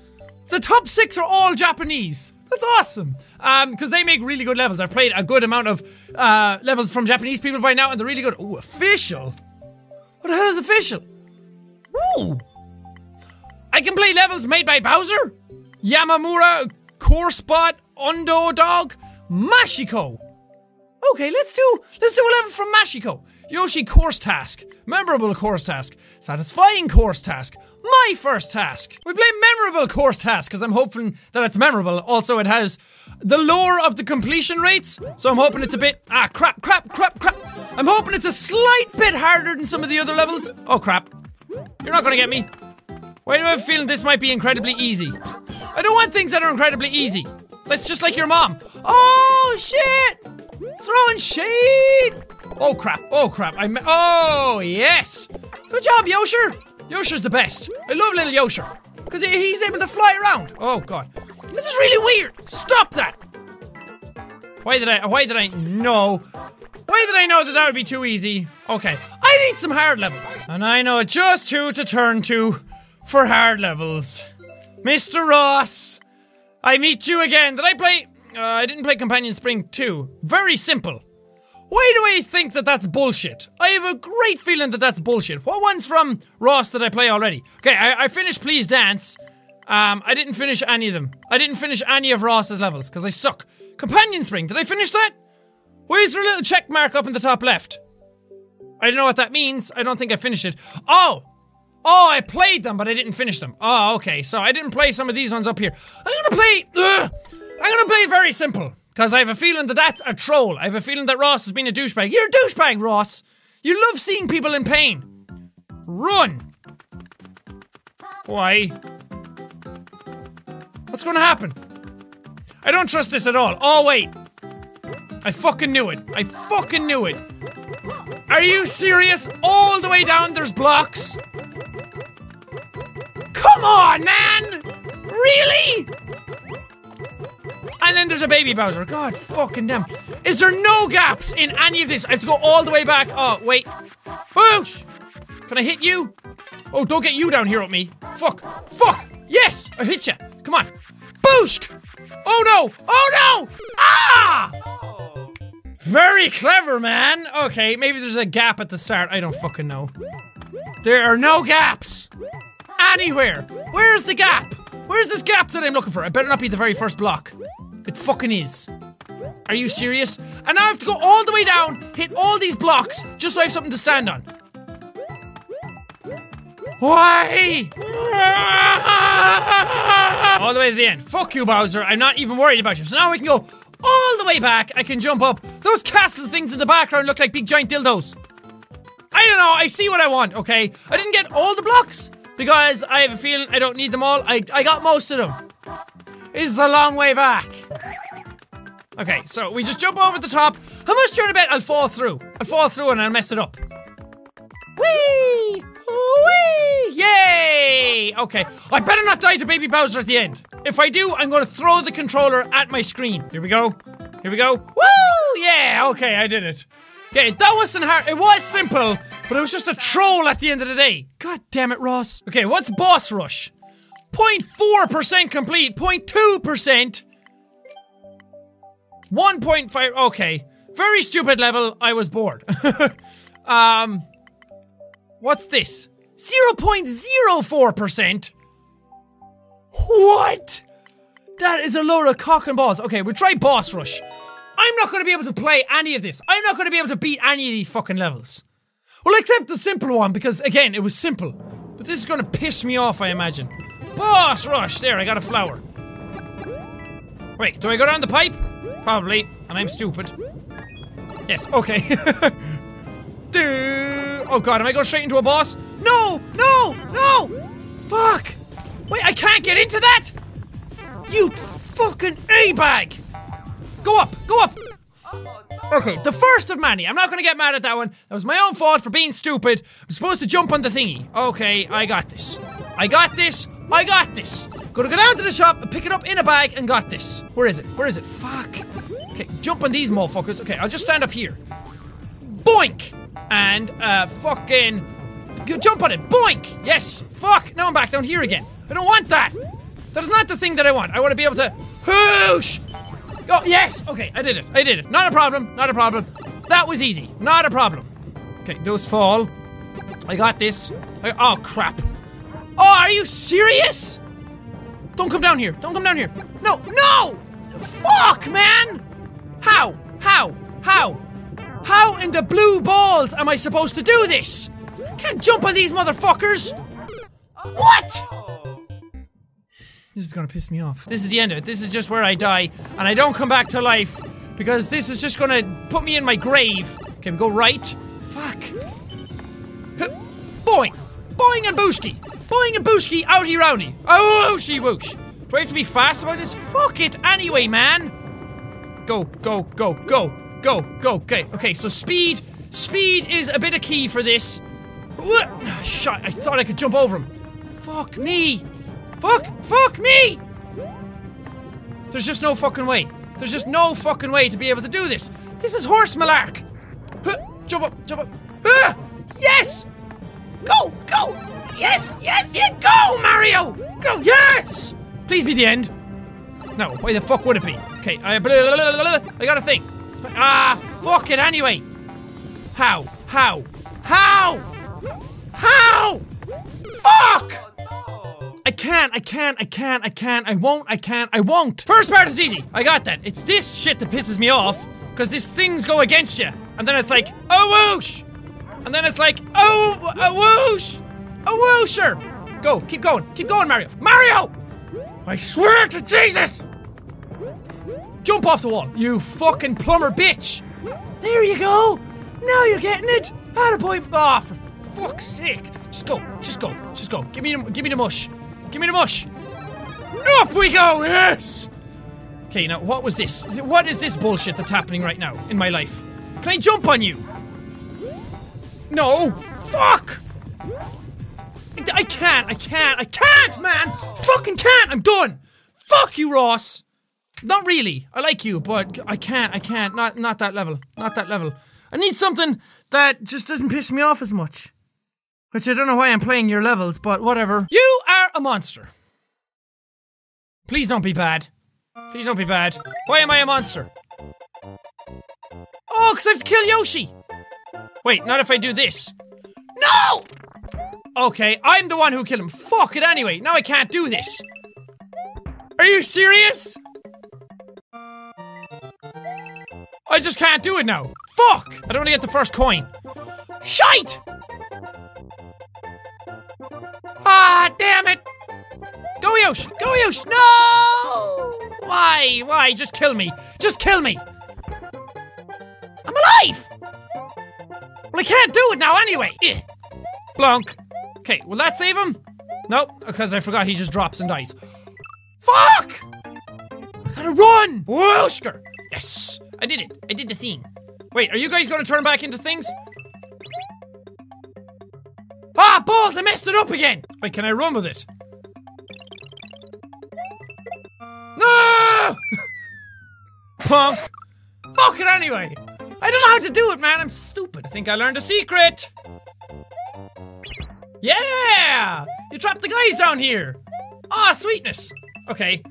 The top six are all Japanese. That's awesome. Um, because they make really good levels. I've played a good amount of uh levels from Japanese people by now, and they're really good. Ooh, official. What the hell is official? Ooh. I can play levels made by Bowser, Yamamura, Corespot, Undodog, Mashiko. Okay, let's do let's do a level from Mashiko. Yoshi course task. Memorable course task. Satisfying course task. My first task. We play memorable course task because I'm hoping that it's memorable. Also, it has the lore of the completion rates. So I'm hoping it's a bit ah crap, crap, crap, crap. I'm hoping it's a slight bit harder than some of the other levels. Oh crap. You're not gonna get me. Why do I have a feeling this might be incredibly easy? I don't want things that are incredibly easy. That's just like your mom. Oh shit! Throwing shade! Oh crap, oh crap, I me- Oh, yes! Good job, Yosher! Yosher's the best. I love little Yosher. Because he's able to fly around. Oh god. This is really weird! Stop that! Why did I- why did I- no. Why did I know that that would be too easy? Okay, I need some hard levels. And I know just who to turn to for hard levels. Mr. Ross! I meet you again. Did I play- uh, I didn't play Companion Spring 2. Very simple. Why do I think that that's bullshit? I have a great feeling that that's bullshit. What one's from Ross did I play already? Okay, I, I finished Please Dance. Um, I didn't finish any of them. I didn't finish any of Ross's levels because I suck. Companion Spring, did I finish that? There a little check mark up in the top left? I don't know what that means. I don't think I finished it. Oh! Oh, I played them, but I didn't finish them. Oh, okay. So I didn't play some of these ones up here. I'm gonna play. Ugh, I'm gonna play very simple. Because I have a feeling that that's a troll. I have a feeling that Ross has been a douchebag. You're a douchebag, Ross. You love seeing people in pain. Run. Why? What's to happen? I don't trust this at all. Oh, wait. I fucking knew it. I fucking knew it. Are you serious? All the way down, there's blocks? Come on, man! Really? And then there's a baby Bowser. God fucking damn. Is there no gaps in any of this? I have to go all the way back. Oh, wait. Whoosh! Can I hit you? Oh, don't get you down here with me. Fuck. Fuck! Yes! I hit you. Come on. Boosh! Oh no! Oh no! Ah! Very clever, man. Okay, maybe there's a gap at the start. I don't fucking know. There are no gaps. Anywhere. Where's the gap? Where's this gap that I'm looking for? It better not be the very first block. It fucking is. Are you serious? And now I have to go all the way down, hit all these blocks, just so I have something to stand on. Why? All the way to the end. Fuck you, Bowser. I'm not even worried about you. So now we can go all the way back. I can jump up. Those castle things in the background look like big giant dildos. I don't know. I see what I want, okay? I didn't get all the blocks because I have a feeling I don't need them all. I, I got most of them. This is a long way back. Okay, so we just jump over the top. How much do you bet I'll fall through? I'll fall through and I'll mess it up. Whee! Whee! Yay! Okay. I better not die to Baby Bowser at the end. If I do, I'm gonna throw the controller at my screen. Here we go. Here we go. Woo! Yeah, okay, I did it. Okay, that wasn't hard. It was simple, but it was just a troll at the end of the day. God damn it, Ross. Okay, what's Boss Rush? 0.4% complete, 0.2%. 1.5. Okay. Very stupid level. I was bored. um. What's this? 0.04%? What? That is a load of cock and balls. Okay, we'll try Boss Rush. I'm not going to be able to play any of this. I'm not going to be able to beat any of these fucking levels. Well, except the simple one, because again, it was simple. But this is going to piss me off, I imagine. Boss Rush! There, I got a flower. Wait, do I go down the pipe? Probably, and I'm stupid. Yes, okay. Oh god, am I going straight into a boss? No! No! No! Fuck! Wait, I can't get into that! You fucking A-bag! Go up! Go up! Okay, the first of many. I'm not gonna get mad at that one. That was my own fault for being stupid. I'm supposed to jump on the thingy. Okay, I got this. I got this. I got this. Gonna go down to the shop and pick it up in a bag and got this. Where is it? Where is it? Fuck. Okay, jump on these motherfuckers. Okay, I'll just stand up here. Boink! And, uh, fucking. Jump on it. Boink! Yes! Fuck! Now I'm back down here again. I don't want that! That is not the thing that I want. I want to be able to. Whoosh! Oh, yes! Okay, I did it. I did it. Not a problem. Not a problem. That was easy. Not a problem. Okay, those fall. I got this. I, oh, crap. Oh, are you serious? Don't come down here. Don't come down here. No, no! Fuck, man! How? How? How? How in the blue balls am I supposed to do this? Can't jump on these motherfuckers! What? This is gonna piss me off. This is the end of it. This is just where I die, and I don't come back to life because this is just gonna put me in my grave. Okay, we go right. Fuck. Boing! Boing and booshki! Boing and booshki, outy roundy! Oh, wooshy whoosh! Do I have to be fast about this? Fuck it anyway, man! Go, go, go, go, go, go. Okay, okay, so speed. Speed is a bit of key for this. What? Ah, Shot, I thought I could jump over him. Fuck me! Fuck! Fuck me! There's just no fucking way. There's just no fucking way to be able to do this. This is horse malark. Huh, jump up, jump up. Ah, yes! Go, go! Yes, yes, yeah, go, Mario! Go, yes! Please be the end. No, why the fuck would it be? Okay, I, blah, blah, blah, I got a thing. Ah, fuck it anyway. How? How? How? How? Fuck! I can't, I can't, I can't, I can't, I won't, I can't, I won't. First part is easy. I got that. It's this shit that pisses me off. Because these things go against you. And then it's like, oh whoosh! And then it's like, oh, a whoosh! A whoosher! Go, keep going, keep going, Mario. Mario! I swear to Jesus! Jump off the wall, you fucking plumber bitch! There you go! Now you're getting it! Attaboy! Ah, oh, for fuck's sake! Just go, just go, just go. Give me the, give me the mush. Give me the mush. Up we go! Yes! Okay, now what was this? What is this bullshit that's happening right now in my life? Can I jump on you? No! Fuck! I can't, I can't, I can't, man! Fucking can't! I'm done! Fuck you, Ross! Not really. I like you, but I can't, I can't. Not not that level. Not that level. I need something that just doesn't piss me off as much. Which I don't know why I'm playing your levels, but whatever. You are a monster. Please don't be bad. Please don't be bad. Why am I a monster? Oh, because I have to kill Yoshi! Wait, not if I do this. No! Okay, I'm the one who killed him. Fuck it anyway. Now I can't do this. Are you serious? I just can't do it now. Fuck! I don't want to get the first coin. Shite! Ah, damn it! Go Yosh! Go Yosh! No! Why? Why? Just kill me. Just kill me. I'm alive! Well, I can't do it now anyway. Ugh. Okay, will that save him? Nope, because I forgot he just drops and dies. Fuck! I gotta run! Whooshker! Yes! I did it. I did the thing. Wait, are you guys gonna turn back into things? Ah, balls! I messed it up again! Wait, can I run with it? No! Punk! Fuck it anyway! I don't know how to do it, man! I'm stupid! I think I learned a secret! Yeah! You trapped the guys down here! Ah, sweetness! Okay.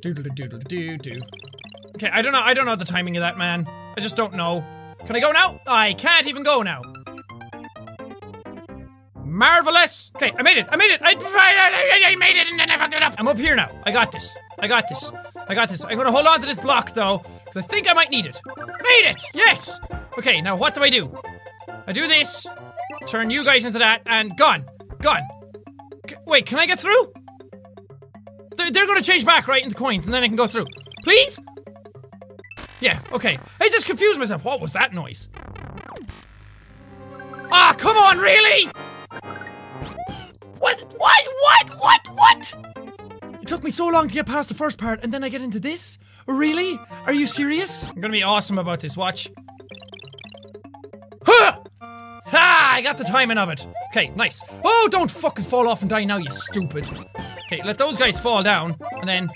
Doodle doodle doo doo. Okay, I don't know. I don't know the timing of that, man. I just don't know. Can I go now? I can't even go now. Marvelous. Okay, I made it. I made it. I, I, I made it, and then I fucked it up. I'm up here now. I got this. I got this. I got this. I'm gonna hold on to this block though, because I think I might need it. Made it. Yes. Okay, now what do I do? I do this. Turn you guys into that, and gone. Gone. C- wait, can I get through? They're, they're gonna change back right into coins, and then I can go through. Please. Yeah. Okay. I just confused myself. What was that noise? Ah, come on, really? What? What? What? What? What? It took me so long to get past the first part, and then I get into this? Really? Are you serious? I'm gonna be awesome about this. Watch. Huh! Ha! I got the timing of it. Okay, nice. Oh, don't fucking fall off and die now, you stupid. Okay, let those guys fall down, and then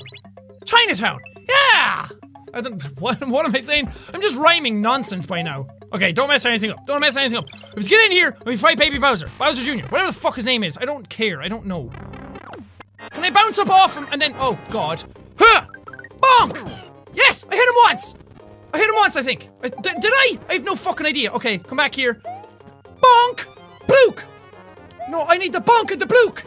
Chinatown. Yeah. I don't, what, what am I saying? I'm just rhyming nonsense by now. Okay, don't mess anything up. Don't mess anything up. If you get in here, me fight Baby Bowser. Bowser Jr. Whatever the fuck his name is. I don't care. I don't know. Can I bounce up off him and then. Oh, God. Huh! Bonk! Yes! I hit him once! I hit him once, I think. I, d- did I? I have no fucking idea. Okay, come back here. Bonk! Blook! No, I need the bonk and the blook!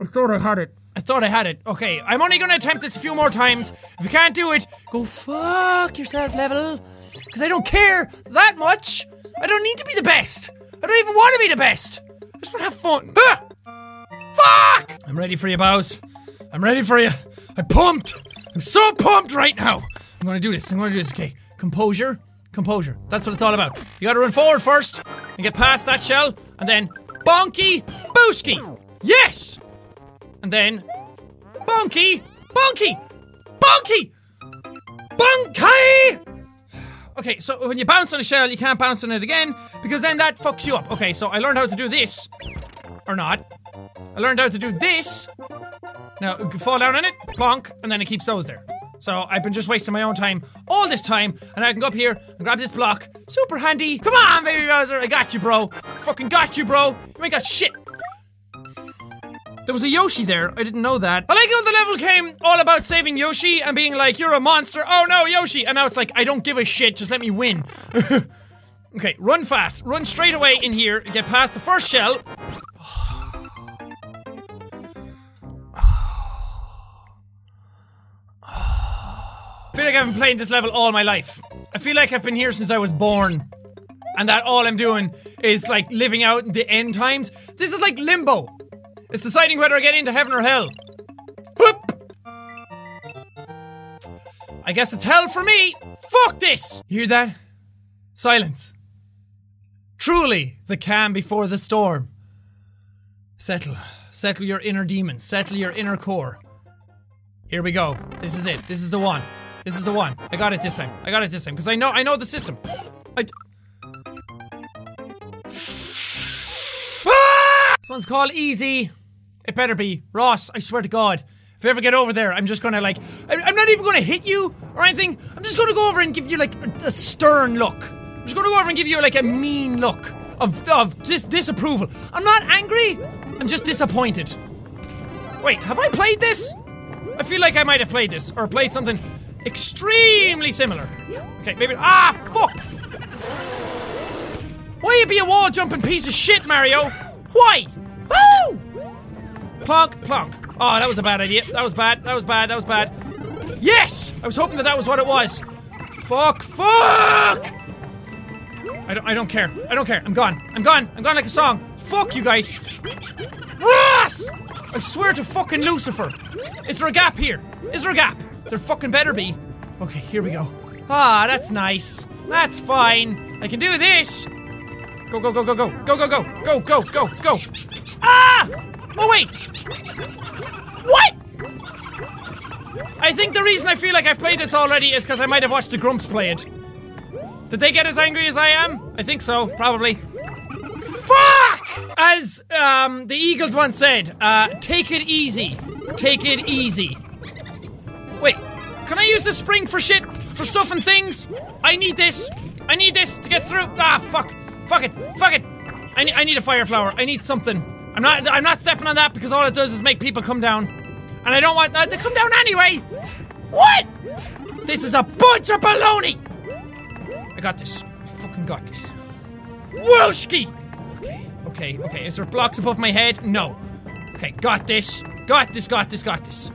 I thought I had it. I thought I had it. Okay, I'm only gonna attempt this a few more times. If you can't do it, go fuck yourself, level. Because I don't care that much. I don't need to be the best. I don't even want to be the best. I just want to have fun. Ah! Fuck! I'm ready for you, Bows. I'm ready for you. I'm pumped. I'm so pumped right now. I'm gonna do this. I'm gonna do this. Okay, composure, composure. That's what it's all about. You gotta run forward first and get past that shell, and then bonky, booski. Yes! And then bonky, bonky, bonky, bonky! Okay, so when you bounce on a shell, you can't bounce on it again because then that fucks you up. Okay, so I learned how to do this. Or not. I learned how to do this. Now, fall down on it, plonk, and then it keeps those there. So I've been just wasting my own time all this time, and I can go up here and grab this block. Super handy. Come on, baby Bowser. I got you, bro. Fucking got you, bro. You ain't got shit. There was a Yoshi there. I didn't know that. I like how the level came all about saving Yoshi and being like, you're a monster. Oh no, Yoshi. And now it's like, I don't give a shit. Just let me win. okay, run fast. Run straight away in here. Get past the first shell. I feel like I've been playing this level all my life. I feel like I've been here since I was born. And that all I'm doing is like living out the end times. This is like limbo. It's deciding whether I get into heaven or hell. Whoop! I guess it's hell for me. Fuck this! Hear that? Silence. Truly, the calm before the storm. Settle. Settle your inner demons. Settle your inner core. Here we go. This is it. This is the one. This is the one. I got it this time. I got it this time because I know I know the system. I. This one's called easy. It better be Ross. I swear to God. If you ever get over there, I'm just gonna like. I'm not even gonna hit you or anything. I'm just gonna go over and give you like a, a stern look. I'm just gonna go over and give you like a mean look of of dis- disapproval. I'm not angry. I'm just disappointed. Wait, have I played this? I feel like I might have played this or played something extremely similar. Okay, maybe. Ah, fuck! Why you be a wall jumping piece of shit, Mario? Why? Woo! Plonk, plonk. Oh, that was a bad idea. That was bad. That was bad. That was bad. Yes! I was hoping that that was what it was. Fuck, fuck! I don't, I don't care. I don't care. I'm gone. I'm gone. I'm gone like a song. Fuck you guys. Ross! I swear to fucking Lucifer. Is there a gap here? Is there a gap? There fucking better be. Okay, here we go. Ah, that's nice. That's fine. I can do this. Go, go, go, go, go. Go, go, go. Go, go, go, go. Ah! Oh, wait. What? I think the reason I feel like I've played this already is because I might have watched the Grumps play it. Did they get as angry as I am? I think so, probably. Fuck! As um, the Eagles once said, uh, take it easy. Take it easy. Wait, can I use the spring for shit? For stuff and things? I need this. I need this to get through. Ah, fuck. Fuck it. Fuck it. I need, I need a fire flower. I need something. I'm not I'm not stepping on that because all it does is make people come down. And I don't want that to come down anyway. What? This is a bunch of baloney. I got this. I fucking got this. Wooshki! Okay, okay, okay. Is there blocks above my head? No. Okay, got this. Got this, got this, got this.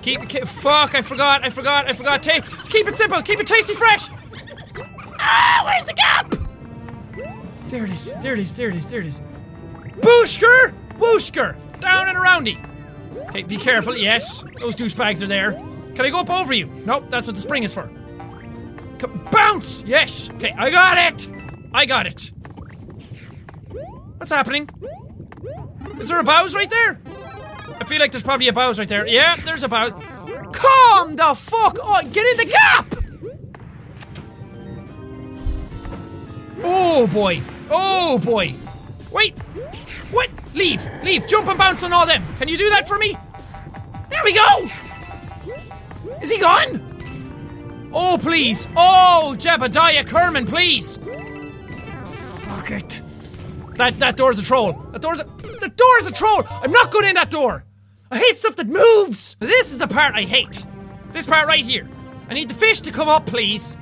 Keep, keep fuck, I forgot, I forgot, I forgot. Ta- keep it simple, keep it tasty fresh. Ah, where's the gap? There it is, there it is, there it is, there it is. Booshker! Wooshker! Down and aroundy. Okay, be careful, yes. Those douchebags are there. Can I go up over you? Nope, that's what the spring is for. C- bounce! Yes! Okay, I got it! I got it. What's happening? Is there a Bowser right there? I feel like there's probably a Bowser right there. Yeah, there's a Bowser. Calm the fuck on! Get in the gap! Oh boy! Oh boy! Wait! What? Leave! Leave! Jump and bounce on all them! Can you do that for me? There we go! Is he gone? Oh, please! Oh, Jebediah Kerman, please! Fuck it. That that door's a troll. That door's a the door's a troll! I'm not going in that door! I hate stuff that moves! This is the part I hate. This part right here. I need the fish to come up, please.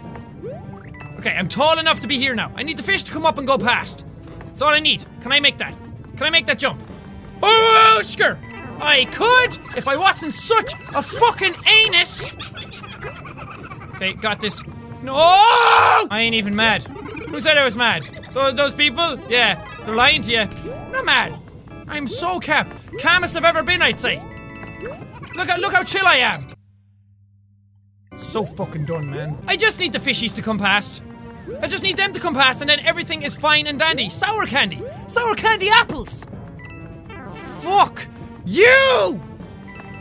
Okay, I'm tall enough to be here now. I need the fish to come up and go past. That's all I need. Can I make that? Can I make that jump? Oh, sure. I could if I wasn't such a fucking anus. Okay, got this. No! I ain't even mad. Who said I was mad? Those, those people? Yeah, they're lying to you. Not mad. I'm so calm. Calmest I've ever been, I'd say. Look at look how chill I am. So fucking done, man. I just need the fishies to come past. I just need them to come past and then everything is fine and dandy. Sour candy! Sour candy apples! Fuck you!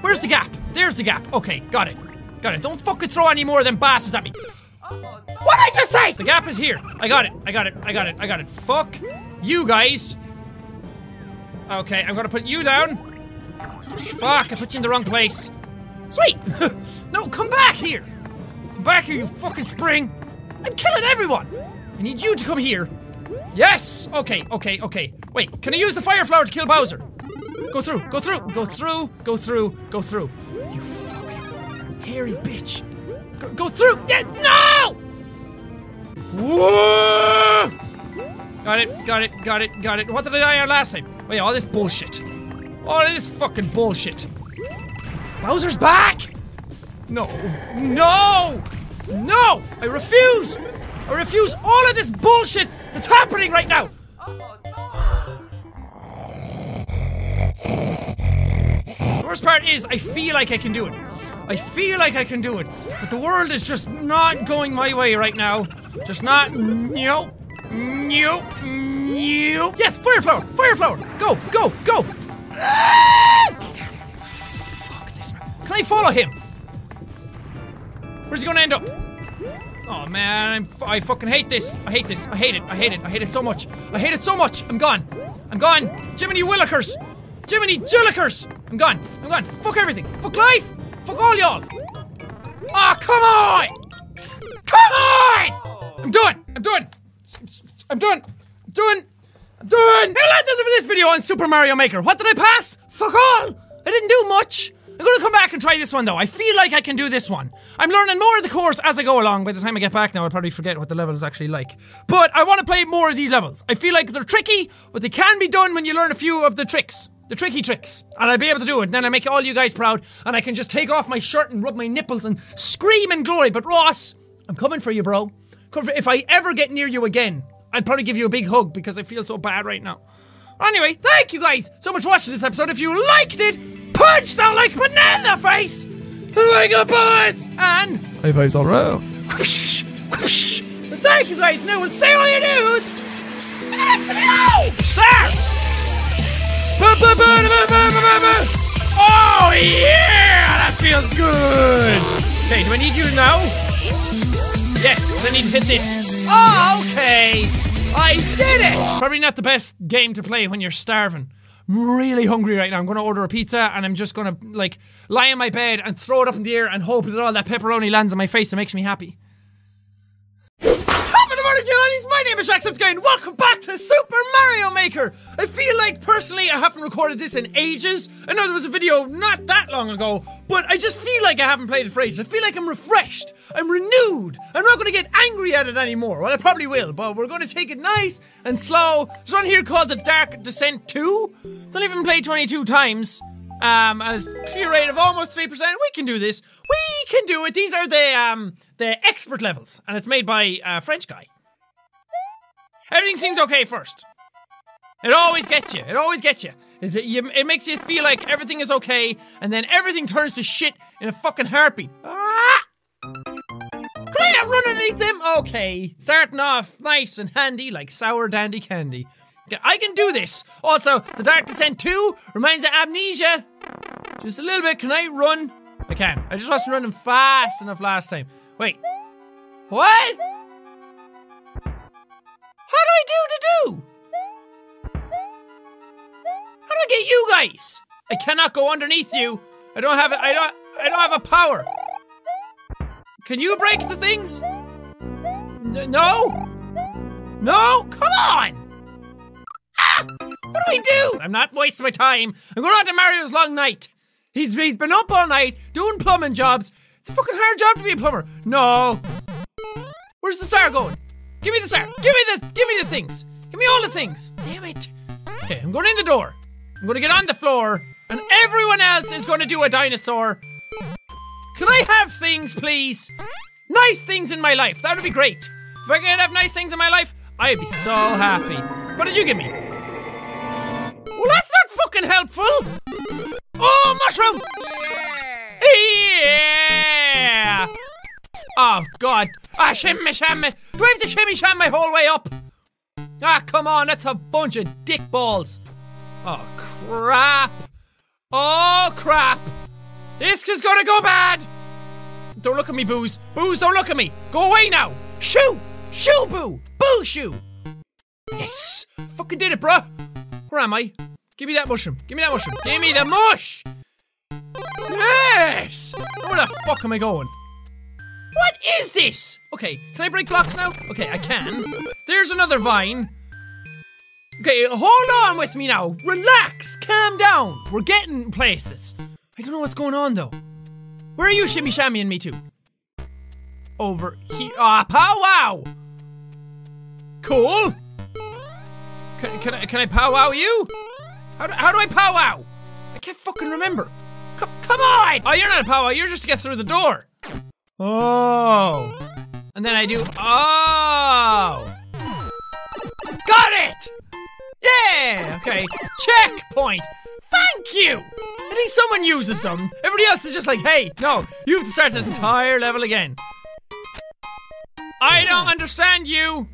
Where's the gap? There's the gap. Okay, got it. Got it. Don't fucking throw any more of them bastards at me. What did I just say? The gap is here. I got it. I got it. I got it. I got it. Fuck you guys. Okay, I'm gonna put you down. Fuck, I put you in the wrong place. Sweet! no, come back here! Come back here, you fucking spring! I'm killing everyone! I need you to come here. Yes! Okay, okay, okay. Wait, can I use the fire flower to kill Bowser? Go through, go through, go through, go through, go through. You fucking hairy bitch. Go, go through! Yeah, no! Whoa! Got it, got it, got it, got it. What did I die on last time? Wait, all this bullshit. All this fucking bullshit. Bowser's back! No, no, no! I refuse! I refuse all of this bullshit that's happening right now! The worst part is, I feel like I can do it. I feel like I can do it. But the world is just not going my way right now. Just not. Nope. Nope. Nope. Yes, fire flower! Fire flower! Go, go, go! Ah! Fuck this man. Can I follow him? Where's he gonna end up? Oh man, I'm f- I fucking hate this. I hate this. I hate it. I hate it. I hate it so much. I hate it so much. I'm gone. I'm gone. Jiminy Willikers. Jiminy Jillikers. I'm gone. I'm gone. Fuck everything. Fuck life. Fuck all y'all. Ah, come on. Come on. I'm done. I'm done. I'm done. I'm done. I'm done. Now that does it for this video on Super Mario Maker. What did I pass? Fuck all. I didn't do much. I'm gonna come back and try this one though. I feel like I can do this one. I'm learning more of the course as I go along. By the time I get back now, I'll probably forget what the level is actually like. But I want to play more of these levels. I feel like they're tricky, but they can be done when you learn a few of the tricks. The tricky tricks. And I'll be able to do it. And then I make all you guys proud, and I can just take off my shirt and rub my nipples and scream in glory. But Ross, I'm coming for you, bro. If I ever get near you again, I'd probably give you a big hug because I feel so bad right now. Anyway, thank you guys so much for watching this episode. If you liked it, punch that like the face like a boss and High fives all around. whoosh, whoosh. Thank you guys. Now we'll say all your dudes. Ba, ba. Oh yeah, that feels good. Okay, do I need you now? Yes, I need to hit this. Oh, okay. I did it! Probably not the best game to play when you're starving. Really hungry right now. I'm gonna order a pizza and I'm just gonna like lie in my bed and throw it up in the air and hope that all that pepperoni lands on my face and makes me happy. The! My name is Jacksepticeye and welcome back to Super Mario Maker! I feel like, personally, I haven't recorded this in ages. I know there was a video not that long ago, but I just feel like I haven't played it for ages. I feel like I'm refreshed. I'm renewed. I'm not gonna get angry at it anymore. Well, I probably will, but we're gonna take it nice and slow. There's one here called The Dark Descent 2. It's only been played 22 times. Um, as clear rate of almost 3%. We can do this. We can do it. These are the, um, the expert levels, and it's made by a French guy. Everything seems okay first. It always gets you. It always gets you. It, you- it makes you feel like everything is okay, and then everything turns to shit in a fucking heartbeat. Ah! Could I not run underneath them? Okay. Starting off nice and handy like sour dandy candy. I can do this. Also, The Dark Descent 2 reminds of Amnesia. Just a little bit. Can I run? I can. I just wasn't running fast enough last time. Wait. What? How do I do to do? How do I get you guys? I cannot go underneath you. I don't have it. I don't. I don't have a power. Can you break the things? N- no. No. Come on. Ah! What do we do? I'm not wasting my time. I'm going on to Mario's long night. He's he's been up all night doing plumbing jobs. It's a fucking hard job to be a plumber. No. Where's the star going? Give me the star. Give me the give me the things. Give me all the things. Damn it. Okay, I'm going in the door. I'm going to get on the floor, and everyone else is going to do a dinosaur. Can I have things, please? Nice things in my life. That would be great. If I could have nice things in my life, I'd be so happy. What did you give me? Well, that's not fucking helpful. Oh, mushroom! Yeah! Oh, God. Ah, shimmy shammy. Have to shimmy sham my whole way up? Ah, come on. That's a bunch of dick balls. Oh, crap. Oh, crap. This is gonna go bad. Don't look at me, Boos. Boos, don't look at me. Go away now. Shoo! Shoo, Boo! Boo, shoo! Yes! Fucking did it, bruh. Where am I? Give me that mushroom. Give me that mushroom. Give me the mush! Yes! Where the fuck am I going? What is this? Okay, can I break blocks now? Okay, I can. There's another vine. Okay, hold on with me now. Relax. Calm down. We're getting places. I don't know what's going on though. Where are you shimmy and me too? Over here. Ah, powwow! Cool. Can, can, I, can I powwow you? How do, how do I powwow? I can't fucking remember. Come, come on! Oh, you're not a powwow. You're just to get through the door. Oh. And then I do. Oh. Got it! Yeah! Okay. Checkpoint! Thank you! At least someone uses them. Everybody else is just like, hey, no, you have to start this entire level again. I don't understand you.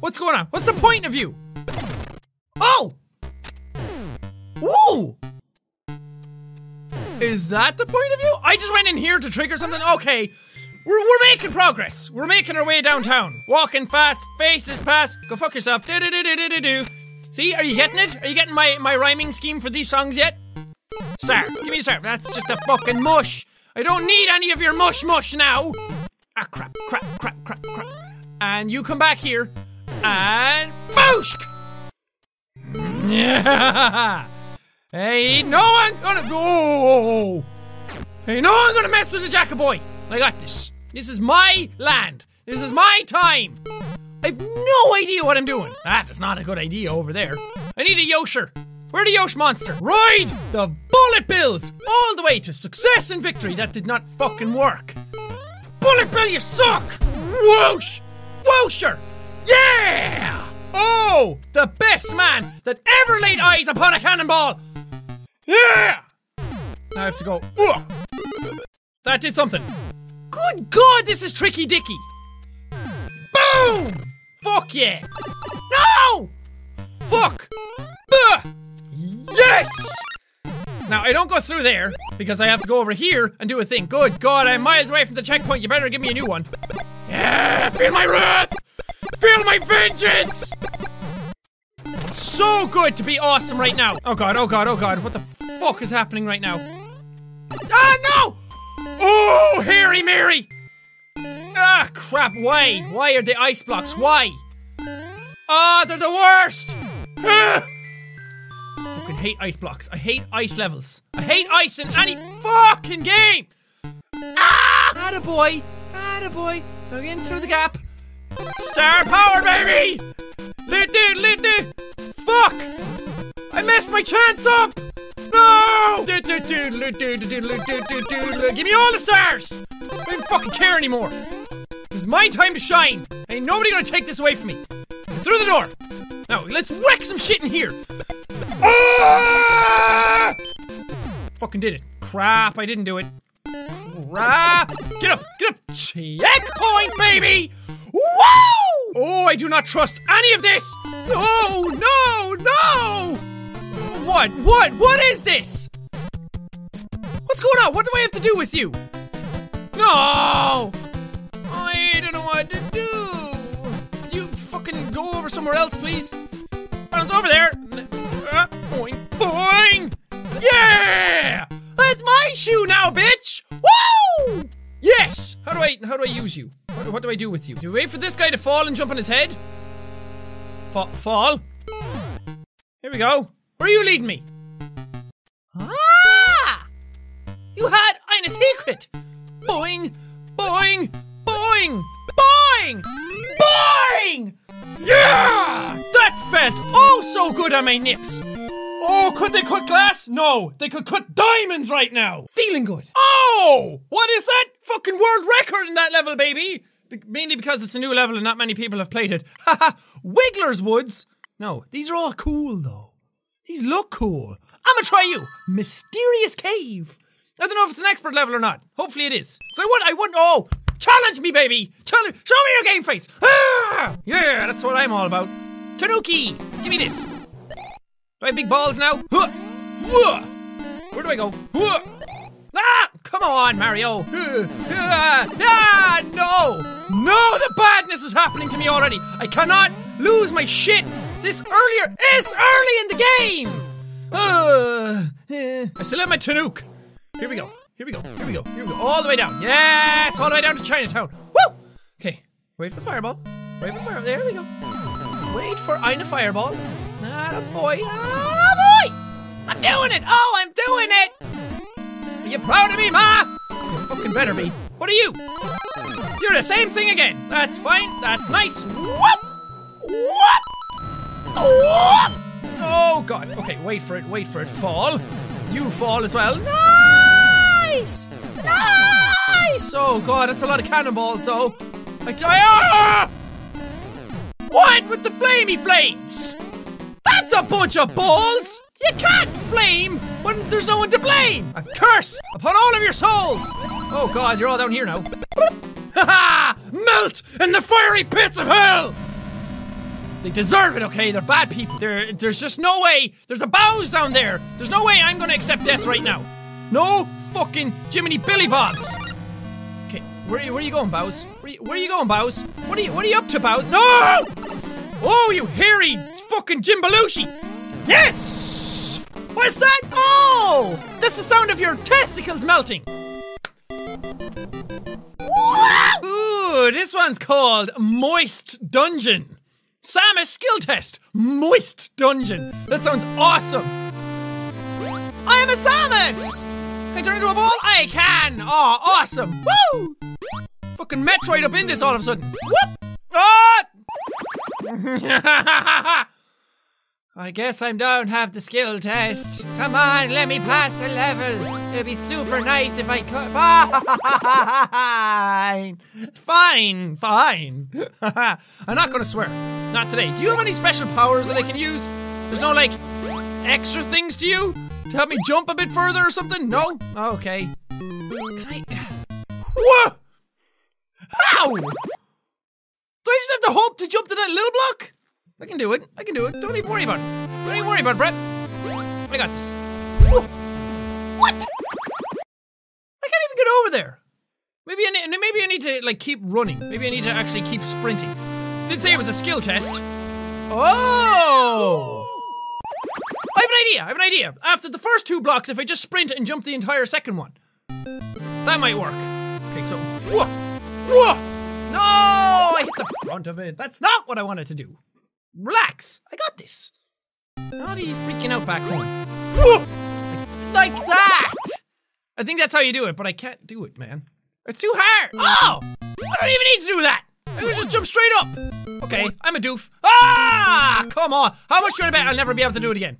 What's going on? What's the point of you? Oh! Woo! Is that the point of view? I just went in here to trigger something. Okay. We're, we're making progress. We're making our way downtown. Walking fast, faces past. Go fuck yourself. Do do do do do do. See, are you getting it? Are you getting my, my rhyming scheme for these songs yet? Star. Give me a star. That's just a fucking mush. I don't need any of your mush mush now. Ah, crap, crap, crap, crap, crap. And you come back here. And. Booshk! Yeah! Hey, no one gonna. Oh! Hey, no one gonna mess with the Jackaboy. I got this. This is my land. This is my time. I've no idea what I'm doing. That is not a good idea over there. I need a Yosher. Where the Yosh monster? Ride the bullet bills all the way to success and victory. That did not fucking work. Bullet bill, you suck. Whoosh, whoosher, yeah. Oh, the best man that ever laid eyes upon a cannonball. Yeah. Now I have to go. Ugh. That did something. Good God, this is tricky dicky. Boom! Fuck yeah! No! Fuck! Ugh. Yes! Now, I don't go through there because I have to go over here and do a thing. Good God, I'm miles away from the checkpoint. You better give me a new one. Yeah, feel my wrath! Feel my vengeance! So good to be awesome right now. Oh god, oh god, oh god. What the fuck is happening right now? Ah, no! Oh, Harry Mary! Ah, crap, why? Why are the ice blocks? Why? Ah, they're the worst! Ah! Fucking hate ice blocks. I hate ice levels. I hate ice in any fucking game! Ah! Attaboy! Attaboy! Going in through the gap. Star power, baby! Lit it! Fuck! I messed my chance up! No! Give me all the stars! I don't fucking care anymore. This is my time to shine. Ain't nobody gonna take this away from me. Through the door. Now let's wreck some shit in here. Ah! Fucking did it. Crap, I didn't do it. Crap! Get up, get up! Checkpoint, baby! Woo! Oh, I do not trust any of this! No, no, no! What, what, what is this? What's going on? What do I have to do with you? No! I don't know what to do. Can you fucking go over somewhere else, please? Bounce over there. Uh, boing, boing! Yeah! That's my shoe now, bitch! Woo! Yes! How do I how do I use you? What, what do I do with you? Do we wait for this guy to fall and jump on his head? Fa- fall? Here we go. Where are you leading me? Ah! You had a secret! Boing! Boing! Boing! Boing! Boing! Yeah! That felt oh so good on my nips! Oh, could they cut glass? No, they could cut diamonds right now! Feeling good. Oh! What is that? Fucking world record in that level, baby! Be- mainly because it's a new level and not many people have played it. Haha! Wiggler's Woods! No, these are all cool though. These look cool. I'ma try you. Mysterious cave. I don't know if it's an expert level or not. Hopefully it is. So I want, I want, oh, challenge me, baby. Challenge, show me your game face. Ah! Yeah, that's what I'm all about. Tanuki, give me this. Do I have big balls now? Where do I go? Ah, come on, Mario. Ah, ah, no. No, the badness is happening to me already. I cannot lose my shit. This earlier is early in the game. Uh, eh. I still have my Tanuk. Here we go. Here we go. Here we go. Here we go. All the way down. Yes, all the way down to Chinatown. Woo! Okay. Wait for fireball. Wait for fireball. There we go. Wait for eine fireball. Not a boy. Ah, boy! I'm doing it. Oh, I'm doing it. Are you proud of me, Ma? You fucking better be. What are you? You're the same thing again. That's fine. That's nice. Whoop! Whoop! Whoop! Oh god. Okay, wait for it. Wait for it. Fall. You fall as well. Nice! Nice! Oh god, that's a lot of cannonballs though. Like, ah! What with the flamey flames? That's a bunch of balls! You can't flame when there's no one to blame! A curse upon all of your souls! Oh god, you're all down here now. Ha ha! Melt in the fiery pits of hell! They deserve it, okay? They're bad people. There, there's just no way. There's a bows down there. There's no way I'm gonna accept death right now. No fucking Jiminy Billy Bobs. Okay, where are you, where are you going, Bows? Where, are you- where are you going, Bows? What are you, what are you up to, Bows? No! Oh, you hairy fucking Jim Belushi! Yes! What's that? Oh! That's the sound of your testicles melting. Ooh, this one's called Moist Dungeon. Samus skill test. Moist Dungeon. That sounds awesome. I am a Samus! Can I turn into a ball? I can! Oh, awesome! Woo! Fucking Metroid up in this all of a sudden. Whoop! Ah! I guess I'm don't have the skill test. Come on, let me pass the level. It'd be super nice if I could. Fine. Fine, fine. I'm not gonna swear. Not today. Do you have any special powers that I can use? There's no, like, extra things to you? To help me jump a bit further or something? No? Okay. Can I. Whoa! How? Do I just have to hope to jump to that little block? I can do it. I can do it. Don't even worry about it. Don't even worry about it, Brett. I got this. What? I can't even get over there. Maybe I need, maybe I need to like keep running. Maybe I need to actually keep sprinting. Did say it was a skill test. Oh! I have an idea. I have an idea. After the first two blocks, if I just sprint and jump the entire second one, that might work. Okay, so whoa, whoa, no! I hit the front of it. That's not what I wanted to do. Relax. I got this. How are you freaking out back home? Whoa! Like that. I think that's how you do it, but I can't do it, man. It's too hard. Oh! I don't even need to do that. I can just jump straight up. Okay, I'm a doof. Ah! Come on. How much do to bet I'll never be able to do it again?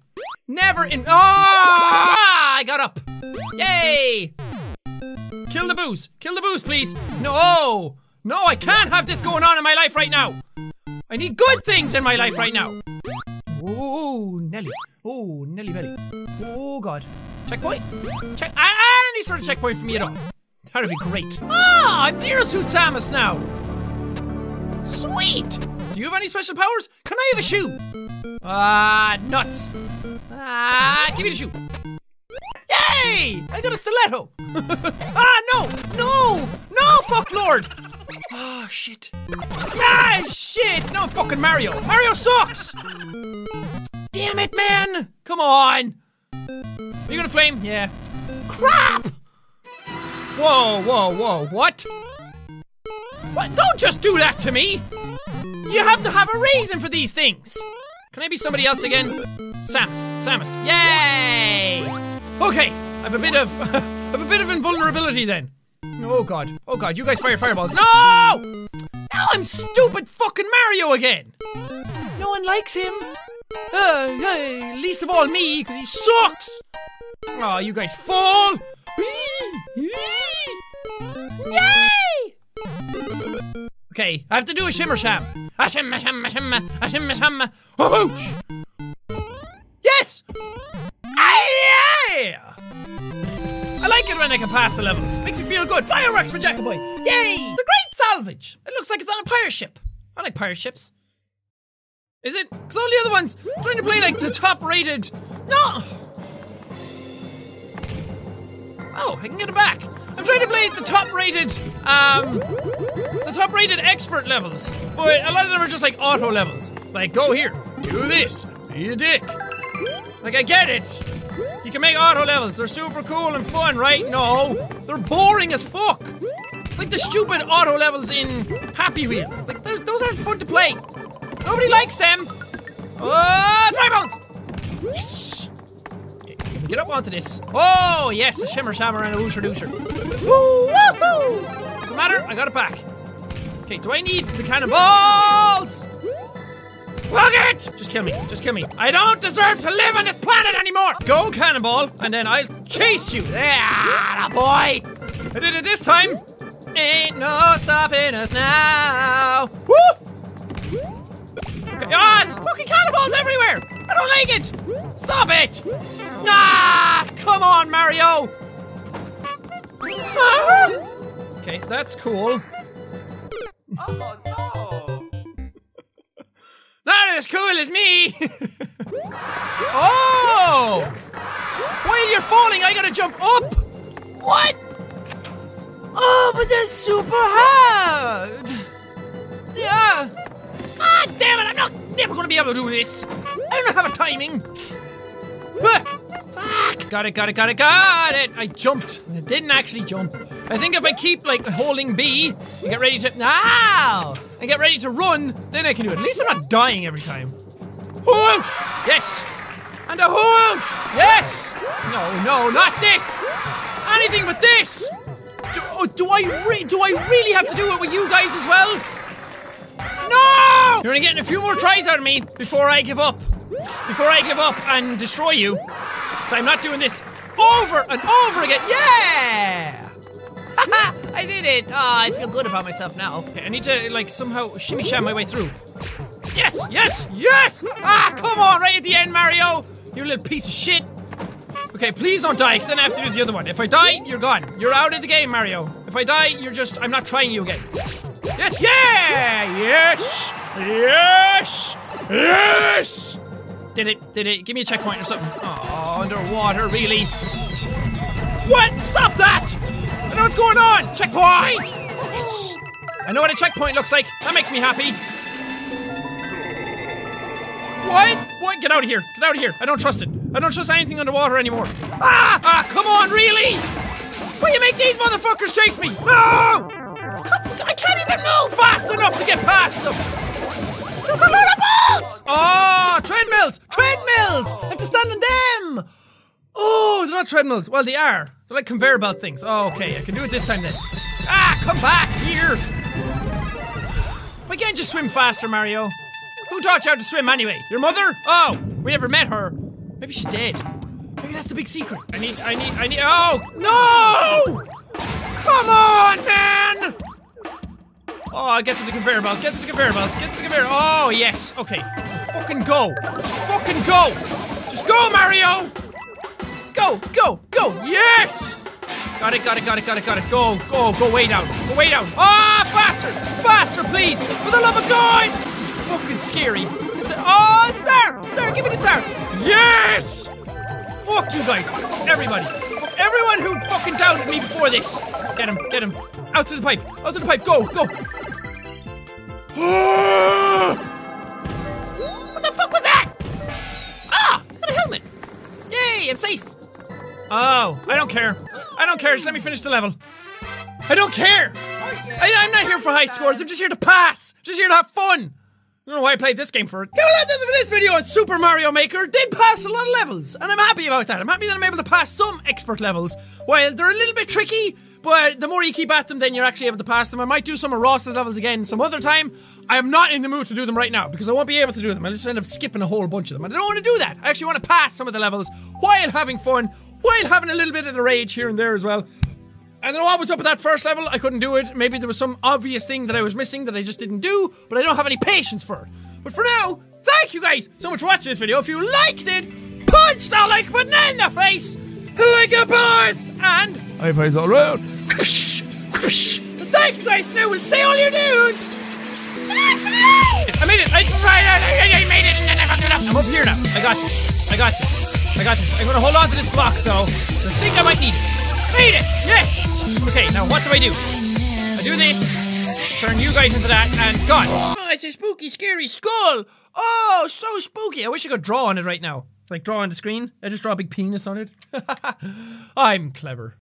Never in. Ah! I got up. Yay! Kill the Boos. Kill the Boos, please. No! No, I can't have this going on in my life right now. I need good things in my life right now. Oh, Nelly. Oh, Nelly Belly. Oh, God. Checkpoint? Check. Any sort of checkpoint for me at all. That'd be great. Ah, I'm Zero Suit Samus now. Sweet. Do you have any special powers? Can I have a shoe? Ah, nuts. Ah, give me the shoe. Yay! I got a stiletto. ah, no, no, no, fuck Lord. Ah, shit. Ah, shit. No, fucking Mario. Mario sucks. Damn it, man. Come on. Are you gonna flame? Yeah. Crap! Whoa, whoa, whoa, what? What? Don't just do that to me! You have to have a reason for these things! Can I be somebody else again? Samus, Samus, yay! Okay, I have a bit of, I have a bit of invulnerability then. Oh god, oh god, you guys fire fireballs. No! Now I'm stupid fucking Mario again! No one likes him. Uh, hey, least of all me, because he sucks! Oh, you guys fall! Yay! Okay, I have to do a shimmer sham. A shimmer sham, a shimmer, a shimmer sham. Whoosh! Yes! Ah, yeah! I like it when I can pass the levels. Makes me feel good. Fireworks for Jackaboy! Yay! The Great Salvage! It looks like it's on a pirate ship. I like pirate ships. Is it? Because all the other ones, I'm trying to play like the top rated. No! Oh, I can get it back. I'm trying to play the top rated, um, the top rated expert levels, but a lot of them are just like auto levels. Like, go here, do this, be a dick. Like, I get it. You can make auto levels, they're super cool and fun, right? No, they're boring as fuck. It's like the stupid auto levels in Happy Wheels. Like, those, aren't fun to play. Nobody likes them. Oh, dry bones. Yes. Okay, get up onto this. Oh, yes, a shimmer shammer and a woosher doosher. Woo, woohoo! Doesn't matter, I got it back. Okay, do I need the cannonballs? Fuck it! Just kill me, just kill me. I don't deserve to live on this planet anymore! Go, cannonball, and then I'll chase you. Yeah, boy! I did it this time. Ain't no stopping us now. Woo! Ah, there's fucking cannonballs everywhere! I don't like it! Stop it! Ah, come on, Mario! Ah! Okay, that's cool. Oh no! Not as cool as me! oh! While you're falling, I gotta jump up! What? Oh, but that's super hard! Yeah! God damn it, I'm not never gonna be able to do this! I don't have a timing! Ah, Fuck! Got it, got it, got it, got it! I jumped. I didn't actually jump. I think if I keep like holding B and get ready to now and get ready to run, then I can do it. At least I'm not dying every time. Whoosh! Yes! And a whoosh! Yes! No, no, not this! Anything but this! Do, oh, do I do I really have to do it with you guys as well? No! You're only getting a few more tries out of me before I give up. Before I give up and destroy you. So I'm not doing this over and over again. Yeah! I did it! Oh, I feel good about myself now. Okay, I need to like somehow shimmy sham my way through. Yes, yes, yes! Ah, come on, right at the end, Mario! You little piece of shit! Okay, please don't die, because then I have to do the other one. If I die, you're gone. You're out of the game, Mario. If I die, you're just. I'm not trying you again. Yes, yeah! Yes! Yes! Yes! Did it, did it. Give me a checkpoint or something. Oh, underwater, really? What? Stop that! I know what's going on! Checkpoint! Yes! I know what a checkpoint looks like. That makes me happy. What? What? Get out of here. Get out of here. I don't trust it. I don't trust anything underwater anymore. Ah! Ah, come on, really? Will you make these motherfuckers chase me? No! I can't even move fast enough to get past them. Balls! Oh, treadmills! Treadmills! I have to stand on them! Oh, they're not treadmills. Well, they are. They're like conveyor belt things. Oh, okay, I can do it this time then. Ah, come back here! Why can't you swim faster, Mario? Who taught you how to swim anyway? Your mother? Oh, we never met her. Maybe she's dead. Maybe that's the big secret. I need, I need, I need. Oh, no! Come on, man! Oh, get to the conveyor belt. Get to the conveyor belt. Get to the conveyor. Oh, yes. Okay. Fucking go. Fucking go. Just go, Mario. Go, go, go. Yes. Got it, got it, got it, got it, got it. Go, go, go way down. Go way down. Ah, faster. Faster, please. For the love of God. This is fucking scary. This is, oh, star. Star, give me the star. Yes. Fuck you guys. Fuck everybody. Fuck everyone who fucking doubted me before this. Get him, get him. Out to the pipe. Out to the pipe. Go, go. what the fuck was that? Ah, I got a helmet. Yay, I'm safe. Oh, I don't care. I don't care. Just let me finish the level. I don't care. I, I'm not here for high scores. I'm just here to pass. Just here to have fun. I don't know why I played this game for it. Yeah, well, that does it for this video on Super Mario Maker. Did pass a lot of levels, and I'm happy about that. I'm happy that I'm able to pass some expert levels. While they're a little bit tricky, but the more you keep at them, then you're actually able to pass them. I might do some of Ross's levels again some other time. I am not in the mood to do them right now because I won't be able to do them. I'll just end up skipping a whole bunch of them. And I don't want to do that. I actually want to pass some of the levels while having fun, while having a little bit of the rage here and there as well. I don't know what was up with that first level. I couldn't do it. Maybe there was some obvious thing that I was missing that I just didn't do, but I don't have any patience for it. But for now, thank you guys so much for watching this video. If you liked it, punch that like button in the face like a boss, and high fives all around. Thank you guys. Now we'll say all your dudes. I made it. I, I, I made it, and I fucked it up. I'm up here now. I got this. I got this. I got this. I'm gonna hold on to this block though. I think I might need it. Made it! Yes! Okay, now what do I do? I do this, turn you guys into that, and gone. Oh, it's a spooky, scary skull! Oh, so spooky! I wish I could draw on it right now. Like draw on the screen. I just draw a big penis on it. I'm clever.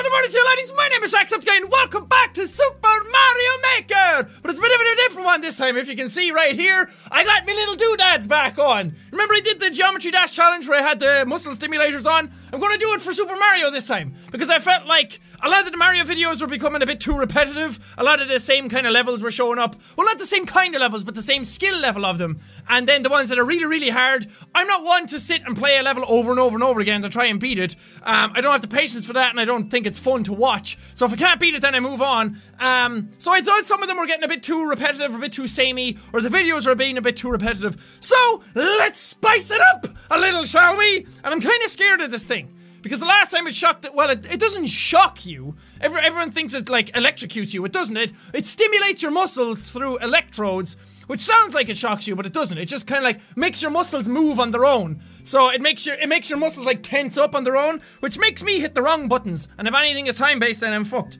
Of the morning to you ladies, my name is Jacksepticeye and welcome back to Super Mario Maker! But it's a bit of a different one this time, if you can see right here. I got my little doodads back on. Remember I did the Geometry Dash challenge where I had the muscle stimulators on? I'm gonna do it for Super Mario this time, because I felt like a lot of the Mario videos were becoming a bit too repetitive. A lot of the same kind of levels were showing up. Well, not the same kind of levels, but the same skill level of them. And then the ones that are really, really hard. I'm not one to sit and play a level over and over and over again to try and beat it. Um, I don't have the patience for that, and I don't think it's fun to watch. So if I can't beat it, then I move on. Um, so I thought some of them were getting a bit too repetitive, a bit too samey, or the videos are being a bit too repetitive. So let's spice it up a little, shall we? And I'm kind of scared of this thing. Because the last time it shocked, well, it, it doesn't shock you. Every, everyone thinks it like electrocutes you. It doesn't. It it stimulates your muscles through electrodes, which sounds like it shocks you, but it doesn't. It just kind of like makes your muscles move on their own. So it makes your it makes your muscles like tense up on their own, which makes me hit the wrong buttons. And if anything is time based, then I'm fucked.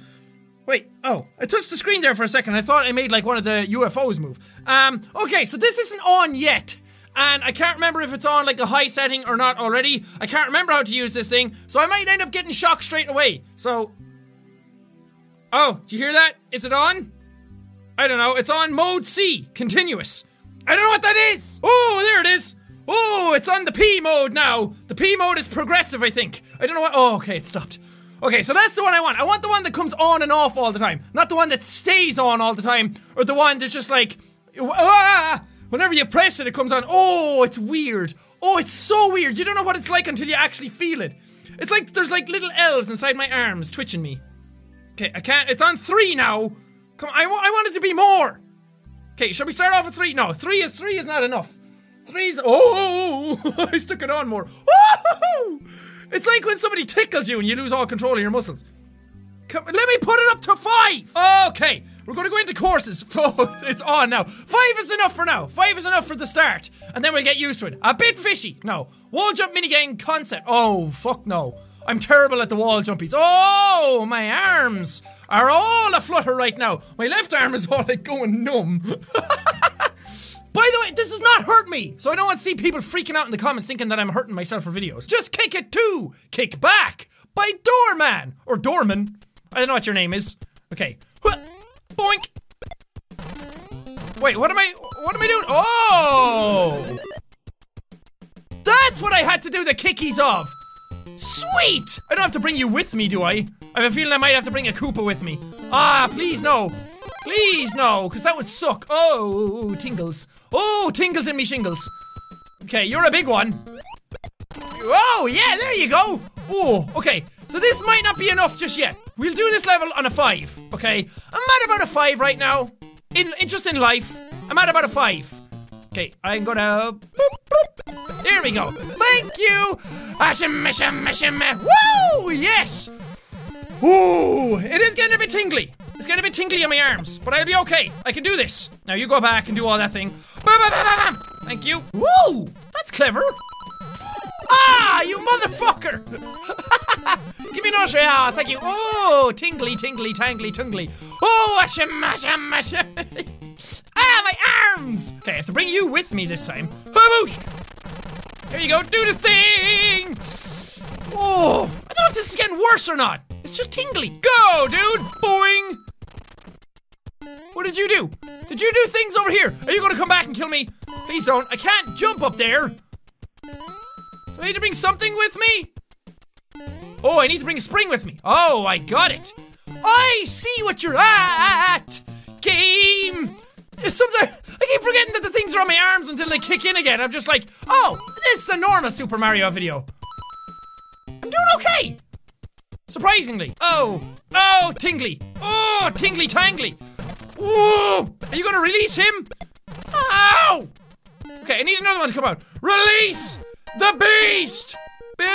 Wait, oh, I touched the screen there for a second. I thought I made like one of the UFOs move. Um, okay, so this isn't on yet. And I can't remember if it's on like a high setting or not already. I can't remember how to use this thing, so I might end up getting shocked straight away. So. Oh, do you hear that? Is it on? I don't know. It's on mode C, continuous. I don't know what that is. Oh, there it is. Oh, it's on the P mode now. The P mode is progressive, I think. I don't know what. Oh, okay, it stopped. Okay, so that's the one I want. I want the one that comes on and off all the time, not the one that stays on all the time, or the one that's just like. Ah! Whenever you press it, it comes on. Oh, it's weird. Oh, it's so weird. You don't know what it's like until you actually feel it. It's like there's like little elves inside my arms twitching me. Okay, I can't. It's on three now. Come on, I, I want it to be more. Okay, should we start off with three? No, three is three is not enough. Three's oh, I stuck it on more. Woo-hoo-hoo! It's like when somebody tickles you and you lose all control of your muscles. Come, let me put it up to five. Okay, we're going to go into courses. Oh, it's on now. Five is enough for now. Five is enough for the start, and then we'll get used to it. A bit fishy. No, wall jump minigame concept. Oh fuck no. I'm terrible at the wall jumpies. Oh, my arms are all a flutter right now. My left arm is all like going numb. By the way, this does not hurt me, so I don't want to see people freaking out in the comments thinking that I'm hurting myself for videos. Just kick it too! Kick back! By Doorman! Or Doorman. I don't know what your name is. Okay. Boink! Wait, what am I what am I doing? Oh! That's what I had to do the kickies of! Sweet! I don't have to bring you with me, do I? I have a feeling I might have to bring a Koopa with me. Ah, please no. Please no, because that would suck. Oh, tingles. Oh, tingles in me shingles. Okay, you're a big one. Oh, yeah, there you go. Oh, okay. So this might not be enough just yet. We'll do this level on a five, okay? I'm at about a five right now. In, in just in life, I'm at about a five. Okay, I'm gonna. There we go. Thank you. Ashim. Eh. Woo! Yes. Ooh, it is getting a bit tingly. It's getting a bit tingly on my arms, but I'll be okay. I can do this. Now you go back and do all that thing. Thank you. Woo! That's clever. Ah, you motherfucker! Give me another. Ah, thank you. Oh, tingly, tingly, tangly, tungly. Oh, ashim, ashim, ashim. ah, my arms! Okay, to bring you with me this time. Haboosh! There you go, do the thing! Oh, I don't know if this is getting worse or not. It's just tingly. Go, dude! Boing! What did you do? Did you do things over here? Are you gonna come back and kill me? Please don't. I can't jump up there. Do I need to bring something with me? Oh, I need to bring a spring with me. Oh, I got it. I see what you're at. Game. Sometimes I keep forgetting that the things are on my arms until they kick in again. I'm just like, oh, this is a normal Super Mario video. I'm doing okay. Surprisingly. Oh, oh, tingly. Oh, tingly tangly. Ooh, are you gonna release him? Ow! Okay, I need another one to come out. Release the beast! Can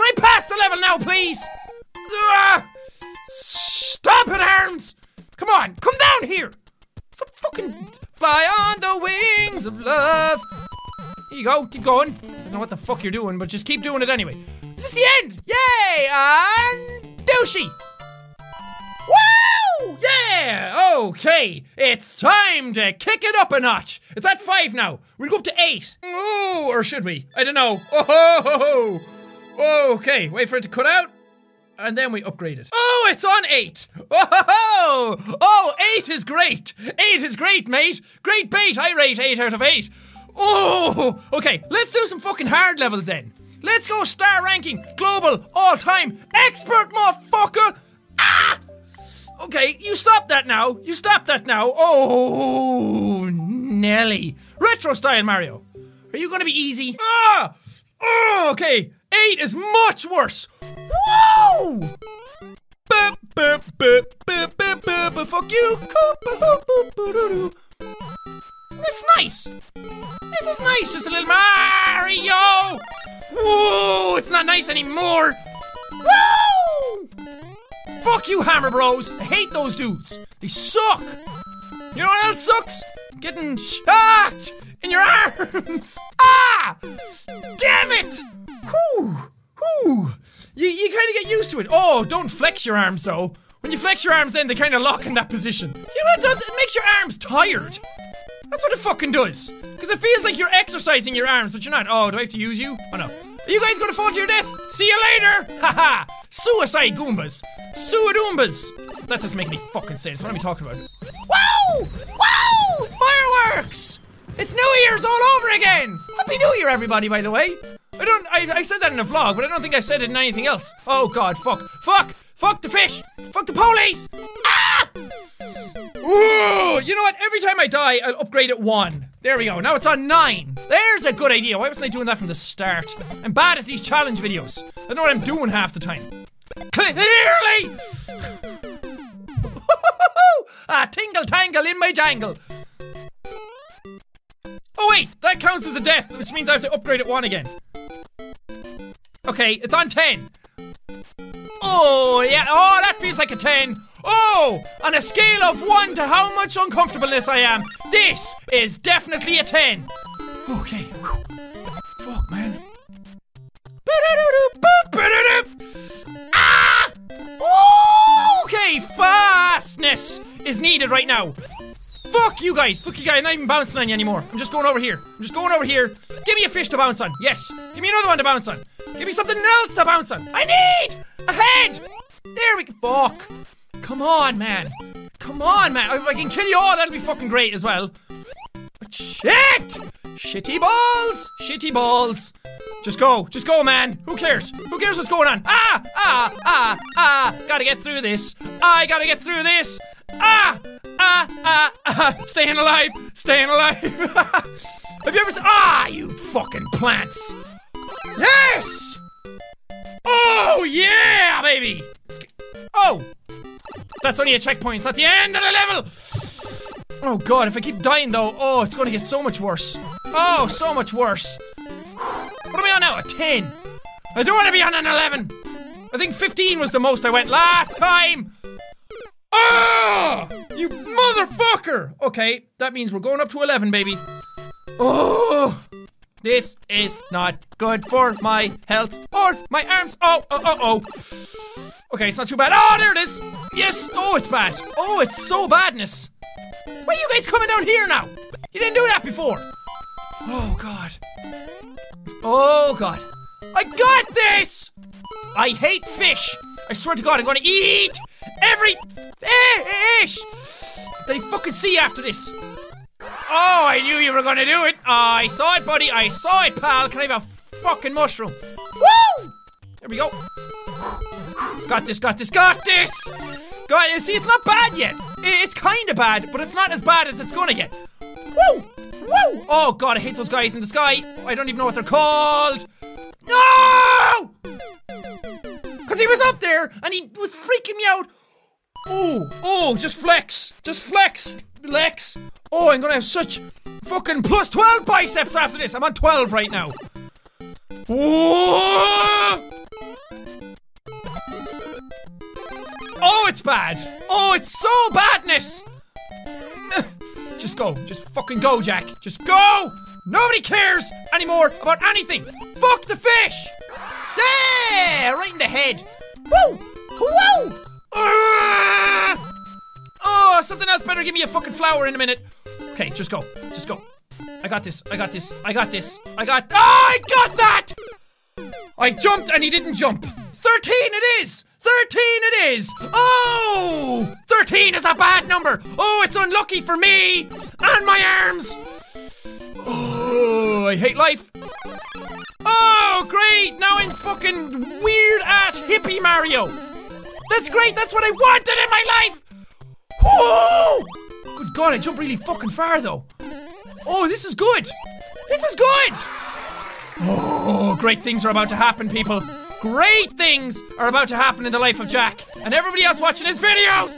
I pass the level now, please? Ah! Stop it, arms! Come on, come down here! Stop fucking fly on the wings of love. Here you go, keep going. I don't know what the fuck you're doing, but just keep doing it anyway. This is this the end? Yay! And douchey! Woo! Yeah! Okay, it's time to kick it up a notch. It's at five now. We'll go up to eight. Oh, or should we? I don't know. Oh, okay. Wait for it to cut out, and then we upgrade it. Oh, it's on eight. Oh, oh, eight is great. Eight is great, mate. Great bait. I rate eight out of eight. Oh, okay. Let's do some fucking hard levels then. Let's go star ranking, global, all time, expert, motherfucker. Ah! Okay, you stop that now. You stop that now. Oh, Nelly. Retro style Mario. Are you gonna be easy? Ah! Oh, okay. Eight is much worse. Whoa! Bip, bip, bip, bip, bip, bip, bip, fuck you. It's nice. This is nice. Just a little Mario. Whoa! It's not nice anymore. Woo! Fuck you, Hammer Bros! I hate those dudes. They suck. You know what else sucks? Getting shocked in your arms. Ah! Damn it! Whew! Whew! You, you kind of get used to it. Oh, don't flex your arms though. When you flex your arms, then they kind of lock in that position. You know what it does? It makes your arms tired. That's what it fucking does. Because it feels like you're exercising your arms, but you're not. Oh, do I have to use you? Oh no. Are you guys gonna fall to your death? See you later! Haha! Suicide Goombas! Suidoombas! That doesn't make any fucking sense. What am I talking about? Wow! Wow! Fireworks! It's New Year's all over again! Happy New Year, everybody, by the way! I don't. I, I said that in a vlog, but I don't think I said it in anything else. Oh god, fuck. Fuck! Fuck the fish! Fuck the police! Ah! Ooh, you know what? Every time I die, I'll upgrade it one. There we go. Now it's on nine. There's a good idea. Why wasn't I doing that from the start? I'm bad at these challenge videos. I know what I'm doing half the time. Clearly! ah, tingle tangle in my jangle. Oh wait, that counts as a death, which means I have to upgrade it one again. Okay, it's on 10. Oh, yeah. Oh, that feels like a 10. Oh, on a scale of 1 to how much uncomfortableness I am, this is definitely a 10. Okay. Fuck, man. Ah! Okay, fastness is needed right now. Fuck you guys! Fuck you guys! I'm not even bouncing on you anymore. I'm just going over here. I'm just going over here. Give me a fish to bounce on. Yes. Give me another one to bounce on. Give me something else to bounce on. I need a head. There we go. Fuck. Come on, man. Come on, man. If I can kill you all, that'll be fucking great as well. Shit! Shitty balls! Shitty balls! Just go, just go, man. Who cares? Who cares what's going on? Ah, ah, ah, ah. Gotta get through this. I gotta get through this. Ah, ah, ah, ah. Staying alive, staying alive. Have you ever seen? Ah, you fucking plants. Yes! Oh, yeah, baby! Oh! That's only a checkpoint, it's not the end of the level! Oh god, if I keep dying though, oh, it's gonna get so much worse. Oh, so much worse. What am I on now? A 10. I don't want to be on an 11. I think 15 was the most I went last time. Oh, you motherfucker. Okay, that means we're going up to 11, baby. Oh, this is not good for my health or my arms. Oh, oh, oh, oh. Okay, it's not too bad. Oh, there it is. Yes. Oh, it's bad. Oh, it's so badness. Why are you guys coming down here now? You didn't do that before. Oh, God. Oh, God. I got this! I hate fish. I swear to God, I'm gonna eat every fish that I fucking see after this. Oh, I knew you were gonna do it. I saw it, buddy. I saw it, pal. Can I have a fucking mushroom? Woo! There we go. Got this, got this, got this! Got it. See, it's not bad yet. It's kind of bad, but it's not as bad as it's gonna get. Woo! Woo! Oh god, I hate those guys in the sky. I don't even know what they're called. No! Cause he was up there and he was freaking me out. Oh, oh, just flex. Just flex, Lex. Oh, I'm gonna have such fucking plus 12 biceps after this. I'm on 12 right now. Oh! Oh, it's bad. Oh, it's so badness. Just go. Just fucking go, Jack. Just go. Nobody cares anymore about anything. Fuck the fish. Yeah, right in the head. Woo! Woo! Ah! Oh, something else better give me a fucking flower in a minute. Okay, just go. Just go. I got this. I got this. I got this. I got. Oh, I got that! I jumped and he didn't jump. 13 it is! 13 it is! Oh! 13 is a bad number! Oh, it's unlucky for me! And my arms! Oh, I hate life. Oh, great! Now I'm fucking weird ass hippie Mario! That's great! That's what I wanted in my life! Whoa! Good god, I jump really fucking far though. Oh, this is good! This is good! Oh, great things are about to happen, people. Great things are about to happen in the life of Jack and everybody else watching his videos.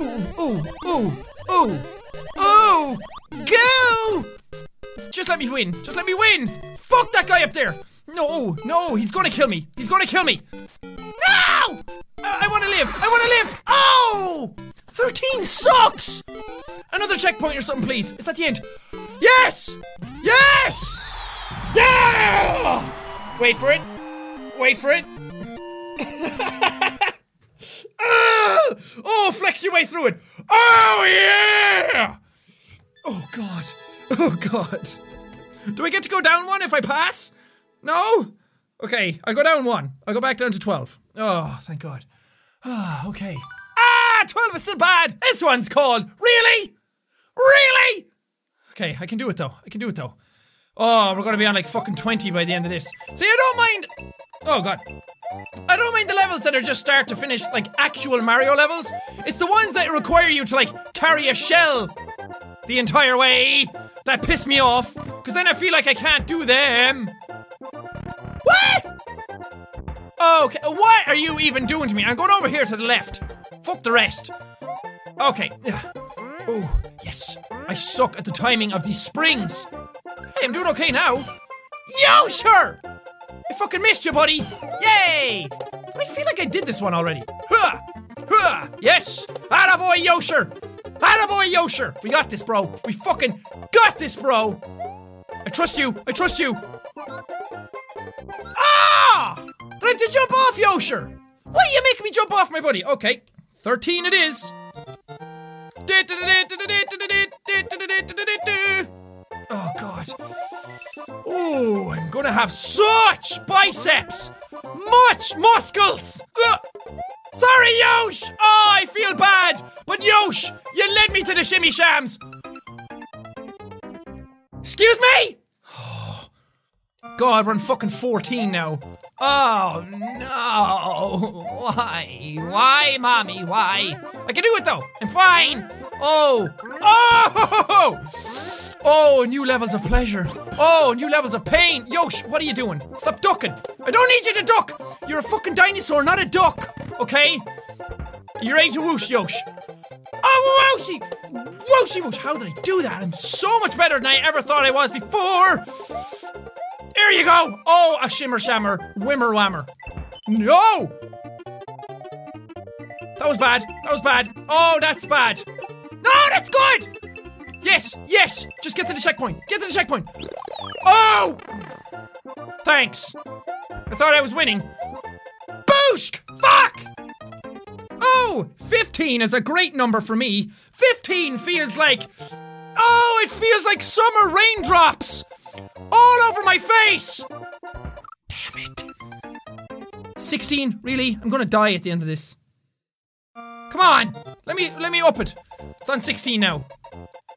Ooh, ooh, ooh, ooh, ooh, go! Just let me win. Just let me win. Fuck that guy up there. No, no, he's gonna kill me. He's gonna kill me. No! I, I wanna live. I wanna live. Oh! 13 sucks! Another checkpoint or something, please. Is that the end? Yes! Yes! Yeah! Wait for it. Wait for it. Ah! oh, flex your way through it. Oh, yeah! Oh, God. Oh, God. Do I get to go down one if I pass? No? Okay, I'll go down one. I'll go back down to 12. Oh, thank God. Ah, okay. Ah, 12 is still bad. This one's called. Really? Really? Okay, I can do it though. I can do it though. Oh, we're gonna be on like fucking 20 by the end of this. See, I don't mind. Oh, God. I don't mind the levels that are just start to finish, like actual Mario levels. It's the ones that require you to, like, carry a shell the entire way that piss me off. Because then I feel like I can't do them. What? Okay, what are you even doing to me? I'm going over here to the left. Fuck the rest. Okay. Oh, yes. I suck at the timing of these springs. Hey, I'm doing okay now. Yo, sure! I fucking missed you, buddy! Yay! I feel like I did this one already. Huh! Huh! Yes! Attaboy, Yosher! Attaboy, Yosher! We got this, bro. We fucking got this, bro! I trust you. I trust you. Ah! Have to jump off, Yosher? Why are you making me jump off, my buddy? Okay. 13 it is. Oh god. Oh, I'm gonna have such biceps! Much muscles! Ugh. Sorry, Yosh! Oh, I feel bad! But Yosh, you led me to the shimmy shams! Excuse me? God, we're on fucking 14 now. Oh no! Why? Why, mommy? Why? I can do it though. I'm fine. Oh, oh, oh! New levels of pleasure. Oh, new levels of pain. Yosh, what are you doing? Stop ducking. I don't need you to duck. You're a fucking dinosaur, not a duck. Okay? You ready to whoosh, Yosh? Oh, whooshy! Whooshy whoosh! How did I do that? I'm so much better than I ever thought I was before! There you go! Oh, a shimmer shammer, wimmer whammer. No! That was bad. That was bad. Oh, that's bad. No, that's good! Yes, yes! Just get to the checkpoint. Get to the checkpoint. Oh! Thanks. I thought I was winning. Booshk! Fuck! Oh, 15 is a great number for me. 15 feels like. Oh, it feels like summer raindrops! All over my face! Damn it. 16, really? I'm gonna die at the end of this. Come on! Let me let me up it. It's on 16 now.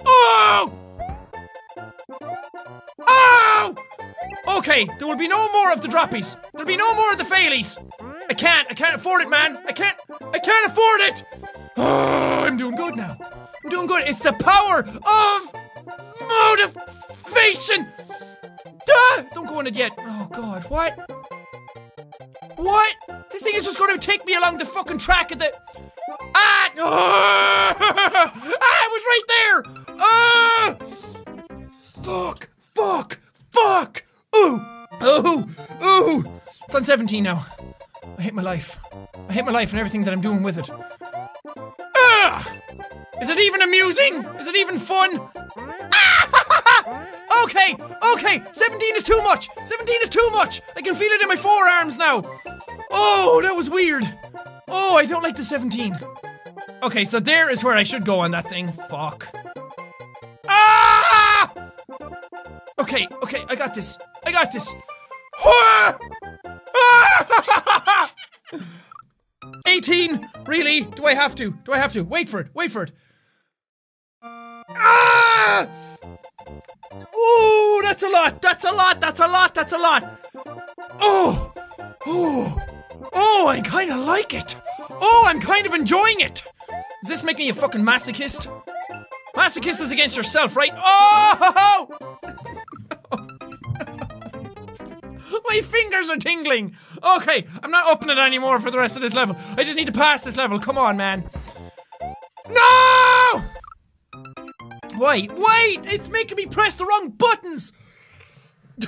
Oh! Oh! Okay, there will be no more of the droppies. There'll be no more of the failies. I can't. I can't afford it, man. I can't. I can't afford it. Oh, I'm doing good now. I'm doing good. It's the power of motivation. Duh! Don't go on it yet. Oh God, what? What? This thing is just going to take me along the fucking track of the. Ah! ah! It was right there. Ah! Fuck! Fuck! Fuck! Ooh! Ooh! Ooh! It's on 17 now. I hate my life. I hate my life and everything that I'm doing with it. Ah! Is it even amusing? Is it even fun? Ah! okay, okay, 17 is too much. 17 is too much. I can feel it in my forearms now. Oh, that was weird. Oh, I don't like the 17. Okay, so there is where I should go on that thing. Fuck. Ah! Okay, okay, I got this. I got this. Ah! Ah! 18? Really? Do I have to? Do I have to? Wait for it. Wait for it. Ah! Oh, that's a lot. That's a lot. That's a lot. That's a lot. Oh. Oh. Oh, I kind of like it. Oh, I'm kind of enjoying it. Does this make me a fucking masochist? Masochist is against yourself, right? Oh! My fingers are tingling. Okay, I'm not upping it anymore for the rest of this level. I just need to pass this level. Come on, man. No! Wait, wait! It's making me press the wrong buttons.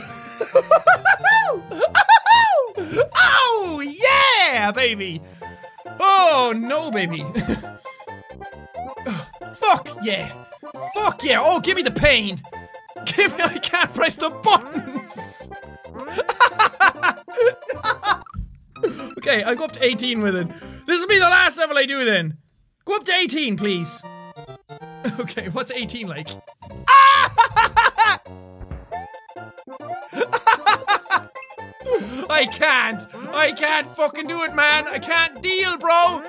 oh yeah, baby. Oh no, baby. Fuck yeah. Fuck yeah. Oh, give me the pain. Give me. I can't press the buttons. okay, I'll go up to 18 with it. This will be the last level I do then. Go up to 18, please. Okay, what's 18 like? I can't. I can't fucking do it, man. I can't deal, bro.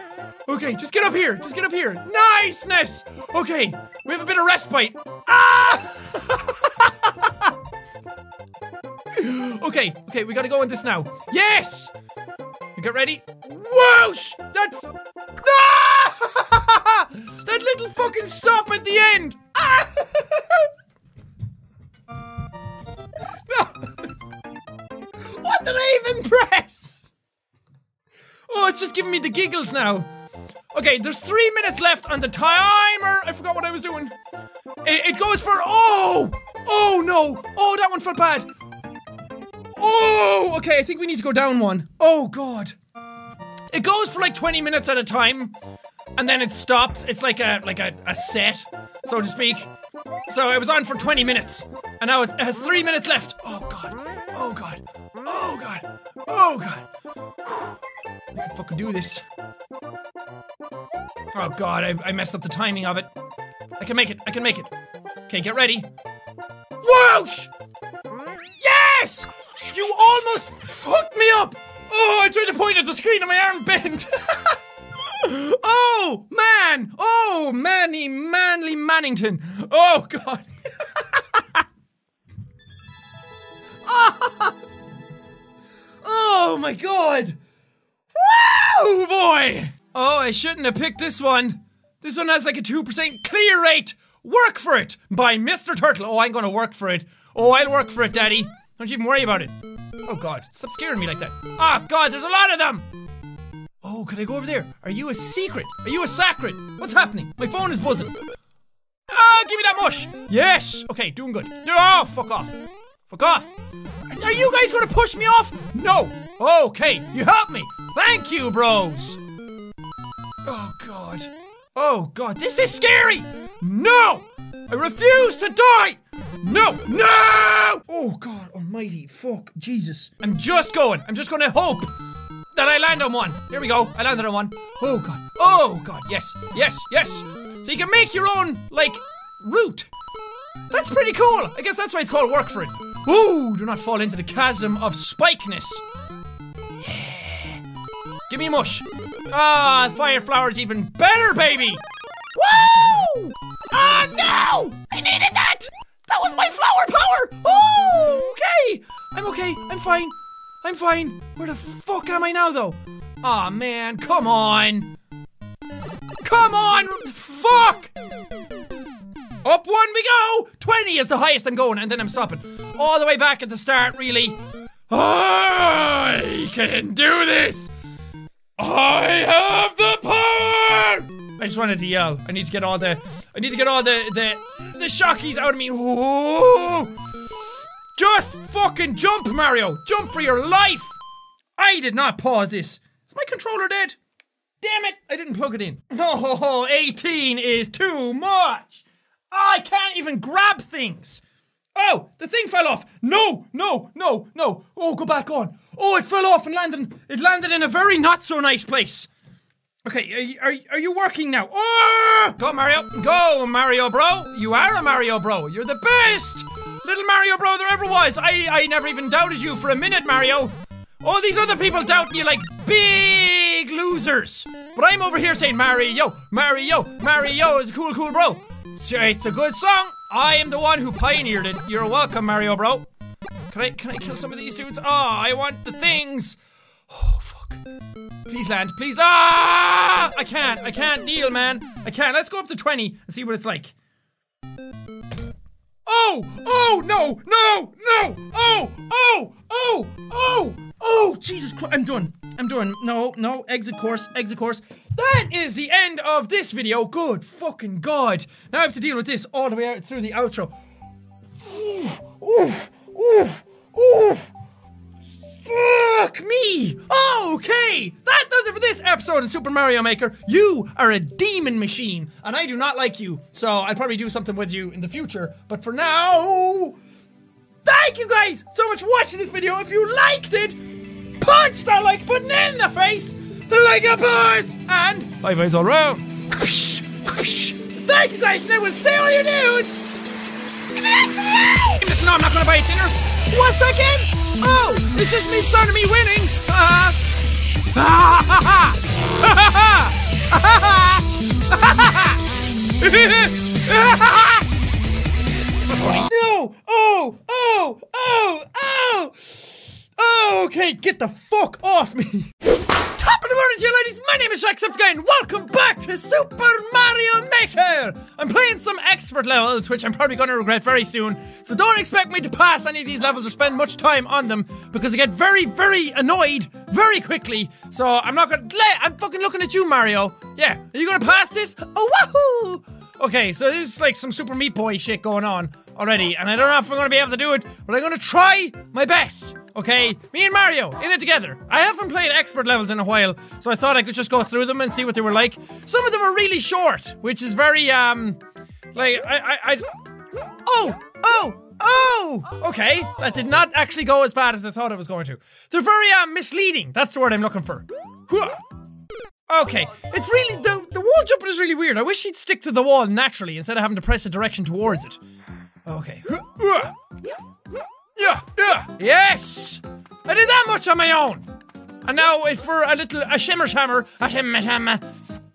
Okay, just get up here. Just get up here. Niceness. Okay, we have a bit of respite. Ah! okay, okay, we gotta go on this now. Yes! Get ready? Whoosh! That. Ah! that little fucking stop at the end! Ah! what did I even press? Oh, it's just giving me the giggles now. Okay, there's three minutes left on the timer. I forgot what I was doing. It, it goes for. Oh! Oh no! Oh, that one felt bad. Oh, okay, I think we need to go down one. Oh god. It goes for like 20 minutes at a time, and then it stops. It's like a like a, a set, so to speak. So it was on for 20 minutes, and now it has three minutes left. Oh god. Oh god. Oh god. Oh god. I can fucking do this. Oh god, I, I messed up the timing of it. I can make it. I can make it. Okay, get ready. Whoosh! Yes! You almost fucked me up! Oh, I tried to point at the screen and my arm bent. oh, man! Oh, Manny, Manly Mannington. Oh, God. oh, my God. Woo, boy! Oh, I shouldn't have picked this one. This one has like a 2% clear rate. Work for it by Mr. Turtle. Oh, I'm gonna work for it. Oh, I'll work for it, Daddy. Don't you even worry about it. Oh, God. Stop scaring me like that. Ah, oh, God, there's a lot of them. Oh, could I go over there? Are you a secret? Are you a sacred? What's happening? My phone is buzzing. Ah, give me that mush. Yes. Okay, doing good. Oh, fuck off. Fuck off. Are you guys gonna push me off? No. Okay, you helped me. Thank you, bros. Oh, God. Oh, God, this is scary. No! I refuse to die! No! No! Oh, God almighty. Fuck. Jesus. I'm just going. I'm just gonna hope that I land on one. Here we go. I landed on one. Oh, God. Oh, God. Yes. Yes. Yes. So you can make your own, like, route. That's pretty cool. I guess that's why it's called work for it. Ooh, do not fall into the chasm of spikeness. Yeah. Give me mush. Ah, fire flower's even better, baby. Woo! Ah, no! I needed that! That was my flower power! Oh, okay! I'm okay, I'm fine. I'm fine. Where the fuck am I now, though? Aw, oh, man, come on! Come on! Fuck! Up one we go! 20 is the highest I'm going, and then I'm stopping. All the way back at the start, really. I can do this! I have the power! I just wanted to yell. I need to get all the I need to get all the the the shockies out of me. Ooh. Just fucking jump, Mario! Jump for your life! I did not pause this. Is my controller dead? Damn it! I didn't plug it in. Oh, 18 is too much! I can't even grab things! Oh, the thing fell off. No, no, no, no. Oh, go back on. Oh, it fell off and landed. It landed in a very not so nice place. Okay, are you, are, are you working now? Oh! Go, Mario. Go, Mario Bro. You are a Mario Bro. You're the best little Mario Bro there ever was. I, I never even doubted you for a minute, Mario. All these other people doubting you like big losers. But I'm over here saying Mario, Mario, Mario is a cool, cool bro. It's a good song. I am the one who pioneered it. You're welcome, Mario Bro. Can I, can I kill some of these dudes? Oh, I want the things. Oh, fuck. Please land. Please. Ah! I can't. I can't deal, man. I can't. Let's go up to 20 and see what it's like. Oh! Oh! No! No! No! Oh! Oh! Oh! Oh! Oh! Jesus Christ! I'm done. I'm done. No, no. Exit course. Exit course. That is the end of this video. Good fucking God. Now I have to deal with this all the way out through the outro. Ooh, ooh, ooh, ooh. Fuck me! Okay, that does it for this episode of Super Mario Maker. You are a demon machine, and I do not like you, so I'll probably do something with you in the future. But for now, thank you guys so much for watching this video. If you liked it, punch that like button in the face like a boss, and high fives all around. Thank you guys, and I will see all you dudes. Listen, no, I'm not gonna buy a dinner. What's that again? Oh, this is this me starting me winning? Ha ha ha ha No! Oh! Oh! Oh! Oh! Okay, get the fuck off me! Top of the morning to you ladies, my name is Jacksepticeye and welcome back to Super Mario Maker! I'm playing some expert levels, which I'm probably to regret very soon, so don't expect me to pass any of these levels or spend much time on them, because I get very, very annoyed very quickly, so I'm not gonna- I'm fucking looking at you, Mario! Yeah, are you gonna pass this? Oh, wahoo! Okay, so this is like some Super Meat Boy shit going on already, and I don't know if I'm gonna be able to do it, but I'm gonna try my best! Okay, me and Mario in it together. I haven't played expert levels in a while, so I thought I could just go through them and see what they were like. Some of them are really short, which is very um, like I I, I oh oh oh okay. That did not actually go as bad as I thought it was going to. They're very um misleading. That's the word I'm looking for. Okay, it's really the the wall jumping is really weird. I wish he'd stick to the wall naturally instead of having to press a direction towards it. Okay. Yeah, yeah, yes! I did that much on my own! And now if for a little a shimmer shammer, a shimmer shammer.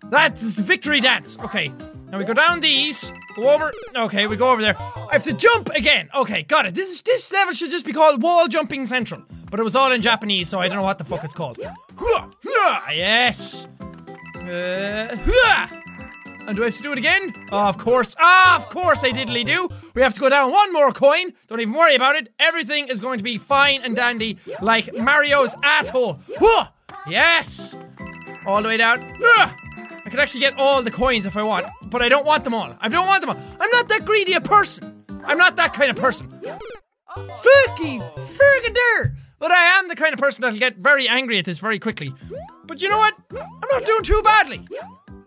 That's victory dance. Okay. Now we go down these, go over okay, we go over there. I have to jump again. Okay, got it. This is this level should just be called Wall Jumping Central. But it was all in Japanese, so I don't know what the fuck it's called. Yes! Uh, and do I have to do it again? Oh, of course. Ah, of course I diddly do. We have to go down one more coin. Don't even worry about it. Everything is going to be fine and dandy like Mario's asshole. Whoa! Yes! All the way down. Ugh! I could actually get all the coins if I want, but I don't want them all. I don't want them all. I'm not that greedy a person. I'm not that kind of person. Fucky Fergader! But I am the kind of person that'll get very angry at this very quickly. But you know what? I'm not doing too badly.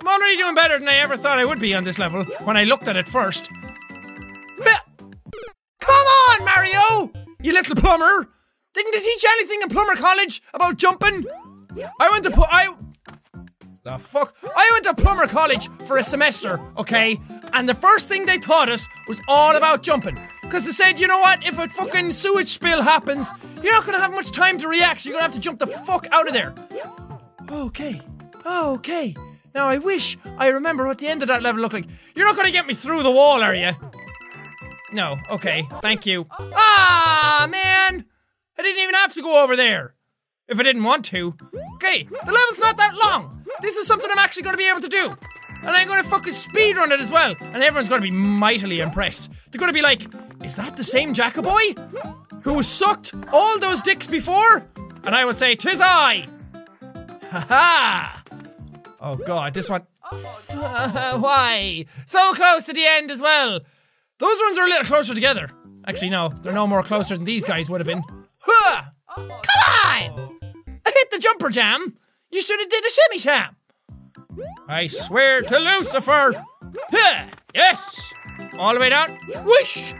I'm already doing better than I ever thought I would be on this level when I looked at it first. Come on, Mario! You little plumber! Didn't they teach anything in plumber college about jumping? I went to put I the fuck? I went to plumber college for a semester, okay? And the first thing they taught us was all about jumping. Because they said, you know what? If a fucking sewage spill happens, you're not gonna have much time to react, so you're gonna have to jump the fuck out of there. Okay. Okay. Now I wish I remember what the end of that level looked like. You're not gonna get me through the wall, are you? No. Okay. Thank you. Ah, man! I didn't even have to go over there. If I didn't want to. Okay, the level's not that long. This is something I'm actually to be able to do. And I'm to fucking speedrun it as well. And everyone's to be mightily impressed. They're to be like, is that the same Jackaboy? Who sucked all those dicks before? And I would say, tis I. Ha ha. Oh god, this one. Why? So close to the end as well. Those ones are a little closer together. Actually, no, they're no more closer than these guys would have been. Huh! Come on! I hit the jumper jam. You should have did a shimmy sham. I swear to Lucifer. Huh! Yes! All the way down. Wish!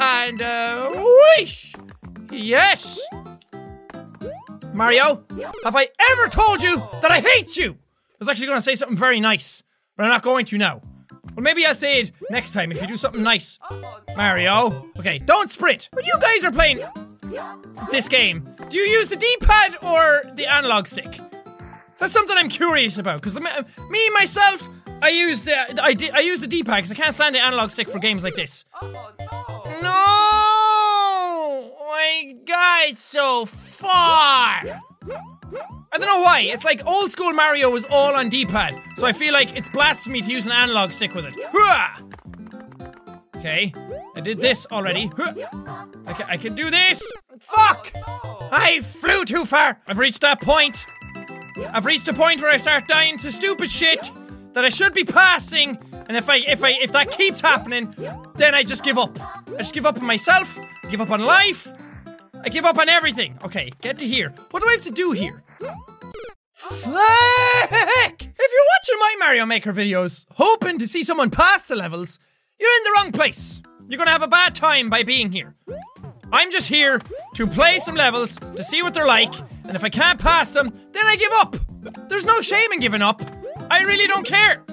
And uh, wish! Yes! Mario, have I ever told you that I hate you? I was actually going to say something very nice, but I'm not going to now. Well, maybe I'll say it next time if you do something nice. Mario. Okay, don't sprint. When you guys are playing this game, do you use the D-pad or the analog stick? That's something I'm curious about because me myself, I use the I, I use the D-pad because I can't stand the analog stick for games like this. No, my God, it's so far. I don't know why. It's like old school Mario was all on D-pad, so I feel like it's blasphemy to use an analog stick with it. Okay, I did this already. Okay, I can do this. Fuck! I flew too far. I've reached that point. I've reached a point where I start dying to stupid shit that I should be passing. And if I if I if that keeps happening, then I just give up. I just give up on myself. Give up on life. I give up on everything. Okay, get to here. What do I have to do here? Fuck! If you're watching my Mario Maker videos, hoping to see someone pass the levels, you're in the wrong place. You're gonna have a bad time by being here. I'm just here to play some levels to see what they're like, and if I can't pass them, then I give up. There's no shame in giving up. I really don't care.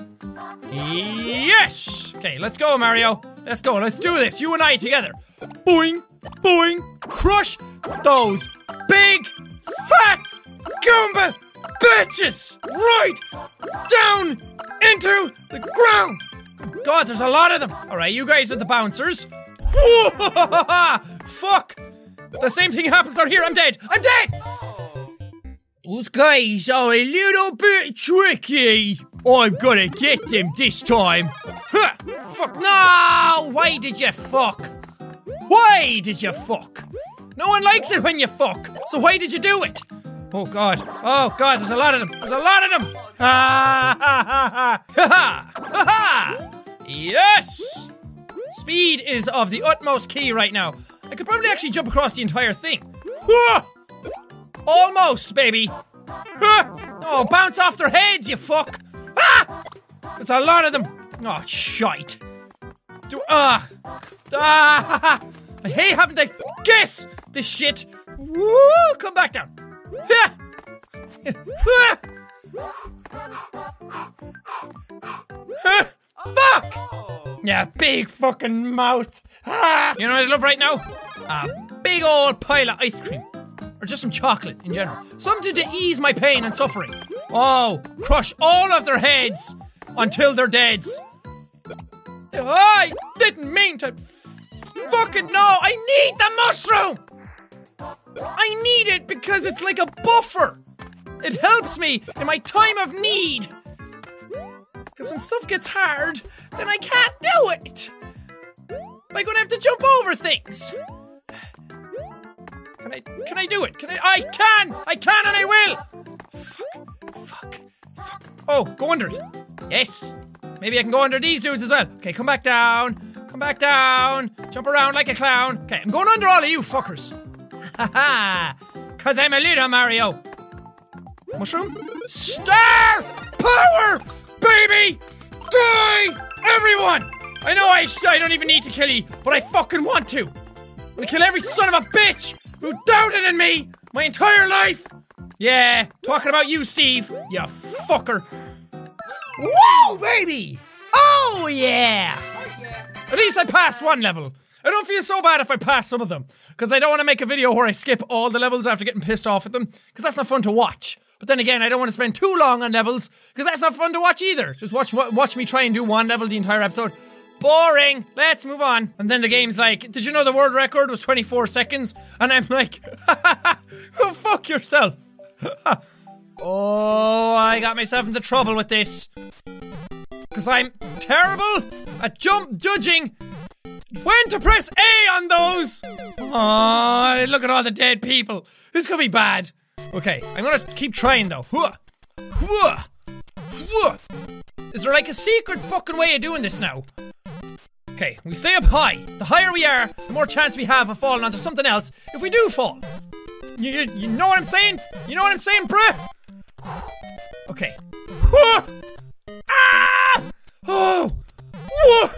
Yes! Okay, let's go, Mario. Let's go. Let's do this. You and I together. Boing, boing, crush those big, fat Goomba bitches right down into the ground. God, there's a lot of them. All right, you guys are the bouncers. Fuck! The same thing happens out here. I'm dead. I'm dead. Those guys are a little bit tricky. I'm gonna get them this time. Huh. Fuck. No! Why did you fuck? Why did you fuck? No one likes it when you fuck. So why did you do it? Oh god. Oh god, there's a lot of them. There's a lot of them. Ha ha ha ha ha ha! Yes! Speed is of the utmost key right now. I could probably actually jump across the entire thing. Whoa! Almost, baby. Oh, bounce off their heads, you fuck. Ah! It's a lot of them. Oh, shite. Do ah, ah! I hate having to guess this shit. Woo! Come back down. Fuck! Yeah, big fucking mouth. You know what I love right now? A big old pile of ice cream. Or just some chocolate in general. Something to ease my pain and suffering. Oh, crush all of their heads until they're dead. I didn't mean to. Fucking no! I need the mushroom! I need it because it's like a buffer. It helps me in my time of need. Because when stuff gets hard, then I can't do it. Like when I have to jump over things. Can I? Can I do it? Can I? I can! I can and I will! Fuck. Fuck. Fuck. Oh, go under it. Yes. Maybe I can go under these dudes as well. Okay, come back down. Come back down. Jump around like a clown. Okay, I'm going under all of you fuckers. Haha. Cause I'm a leader, Mario. Mushroom? Star power! Baby! Die! Everyone! I know I, I don't even need to kill you, but I fucking want to. I'm gonna kill every son of a bitch who doubted in me my entire life. Yeah, talking about you, Steve. You fucker. Whoa, baby! Oh, yeah! At least I passed one level. I don't feel so bad if I pass some of them, because I don't want to make a video where I skip all the levels after getting pissed off at them, because that's not fun to watch. But then again, I don't want to spend too long on levels, because that's not fun to watch either. Just watch watch me try and do one level the entire episode. Boring. Let's move on. And then the game's like, did you know the world record was 24 seconds? And I'm like, oh, fuck yourself. oh, I got myself into trouble with this. Because I'm terrible at jump judging when to press A on those. Oh, look at all the dead people. This could be bad. Okay, I'm gonna keep trying though. Is there like a secret fucking way of doing this now? Okay, we stay up high. The higher we are, the more chance we have of falling onto something else if we do fall. You, you, you know what I'm saying? You know what I'm saying, bruh? Okay. Ah! Oh! Whoa!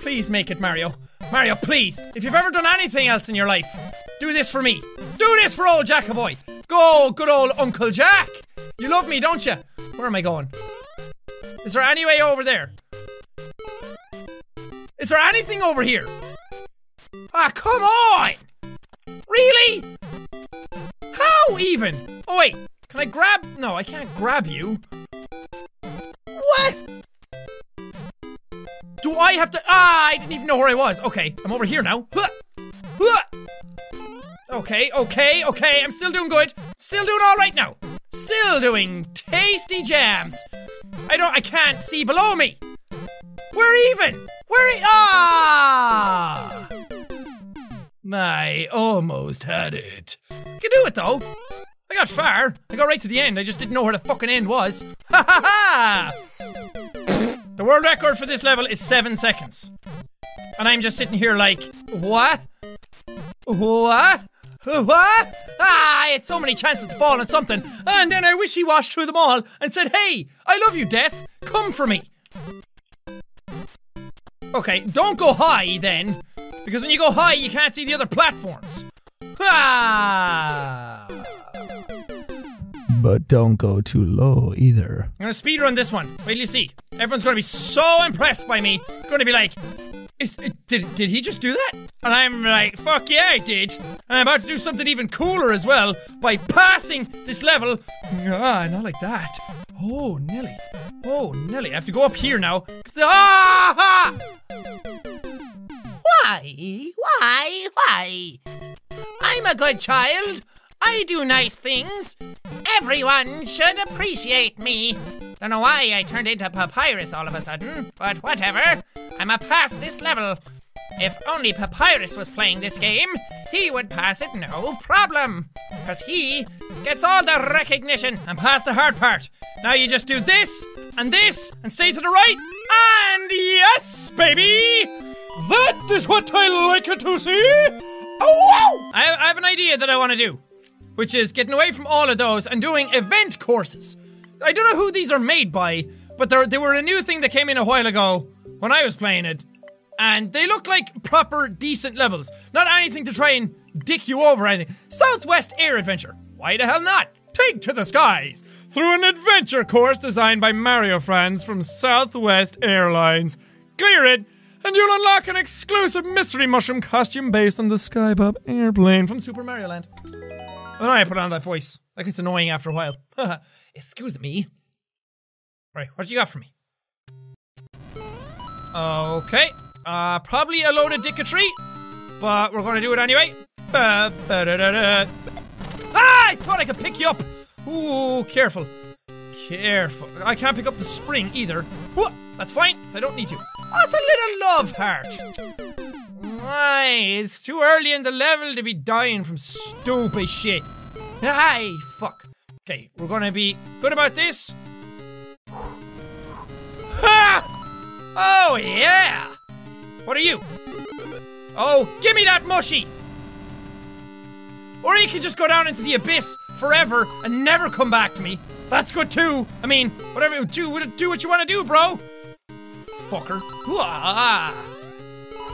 Please make it, Mario. Mario, please. If you've ever done anything else in your life, do this for me. Do this for old Jackaboy. Go, good old Uncle Jack. You love me, don't you? Where am I going? Is there any way over there? Is there anything over here? Ah, come on! Really? How even? Oh wait, can I grab? No, I can't grab you. What? Do I have to? Ah, I didn't even know where I was. Okay, I'm over here now. Okay, okay, okay. I'm still doing good. Still doing all right now. Still doing tasty jams. I don't. I can't see below me. We're even. We're ah. I almost had it. I can do it though. I got far. I got right to the end. I just didn't know where the fucking end was. Ha ha ha! The world record for this level is seven seconds. And I'm just sitting here like, what? What? What? Ah, I had so many chances to fall on something, and then I wish he washed through them all and said, Hey, I love you, Death. Come for me. Okay, don't go high then, because when you go high, you can't see the other platforms. Ah! But don't go too low either. I'm gonna speedrun this one. Wait till you see. Everyone's gonna be so impressed by me. Gonna be like, is, did, did he just do that? And I'm like, fuck yeah, I did. And I'm about to do something even cooler as well by passing this level. Ah, not like that. Oh, Nelly. Oh, Nelly. I have to go up here now. Ah! Why? Why? Why? I'm a good child. I do nice things. Everyone should appreciate me. Don't know why I turned into Papyrus all of a sudden, but whatever. I'm a past this level. If only Papyrus was playing this game, he would pass it no problem. Because he gets all the recognition and pass the hard part. Now you just do this and this and stay to the right. And yes, baby! That is what I like to see! Oh, wow! I, I have an idea that I want to do which is getting away from all of those and doing event courses. I don't know who these are made by, but they were a new thing that came in a while ago when I was playing it. And they look like proper, decent levels. Not anything to try and dick you over or anything. Southwest Air Adventure. Why the hell not? Take to the skies through an adventure course designed by Mario fans from Southwest Airlines. Clear it, and you'll unlock an exclusive mystery mushroom costume based on the Sky Pop airplane from Super Mario Land. Why I put on that voice. Like it's annoying after a while. Excuse me. Right, what you got for me? Okay. Uh, probably a loaded dicketry, but we're gonna do it anyway. Ah, I thought I could pick you up. Ooh, careful. Careful. I can't pick up the spring either. Whoa, that's fine, so I don't need to. That's a little love heart. Why? It's too early in the level to be dying from stupid shit. Ay, fuck. Okay, we're gonna be good about this. Ha! Oh, yeah! What are you? Oh, give me that mushy! Or you can just go down into the abyss forever and never come back to me. That's good too. I mean, whatever, do, do what you want to do, bro. Fucker. Wah.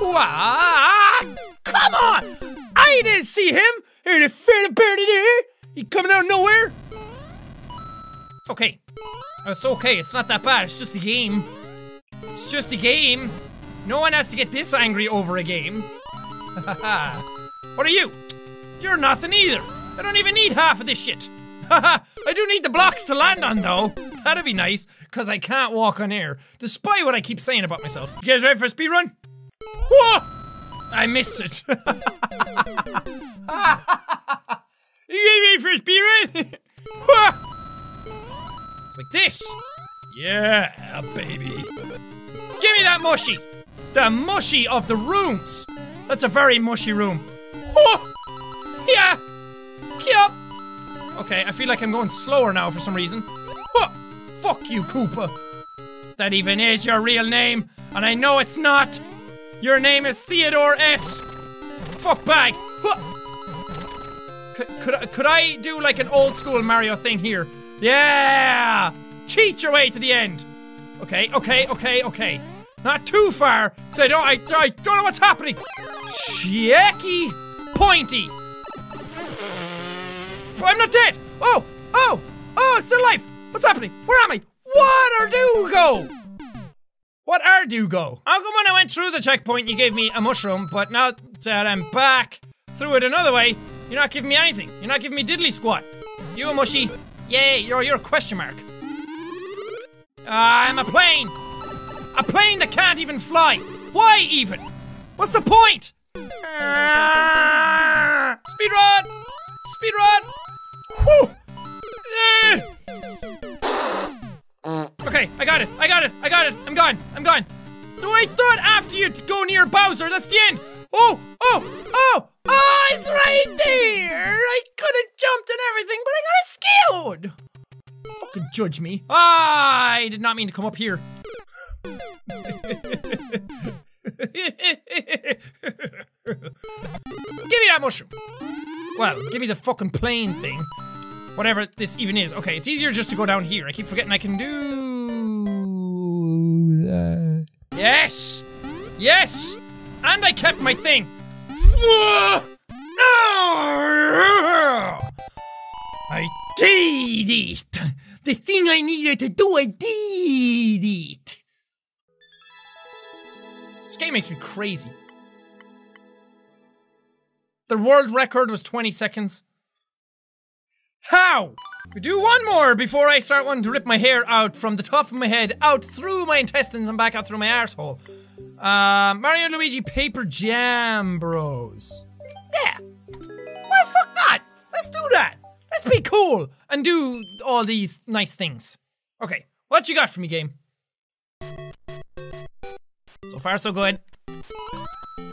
Wah. Come on! I didn't see him! He coming out of nowhere? It's okay. Uh, it's okay, it's not that bad, it's just a game. It's just a game. No one has to get this angry over a game. what are you? You're nothing either. I don't even need half of this shit. I do need the blocks to land on though. That'd be nice, because I can't walk on air, despite what I keep saying about myself. You guys ready for a speed run? Whoa! I missed it. you ready for a speed run? Like this. Yeah, baby. Give me that mushy. The mushy of the rooms. That's a very mushy room. Yeah. Yup. Okay, I feel like I'm going slower now for some reason. Fuck you, Koopa. That even is your real name, and I know it's not. Your name is Theodore S. Fuck bag. Whoa! Could, could, I- could I do like an old school Mario thing here? Yeah! Cheat your way to the end. Okay, okay, okay, okay. Not too far, so I don't, I, I don't know what's happening. Checky, pointy. I'm not dead. Oh, oh, oh, it's still alive. What's happening? Where am I? What are do go? What are do go? How come when I went through the checkpoint you gave me a mushroom, but now that I'm back through it another way, you're not giving me anything. You're not giving me diddly squat. You a mushy? Yay, you're you're a question mark. I'm a plane. A plane that can't even fly. Why even? What's the point? Ah! Speed run! Speed run! Whew! Eh. Okay, I got it. I got it. I got it. I'm gone. I'm gone. So I thought after you to go near Bowser, that's the end. Oh, oh, oh, oh, it's right there. I could have jumped and everything, but I got scared. Fucking judge me. I did not mean to come up here. give me that mushroom. Well, give me the fucking plane thing. Whatever this even is. Okay, it's easier just to go down here. I keep forgetting I can do that. Yes! Yes! And I kept my thing. I did it! The thing I needed to do, I did it! This game makes me crazy. The world record was 20 seconds. How? We do one more before I start wanting to rip my hair out from the top of my head, out through my intestines, and back out through my asshole. Uh, Mario Luigi Paper Jam Bros. Yeah. Why fuck not? Let's do that. Let's be cool and do all these nice things. Okay, what you got for me, game? So far, so good.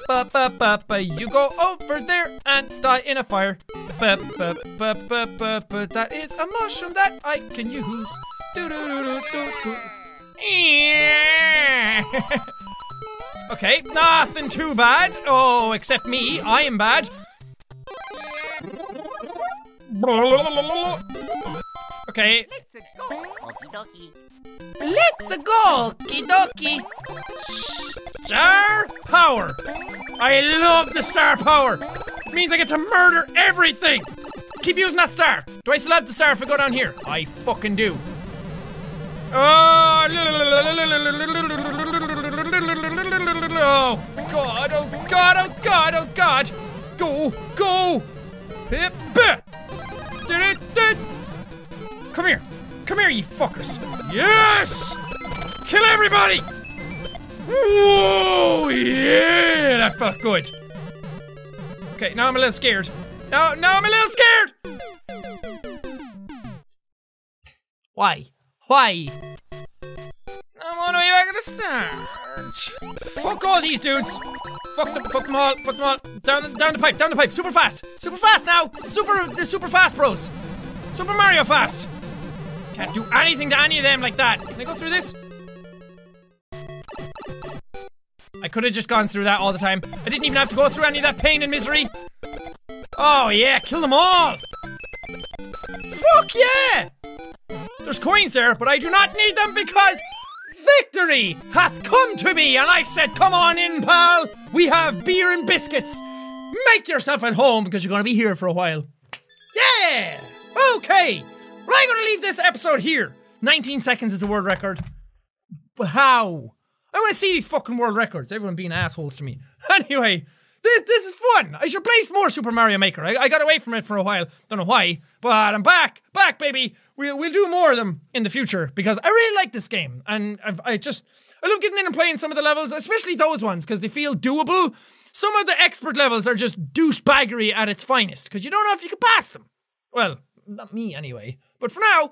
Ba ba ba ba, you go over there and die in a fire. Ba ba ba ba ba ba, that is a mushroom that I can use. Do do do do do do. Yeah. okay, nothing too bad. Oh, except me, I am bad. Okay. Let's go, Let's go. Kidoki. Star power. I love the star power. It means I get to murder everything. keep using that star. Do I still have the star if I go down here? I fucking do. Oh, oh God, oh God, oh God, oh God. Go, go. Did. Come here. Come here, you fuckers. Yes! Kill everybody! Whoa, yeah, that felt good. Okay, now I'm a little scared. Now, now I'm a little scared. Why? Why? I'm on the way back to the start. Fuck all these dudes. Fuck them. Fuck them all. Fuck them all. Down, the, down the pipe. Down the pipe. Super fast. Super fast now. Super. The super fast bros. Super Mario fast. Can't do anything to any of them like that. Can I go through this? I could have just gone through that all the time. I didn't even have to go through any of that pain and misery. Oh yeah, kill them all. Fuck yeah! There's coins there, but I do not need them because victory hath come to me. And I said, come on in, pal. We have beer and biscuits. Make yourself at home because you're going to be here for a while. Yeah! Okay. I'm going to leave this episode here. 19 seconds is the world record. How? I want to see these fucking world records. Everyone being assholes to me. Anyway, this, this is fun. I should play some more Super Mario Maker. I, I got away from it for a while. Don't know why, but I'm back. Back, baby. We'll, we'll do more of them in the future because I really like this game. And I've, I just, I love getting in and playing some of the levels, especially those ones because they feel doable. Some of the expert levels are just douchebaggery at its finest because you don't know if you can pass them. Well, not me anyway. But for now,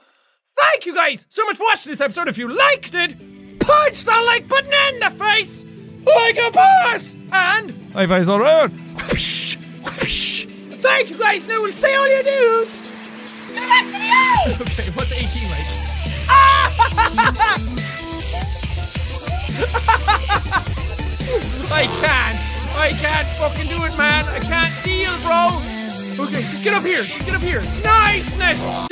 thank you guys so much for watching this episode. If you liked it, punch that like button in the face like a boss! And high fives all around. Whoosh, whoosh. Thank you guys. Now we'll see all you dudes. The next video. Okay, what's 18 like? I can't. I can't fucking do it, man. I can't deal, bro. Okay, just get up here. Just get up here. Niceness. Top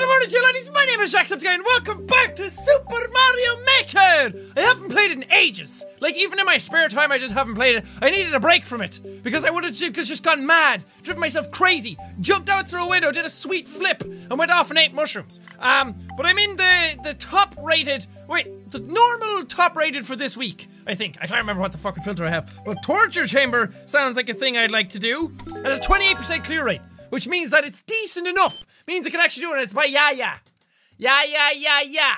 the morning, ladies. My name is Jacksepticeye, and welcome back to Super Mario Maker. I haven't played it in ages. Like even in my spare time, I just haven't played it. I needed a break from it because I would have just gone mad, driven myself crazy, jumped out through a window, did a sweet flip, and went off and ate mushrooms. Um, but I'm in the the top rated. Wait, the normal top rated for this week. I think I can't remember what the fucking filter I have, but torture chamber sounds like a thing I'd like to do. And it's 28% clear rate which means that it's decent enough. Means I can actually do it. And it's by Yaya. Yeah, yeah, yeah, yeah.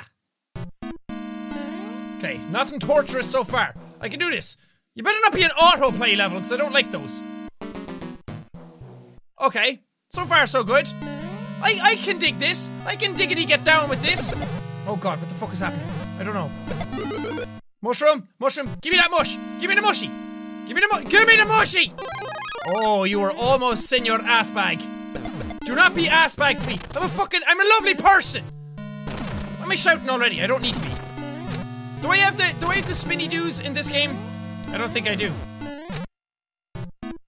Okay, nothing torturous so far. I can do this. You better not be an autoplay level because I don't like those. Okay, so far so good. I I can dig this. I can diggity get down with this. Oh god, what the fuck is happening? I don't know. Mushroom, mushroom, give me that mush. Give me the mushy. Give me the mu- give me the mushy. Oh, you were almost Senor Assbag. Do not be Assbag to me. I'm a fucking, I'm a lovely person. Why am I shouting already? I don't need to be. Do I have the, do I have the spinny doos in this game? I don't think I do.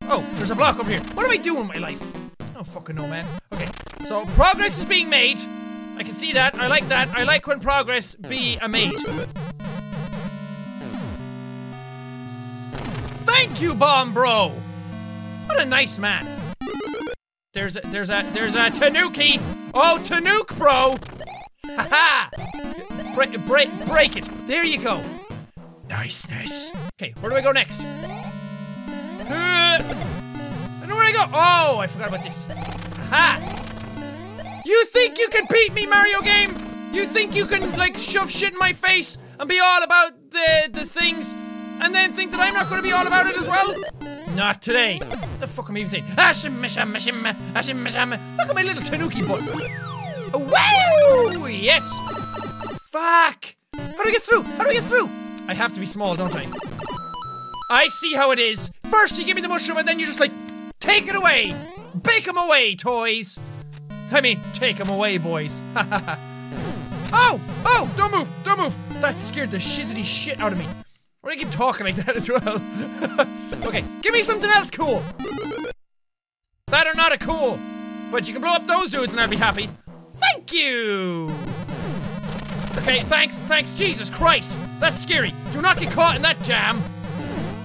Oh, there's a block over here. What do I do in my life? I don't fucking know, man. Okay, so progress is being made. I can see that. I like that. I like when progress be a made. Thank you, Bomb Bro. What a nice man. There's a, there's a, there's a Tanuki. Oh, Tanuk, bro. Haha. break, break, break it. There you go. Niceness. Okay, where do I go next? Uh, I know where I go. Oh, I forgot about this. Aha. You think you can beat me, Mario game? You think you can, like, shove shit in my face and be all about the, the things and then think that I'm not going to be all about it as well? Not today. The fuck am I even saying? Ashim, misham, mishim, ashim, misham. Look at my little tanuki butt. Wow! Yes! Fuck! How do I get through? How do I get through? I have to be small, don't I? I see how it is. First you give me the mushroom and then you're just like, take it away! Bake them away, toys! I mean, take them away, boys. oh! Oh! Don't move! Don't move! That scared the shizzity shit out of me. Why do you keep talking like that as well? okay, give me something else cool! That are not a cool! But you can blow up those dudes and I'll be happy. Thank you! Okay, thanks, thanks, Jesus Christ! That's scary. Do not get caught in that jam.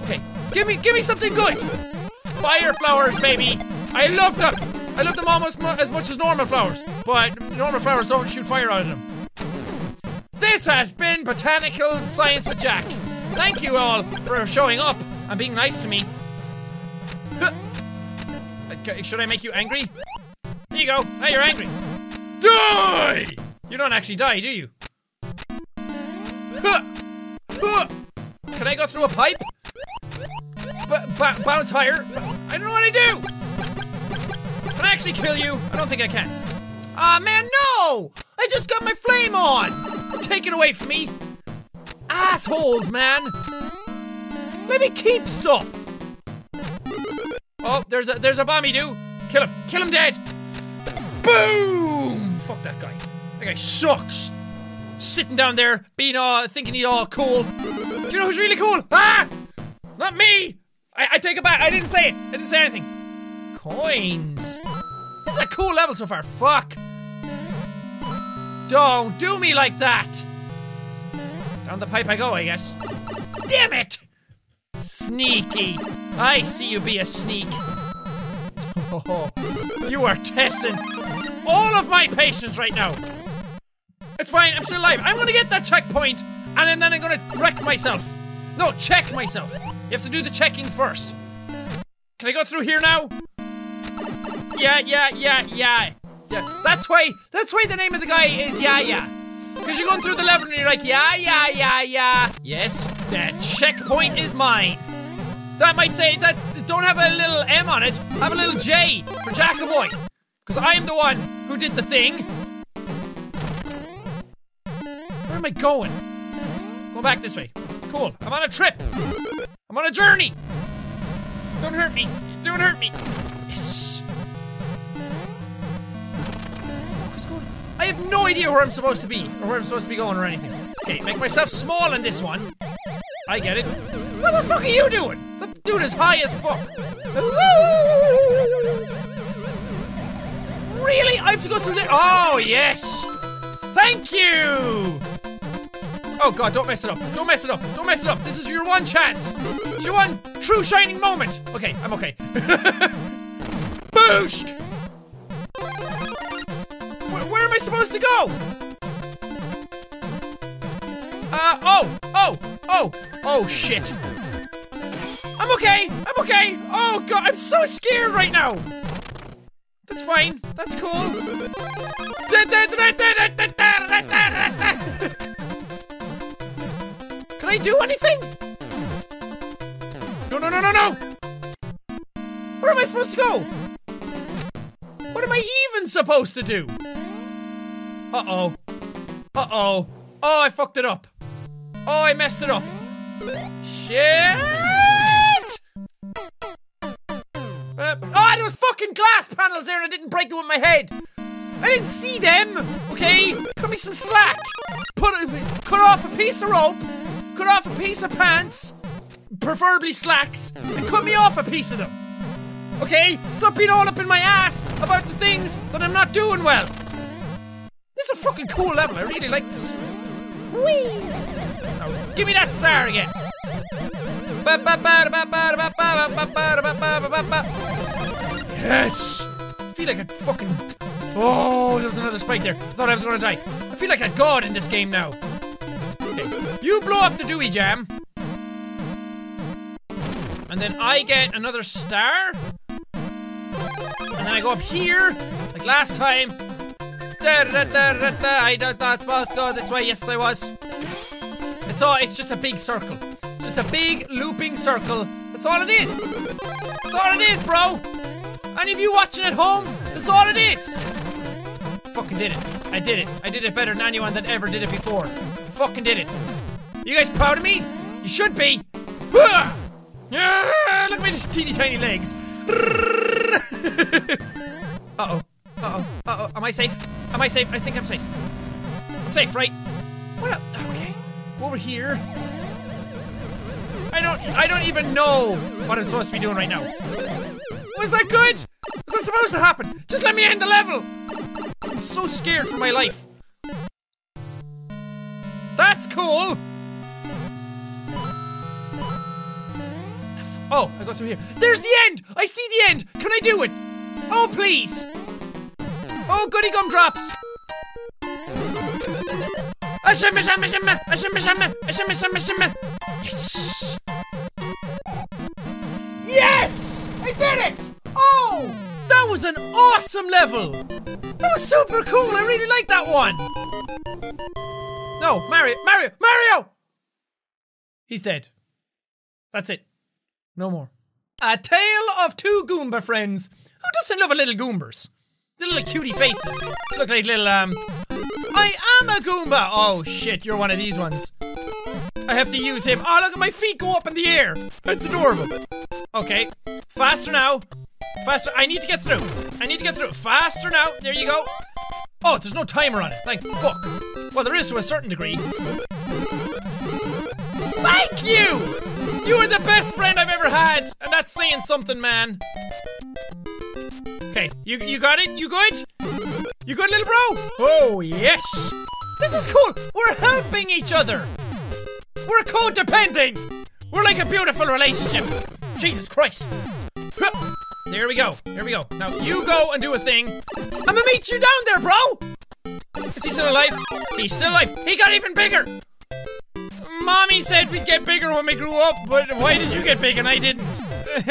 Okay, give me, give me something good. Fire flowers, baby. I love them. I love them almost mu- as much as normal flowers, but normal flowers don't shoot fire out of them. This has been Botanical Science with Jack. Thank you all for showing up and being nice to me. Should I make you angry? There you go. Now you're angry. Die! You don't actually die, do you? Can I go through a pipe? B- bounce higher? I don't know what I do! Can I actually kill you? I don't think I can. Ah, man, no! I just got my flame on! Take it away from me! Assholes, man! Let me keep stuff! Oh, there's a there's a bomby do. Kill him. Kill him dead. Boom! Fuck that guy. That guy sucks. Sitting down there, being all thinking he's all cool. Do you know who's really cool? Ah! Not me! I, I take it back. I didn't say it. I didn't say anything. Coins. This is a cool level so far. Fuck. Don't do me like that. Down the pipe I go, I guess. Damn it! Sneaky. I see you be a sneak. You are testing all of my patience right now. It's fine, I'm still alive. I'm gonna get that checkpoint, and then I'm gonna wreck myself. No, check myself. You have to do the checking first. Can I go through here now? Yeah, yeah, yeah, yeah. Yeah. That's why that's why the name of the guy is Yeah Yeah. Because you're going through the level and you're like, yeah, yeah, yeah, yeah. Yes, the checkpoint is mine. That might say that don't have a little M on it, have a little J for Jackaboy. Because I am the one who did the thing. Where am I going? Go back this way. Cool. I'm on a trip. I'm on a journey. Don't hurt me. Don't hurt me. Yes. I have no idea where I'm supposed to be or where I'm supposed to be going or anything. Okay, make myself small in this one. I get it. What the fuck are you doing? That dude is high as fuck. Really? I have to go through there? Oh, yes. Thank you. Oh god, don't mess it up. Don't mess it up. Don't mess it up. This is your one chance. It's your one true shining moment. Okay, I'm okay. Boosh! I supposed to go? Uh, oh, oh, oh, oh shit. I'm okay. I'm okay. Oh god, I'm so scared right now. That's fine. That's cool. Can I do anything? No, no, no, no, no! Where am I supposed to go? What am I even supposed to do? Uh oh. Uh oh. Oh, I fucked it up. Oh, I messed it up. Shit! Uh, oh, there was fucking glass panels there and I didn't break them with my head. I didn't see them. Okay, cut me some slack. Put a, cut off a piece of rope. Cut off a piece of pants, preferably slacks, and cut me off a piece of them. Okay, stop being all up in my ass about the things that I'm not doing well. This is a fucking cool level. I really like this. Whee! Now, give me that star again. Yes! I feel like a fucking. Oh, there was another spike there. I thought I was gonna die. I feel like a god in this game now. Okay, you blow up the Dewey Jam. And then I get another star. And then I go up here, like last time. I don't not supposed to go this way. Yes, I was. It's all. It's just a big circle. It's just a big looping circle. That's all it is. That's all it is, bro. Any of you watching at home? That's all it is. Fucking did it. I did it. I did it better than anyone that ever did it before. Fucking did it. You guys proud of me? You should be. Ah, Look at my teeny tiny legs. uh oh. Uh oh. Uh oh. Am I safe? Am I safe? I think I'm safe. I'm safe, right? What? Okay. Over here. I don't. I don't even know what I'm supposed to be doing right now. Was that good? Was that supposed to happen? Just let me end the level. I'm so scared for my life. That's cool. Oh, I go through here. There's the end! I see the end! Can I do it? Oh, please! Oh, goody gumdrops! Ashimma, shimma, shimma, ashimma, shimma, ashimma, shimma, shimma. Yes! Yes! I did it! Oh! That was an awesome level! That was super cool! I really like that one! No, Mario, Mario, Mario! He's dead. That's it. No more. A tale of two Goomba friends. Who doesn't love a little Goombers? The little cutie faces. Look like little, um. I am a Goomba! Oh shit, you're one of these ones. I have to use him. Oh, look at my feet go up in the air. That's adorable. Okay. Faster now. Faster. I need to get through. I need to get through. Faster now. There you go. Oh, there's no timer on it. Thank fuck. Well, there is to a certain degree. Thank you! You are the best friend I've ever had, and that's saying something, man. Okay, you you got it? You good? You good, little bro? Oh, yes! This is cool! We're helping each other! We're codependent! We're like a beautiful relationship! Jesus Christ! There we go. There we go. Now you go and do a thing. I'm gonna meet you down there, bro! Is he still alive? He's still alive. He got even bigger! Mommy said we'd get bigger when we grew up, but why did you get big and I didn't?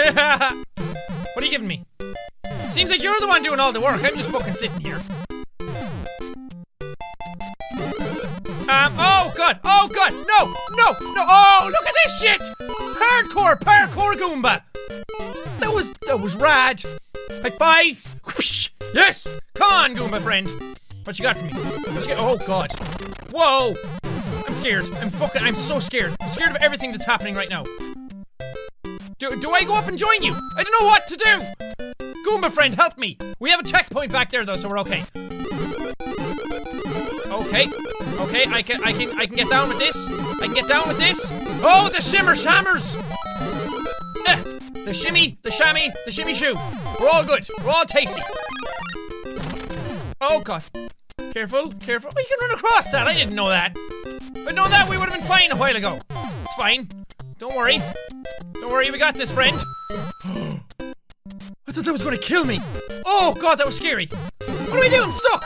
what are you giving me? Seems like you're the one doing all the work. I'm just fucking sitting here. Um, oh god, oh god, no, no, no, oh, look at this shit! Hardcore parkour Goomba! That was, that was rad. High fives! Whoosh. Yes! Come on, Goomba friend! What you got for me? What you got? Oh god. Whoa! I'm scared. I'm fucking, I'm so scared. I'm scared of everything that's happening right now. Do, do I go up and join you? I don't know what to do! Goomba friend, help me! We have a checkpoint back there though, so we're okay. Okay. Okay, I can I can I can get down with this. I can get down with this. Oh, the shimmer shammers! Eh, the shimmy, the shammy, the shimmy shoe. We're all good. We're all tasty. Oh god. Careful, careful. You can run across that. I didn't know that. But know that we would have been fine a while ago. It's fine. Don't worry. Don't worry, we got this, friend. I thought that was to kill me. Oh god, that was scary. What do we do? I'm stuck.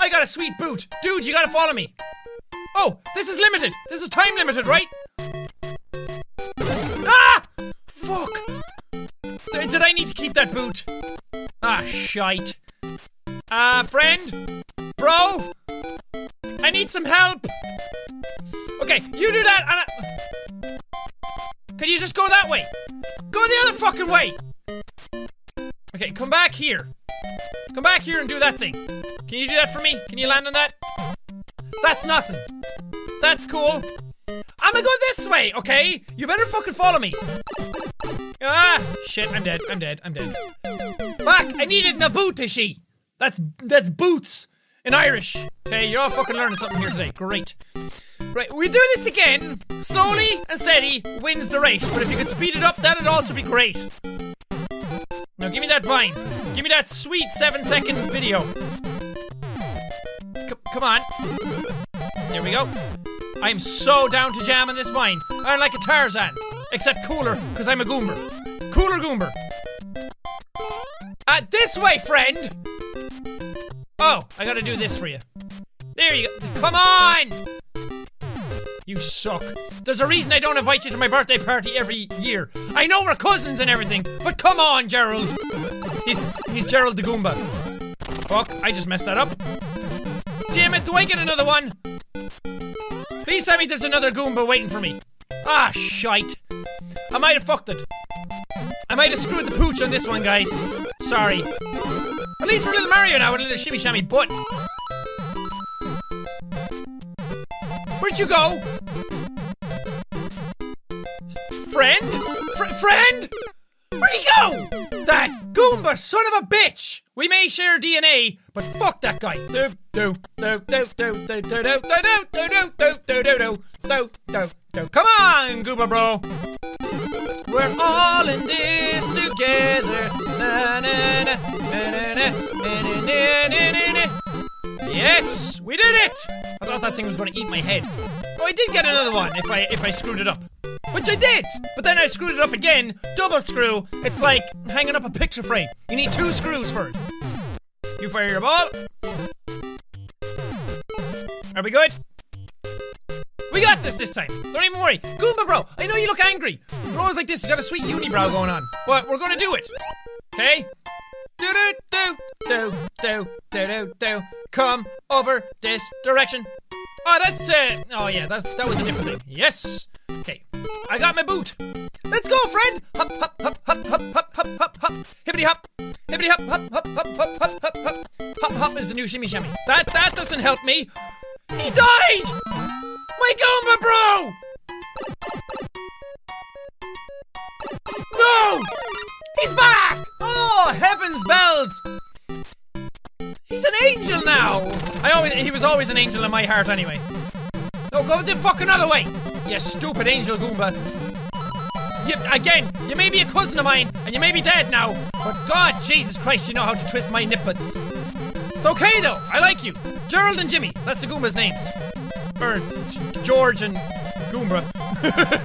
I got a sweet boot. Dude, you gotta follow me. Oh, this is limited. This is time limited, right? Ah! Fuck. D- did I need to keep that boot? Ah, shite. Uh, friend? Bro? I need some help. Okay, you do that and I... Can you just go that way? Go the other fucking way! Okay, come back here. Come back here and do that thing. Can you do that for me? Can you land on that? That's nothing. That's cool. I'm gonna go this way, okay? You better fucking follow me. Ah, shit, I'm dead, I'm dead, I'm dead. Fuck, I needed Nabutishi. That's, that's boots in Irish. Okay, you're all fucking learning something here today. Great. Right, we do this again. Slowly and steady wins the race, but if you could speed it up, that'd also be great. Now give me that vine. Give me that sweet seven second video. C- come on. There we go. I'm so down to jam on this vine. I'm like a Tarzan, except cooler, because I'm a Goomber. Cooler Goomber. Uh, this way, friend! Oh, I gotta do this for you. There you go. Come on! You suck. There's a reason I don't invite you to my birthday party every year. I know we're cousins and everything, but come on, Gerald. He's he's Gerald the Goomba. Fuck, I just messed that up. Damn it, do I get another one? Please tell me there's another Goomba waiting for me. Ah, shite. I might have fucked it. I might have screwed the pooch on this one, guys. Sorry. At least for little Mario now with a little shimmy shammy butt. Where'd you go? Friend? Fr- friend? Where'd he go? That Goomba son of a bitch! We may share DNA, but fuck that guy. Do do do do do do do do do do do do do do do do do do Come on, Goomba bro. We're all in this together. Yes, we did it! I thought that thing was to eat my head. Oh, I did get another one if I if I screwed it up, which I did. But then I screwed it up again, double screw. It's like hanging up a picture frame. You need two screws for it. You fire your ball. Are we good? We got this this time. Don't even worry. Goomba bro, I know you look angry. You're always like this. You got a sweet unibrow going on. But we're gonna do it. Okay? Do do do do do do do do. Come over this direction. Oh, that's uh. Oh yeah, that's that was a different thing. Yes. Okay. I got my boot. Let's go, friend. Hop hop hop hop hop hop hop hop hop. Hippity hop. Hippity hop hop hop hop hop hop hop hop. Hop hop is the new shimmy shimmy. That that doesn't help me. He died. My Goomba bro. No! He's back! Oh, heavens bells! He's an angel now! I always he was always an angel in my heart anyway. No, go the fuck another way! You stupid angel Goomba. You, again, you may be a cousin of mine, and you may be dead now, but God, Jesus Christ, you know how to twist my nippets. It's okay though, I like you. Gerald and Jimmy, that's the Goomba's names. Or t- George and Goomba.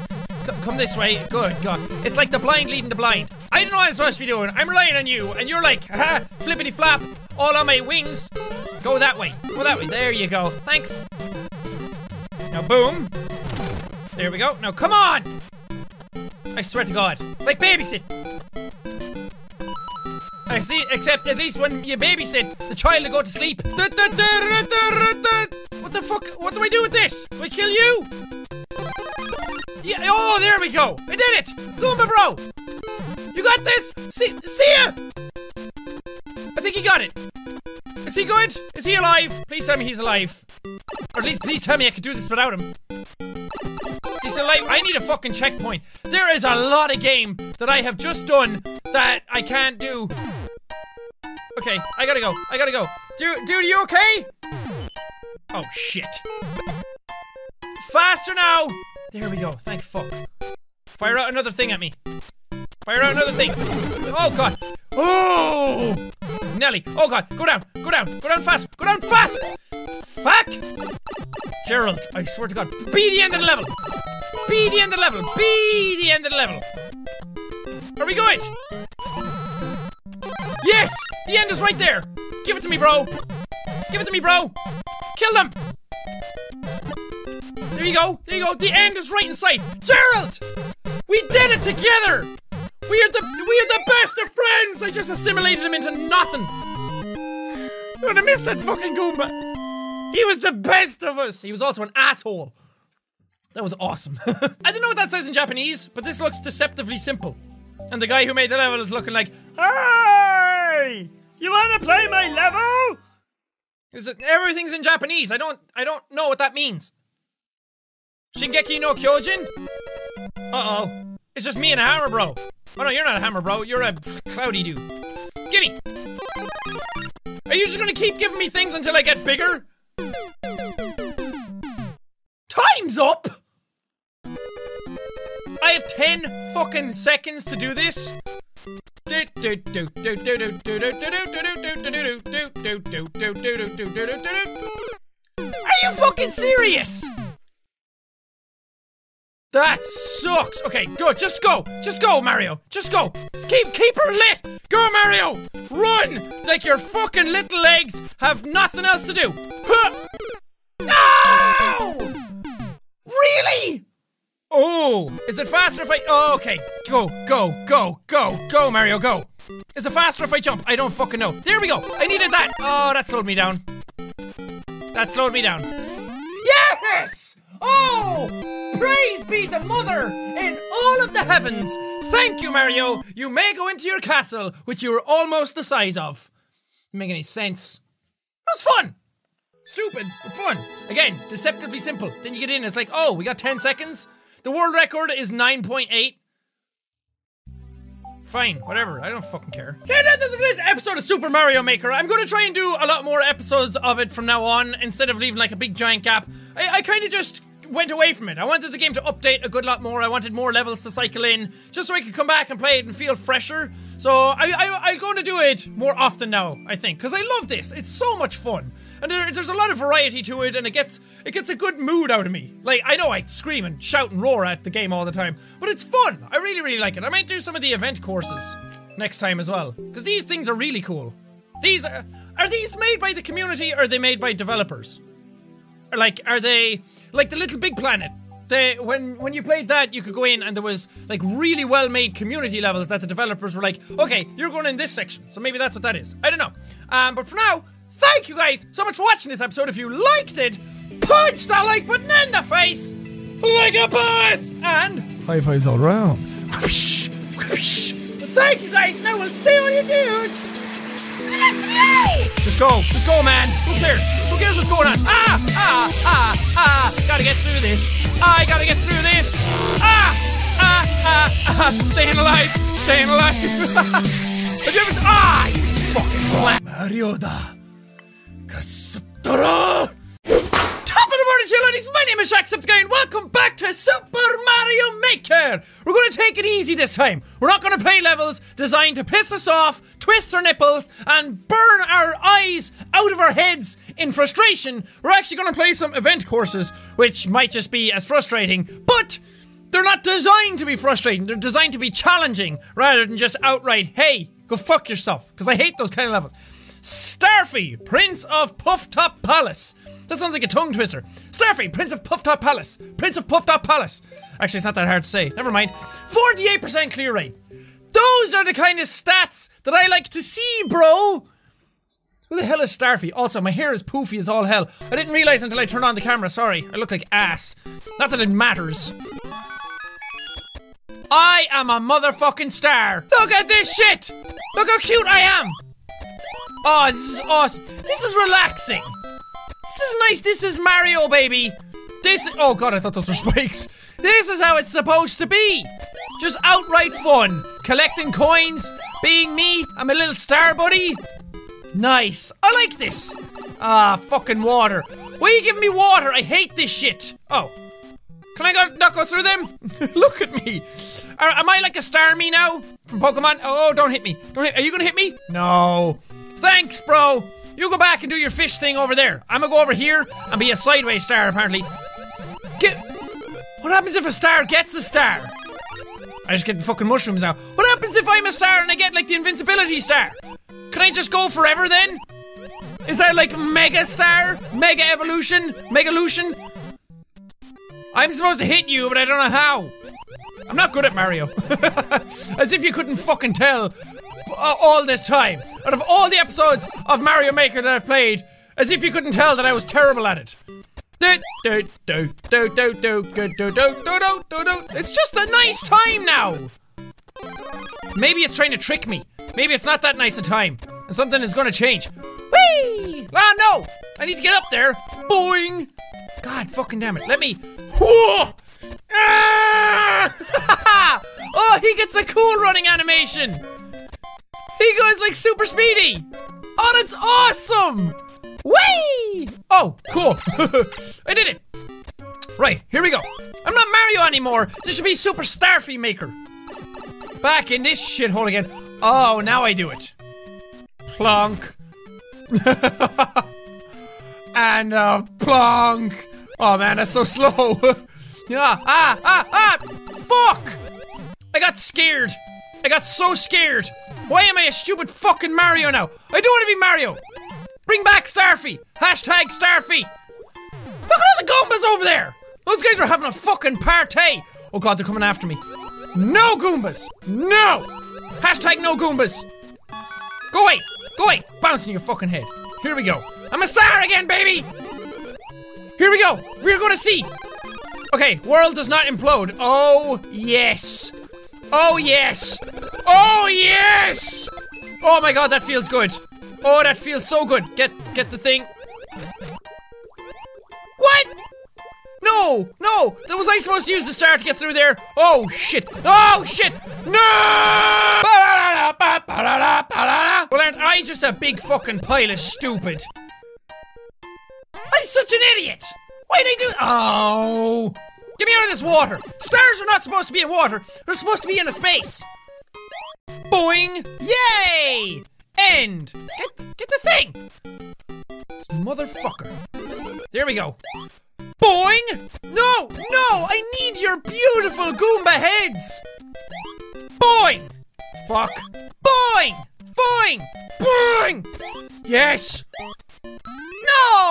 Come this way. Good God. It's like the blind leading the blind. I don't know what I'm supposed to be doing. I'm relying on you, and you're like, ha, flippity flap, all on my wings. Go that way. Go that way. There you go. Thanks. Now, boom. There we go. Now, come on. I swear to God. It's like babysit. I see, except at least when you babysit, the child will go to sleep. What the fuck? What do I do with this? Do I kill you? Yeah, oh, there we go. I did it. Goomba bro. You got this. See, see ya. I think he got it. Is he good? Is he alive? Please tell me he's alive. Or at least please tell me I could do this without him. Is he still alive? I need a fucking checkpoint. There is a lot of game that I have just done that I can't do. Okay, I gotta go. I gotta go. Dude, dude, you okay? Oh shit. Faster now! There we go. Thank fuck. Fire out another thing at me. Fire out another thing. Oh god. Oh! Nelly. Oh god. Go down. Go down. Go down fast. Go down fast! Fuck! Gerald, I swear to god. Be the end of the level! Be the end of the level! Be the end of the level! Are we going? Yes! The end is right there! Give it to me, bro! Give it to me, bro! Kill them! There you go! There you go! The end is right in sight! Gerald! We did it together! We are the we are the best of friends! I just assimilated him into nothing! I'm gonna miss that fucking Goomba! He was the best of us! He was also an asshole! That was awesome. I don't know what that says in Japanese, but this looks deceptively simple. And the guy who made the level is looking like, Hey! You wanna play my level? Is it, everything's in Japanese. I don't I don't know what that means. Shingeki no Kyojin? Uh-oh. It's just me and a hammer bro. Oh no, you're not a hammer bro. You're a cloudy dude. Gimme! Are you just gonna keep giving me things until I get bigger? Time's up! I have 10 fucking seconds to do this. Are you fucking serious? That sucks. Okay, good. Just go. Just go, Mario. Just go. Just keep keep her lit. Go, Mario. Run like your fucking little legs have nothing else to do. Huh. No! Really? Oh, is it faster if I? Oh, okay. Go, go, go, go, go, Mario, go. Is it faster if I jump? I don't fucking know. There we go. I needed that. Oh, that slowed me down. That slowed me down. Yes! Oh! Praise be the mother in all of the heavens. Thank you, Mario. You may go into your castle, which you were almost the size of. Didn't make any sense. That was fun. Stupid, but fun. Again, deceptively simple. Then you get in, it's like, oh, we got 10 seconds. The world record is 9.8. Fine, whatever. I don't fucking care. Yeah, that does it for this episode of Super Mario Maker. I'm gonna try and do a lot more episodes of it from now on instead of leaving like a big giant gap. I, I kind of just went away from it. I wanted the game to update a good lot more. I wanted more levels to cycle in, just so I could come back and play it and feel fresher. So I, I, I'm going to do it more often now, I think, because I love this. It's so much fun. And there, there's a lot of variety to it, and it gets it gets a good mood out of me. Like I know I scream and shout and roar at the game all the time, but it's fun. I really really like it. I might do some of the event courses next time as well, because these things are really cool. These are are these made by the community or are they made by developers? Or like are they like the Little Big Planet? They, when when you played that, you could go in and there was like really well made community levels that the developers were like, okay, you're going in this section, so maybe that's what that is. I don't know. Um, but for now, thank you guys so much for watching this episode. If you liked it, punch that like button in the face like a boss, and High fives all round. whoosh, whoosh. thank you guys. Now we'll see all you dudes. Just go, just go, man. Who cares? Who cares what's going on? Ah, ah, ah, ah. Gotta get through this. I gotta get through this. Ah, ah, ah, ah. Staying alive, staying alive. Have you ever? Ah, you fucking blat. Mario da. Top of the morning, chill ladies. My name is Jacksepticeye, and welcome back to Super Mario Maker. We're to take it easy this time. We're not going to play levels designed to piss us off, twist our nipples, and burn our eyes out of our heads in frustration. We're actually going to play some event courses, which might just be as frustrating, but they're not designed to be frustrating. They're designed to be challenging rather than just outright, hey, go fuck yourself. Because I hate those kind of levels. Starfy, Prince of Pufftop Palace. That sounds like a tongue twister. Starfy, Prince of Pufftop Palace. Prince of Pufftop Palace. Actually, it's not that hard to say. Never mind. 48% clear rate. Those are the kind of stats that I like to see, bro. Who the hell is Starfy? Also, my hair is poofy as all hell. I didn't realize until I turned on the camera. Sorry, I look like ass. Not that it matters. I am a motherfucking star. Look at this shit. Look how cute I am. Oh, this is awesome. This is relaxing. This is nice. This is Mario, baby. This. Oh god, I thought those were spikes. This is how it's supposed to be. Just outright fun. Collecting coins. Being me. I'm a little star buddy. Nice. I like this. Ah, fucking water. Why are you giving me water? I hate this shit. Oh. Can I go, not go through them? Look at me. Are, am I like a star me now from Pokemon? Oh, don't hit me. Don't hit. Are you gonna hit me? No. Thanks, bro. You go back and do your fish thing over there. I'm gonna go over here and be a sideways star. Apparently. Get. What happens if a star gets a star? I just get the fucking mushrooms now. What happens if I'm a star and I get like the invincibility star? Can I just go forever then? Is that like mega star? Mega evolution? mega Megalution? I'm supposed to hit you, but I don't know how. I'm not good at Mario. As if you couldn't fucking tell all this time, out of all the episodes of Mario Maker that I've played, as if you couldn't tell that I was terrible at it. It's just a nice time now! Maybe it's trying to trick me. Maybe it's not that nice a time. And something is gonna change. Whee! Ah, no! I need to get up there. Boing! God fucking damn it. Let me. Whoa! Ah! oh, he gets a cool running animation! He goes like super speedy. Oh, that's awesome! Whee! Oh, cool. I did it. Right, here we go. I'm not Mario anymore. This should be Super Starfy Maker. Back in this shithole again. Oh, now I do it. Plonk. and uh, plonk. Oh man, that's so slow. yeah. Ah, ah, ah! Fuck! I got scared. I got so scared. Why am I a stupid fucking Mario now? I don't want to be Mario. Bring back Starfy. Hashtag Starfy. Look at all the Goombas over there. Those guys are having a fucking party. Oh god, they're coming after me. No Goombas. No. Hashtag no Goombas. Go away. Go away. Bounce in your fucking head. Here we go. I'm a star again, baby. Here we go. We're gonna see. Okay, world does not implode. Oh, yes. Oh, yes. Oh, yes. Oh my god, that feels good. Oh, that feels so good. Get get the thing. What? No, no. That was I supposed to use the star to get through there? Oh shit. Oh shit. No! Well, aren't I just a big fucking pile of stupid? I'm such an idiot! Why'd I do Oh! Get me out of this water! Stars are not supposed to be in water, they're supposed to be in a space! Boing! Yay! End! Get, get the thing! motherfucker. There we go. Boing! No, no, I need your beautiful Goomba heads! Boing! Fuck. Boing! Boing! Boing! Yes! No,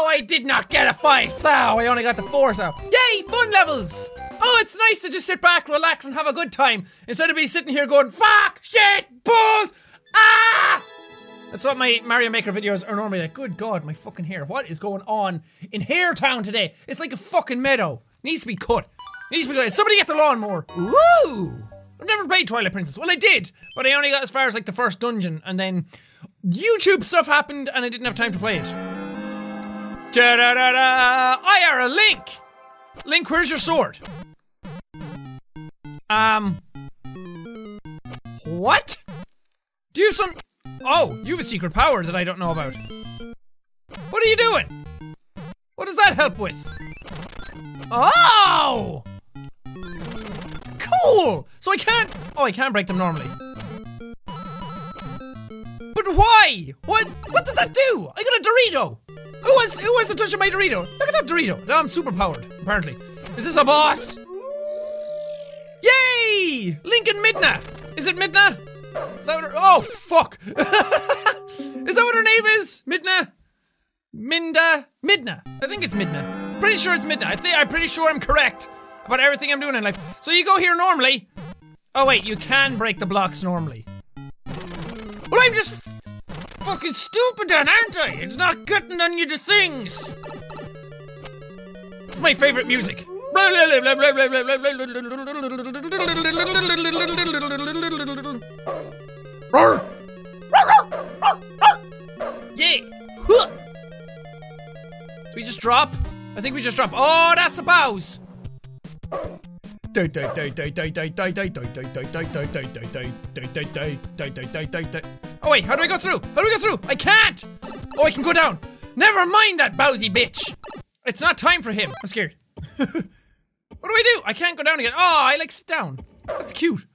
I did not get a five thou. I only got the four thou. Yay, fun levels! Oh, it's nice to just sit back, relax, and have a good time instead of be sitting here going, fuck, shit, balls, ah! That's what my Mario Maker videos are normally like. Good God, my fucking hair. What is going on in Hair Town today? It's like a fucking meadow. Needs to be cut. Needs to be cut. Somebody get the lawnmower. Woo! I've never played Twilight Princess. Well, I did, but I only got as far as like the first dungeon, and then YouTube stuff happened, and I didn't have time to play it. Da da da da! I are a Link. Link, where's your sword? Um. What? Do you some? Oh, you have a secret power that I don't know about. What are you doing? What does that help with? Oh! Cool! So I can't. Oh, I can't break them normally. But why? What? What did that do? I got a Dorito. Who was who was the touch of my Dorito? Look at that Dorito. Now I'm super powered. Apparently, is this a boss? Yay! Link and Midna. Is it Midna? Is that what her, oh fuck! is that what her name is? Midna? Minda? Midna. I think it's Midna. Pretty sure it's Midna. I think I'm pretty sure I'm correct about everything I'm doing in life. So you go here normally. Oh wait, you can break the blocks normally. Well, I'm just fucking stupid then, aren't I? It's not getting any of the things. It's my favorite music. Yeah. Huh. We just drop? I think we just drop. Oh, that's the bows. Oh wait, how do I go through? How do I go through? I can't! Oh, I can go down. Never mind that bowsy bitch. It's not time for him. I'm scared. what do I do? I can't go down again. Oh, I like sit down. That's cute.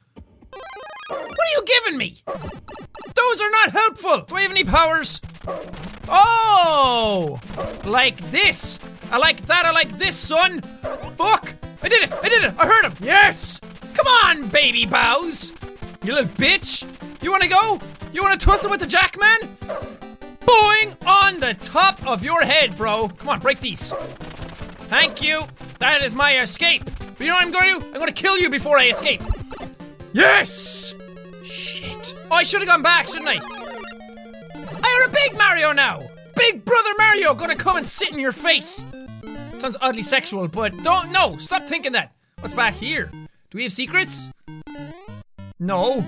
What are you giving me? Those are not helpful. Do I have any powers? Oh, like this. I like that. I like this, son. Fuck. I did it. I did it. I heard him. Yes. Come on, baby bows. You little bitch. You want to go? You want to tussle with the jackman? Boing on the top of your head, bro. Come on, break these. Thank you. That is my escape. But you know what I'm going to do? I'm going to kill you before I escape. Yes! Shit. Oh, I should have gone back, shouldn't I? I are a big Mario now! Big brother Mario gonna come and sit in your face! Sounds oddly sexual, but don't, no, stop thinking that. What's back here? Do we have secrets? No.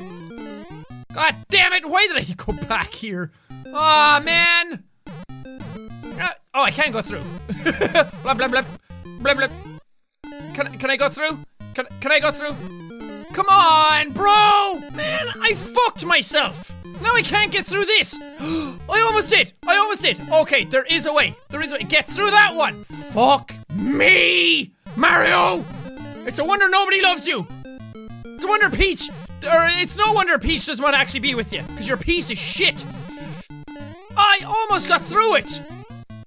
God damn it, why did I go back here? Aw, oh, man! Uh, oh, I can't go through. blah, blah, blah. Blah, blah. Can, can I go through? Can, can I go through? Come on, bro! Man, I fucked myself! Now I can't get through this! I almost did! I almost did! Okay, there is a way. There is a way. Get through that one! Fuck me! Mario! It's a wonder nobody loves you! It's a wonder Peach, or it's no wonder Peach doesn't want to actually be with you, because you're a piece of shit! I almost got through it!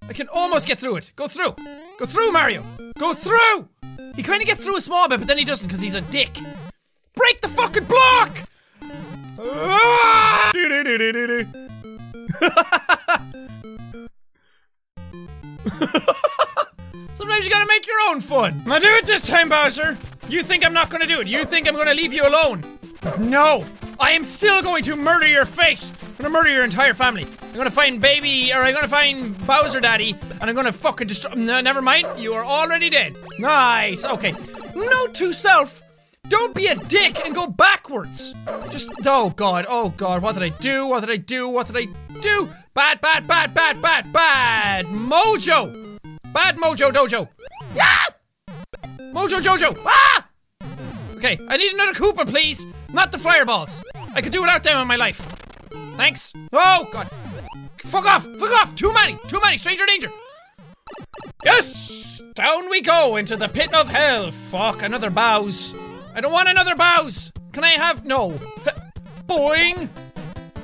I can almost get through it. Go through! Go through, Mario! Go through! He kind of gets through a small bit, but then he doesn't because he's a dick. Break the fucking block! Sometimes you gotta make your own fun. I'll do it this time, Bowser. You think I'm not gonna do it? You think I'm gonna leave you alone? No! I am still going to murder your face! I'm gonna murder your entire family. I'm gonna find baby, or I'm gonna find Bowser Daddy, and I'm gonna fucking destroy. No, never mind. You are already dead. Nice. Okay. Note to self don't be a dick and go backwards. Just, oh god, oh god, what did I do? What did I do? What did I do? Bad, bad, bad, bad, bad, bad. Mojo. Bad Mojo Dojo. Yeah! Mojo Jojo. Ah! Okay, I need another Koopa, please. Not the fireballs. I could do without them in my life. Thanks. Oh god. Fuck off! Fuck off! Too many! Too many! Stranger danger! Yes! Down we go into the pit of hell. Fuck, another bows. I don't want another bows! Can I have- no. Boing!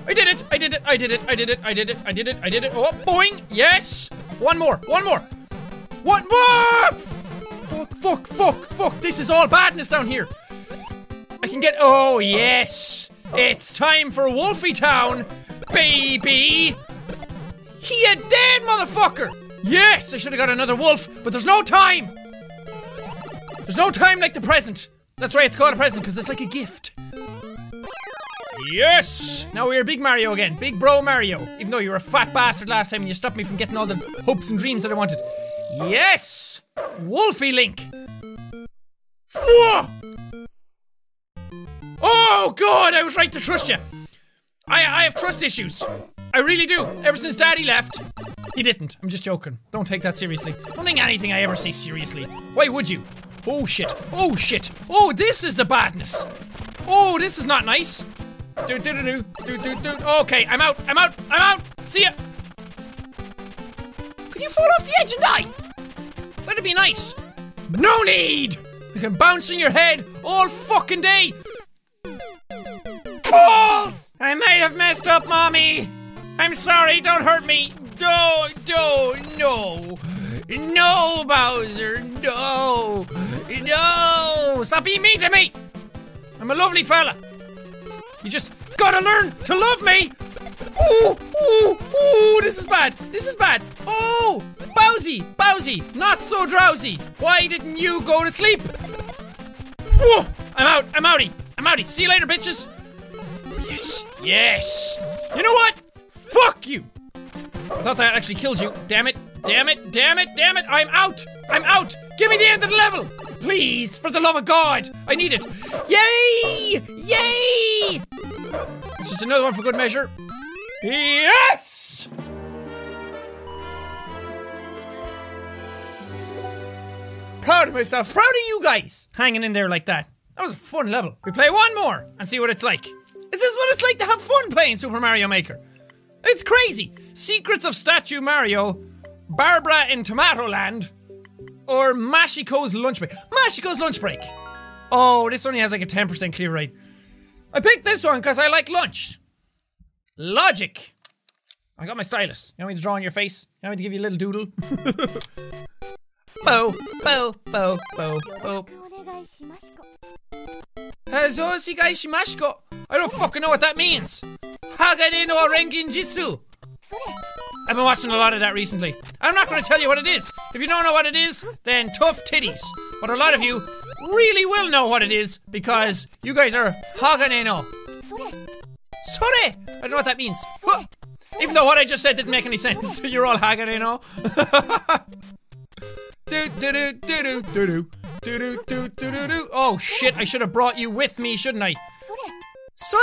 I did it! I did it! I did it! I did it! I did it! I did it! I did it! Oh, boing! Yes! One more. One more. One more. Fuck, fuck, fuck, fuck. This is all badness down here. I can get. Oh, yes. It's time for Wolfie Town, baby. He a dead motherfucker. Yes, I should have got another wolf, but there's no time. There's no time like the present. That's why it's called a present, because it's like a gift. Yes! Now we're Big Mario again. Big Bro Mario. Even though you were a fat bastard last time and you stopped me from getting all the hopes and dreams that I wanted. Yes! Wolfie Link! Whoa! Oh god, I was right to trust you. I I have trust issues. I really do. Ever since Daddy left. He didn't. I'm just joking. Don't take that seriously. Don't take anything I ever say seriously. Why would you? Oh shit. Oh shit. Oh, this is the badness. Oh, this is not nice. Do do do do do do do. Okay, I'm out. I'm out. I'm out. See ya. Can you fall off the edge and die? That'd be nice. No need. You can bounce on your head all fucking day. Balls! I might have messed up, mommy. I'm sorry. Don't hurt me. No, no, no. No, Bowser. No. No. Stop being mean to me. I'm a lovely fella. You just gotta learn to love me. Ooh, ooh, ooh, this is bad. This is bad. Oh, Bowsy, Bowsy, not so drowsy. Why didn't you go to sleep? Whoa, I'm out. I'm outie. I'm outie. See you later, bitches. Yes, yes. You know what? Fuck you. I thought that actually killed you. Damn it. Damn it. Damn it. Damn it. I'm out. I'm out. Give me the end of the level. Please, for the love of God. I need it. Yay! Yay! This is another one for good measure. Yes! Proud of myself. Proud of you guys. Hanging in there like that. That was a fun level. We play one more and see what it's like. Is this what it's like to have fun playing Super Mario Maker? It's crazy. Secrets of Statue Mario, Barbara in Tomatoland, or Mashiko's lunch break. Mashiko's lunch break. Oh, this only has like a 10% clear rate. I picked this one because I like lunch. Logic. I got my stylus. You want me to draw on your face? You want me to give you a little doodle? Bo, bo, bo, bo, bo. Hazosigai shimashiko. I don't fucking know what that means. Hagane no Renkin Jitsu. I've been watching a lot of that recently. I'm not going to tell you what it is. If you don't know what it is, then tough titties. But a lot of you really will know what it is because you guys are Hagane no. Sore! I don't know what that means. Even though what I just said didn't make any sense. You're all Hagane no. do do do do do do do do do do do do do. Oh shit! I should have brought you with me, shouldn't I? Sore.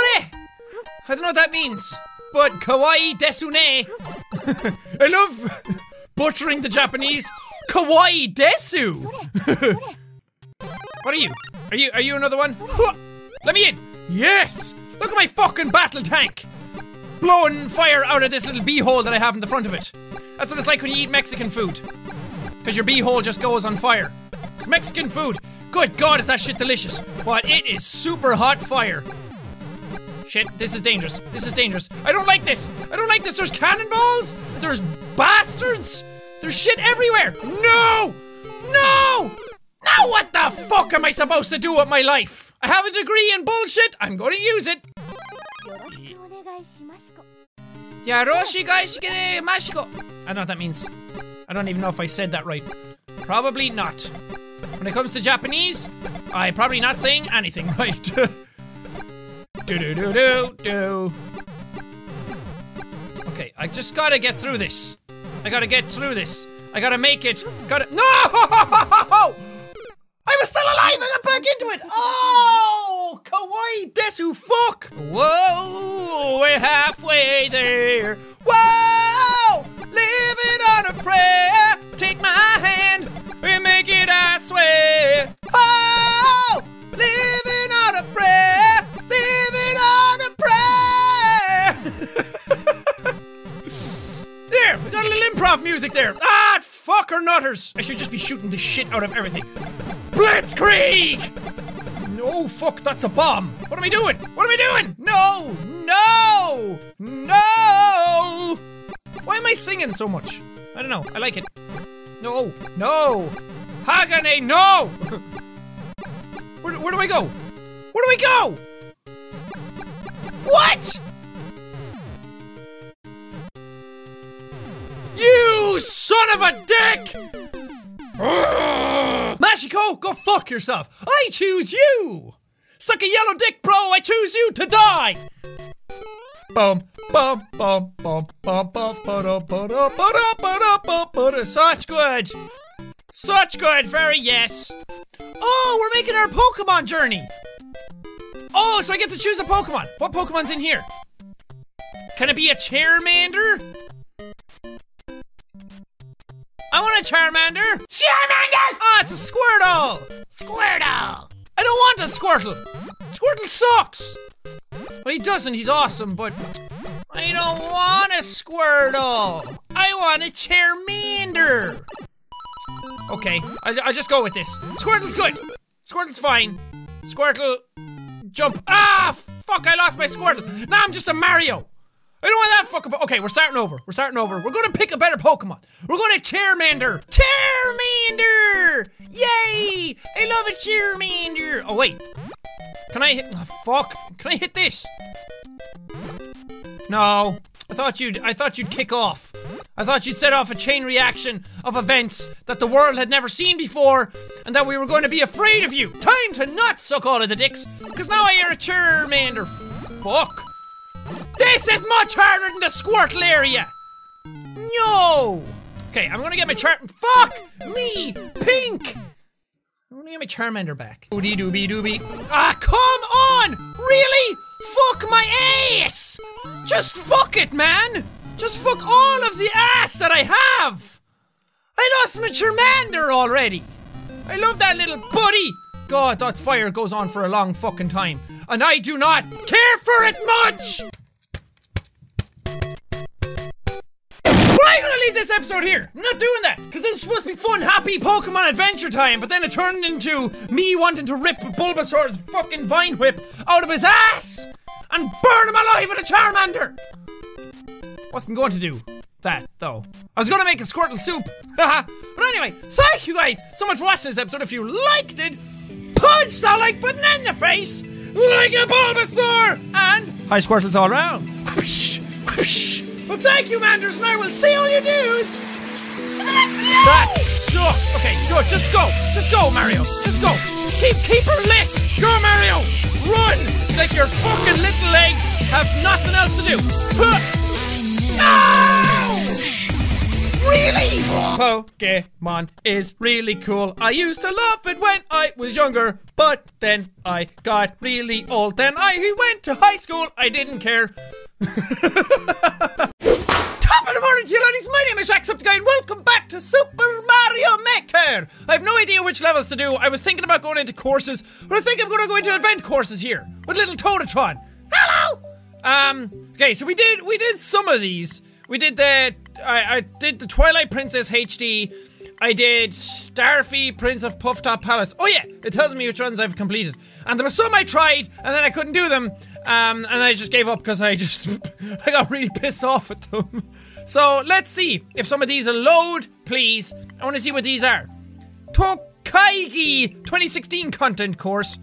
I don't know what that means, but kawaii desune. I love butchering the Japanese. Kawaii desu. what are you? Are you are you another one? Let me in. Yes. Look at my fucking battle tank. Blowing fire out of this little beehole that I have in the front of it. That's what it's like when you eat Mexican food. Because your beehole just goes on fire. It's Mexican food. Good God, is that shit delicious. But it is super hot fire. Shit, this is dangerous. This is dangerous. I don't like this. I don't like this. There's cannonballs. There's bastards. There's shit everywhere. No! No! Now what the fuck am I supposed to do with my life? I have a degree in bullshit. I'm going to use it. Yaroshi gaishige mashiko. I don't know what that means. I don't even know if I said that right. Probably not. When it comes to Japanese, I'm probably not saying anything right. Do do do do do. Okay, I just gotta get through this. I gotta get through this. I gotta make it. Gotta. No! I was still alive! I got back into it! Oh! Kawaii desu fuck! Whoa! We're halfway there. Whoa! Living on a prayer. Take my hand and make it, I swear. Got a little improv music there. Ah, fucker nutters! I should just be shooting the shit out of everything. Blitzkrieg! No, fuck, that's a bomb. What am I doing? What am I doing? No! No! No! Why am I singing so much? I don't know. I like it. No, no, Hagane, no. where, where do I go? Where do I go? What? You son of a dick! Mashiko, go fuck yourself. I choose you. Suck a yellow dick, bro. I choose you to die. Bum bum bum bum bum bum ba-da, ba-da, ba-da, ba-da, ba- ba-da. Such good. Such good. Very yes. Oh, we're making our Pokemon journey. Oh, so I get to choose a Pokemon. What Pokemon's in here? Can it be a Charmander? I want a Charmander. Charmander! Ah, it's a Squirtle. Squirtle! I don't want a Squirtle. Squirtle sucks. Well, he doesn't. He's awesome, but I don't want a Squirtle. I want a Charmander. Okay, I, I just go with this. Squirtle's good. Squirtle's fine. Squirtle, jump. Ah, fuck! I lost my Squirtle. Now I'm just a Mario. I don't want that fucking. Okay, we're starting over. We're starting over. We're gonna pick a better Pokemon. We're going to Charmander. Charmander! Yay! I love a Charmander. Oh wait, can I hit? Oh, fuck! Can I hit this? No. I thought you'd. I thought you'd kick off. I thought you'd set off a chain reaction of events that the world had never seen before, and that we were going to be afraid of you. Time to not suck all of the dicks, because now I hear a Charmander. Fuck. This is much harder than the Squirtle area. No. Okay, I'm gonna get my char. Fuck me, pink. I'm gonna get my Charmander back. Doobie doobie doobie. Ah, come on! Really? Fuck my ass! Just fuck it, man! Just fuck all of the ass that I have! I lost my Charmander already! I love that little buddy! God, that fire goes on for a long fucking time. And I do not care for it much! I'm gonna leave this episode here. I'm not doing that because this is supposed to be fun, happy Pokemon adventure time. But then it turned into me wanting to rip Bulbasaur's fucking vine whip out of his ass and burn him alive with a Charmander. Wasn't going to do that though. I was gonna make a Squirtle soup. but anyway, thank you guys so much for watching this episode. If you liked it, punch that like button in the face like a Bulbasaur and hi Squirtles all around. Whoosh, whoosh. Well, thank you, Manders, and I will see all you dudes. That sucks. Okay, good. Just go. Just go, Mario. Just go. Keep keep her lit. Go, Mario. Run like your fucking little legs have nothing else to do. Huh. No! Really? Pokemon is really cool. I used to love it when I was younger, but then I got really old. Then I went to high school. I didn't care. Top of the morning to you ladies, my name is Jacksepticeye and welcome back to Super Mario Maker! I have no idea which levels to do. I was thinking about going into courses, but I think I'm gonna go into event courses here with little Totatron. Hello! Um, okay, so we did we did some of these. We did the I, I did the Twilight Princess HD. I did Starfy Prince of Puff Top Palace. Oh yeah, it tells me which ones I've completed. And there were some I tried, and then I couldn't do them. Um, and I just gave up because I just I got really pissed off at them. So let's see if some of these will load, please. I want to see what these are. Tokaigi 2016 content course.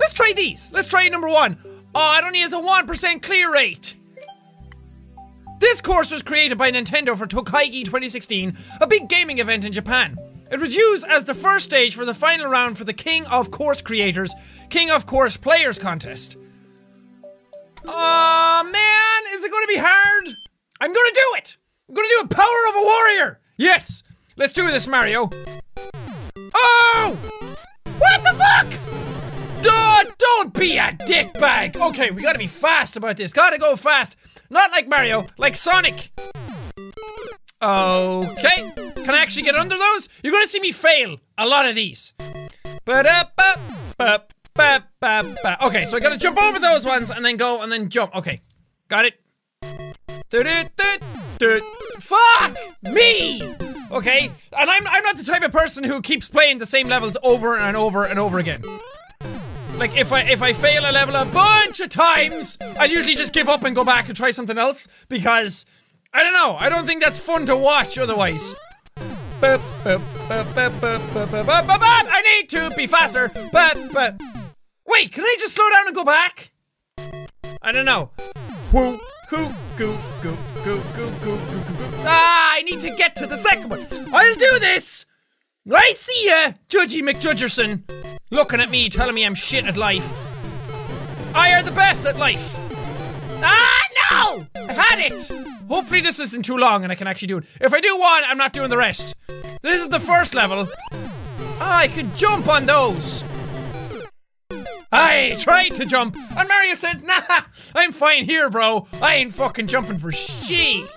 Let's try these. Let's try number one. Oh, it only has a 1% clear rate. This course was created by Nintendo for Tokaigi 2016, a big gaming event in Japan. It was used as the first stage for the final round for the King of Course Creators, King of Course Players contest. Aw, man, is it gonna be hard? I'm gonna do it! I'm gonna do a Power of a warrior! Yes! Let's do this, Mario. Oh! What the fuck? Duh, don't be a dickbag! Okay, we gotta be fast about this. Gotta go fast. Not like Mario, like Sonic. Okay. Can I actually get under those? You're gonna see me fail a lot of these. Okay, so I gotta jump over those ones and then go and then jump. Okay, got it. Fuck me! Okay, and I'm I'm not the type of person who keeps playing the same levels over and over and over again. Like if I if I fail a level a bunch of times, I usually just give up and go back and try something else because I don't know. I don't think that's fun to watch otherwise. I need to be faster. But wait, can I just slow down and go back? I don't know. Who who go go go go go go go. Ah, I need to get to the second one. I'll do this. I see ya, Judgy McJudgerson. Looking at me, telling me I'm shit at life. I are the best at life. Ah, no! I had it! Hopefully this isn't too long and I can actually do it. If I do one, I'm not doing the rest. This is the first level. Ah, I could jump on those. I tried to jump, and Mario said, nah, I'm fine here, bro. I ain't fucking jumping for shit.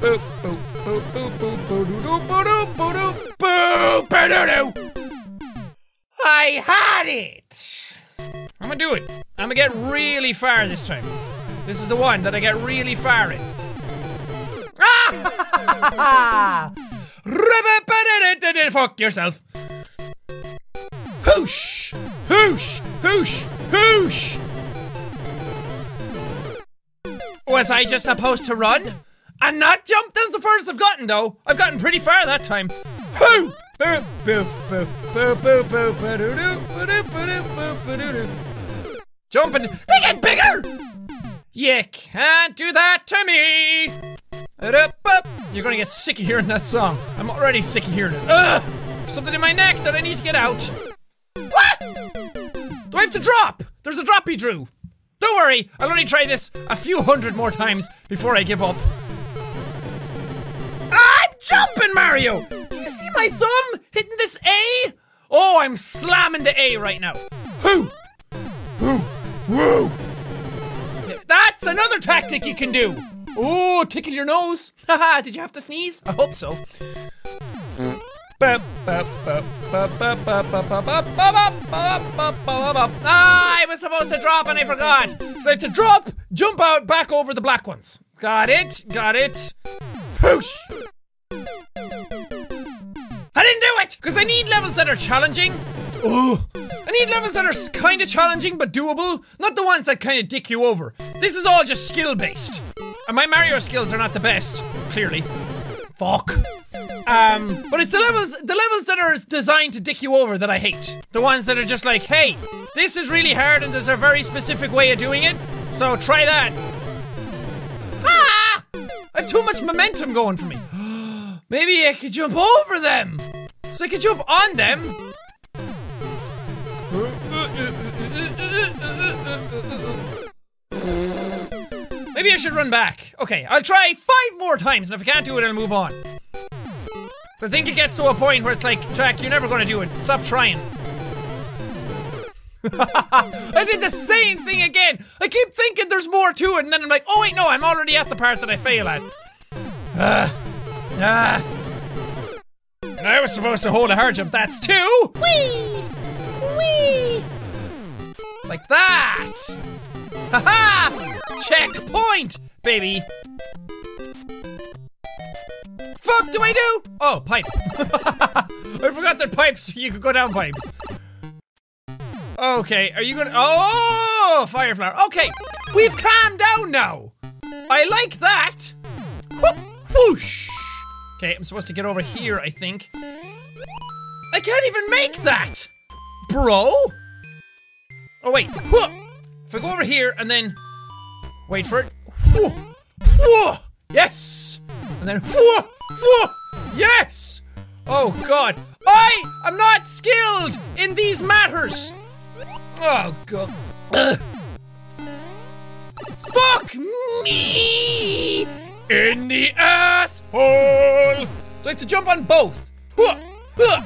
Boop, boop, boop, boop, boop, boop, boop, boop, boop, boop, boop, boop. I had it. I'm gonna do it. I'm gonna get really far this time. This is the one that I get really far in. Fuck yourself. Whoosh! Whoosh! Whoosh! Whoosh! Was I just supposed to run? And not jump? That's the furthest I've gotten though. I've gotten pretty far that time. Jumping. They get bigger! You can't do that to me! You're gonna get sick of hearing that song. I'm already sick of hearing it. Ugh! Something in my neck that I need to get out. What? Do I have to drop? There's a drop he drew. Don't worry, I'll only try this a few hundred more times before I give up. I'm jumping, Mario! Do you see my thumb hitting this A? Oh, I'm slamming the A right now. Whoo! Whoo! Woo! That's another tactic you can do. Oh, tickle your nose. Haha, did you have to sneeze? I hope so. Ah, I was supposed to drop and I forgot. So I had to drop, jump out, back over the black ones. Got it, got it. Whoosh! I didn't do it! Because I need levels that are challenging. Oh, I need levels that are kind of challenging but doable, not the ones that kind of dick you over. This is all just skill based. And my Mario skills are not the best, clearly. Fuck. Um, but it's the levels, the levels that are designed to dick you over that I hate. The ones that are just like, hey, this is really hard and there's a very specific way of doing it, so try that. Ah! I have too much momentum going for me. Maybe I could jump over them. So I could jump on them. Maybe I should run back. Okay, I'll try five more times, and if I can't do it, I'll move on. So I think it gets to a point where it's like, Jack, you're never gonna do it. Stop trying. I did the same thing again. I keep thinking there's more to it, and then I'm like, oh wait, no, I'm already at the part that I fail at. Ah. Ah. And I was supposed to hold a hard jump. That's two. Whee! Whee! Like that. Haha! -Ha! Checkpoint, baby. Fuck do I do? Oh, pipe. I forgot that pipes, you could go down pipes. Okay, are you gonna- Oh, fire flower. Okay, we've calmed down now. I like that. Whoop, whoosh. Okay, I'm supposed to get over here, I think. I can't even make that, bro. Oh wait. If I go over here and then wait for it. Yes, and then whoa, whoa, yes. Oh god, I am not skilled in these matters. Oh god. Ugh. Fuck me in the asshole. Do I have to jump on both? Huh.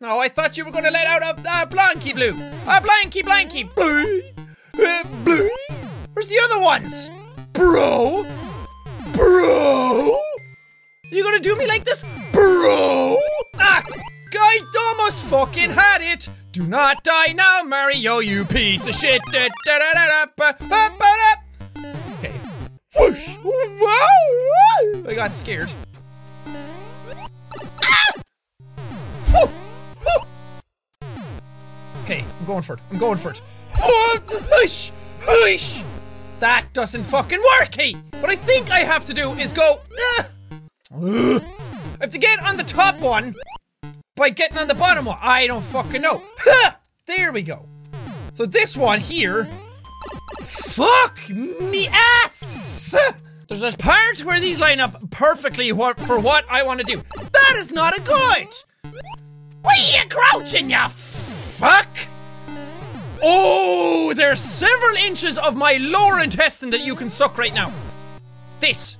No, I thought you were gonna let out a, a blanky blue. A blanky blanky blue. Uh, blue. Where's the other ones? Bro? Bro? You gonna do me like this? Bro? Ah! I almost fucking had it! Do not die now, Mario, you piece of shit! Da, da, da, Whoosh! Wow! I got scared. Okay, I'm going for it. I'm going for it. Whoosh! Whoosh! That doesn't fucking work, hey! What I think I have to do is go. I have to get on the top one by getting on the bottom one. I don't fucking know. There we go. So this one here. Fuck me ass! There's a part where these line up perfectly for what I want to do. That is not a good. Why are you crouching, you fuck? Oh, there's several inches of my lower intestine that you can suck right now. This.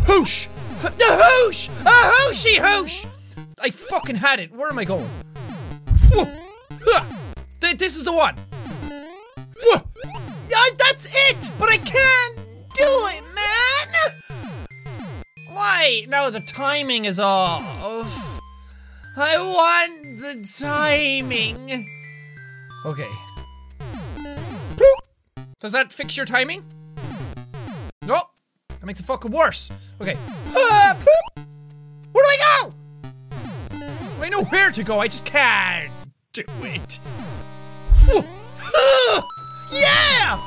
Hoosh! The hoosh! A hooshy hoosh! I fucking had it. Where am I going? This is the one. Whoa. That's it! But I can't do it, man! Why? No, the timing is off. I want the timing. Okay. Does that fix your timing? No. That makes it fucking worse. Okay. Ah. Where do I go? I know where to go. I just can't do it. Yeah!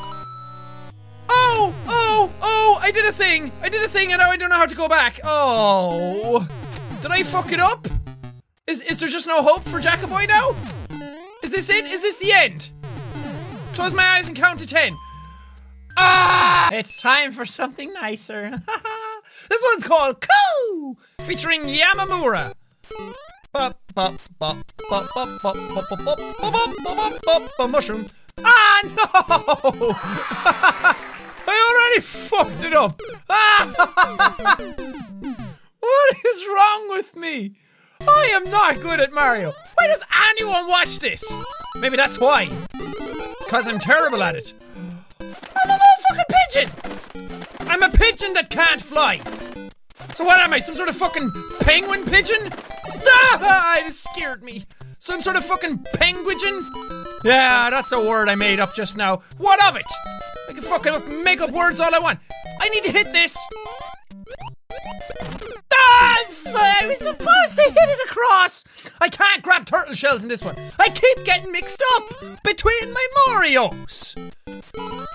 Oh, oh, oh, I did a thing. I did a thing and now I don't know how to go back. Oh. Did I fuck it up? Is, is there just no hope for Jackaboy now? Is this it? Is this the end? Close my eyes and count to ten. Ah! It's time for something nicer. this one's called Coo! Featuring Yamamura. Mushroom. Ah no! I already fucked it up. What is wrong with me? I am not good at Mario. Why does anyone watch this? Maybe that's why. Cause I'm terrible at it. I'm a motherfucking pigeon! I'm a pigeon that can't fly. So what am I? Some sort of fucking penguin pigeon? Stop! It scared me. Some sort of fucking penguin? Yeah, that's a word I made up just now. What of it? I can fucking make up words all I want. I need to hit this. Ah, I was supposed to hit it across. I can't grab turtle shells in this one. I keep getting mixed up between my Marios.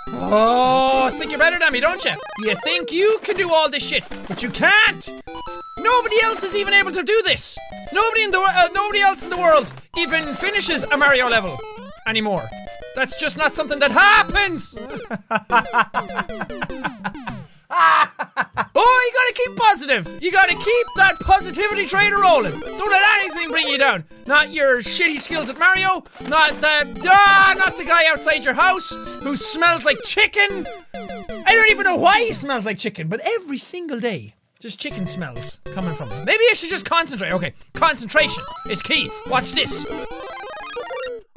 Oh, think you're better than me, don't you? You think you can do all this shit, but you can't. Nobody else is even able to do this. Nobody in the uh, nobody else in the world even finishes a Mario level anymore. That's just not something that happens. oh, you gotta keep positive. You gotta keep that positivity train rolling. Don't let anything bring you down. Not your shitty skills at Mario. Not the ah, not the guy outside your house who smells like chicken. I don't even know why he smells like chicken, but every single day. Just chicken smells coming from him. Maybe I should just concentrate. Okay, concentration is key. Watch this.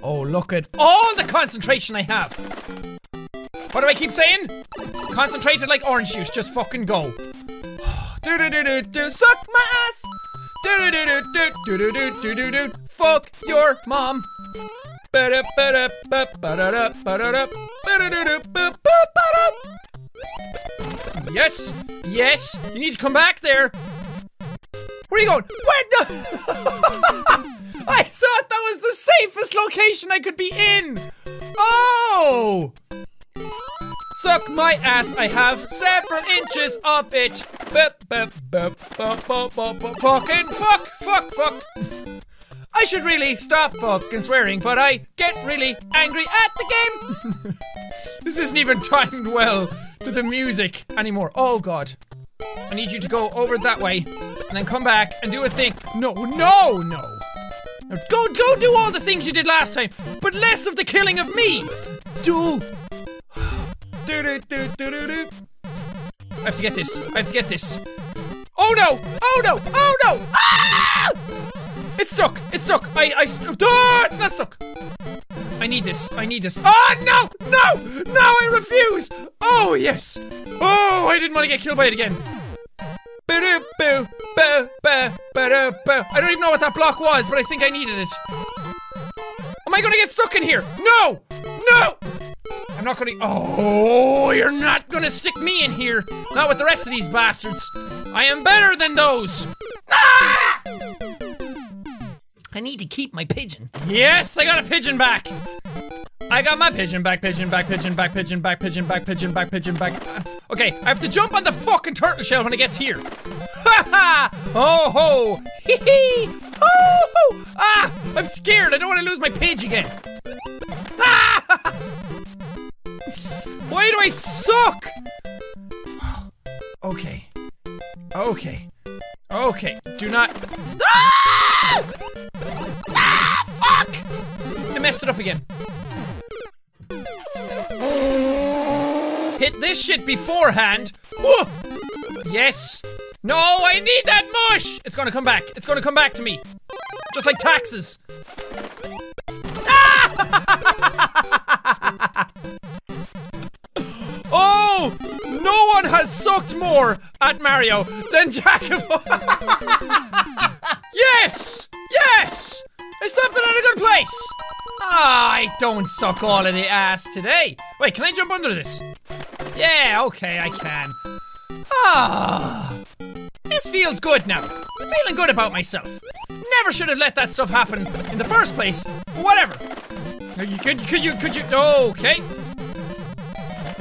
Oh, look at all the concentration I have. What do I keep saying? Concentrated like orange juice, just fucking go. do do do do do, suck my ass. Do do do do do do do do do do. Fuck your mom. Yes, yes, you need to come back there. Where are you going? Where the? I thought that was the safest location I could be in. Oh. Suck my ass, I have several inches of it. Bup, bup, bup, bup, bup, bup, bup. Fucking fuck, fuck, fuck. I should really stop fucking swearing, but I get really angry at the game. this isn't even timed well to the music anymore. Oh god. I need you to go over that way and then come back and do a thing. No, no, no. Go, go do all the things you did last time, but less of the killing of me. Do. I have to get this. I have to get this. Oh no! Oh no! Oh no! Ah! It's stuck. It's stuck. I I. Oh, it's not stuck. I need this. I need this. Oh no! No! No! I refuse. Oh yes. Oh, I didn't want to get killed by it again. I don't even know what that block was, but I think I needed it. Am I gonna get stuck in here? No! No! I'm not gonna. Oh, you're not gonna stick me in here. Not with the rest of these bastards. I am better than those. Ah! I need to keep my pigeon. Yes, I got a pigeon back. I got my pigeon, back pigeon, back pigeon, back pigeon, back pigeon, back pigeon, back pigeon, back. uh, Okay, I have to jump on the fucking turtle shell when it gets here. Ha ha! Oh ho! Hee hee! Oh ho! Ah! I'm scared. I don't want to lose my page again. Ah! Why do I suck? Okay. Okay. Okay. Do not. Ah! Ah! Fuck! I messed it up again. Hit this shit beforehand. Whoa! Yes. No, I need that mush. It's gonna come back. It's gonna come back to me. Just like taxes. Ah! Oh! No one has sucked more at Mario than Jackaboy. yes! Yes! I stopped it in a good place! I don't suck all of the ass today. Wait, can I jump under this? Yeah, okay, I can. Ah, this feels good now. I'm feeling good about myself. Never should have let that stuff happen in the first place. Whatever. You could could you could you? Okay.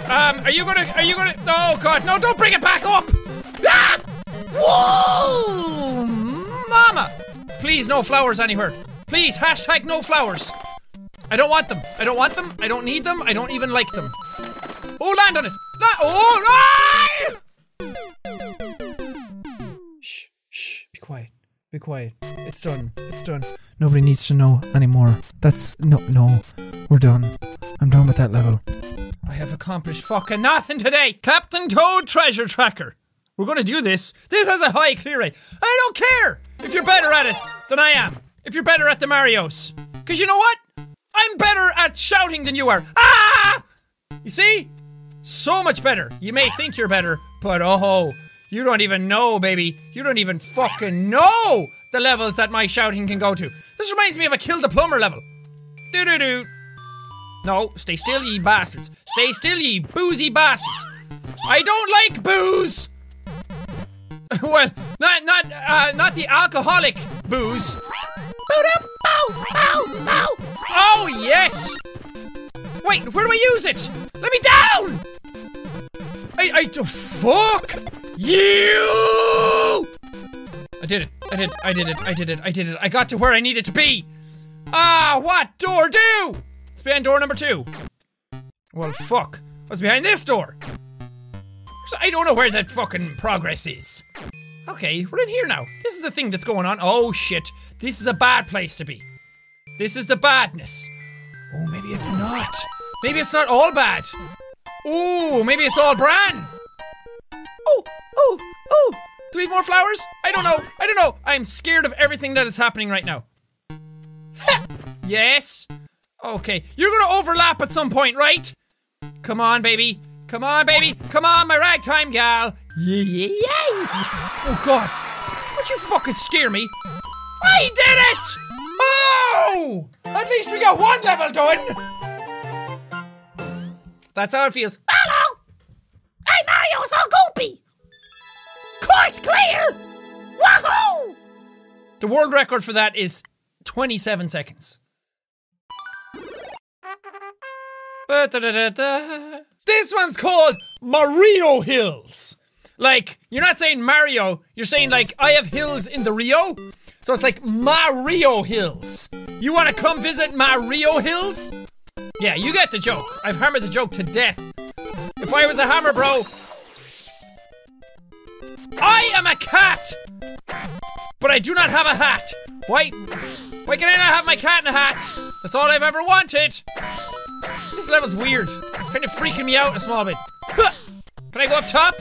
Um, are you gonna? Are you gonna? Oh God, no! Don't bring it back up! Ah! Whoa, mama! Please, no flowers anywhere. Please, hashtag no flowers. I don't want them. I don't want them. I don't need them. I don't even like them. Oh, land on it! La- oh, ah! Shh, shh, be quiet. Be quiet. It's done. It's done. Nobody needs to know anymore. That's no, no. We're done. I'm done with that level. I have accomplished fucking nothing today. Captain Toad Treasure Tracker. We're gonna do this. This has a high clear rate. I don't care if you're better at it than I am. If you're better at the Marios. Cause you know what? I'm better at shouting than you are. Ah! You see? So much better. You may think you're better, but oh, you don't even know, baby. You don't even fucking know the levels that my shouting can go to. This reminds me of a Kill the Plumber level. Doo doo doo. No, stay still, ye bastards. Stay still, ye boozy bastards. I don't like booze. well, not not uh, not the alcoholic booze. Oh yes. Wait, where do I use it? Let me down. I I do fuck you. I did it. I did. I did it. I did it. I did it. I got to where I needed to be. Ah, what door do? It's behind door number two. Well, fuck. What's behind this door? I don't know where that fucking progress is. Okay, we're in here now. This is the thing that's going on. Oh shit. This is a bad place to be. This is the badness. Oh, maybe it's not. Maybe it's not all bad. Ooh, maybe it's all bran. Oh, oh, oh. Do we have more flowers? I don't know. I don't know. I'm scared of everything that is happening right now. Ha! Yes. Okay. You're gonna overlap at some point, right? Come on, baby. Come on, baby. Come on, my ragtime gal. Yeah, yeah, yeah. Oh, God. Don't you fucking scare me. I did it! Oh! At least we got one level done. That's how it feels. Hello! I'm Mario so goopy! Course clear! Wahoo! The world record for that is 27 seconds. This one's called Mario Hills. Like, you're not saying Mario, you're saying like, I have hills in the Rio. So it's like Mario Hills. You wanna come visit Mario Hills? Yeah, you get the joke. I've hammered the joke to death. If I was a hammer bro, I am a cat! But I do not have a hat. Why? Why can I not have my cat in a hat? That's all I've ever wanted. This level's weird. It's kind of freaking me out a small bit. Huh! Can I go up top?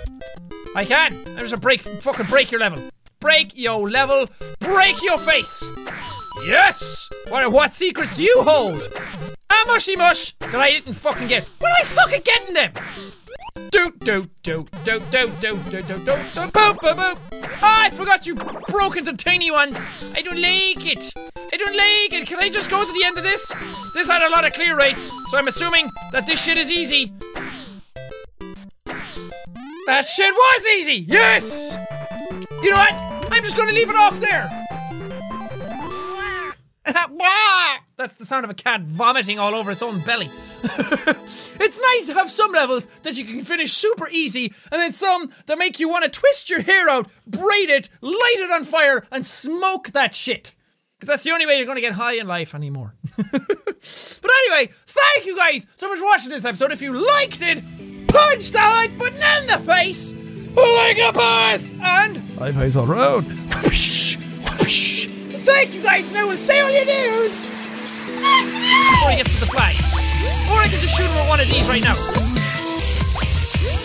I can. I'm just gonna break, fucking break your level. Break your level. Break your face. Yes. What? What secrets do you hold? A mushy mush that I didn't fucking get. Why do I suck at getting them? Do do do do do do do do do do boop boop boop. Ah, I forgot you broke into tiny ones. I don't like it. I don't like it. Can I just go to the end of this? This had a lot of clear rates, so I'm assuming that this shit is easy. That shit was easy. Yes. You know what? I'm just gonna leave it off there. That's the sound of a cat vomiting all over its own belly. it's nice to have some levels that you can finish super easy, and then some that make you want to twist your hair out, braid it, light it on fire, and smoke that shit. Because that's the only way you're going to get high in life anymore. but anyway, thank you guys so much for watching this episode. If you liked it, punch the like button in the face like a boss, and I pays all round. whoosh, whoosh. thank you guys. Now we'll say all your dudes before he gets to the flag. Or I can just shoot him with one of these right now.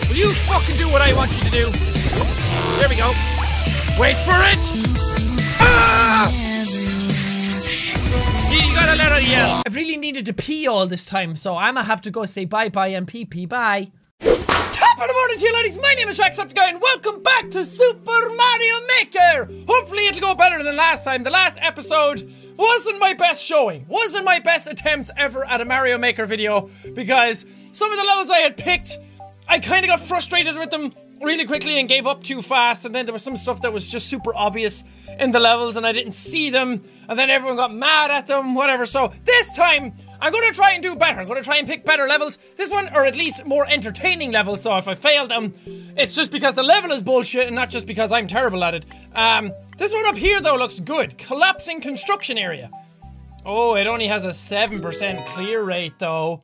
Will you fucking do what I want you to do? There we go. Wait for it. Ah! You, you gotta let her yell. I've really needed to pee all this time, so I'ma have to go say bye bye and pee pee bye. Top of the morning to you ladies, my name is Jacksepticeye and welcome back to Super Mario Maker! Hopefully it'll go better than last time. The last episode wasn't my best showing, wasn't my best attempt ever at a Mario Maker video because some of the levels I had picked, I kinda got frustrated with them really quickly and gave up too fast and then there was some stuff that was just super obvious in the levels and I didn't see them and then everyone got mad at them, whatever. So this time I'm gonna try and do better. I'm gonna try and pick better levels. This one, or at least more entertaining levels. So if I fail them, it's just because the level is bullshit and not just because I'm terrible at it. Um, this one up here though looks good. Collapsing construction area. Oh, it only has a 7% clear rate though.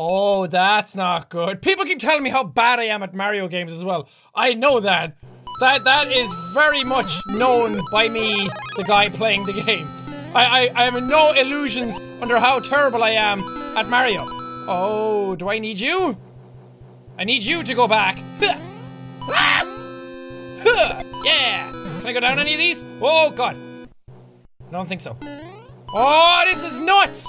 Oh, that's not good. People keep telling me how bad I am at Mario games as well. I know that. That that is very much known by me, the guy playing the game. I, I, I in no illusions under how terrible I am at Mario. Oh, do I need you? I need you to go back. Ah! Yeah. Can I go down any of these? Oh god. I don't think so. Oh, this is nuts!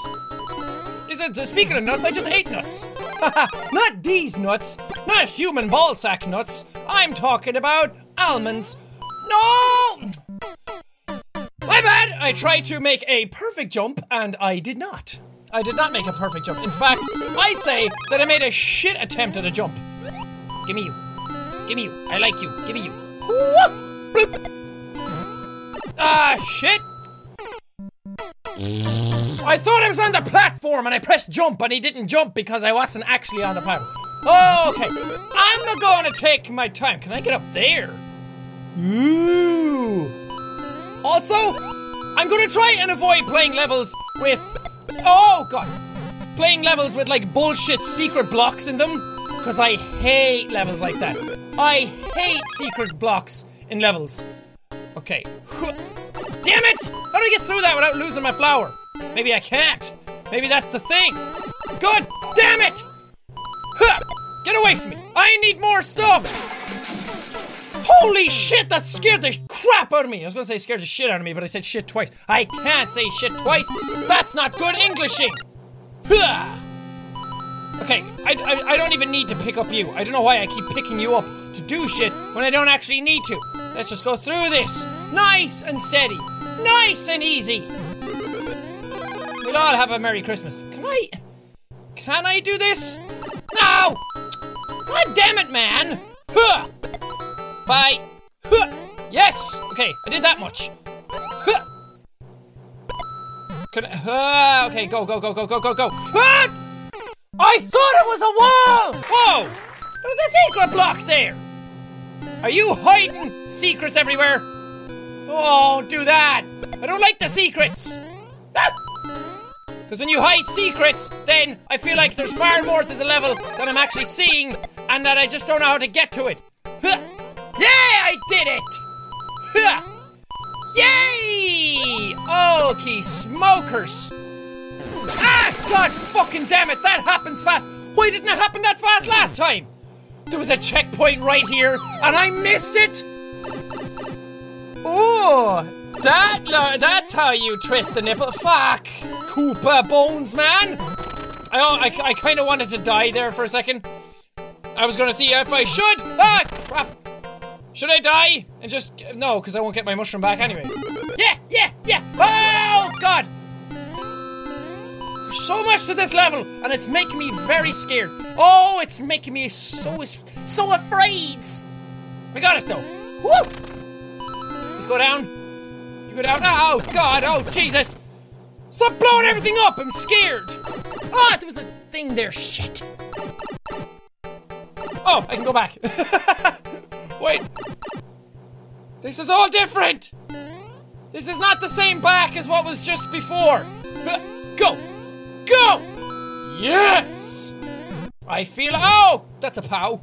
Is it, speaking of nuts, I just ate nuts. not these nuts. Not human ballsack nuts. I'm talking about almonds. No! My bad! I tried to make a perfect jump, and I did not. I did not make a perfect jump. In fact, I'd say that I made a shit attempt at a jump. Give me you. Give me you. I like you. Give me you. Ah, shit! I thought I was on the platform and I pressed jump and he didn't jump because I wasn't actually on the platform. Oh, okay. I'm not gonna take my time. Can I get up there? Ooh. Also, I'm gonna try and avoid playing levels with. Oh, God. Playing levels with like bullshit secret blocks in them. Because I hate levels like that. I hate secret blocks in levels. Okay. Damn it! How do I get through that without losing my flower? Maybe I can't. Maybe that's the thing. God damn it! Huh! Get away from me! I need more stuff! Holy shit, that scared the crap out of me! I was gonna say scared the shit out of me, but I said shit twice. I can't say shit twice! That's not good Englishing! Huh! Okay, I, I, I don't even need to pick up you. I don't know why I keep picking you up to do shit when I don't actually need to. Let's just go through this. Nice and steady. Nice and easy. We'll all have a Merry Christmas. Can I... Can I do this? No! God damn it, man! Huh! Bye. Huh! Yes! Okay, I did that much. Huh! I... Uh, okay, go, go, go, go, go, go, go. Ah! I thought it was a wall! Whoa! There was a secret block there! Are you hiding secrets everywhere? Oh, do that! I don't like the secrets! Because when you hide secrets, then I feel like there's far more to the level than I'm actually seeing, and that I just don't know how to get to it. Yeah, I did it! Yay! Okay, smokers! Ah, god fucking damn it, that happens fast! Why didn't it happen that fast last time? There was a checkpoint right here, and I missed it! Oh, that, lo- that's how you twist the nipple. Fuck! Koopa Bones, man! I, I, I kind of wanted to die there for a second. I was gonna see if I should! Ah, crap! Should I die? And just, no, because I won't get my mushroom back anyway. Yeah, yeah, yeah! Oh, God! So much to this level, and it's making me very scared. Oh, it's making me so so afraid. I got it though. Woo! Does this go down? You go down. Oh God! Oh Jesus! Stop blowing everything up! I'm scared! Ah, there was a thing there. Shit. Oh, I can go back. Wait. This is all different! This is not the same back as what was just before. Go! Go! Yes! I feel. Oh! That's a pow.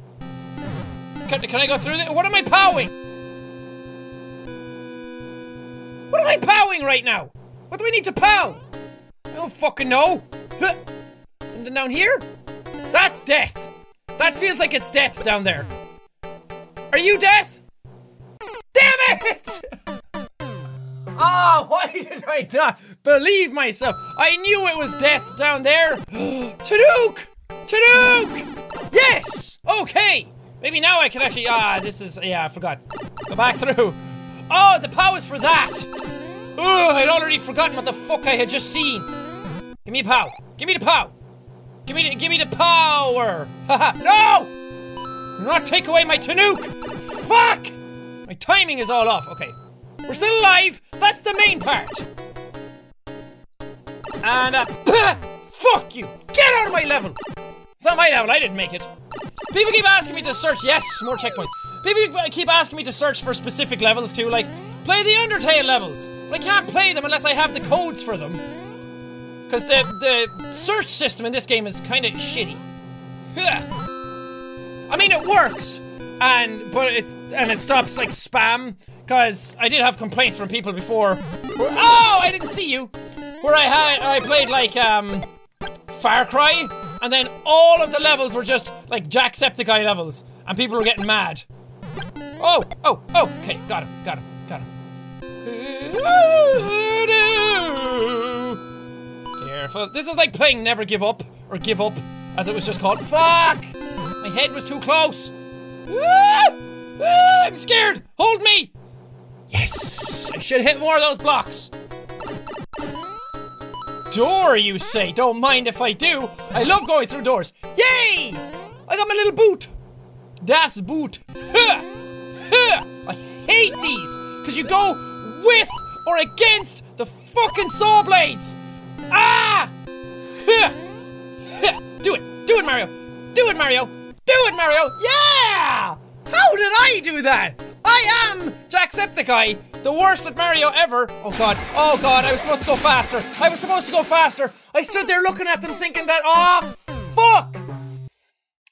Can, can I go through this? What am I powing? What am I powing right now? What do we need to pow? I don't fucking know. Huh. Something down here? That's death. That feels like it's death down there. Are you death? Damn it! Oh, why did I not believe myself? I knew it was death down there. Chinook! Chinook! Yes! Okay! Maybe now I can actually. Ah, this is. Yeah, I forgot. Go back through. Oh, the pow is for that! Oh, I'd already forgotten what the fuck I had just seen. Give me a pow. Give me the pow. Give me the, give me the power. Haha. no! Not take away my Tanook. Fuck! My timing is all off. Okay. We're still alive. That's the main part. And uh, fuck you. Get out of my level. It's not my level. I didn't make it. People keep asking me to search. Yes, more checkpoints. People keep asking me to search for specific levels too, like play the Undertale levels. But I can't play them unless I have the codes for them. Because the the search system in this game is kind of shitty. I mean, it works, and but it and it stops like spam. Because I did have complaints from people before. Oh, I didn't see you. Where I had I played like um Far Cry, and then all of the levels were just like Jacksepticeye levels, and people were getting mad. Oh, oh, oh, okay, got him, got him, got him. Careful. This is like playing Never Give Up, or Give Up, as it was just called. Fuck! My head was too close. Ah! I'm scared! Hold me! Yes! I should hit more of those blocks. Door, you say? Don't mind if I do. I love going through doors. Yay! I got my little boot. Das Boot. Huh. Huh. I hate these because you go with or against the fucking saw blades. Ah! Huh. Do it. Do it, Mario. Do it, Mario. Do it, Mario. Yeah! How did I do that? I am Jacksepticeye, the worst at Mario ever. Oh god, oh god, I was supposed to go faster. I was supposed to go faster. I stood there looking at them thinking that, oh, fuck!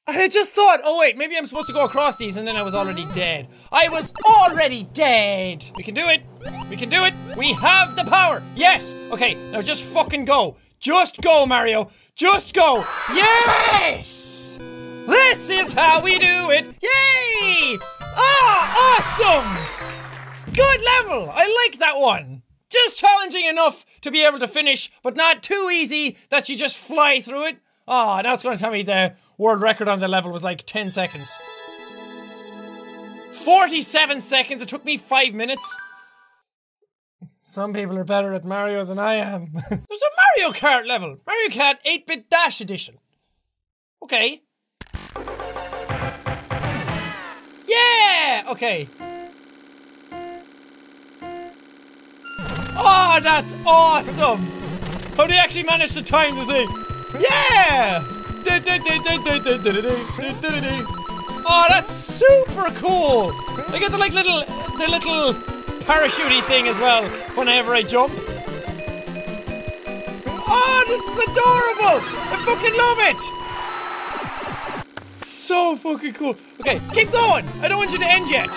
I just thought, oh wait, maybe I'm supposed to go across these, and then I was already dead. I was already dead! We can do it! We can do it! We have the power! Yes! Okay, now just fucking go. Just go, Mario! Just go! Yes! This is how we do it! Yay! Ah, awesome! Good level! I like that one! Just challenging enough to be able to finish, but not too easy that you just fly through it. Ah, now it's going to tell me the world record on the level was like 10 seconds. 47 seconds, it took me 5 minutes. Some people are better at Mario than I am. There's a Mario Kart level! Mario Kart 8 bit Dash Edition. Okay. Yeah! Okay. Oh, that's awesome! How they actually managed to time the thing. Yeah! Oh, that's super cool! I get the like little the little parachutey thing as well whenever I jump. Oh, this is adorable! I fucking love it! So fucking cool. Okay, keep going! I don't want you to end yet.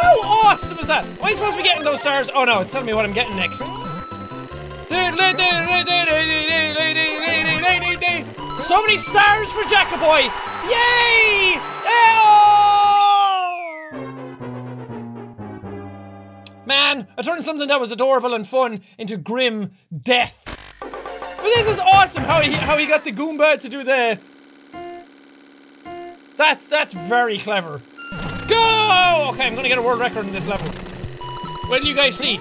How awesome is that? Am I supposed to be getting those stars? Oh no, it's telling me what I'm getting next. So many stars for Jackaboy! Yay! Man, I turned something that was adorable and fun into grim death. But this is awesome how he how he got the Goomba to do the That's that's very clever. Go! Okay, I'm gonna get a world record in this level. What do you guys see?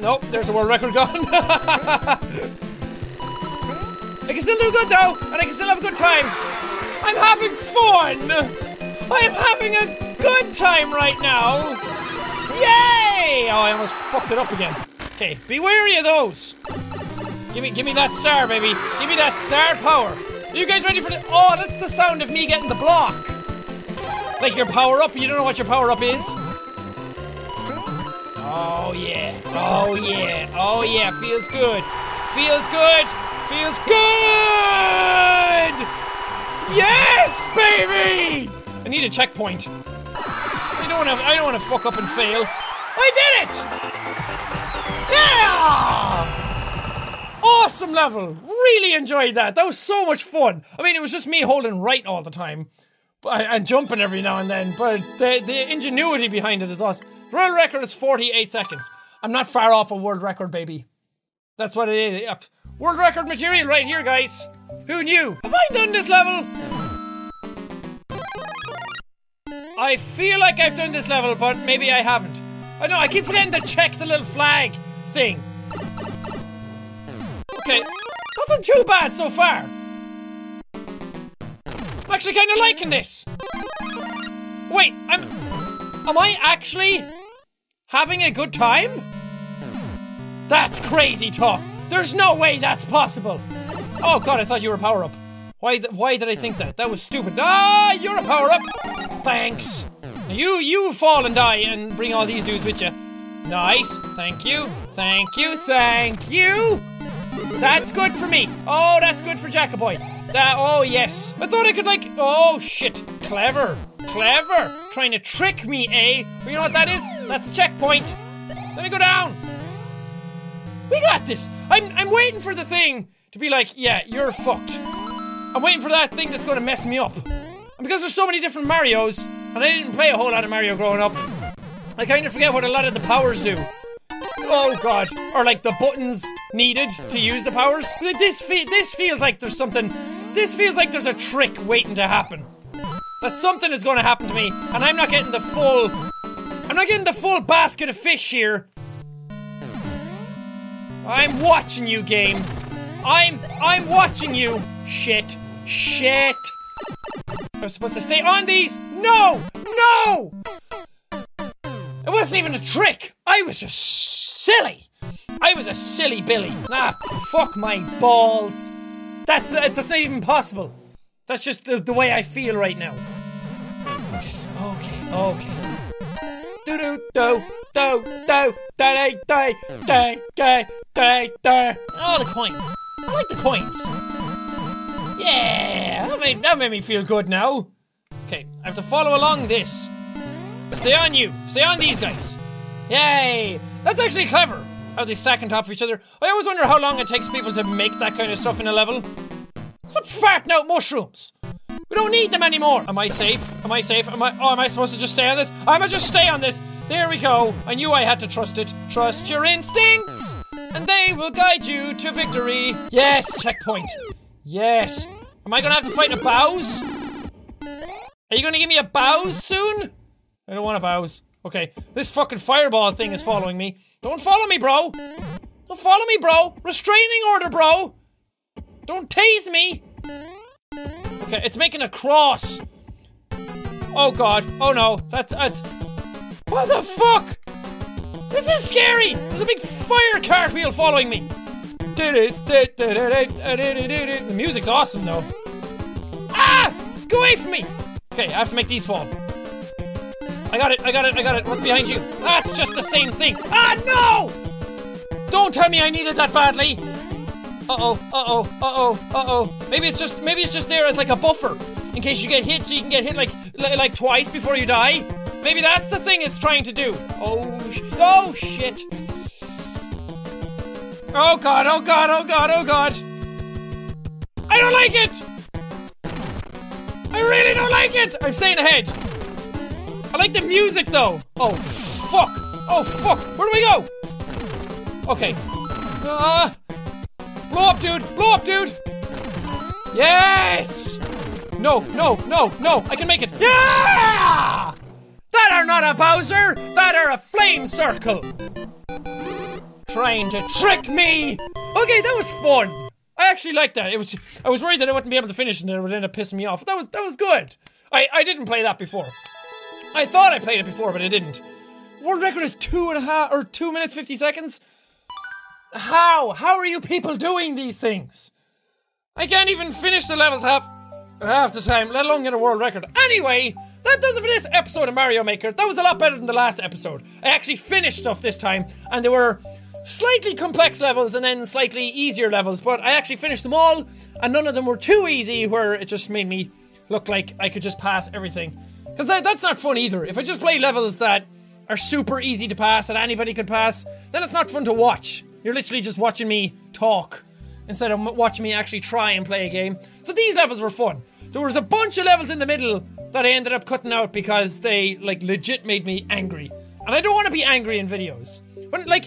Nope, there's a world record gone. I can still do good though, and I can still have a good time. I'm having fun. I'm having a good time right now. Yay! Oh, I almost fucked it up again. Okay, be wary of those. Give me, give me that star, baby. Give me that star power. Are you guys ready for the? Oh, that's the sound of me getting the block. Like your power up. You don't know what your power up is. Oh yeah. Oh yeah. Oh yeah. Feels good. Feels good. Feels good. Yes, baby. I need a checkpoint. I don't want to. I don't want to fuck up and fail. I did it. Yeah. Awesome level. Really enjoyed that. That was so much fun. I mean, it was just me holding right all the time. And jumping every now and then, but the, the ingenuity behind it is awesome. World record is 48 seconds. I'm not far off a world record, baby. That's what it is. Yep. World record material right here, guys. Who knew? Have I done this level? I feel like I've done this level, but maybe I haven't. I know, I keep forgetting to check the little flag thing. Okay, nothing too bad so far. I'm actually kind of liking this. Wait, I'm. Am I actually having a good time? That's crazy talk. There's no way that's possible. Oh god, I thought you were a power up. Why? Why did I think that? That was stupid. Ah, you're a power up. Thanks. Now you you fall and die and bring all these dudes with you. Nice. Thank you. Thank you. Thank you. That's good for me. Oh, that's good for Jackaboy. That. Oh yes. I thought I could like. Oh shit. Clever. Clever. Trying to trick me, eh? Well, you know what that is? That's checkpoint. Let me go down. We got this. I'm I'm waiting for the thing to be like, yeah, you're fucked. I'm waiting for that thing that's to mess me up. And because there's so many different Marios, and I didn't play a whole lot of Mario growing up, I kind of forget what a lot of the powers do. Oh god. Or like the buttons needed to use the powers. This fe- this feels like there's something this feels like there's a trick waiting to happen. That something is going to happen to me and I'm not getting the full I'm not getting the full basket of fish here. I'm watching you game. I'm I'm watching you. Shit. Shit. I'm supposed to stay on these. No! No! It wasn't even a trick. I was just silly. I was a silly Billy. Ah, fuck my balls. That's uh, that's not even possible. That's just the, way I feel right now. Okay, okay, okay. Do do do do do da da da da da da. Oh, the coins. I like the coins. Yeah, that made, that made me feel good now. Okay, I have to follow along this. Stay on you. Stay on these guys. Yay! That's actually clever. How they stack on top of each other. I always wonder how long it takes people to make that kind of stuff in a level. Stop farting out mushrooms. We don't need them anymore. Am I safe? Am I safe? Am I? Oh, am I supposed to just stay on this? I'ma just stay on this. There we go. I knew I had to trust it. Trust your instincts, and they will guide you to victory. Yes, checkpoint. Yes. Am I gonna have to fight a bows? Are you gonna give me a Bowser soon? I don't want to Bowser. Okay, this fucking fireball thing is following me. Don't follow me, bro. Don't follow me, bro. Restraining order, bro. Don't tase me. Okay, it's making a cross. Oh god. Oh no. That's that's. What the fuck? This is scary. There's a big fire cartwheel following me. The music's awesome though. Ah! Go away from me. Okay, I have to make these fall. I got it. I got it. I got it. What's behind you? That's just the same thing. Ah no! Don't tell me I needed that badly. Uh oh, uh oh, uh oh, uh oh. Maybe it's just maybe it's just there as like a buffer in case you get hit, so you can get hit like like twice before you die. Maybe that's the thing it's trying to do. Oh, sh- oh shit. Oh god, oh god, oh god, oh god. I don't like it. I really don't like it. I'm staying ahead. I like the music though. Oh fuck. Oh fuck. Where do we go? Okay. Uh, blow up, dude. Blow up, dude. Yes. No, no, no, no. I can make it. Yeah! That are not a Bowser. That are a flame circle. Trying to trick me. Okay, that was fun. I actually liked that. It was. I was worried that I wouldn't be able to finish and it would end up pissing me off. That was that was good. I I didn't play that before. I thought I played it before, but I didn't. World record is two and a half or two minutes fifty seconds. How? How are you people doing these things? I can't even finish the levels half half the time, let alone get a world record. Anyway, that does it for this episode of Mario Maker. That was a lot better than the last episode. I actually finished stuff this time, and there were slightly complex levels and then slightly easier levels, but I actually finished them all, and none of them were too easy where it just made me look like I could just pass everything. Because that, that's not fun either. If I just play levels that are super easy to pass and anybody could pass, then it's not fun to watch. You're literally just watching me talk instead of watching me actually try and play a game. So these levels were fun. There was a bunch of levels in the middle that I ended up cutting out because they like legit made me angry. And I don't want to be angry in videos. But like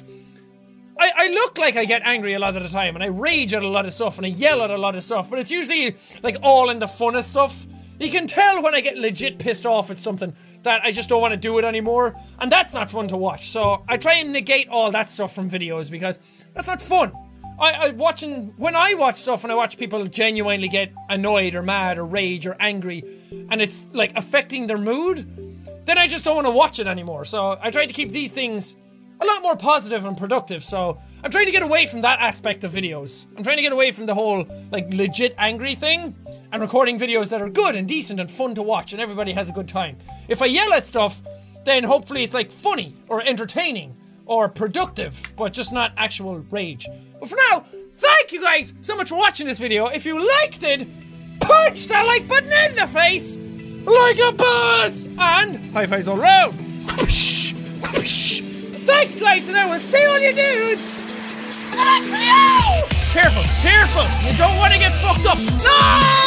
I, I look like I get angry a lot of the time and I rage at a lot of stuff and I yell at a lot of stuff, but it's usually like all in the funnest stuff. You can tell when I get legit pissed off at something that I just don't want to do it anymore, and that's not fun to watch. So I try and negate all that stuff from videos because that's not fun. I, I watching when I watch stuff and I watch people genuinely get annoyed or mad or rage or angry, and it's like affecting their mood, then I just don't want to watch it anymore. So I try to keep these things a lot more positive and productive. So I'm trying to get away from that aspect of videos. I'm trying to get away from the whole like legit angry thing and recording videos that are good and decent and fun to watch and everybody has a good time. If I yell at stuff, then hopefully it's like funny or entertaining or productive, but just not actual rage. But for now, thank you guys so much for watching this video. If you liked it, punch that like button in the face like a boss and high fives all around. Whoosh, whoosh. Thank you guys, and I will see all you dudes in the next video! Careful, careful! You don't want to get fucked up! No!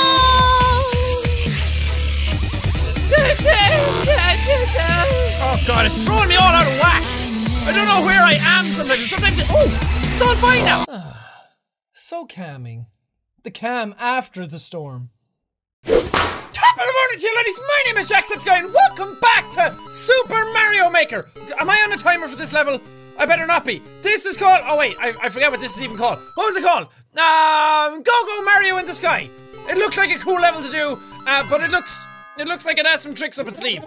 Oh god, it's throwing me all out of whack! I don't know where I am sometimes. Sometimes it. Oh! It's all fine now! so calming. The calm after the storm. The morning to you, ladies. My name is Jacksepticeye, and welcome back to Super Mario Maker. Am I on a timer for this level? I better not be. This is called. Oh wait, I, I forget what this is even called. What was it called? Um, Go Go Mario in the Sky. It looks like a cool level to do, uh, but it looks it looks like it has some tricks up its sleeve.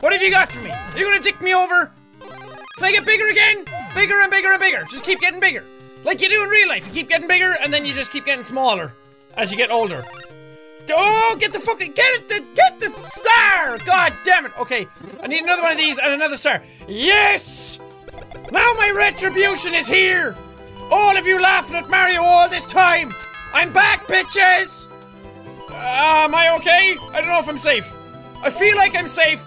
What have you got for me? Are you gonna dick me over? Can I get bigger again? Bigger and bigger and bigger. Just keep getting bigger. Like you do in real life. You keep getting bigger and then you just keep getting smaller as you get older. Oh, get the fucking get it, the, get the star! God damn it! Okay, I need another one of these and another star. Yes! Now my retribution is here. All of you laughing at Mario all this time. I'm back, bitches. Uh, am I okay? I don't know if I'm safe. I feel like I'm safe.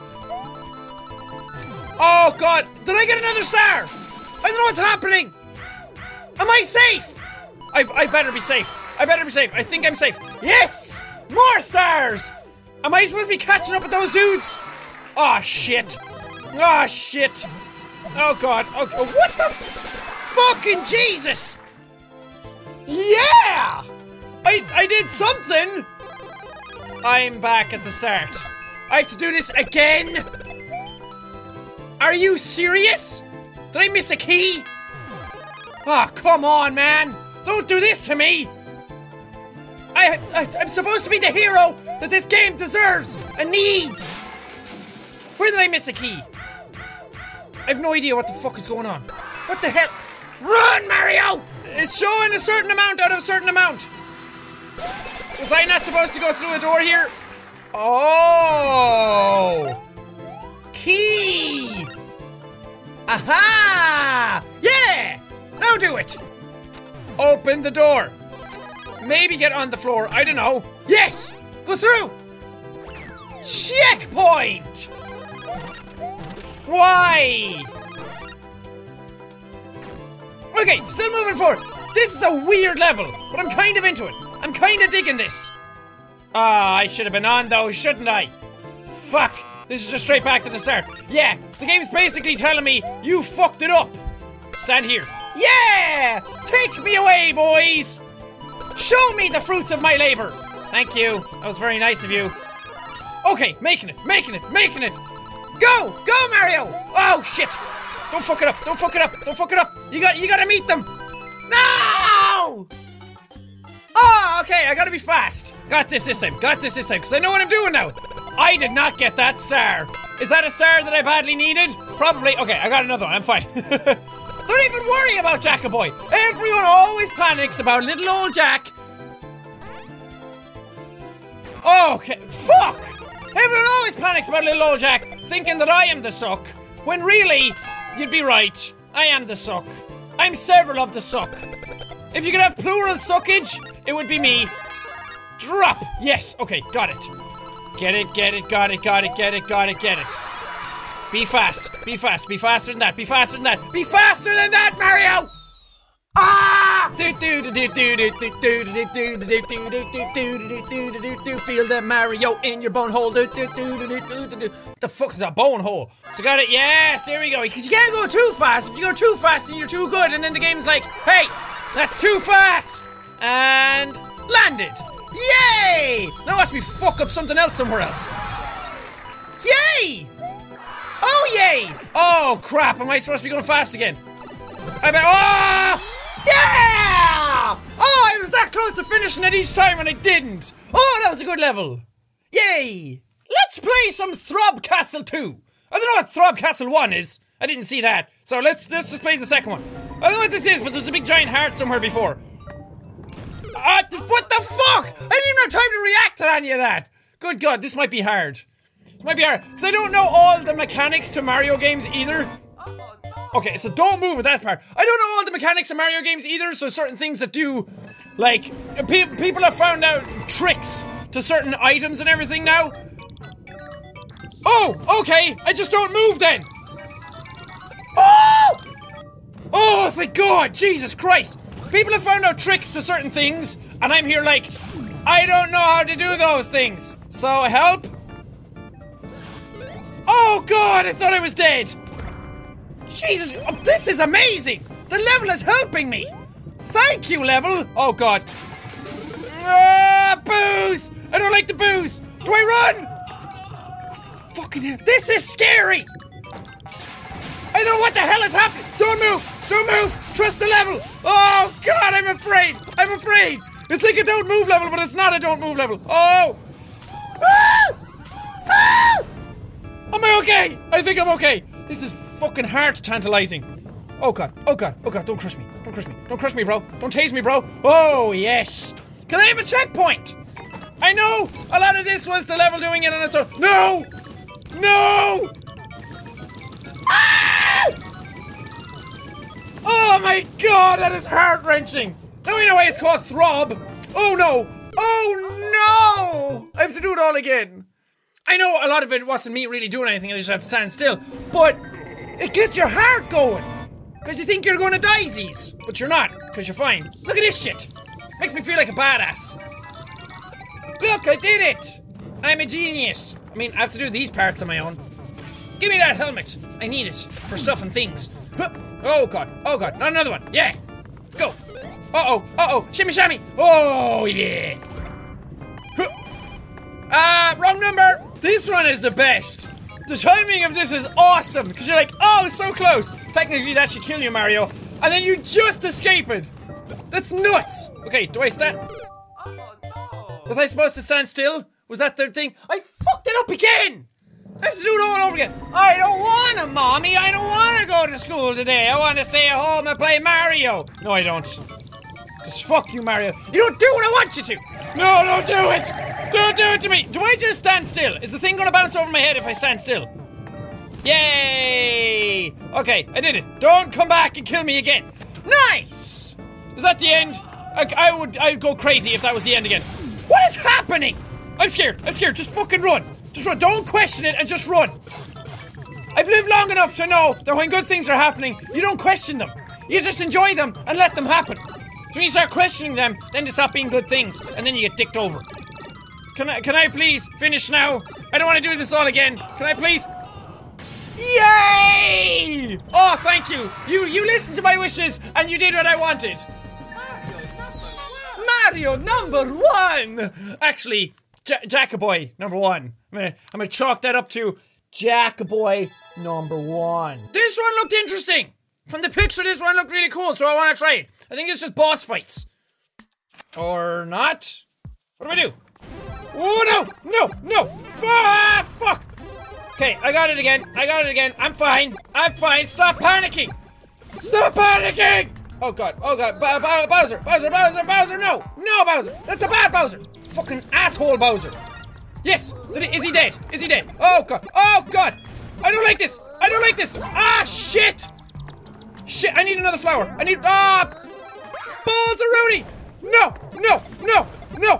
Oh God! Did I get another star? I don't know what's happening. Am I safe? I, I better be safe. I better be safe. I think I'm safe. Yes! More stars! Am I supposed to be catching up with those dudes? Oh shit. Oh shit. Oh god. Oh, oh, what the fucking Jesus! Yeah! I, I did something! I'm back at the start. I have to do this again? Are you serious? Did I miss a key? Ah, come on, man! Don't do this to me! I, I, I'm supposed to be the hero that this game deserves and needs! Where did I miss a key? I have no idea what the fuck is going on. What the hell? Run, Mario! It's showing a certain amount out of a certain amount. Was I not supposed to go through a door here? Oh! Key! Aha! Yeah! Now do it! Open the door. Maybe get on the floor. I don't know. Yes! Go through! Checkpoint! Why? Okay, still moving forward. This is a weird level, but I'm kind of into it. I'm kind of digging this. Ah, I should have been on though, shouldn't I? Fuck. This is just straight back to the start. Yeah, the game's basically telling me you fucked it up. Stand here. Yeah! Take me away, boys! Show me the fruits of my labor! Thank you. That was very nice of you. Okay, making it, making it, making it! Go! Go, Mario! Oh shit! Don't fuck it up! Don't fuck it up! Don't fuck it up! You got you gotta meet them! No! Oh, okay, I gotta be fast. Got this this time, got this this time, because I know what I'm doing now. I did not get that star. Is that a star that I badly needed? Probably. Okay, I got another one. I'm fine. Don't even worry about Jackaboy. Everyone always panics about little old Jack. Okay, fuck! Everyone always panics about little old Jack, thinking that I am the suck. When really, you'd be right. I am the suck. I'm several of the suck. If you could have plural suckage, it would be me. Drop! Yes, okay, got it. Get it, get it, got it, got it, get it, got it, get it. Be fast, be fast, be faster than that, be faster than that, be faster than that, Mario! Ah! Feel the Mario in your bone hole. The fuck is a bone hole? So got it. Yes, there we go. Because you can't go too fast. If you go too fast, then you're too good, and then the game's like, hey, that's too fast, and landed. Yay! Now watch me fuck up something else somewhere else. Yay! Oh yay! Oh crap! Am I supposed to be going fast again? I bet. Oh! Yeah! Oh, I was that close to finishing it each time and I didn't. Oh, that was a good level. Yay! Let's play some Throb Castle 2. I don't know what Throb Castle 1 is. I didn't see that. So let's let's just play the second one. I don't know what this is, but there's a big giant heart somewhere before. Uh, what the fuck? I didn't even have time to react to any of that. Good God, this might be hard. Might be hard. Because I don't know all the mechanics to Mario games either. Okay, so don't move with that part. I don't know all the mechanics of Mario games either, so certain things that do, like, pe- people have found out tricks to certain items and everything now. Oh, okay, I just don't move then. Oh! Oh, thank God, Jesus Christ. People have found out tricks to certain things, and I'm here like, I don't know how to do those things. So help? Oh God, I thought I was dead. Jesus, oh, this is amazing! The level is helping me! Thank you, level! Oh god. Ah, Boos! I don't like the Boos! Do I run? Fucking hell. This is scary! I don't know what the hell is happening! Don't move! Don't move! Trust the level! Oh god, I'm afraid! I'm afraid! It's like a don't move level, but it's not a don't move level. Oh! Ah! Ah! Am I okay? I think I'm okay. This is fucking heart tantalizing. Oh god, oh god, oh god, don't crush me. Don't crush me. Don't crush me, bro. Don't tase me, bro. Oh, yes. Can I have a checkpoint? I know a lot of this was the level doing it on its own. No! No! Ah! Oh my god, that is heart wrenching. Now we know why it's called Throb. Oh no! Oh no! I have to do it all again. I know a lot of it wasn't me really doing anything, I just had to stand still, but it gets your heart going. Because you think you're going to daisies, but you're not, because you're fine. Look at this shit. Makes me feel like a badass. Look, I did it! I'm a genius. I mean, I have to do these parts on my own. Give me that helmet. I need it for stuff and things. Oh god, oh god, not another one. Yeah. Go. Uh oh, uh oh, shimmy shammy. Oh yeah. Huh. Uh, wrong number. This one is the best. The timing of this is awesome because you're like, oh, so close. Technically, that should kill you, Mario, and then you just escape it. That's nuts. Okay, do I stand? Oh, no. Was I supposed to stand still? Was that the thing? I fucked it up again. I have to do it all over again. I don't want to, mommy. I don't want to go to school today. I want to stay at home and play Mario. No, I don't. Cause fuck you, Mario. You don't do what I want you to. No, don't do it. Don't do it to me. Do I just stand still? Is the thing gonna bounce over my head if I stand still? Yay! Okay, I did it. Don't come back and kill me again. Nice. Is that the end? I, I would. I'd go crazy if that was the end again. What is happening? I'm scared. I'm scared. Just fucking run. Just run. Don't question it and just run. I've lived long enough to know that when good things are happening, you don't question them. You just enjoy them and let them happen. So when you start questioning them, then they stop being good things, and then you get dicked over. Can I, can I please finish now? I don't want to do this all again. Can I please? Yay! Oh, thank you. You you listened to my wishes and you did what I wanted. Mario number one. Actually, J- Jackaboy number one. I'm gonna I'm gonna chalk that up to Jackaboy number one. This one looked interesting. From the picture, this one looked really cool, so I want to try it. I think it's just boss fights. Or not? What do I do? Oh no! No! No! Ah, fuck! Okay, I got it again. I got it again. I'm fine. I'm fine. Stop panicking. Stop panicking. Oh god. Oh god. Ba- Ba- Bowser. Bowser. Bowser. Bowser. No. No, Bowser. That's a bad Bowser. Fucking asshole Bowser. Yes. Is he dead? Is he dead? Oh god. Oh god. I don't like this. I don't like this. Ah shit. Shit. I need another flower. I need. Ah. Rooney. No. No. No. No.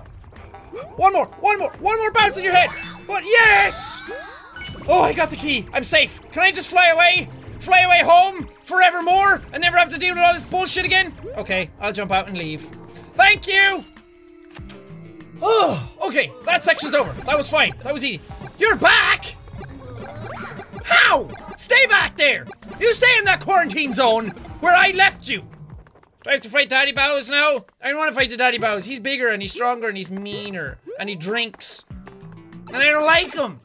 One more. One more. One more bounce in your head. What? Yes. Oh, I got the key. I'm safe. Can I just fly away? Fly away home forevermore and never have to deal with all this bullshit again? Okay, I'll jump out and leave. Thank you! Oh, okay, that section's over. That was fine. That was easy. You're back? How? Stay back there! You stay in that quarantine zone where I left you! Do I have to fight Daddy Bows now? I don't want to fight the Daddy Bows. He's bigger and he's stronger and he's meaner and he drinks. And I don't like him.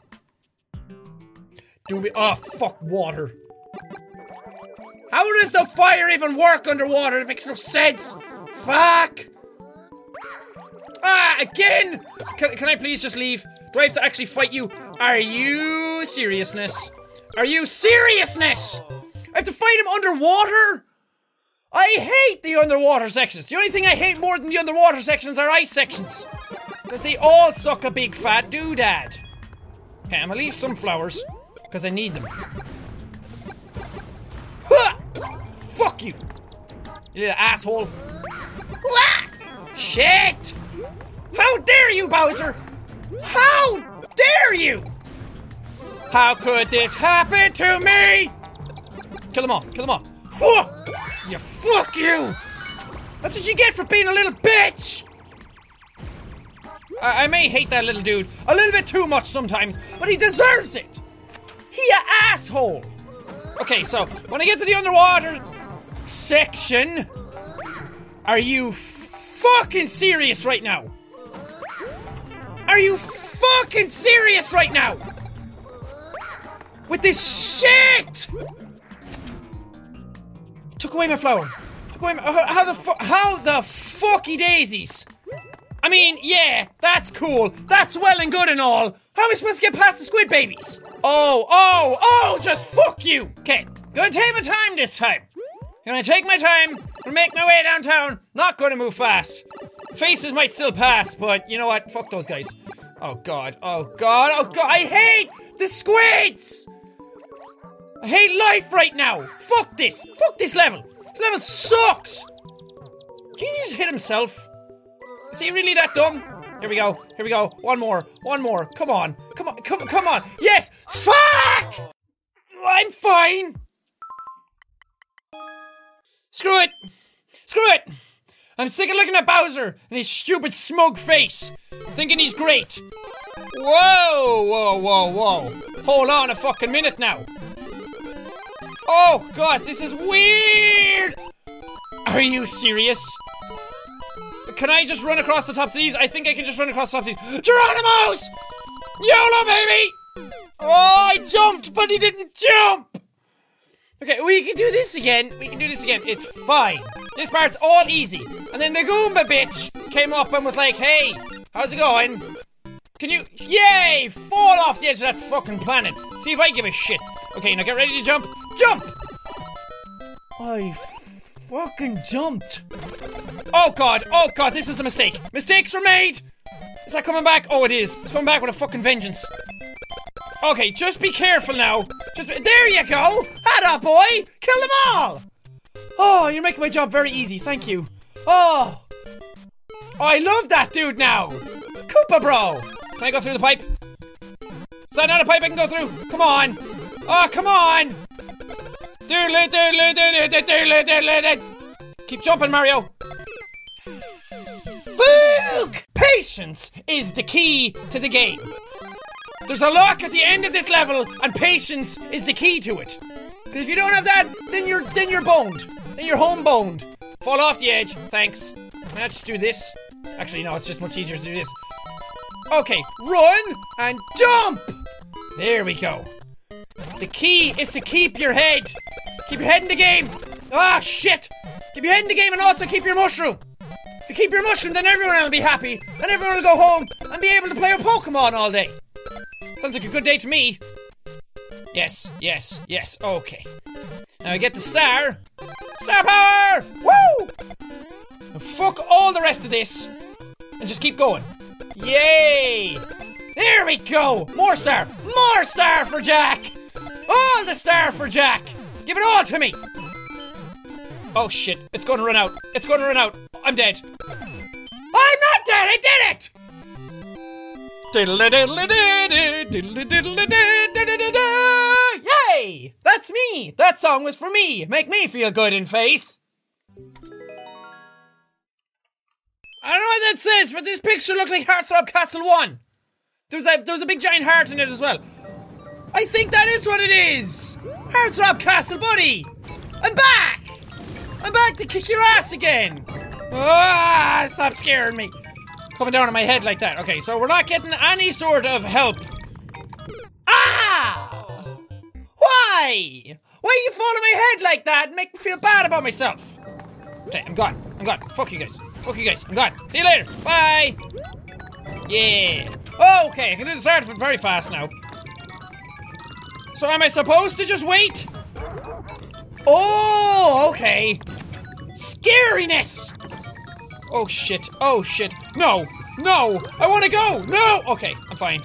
Do we? Oh, fuck water. How does the fire even work underwater? It makes no sense. Fuck. Ah, again? Can, can I please just leave? Do I have to actually fight you? Are you seriousness? Are you seriousness? I have to fight him underwater? I hate the underwater sections. The only thing I hate more than the underwater sections are ice sections. Because they all suck a big fat doodad. Okay, I'm gonna leave some flowers. Because I need them. Huh! Fuck you! You little asshole. Wah! Shit! How dare you, Bowser! How dare you! How could this happen to me? Kill them all, kill them all. Whoa! You fuck you! That's what you get for being a little bitch! I, I may hate that little dude a little bit too much sometimes, but he deserves it! He a asshole! Okay, so when I get to the underwater section, are you fucking serious right now? Are you fucking serious right now? With this shit! Took away my flower. Took away my. How, the fu- How the fucky daisies? I mean, yeah, that's cool. That's well and good and all. How are we supposed to get past the squid babies? Oh, oh, oh, just fuck you. Okay, gonna take my time this time. Gonna take my time, gonna make my way downtown. Not gonna move fast. Faces might still pass, but you know what? Fuck those guys. Oh god, oh god, oh god, I hate the squids! I hate life right now! Fuck this! Fuck this level! This level sucks! Did he just hit himself? Is he really that dumb? Here we go. Here we go. One more. One more. Come on. Come on. Come come on. Yes. Fuck. I'm fine. Screw it. Screw it. I'm sick of looking at Bowser and his stupid smug face, thinking he's great. Whoa, whoa, whoa, whoa. Hold on a fucking minute now. Oh god, this is weird. Are you serious? Can I just run across the tops of these? I think I can just run across the tops of these. Geronimo's! YOLO, baby! Oh, I jumped, but he didn't jump! Okay, we can do this again. We can do this again. It's fine. This part's all easy. And then the Goomba bitch came up and was like, hey, how's it going? Can you, yay, fall off the edge of that fucking planet. See if I give a shit. Okay, now get ready to jump. Jump! I fucking jumped. Oh god, oh god, this is a mistake. Mistakes were made! Is that coming back? Oh, it is. It's coming back with a fucking vengeance. Okay, just be careful now. Just there you go. Hada boy, kill them all. Oh, you're making my job very easy. Thank you. Oh, oh I love that dude now. Koopa bro. Can I go through the pipe? Is that not a pipe I can go through? Come on. Oh, come on. Keep jumping, Mario. Fuck! Patience is the key to the game. There's a lock at the end of this level, and patience is the key to it. Because if you don't have that, then you're then you're boned. Then you're home boned. Fall off the edge. Thanks. Just do this? Actually, no. It's just much easier to do this. Okay, run and jump. There we go. The key is to keep your head. Keep your head in the game. Ah, shit. Keep your head in the game and also keep your mushroom. If you keep your mushroom, then everyone will be happy, and everyone will go home and be able to play with Pokemon all day. Sounds like a good day to me. Yes, yes, yes. Okay. Now I get the star. Star power! Woo! And fuck all the rest of this. And just keep going. Yay! There we go! More star! More star for Jack! All the star for Jack! Give it all to me! Oh shit, it's gonna run out. It's gonna run out. I'm dead. I'm not dead! I did it! Yay! That's me! That song was for me! Make me feel good in face! I don't know what that says, but this picture looked like Heartthrob Castle 1. There was a there was a big giant heart in it as well. I think that is what it is! Heartthrob Castle, buddy! I'm back! I'm back to kick your ass again! Ah, stop scaring me. Coming down on my head like that. Okay, so we're not getting any sort of help. Ah! Why? Why you fall on my head like that and make me feel bad about myself? Okay, I'm gone. I'm gone. Fuck you guys. You guys. I'm gone. See you later. Bye. Yeah. Oh, okay, I can do the start very fast now. So am I supposed to just wait? Oh, okay. Scariness! Oh shit, oh shit. No, no, I wanna go! No! Okay, I'm fine.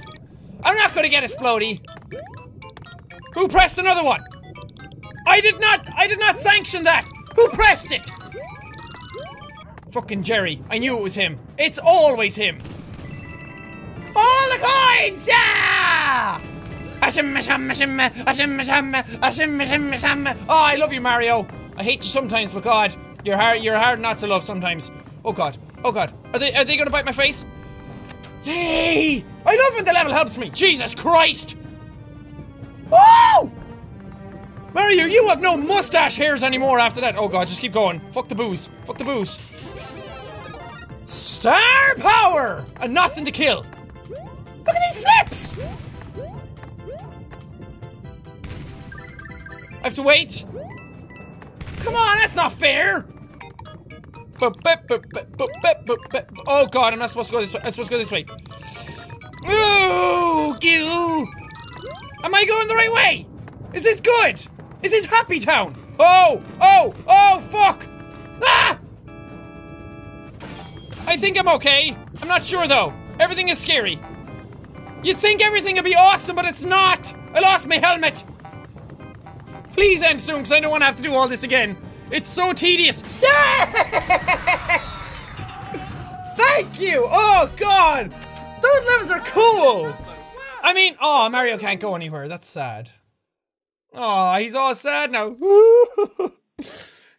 I'm not gonna get explodey. Who pressed another one? I did not, I did not sanction that! Who pressed it? Fucking Jerry, I knew it was him. It's always him. All the coins! Yeah! Oh, I love you, Mario. I hate you sometimes, but God, you're hard. You're hard not to love sometimes. Oh God. Oh God. Are they? Are they gonna bite my face? Yay! I love when the level helps me. Jesus Christ! Oh! Mario, you have no mustache hairs anymore after that. Oh God, just keep going. Fuck the Boos. Fuck the Boos. Star power and nothing to kill. Look at these flips. I have to wait. Come on, that's not fair. Oh god, I'm not supposed to go this way. I'm supposed to go this way. Ooh, goo. Am I going the right way? Is this good? Is this Happy Town? Oh, oh, oh, fuck. Ah! I think I'm okay. I'm not sure though. Everything is scary. You'd think everything would be awesome, but it's not. I lost my helmet. Please end soon, because I don't want to have to do all this again. It's so tedious. Yeah! Thank you! Oh, God! Those levels are cool! I mean, oh, Mario can't go anywhere. That's sad. Oh, he's all sad now.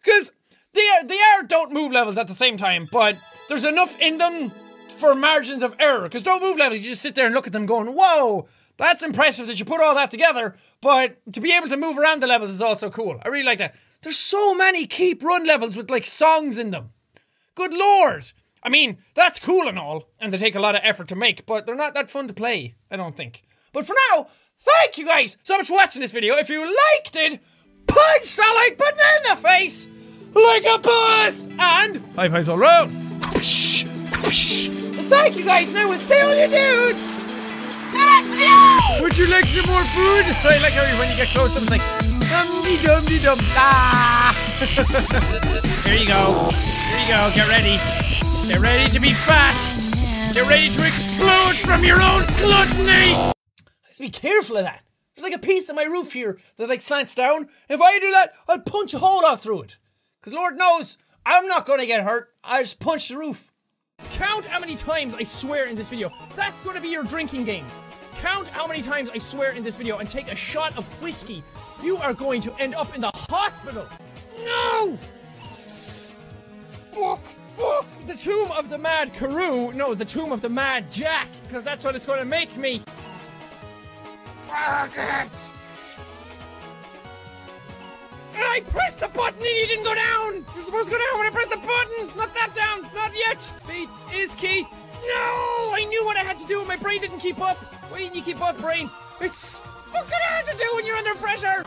Because they are, they are don't move levels at the same time, but there's enough in them for margins of error. Because don't move levels, you just sit there and look at them going, whoa, that's impressive that you put all that together, but to be able to move around the levels is also cool. I really like that. There's so many keep run levels with like songs in them. Good lord! I mean, that's cool and all, and they take a lot of effort to make, but they're not that fun to play, I don't think. But for now, thank you guys so much for watching this video. If you liked it, punch the like button in the face like a boss! And high fives all around. Thank you guys, and I will see all you dudes! Would you like some more food? I like how when you get close, it's like dum de dum de dum. Ah! Here you go. Here you go. Get ready. Get ready to be fat. Get ready to explode from your own gluttony. Let's be careful of that. There's like a piece of my roof here that like slants down. If I do that, I'll punch a hole off through it. Cause Lord knows I'm not gonna get hurt. I just punch the roof. Count how many times I swear in this video. That's going to be your drinking game. Count how many times I swear in this video and take a shot of whiskey. You are going to end up in the hospital. No! Fuck! Fuck! The tomb of the mad Karoo. No, the tomb of the mad Jack. Because that's what it's going to make me. Fuck it! I pressed the button and he didn't go down! You're supposed to go down when I press the button! Not that down! Not yet! Speed is key! No! I knew what I had to do and my brain didn't keep up! Why didn't you keep up, brain? It's fucking hard to do when you're under pressure!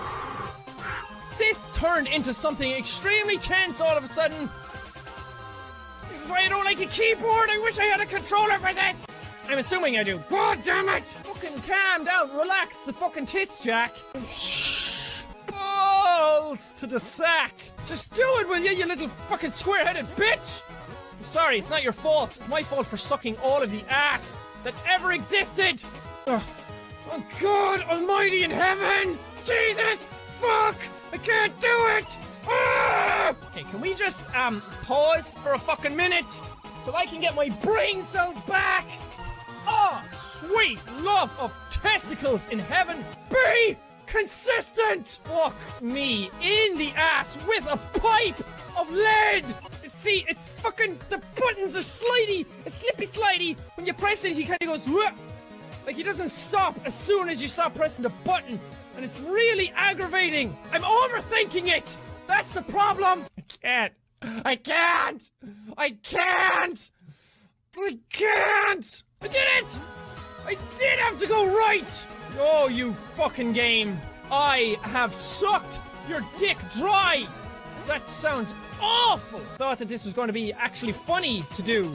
This turned into something extremely tense all of a sudden. This is why I don't like a keyboard! I wish I had a controller for this! I'm assuming I do. God damn it! Fucking calm down, relax the fucking tits, Jack. Balls to the sack. Just do it, will you, you little fucking square-headed bitch? I'm sorry, it's not your fault. It's my fault for sucking all of the ass that ever existed. Ugh. Oh God Almighty in heaven! Jesus! Fuck! I can't do it! Ah! Okay, can we just um pause for a fucking minute so I can get my brain cells back? Oh, sweet love of testicles in heaven, be consistent! Fuck me in the ass with a pipe of lead! See, it's fucking, the buttons are slidey, it's slippy slidey. When you press it, he kind of goes, Whoa! like he doesn't stop as soon as you stop pressing the button. And it's really aggravating. I'm overthinking it! That's the problem! I can't. I can't! I can't! I can't! I did it! I did have to go right! Oh, you fucking game. I have sucked your dick dry! That sounds awful! Thought that this was going to be actually funny to do.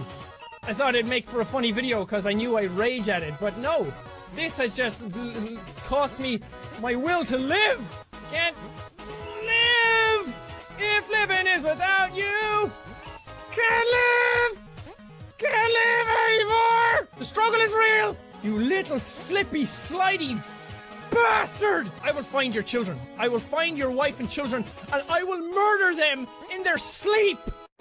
I thought it'd make for a funny video because I knew I'd rage at it, but no. This has just cost me my will to live! Can't live! If living is without you! Can't live! Can't live anymore! The struggle is real! You little slippy, slidey bastard! I will find your children. I will find your wife and children, and I will murder them in their sleep!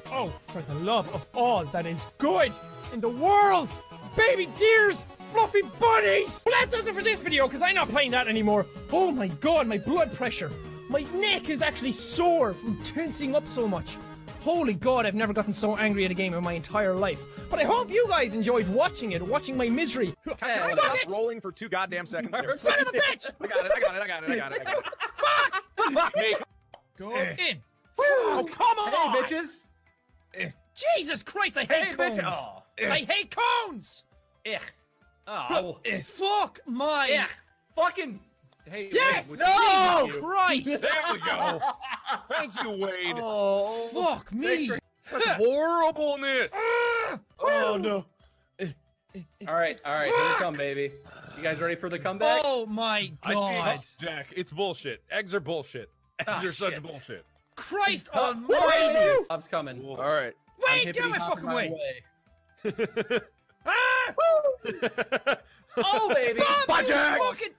Oh, for the love of all that is good in the world! Baby deers! Fluffy bunnies! Well, that does it for this video, because I'm not playing that anymore. Oh my god, my blood pressure. My neck is actually sore from tensing up so much. Holy god, I've never gotten so angry at a game in my entire life. But I hope you guys enjoyed watching it, watching my misery. Can I Suck stop it! rolling for two goddamn seconds? There. Son of a bitch! I got it, I got it, I got it, I got it, I got it. Fuck! Fuck me! Go in. Oh, come Hey, on! bitches. Eh. Jesus Christ, I hate Hey, cones. bitch. Oh. I hate cones. Eh. Eh. Ugh. Oh. Fuck my. Yeah. Fucking. Hey. Yes! Wait, No! Jesus Christ! There we go. Thank you, Wade. Oh, Fuck me! Such horribleness. Oh no. All right, all right, here we come, baby. You guys ready for the comeback? Oh my I god! see, Jack. It's bullshit. Eggs are bullshit. Eggs Ah, are such shit. bullshit. Christ Oh, almighty! Bob's coming. All right. Wait, get out my fucking my way! Ah! Oh, baby. Bob, you Jack! fucking...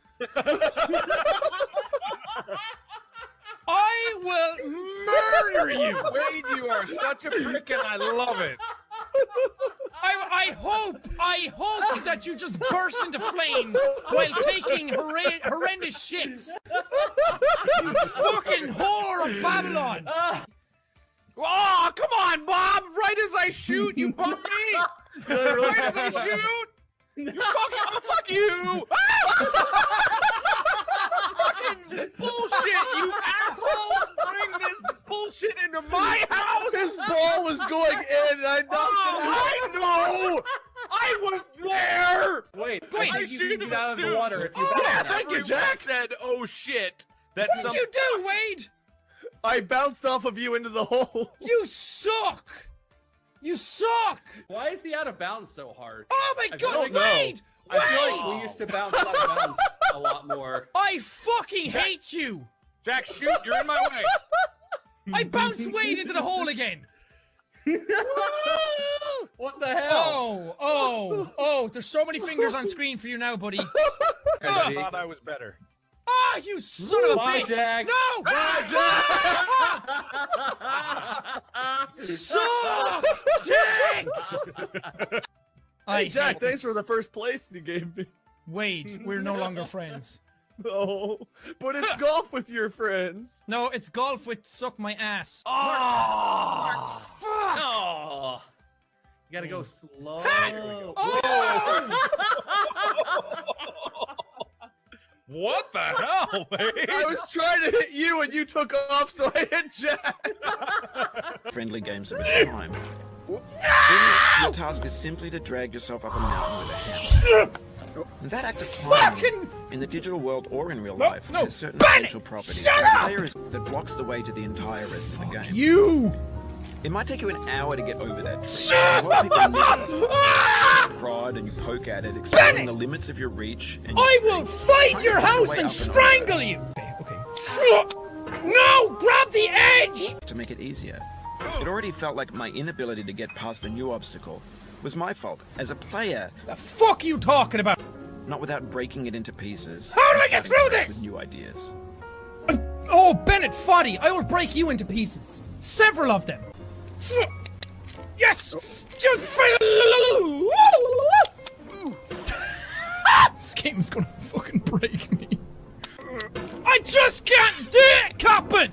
I will murder you! Wade, you are such a prick, and I love it. I, I hope, I hope that you just burst into flames while taking horre- horrendous shits. You fucking whore of Babylon! Oh, come on, Bob! Right as I shoot, you bump me. right as I shoot, you fucking oh, fuck you! fucking bullshit, you asshole! Bring this bullshit into my house. This ball was going in, and I knocked Oh, it out. I know. I was there. Wait, Wait, I I think you shoot can get out of the water if you Oh, Yeah, thank you, Jack. Said, "Oh shit." That's what did some- you do, Wade? I bounced off of you into the hole. You suck! You suck! Why is the out of bounds so hard? Oh my I god, don't know. Wade! I feel like we used to bounce out of bounds a lot more. I fucking hate you! Jack, shoot! You're in my way. I bounced Wade into the hole again! What the hell? Oh, oh, oh, there's so many fingers on screen for you now, buddy. I thought I was better. Ah, you son of a Bye, bitch! Jack. No! Suck dicks! I Hey, Jack, thanks this. for the first place you gave me. Wait, we're no longer friends. Oh, but it's golf with your friends. No, it's golf with suck my ass. Oh, Fuck! Oh. You gotta go slow. Oh! what the hell, man? I was trying to hit you, and you took off, so I hit Jack. friendly games of its time. Then your task is simply to drag yourself up a mountain with a hammer. That act of climbing, Fucking- in the digital world or in real No, life, no, has certain ban essential properties Shut up! is, that blocks the way to the entire rest of the game. You! It might take you an hour to get over that. You won't pick a needle. Ah! You prod and you poke at it, exploring Bennett! the limits of your reach. And I will strength. fight your to find a house and up strangle you! Okay, okay. No! Grab the edge! To make it easier. It already felt like my inability to get past a new obstacle was my fault as a player, The fuck are you talking about? not without breaking it into pieces. How do I get through to come up this? With new ideas. Oh, Bennett Foddy, I will break you into pieces. Several of them. Yes! Just This game is gonna fucking break me. I just can't do it, Captain!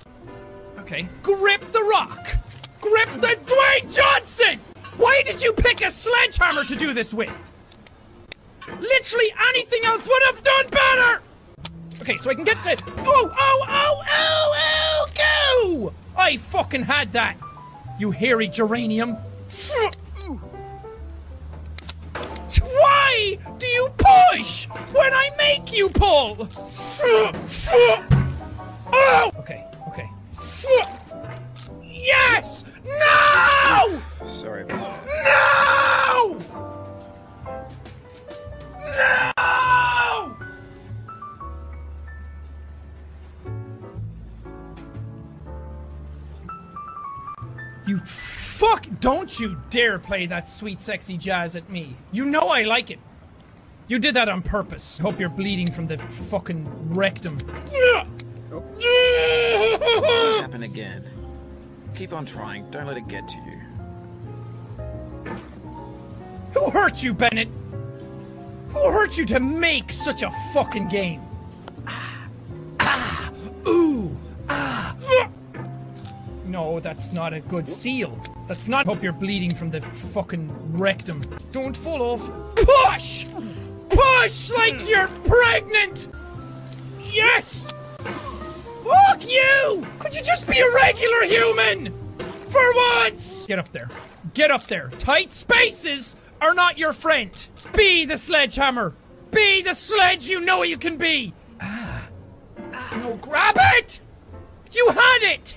Okay, grip the rock. Grip the Dwayne Johnson! Why did you pick a sledgehammer to do this with? Literally anything else would have done better! Okay, so I can get to. Oh, oh, oh, oh, oh, go! I fucking had that! You hairy geranium. Why do you push when I make you pull? Oh! Okay, okay. Yes! No! Sorry about that. No! No! You fuck! Don't you dare play that sweet, sexy jazz at me. You know I like it. You did that on purpose. Hope you're bleeding from the fucking rectum. Happen again. Keep on trying. Don't let it get to you. Who hurt you, Bennett? Who hurt you to make such a fucking game? Ah! Ooh! Ah! No, that's not a good seal. That's not. Hope you're bleeding from the fucking rectum. Don't fall off. Push! Push like you're pregnant! Yes! Fuck you! Could you just be a regular human? For once! Get up there. Get up there. Tight spaces are not your friend. Be the sledgehammer. Be the sledge you know you can be. Ah. No, grab it! You had it!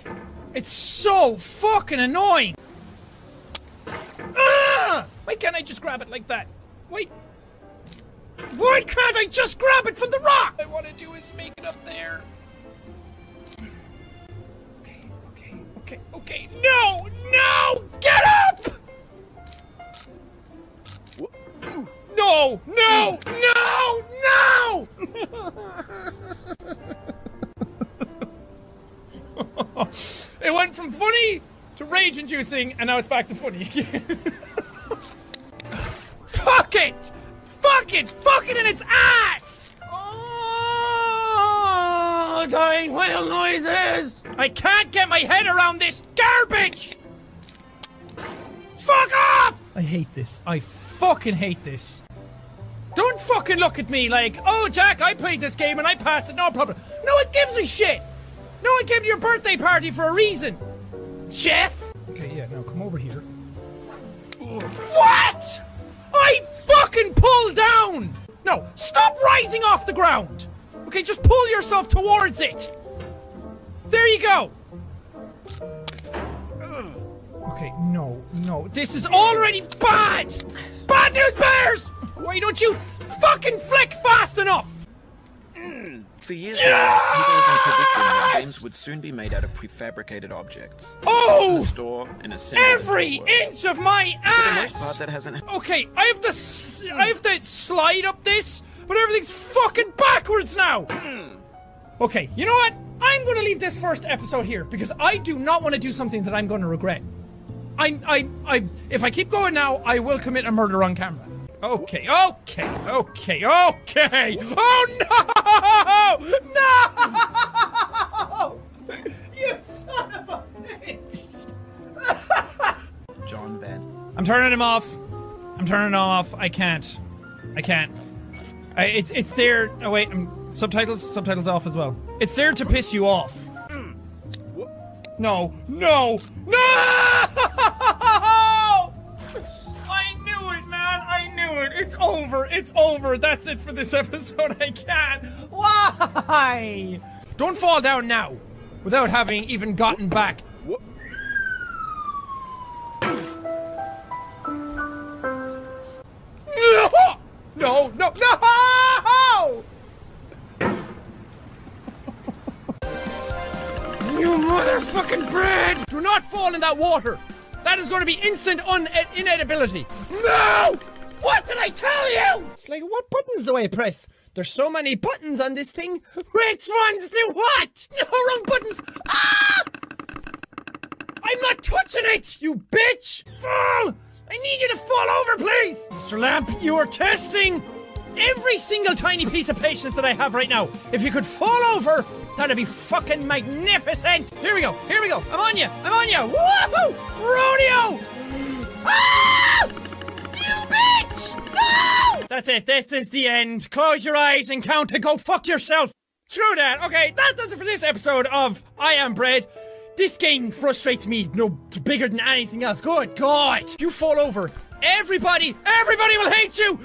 It's so fucking annoying. Ah! Why can't I just grab it like that? Wait. Why can't I just grab it from the rock? All I want to do is make it up there. Okay, okay, okay, okay. No, no! Get up! No, no, no, no! it went from funny to rage inducing, and now it's back to funny again. Fuck it! Fuck it! Fuck it in its ass! Oh, dying whale noises! I can't get my head around this garbage! Fuck off! I hate this. I fucking hate this. Don't fucking look at me like, oh, Jack, I played this game and I passed it, no problem. No one gives a shit! No one came to your birthday party for a reason! Jeff! Okay, yeah, now come over here. What? I fucking pull down! No, stop rising off the ground! Okay, just pull yourself towards it! There you go! Okay, no, no. This is already bad! Bad news bears! Why don't you fucking flick fast enough? For years now, people have been predicting that games would soon be made out of prefabricated objects. Oh! In Oh! store, in a cinema. Every inch of my For the most ass! part, that hasn't. Okay, I have to s- I have to slide up this, but everything's fucking backwards now. Okay, you know what? I'm going to leave this first episode here because I do not want to do something that I'm going to regret. I I I if I keep going now, I will commit a murder on camera. Okay, okay, okay, okay. Oh no! No! You son of a bitch! John Van. I'm turning him off. I'm turning him off. I can't. I can't. I, it's it's there. Oh wait, I'm subtitles. Subtitles off as well. It's there to piss you off. Hmm. No, no, no! It's over. It's over. That's it for this episode. I can't. Why? Don't fall down now without having even gotten back. What? No! No, no, no! you motherfucking bread! Do not fall in that water! That is going to be instant un- inedibility! No! What did I tell you? It's like, what buttons do I press? There's so many buttons on this thing. Which ones do what? No, wrong buttons. Ah! I'm not touching it, you bitch! Fall! I need you to fall over, please! Mr. Lamp, you are testing every single tiny piece of patience that I have right now. If you could fall over, that'd be fucking magnificent! Here we go, here we go. I'm on you, I'm on you! Woohoo! Rodeo! Ah! You! That's it, this is the end. Close your eyes and count to go fuck yourself. Screw that. Okay, that does it for this episode of I Am Bread. This game frustrates me no bigger than anything else. Good God. You fall over, everybody, everybody will hate you.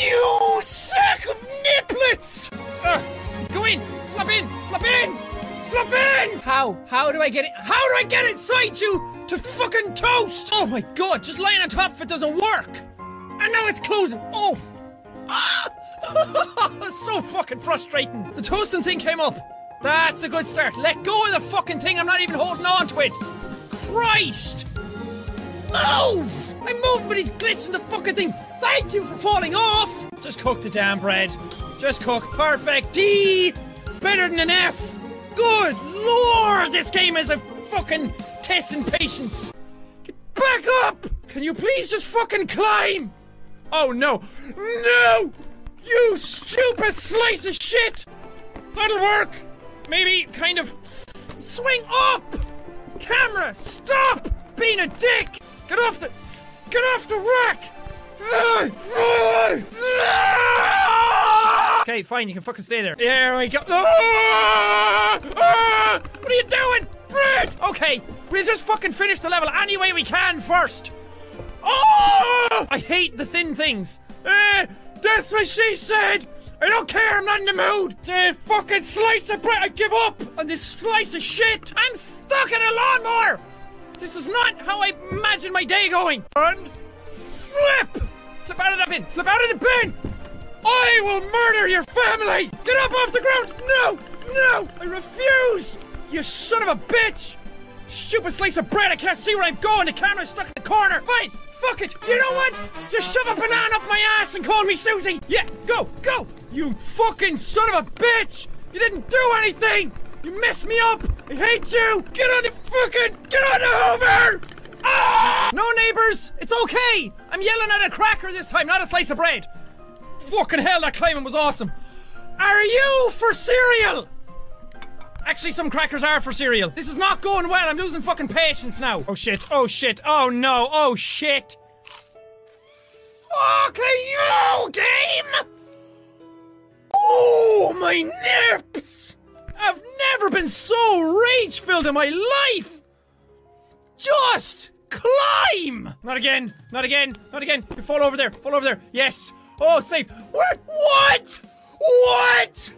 You sack of niplets. Uh, go in, flop in, flop in, flop in. How? How do I get it? How do I get inside you to fucking toast? Oh my God, just lying on top of it doesn't work. And now it's closing. Oh. Ah! so fucking frustrating. The toasting thing came up. That's a good start. Let go of the fucking thing. I'm not even holding on to it. Christ! Move! I'm moving, but he's glitching the fucking thing. Thank you for falling off. Just cook the damn bread. Just cook. Perfect. D. It's better than an F. Good lord, this game is a fucking test in patience. Get back up! Can you please just fucking climb? Oh no. No! You stupid slice of shit! That'll work! Maybe kind of swing up! Camera, stop being a dick! Get off the. Get off the rack! Okay, fine, you can fucking stay there. There we go. Ah! Ah! What are you doing? Brad! Okay, we'll just fucking finish the level any way we can first. Oh! I hate the thin things. Eh, that's what she said! I don't care, I'm not in the mood! The fucking slice of bread, I give up on this slice of shit! I'm stuck in a lawnmower! This is not how I imagine my day going! And flip! Flip out of the bin! Flip out of the bin! I will murder your family! Get up off the ground! No! No! I refuse! You son of a bitch! Stupid slice of bread, I can't see where I'm going, the camera's stuck in the corner! Fine! Fuck it! You know what? Just shove a banana up my ass and call me Susie! Yeah, go, go! You fucking son of a bitch! You didn't do anything! You messed me up! I hate you! Get on the fucking get on the Hoover! Ah! No neighbors! It's okay! I'm yelling at a cracker this time, not a slice of bread! Fucking hell, that climbing was awesome! Are you for cereal? Actually, some crackers are for cereal. This is not going well. I'm losing fucking patience now. Oh shit. Oh shit. Oh no. Oh shit. Fuck you, game! Oh, my nips! I've never been so rage filled in my life! Just climb! Not again, not again, not again. You fall over there, fall over there. Yes. Oh, safe. What? What? What?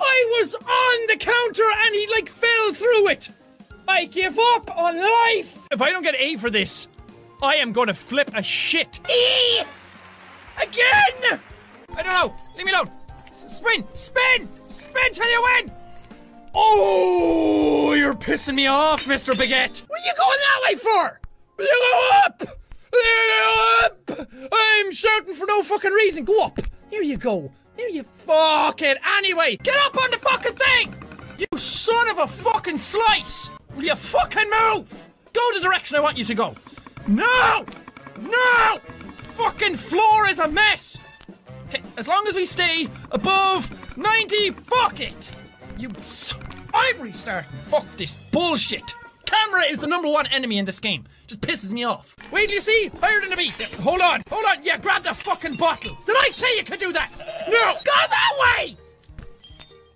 I was on the counter and he like fell through it. I give up on life. If I don't get A for this, I am gonna flip a shit. E! Again! I don't know. Leave me alone. Spin! Spin! Spin till you win! Oh, you're pissing me off, Mr. Baguette. What are you going that way for? You go up! You go up! I'm shouting for no fucking reason. Go up. Here you go. There you fuck it. Anyway, get up on the fucking thing! You son of a fucking slice! Will you fucking move? Go the direction I want you to go. No! No! Fucking floor is a mess! As long as we stay above 90, fuck it! You. I'm restarting. Fuck this bullshit! Camera is the number one enemy in this game. Just pisses me off. Wait till you see! Higher than the beat! Hold on! Hold on! Yeah, grab the fucking bottle! Did I say you could do that? No! Go that way!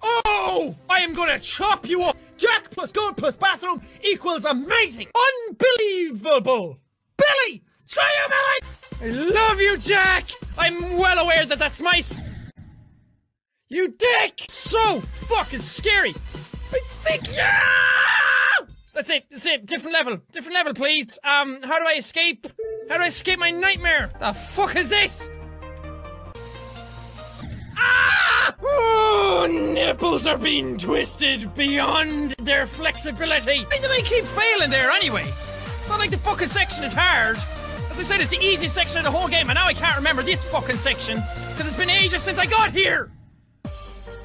Oh! I am gonna chop you up! Jack plus gold plus bathroom equals amazing! Unbelievable! Billy! Screw you, Billy! I love you, Jack! I'm well aware that that's my. You dick! So fucking scary! I think. Yeah! That's it, that's it. Different level. Different level, please. Um, how do I escape? How do I escape my nightmare? The fuck is this? Ah! Oh, nipples are being twisted beyond their flexibility. Why did I keep failing there anyway? It's not like the fucking section is hard. As I said, it's the easiest section of the whole game, and now I can't remember this fucking section because it's been ages since I got here.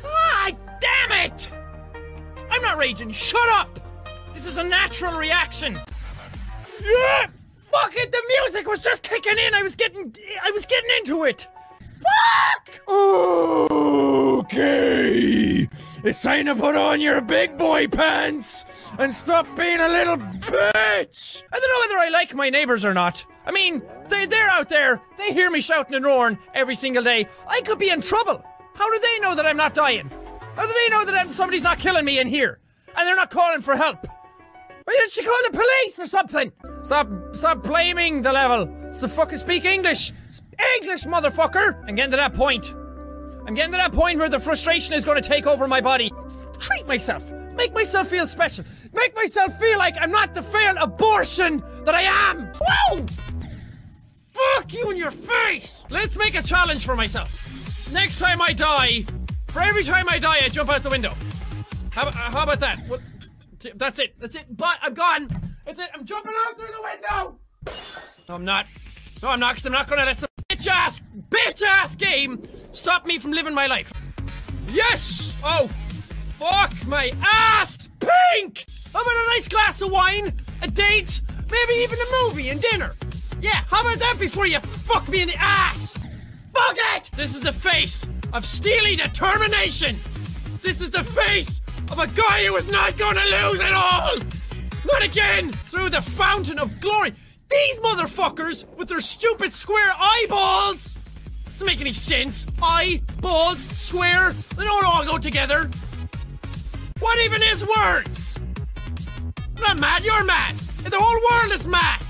Ah, damn it! I'm not raging. Shut up! This is a natural reaction. Yeah! Fuck it! The music was just kicking in. I was getting, I was getting into it. Fuck! Okay. It's time to put on your big boy pants and stop being a little bitch. I don't know whether I like my neighbors or not. I mean, they, they're out there. They hear me shouting and roaring every single day. I could be in trouble. How do they know that I'm not dying? How do they know that I'm, somebody's not killing me in here? And they're not calling for help? Why didn't she call the police or something? Stop, stop blaming the level. So fucking speak English. English, motherfucker. I'm getting to that point. I'm getting to that point where the frustration is going to take over my body. Treat myself. Make myself feel special. Make myself feel like I'm not the failed abortion that I am. Whoa! Fuck you in your face! Let's make a challenge for myself. Next time I die, for every time I die, I jump out the window. How, how about that? Well, that's it. That's it. But I'm gone. That's it. I'm jumping out through the window. No, I'm not. No, I'm not. Because I'm not gonna let some bitch ass, bitch ass game stop me from living my life. Yes. Oh, fuck my ass, pink. How about a nice glass of wine, a date, maybe even a movie and dinner? Yeah. How about that before you fuck me in the ass? Fuck it! This is the face of steely determination. This is the face of a guy who is not gonna lose it all! Not again! Through the fountain of glory! These motherfuckers with their stupid square eyeballs! Doesn't make any sense. Eyeballs, square, they don't all go together. What even is words? I'm not mad, you're mad! And the whole world is mad!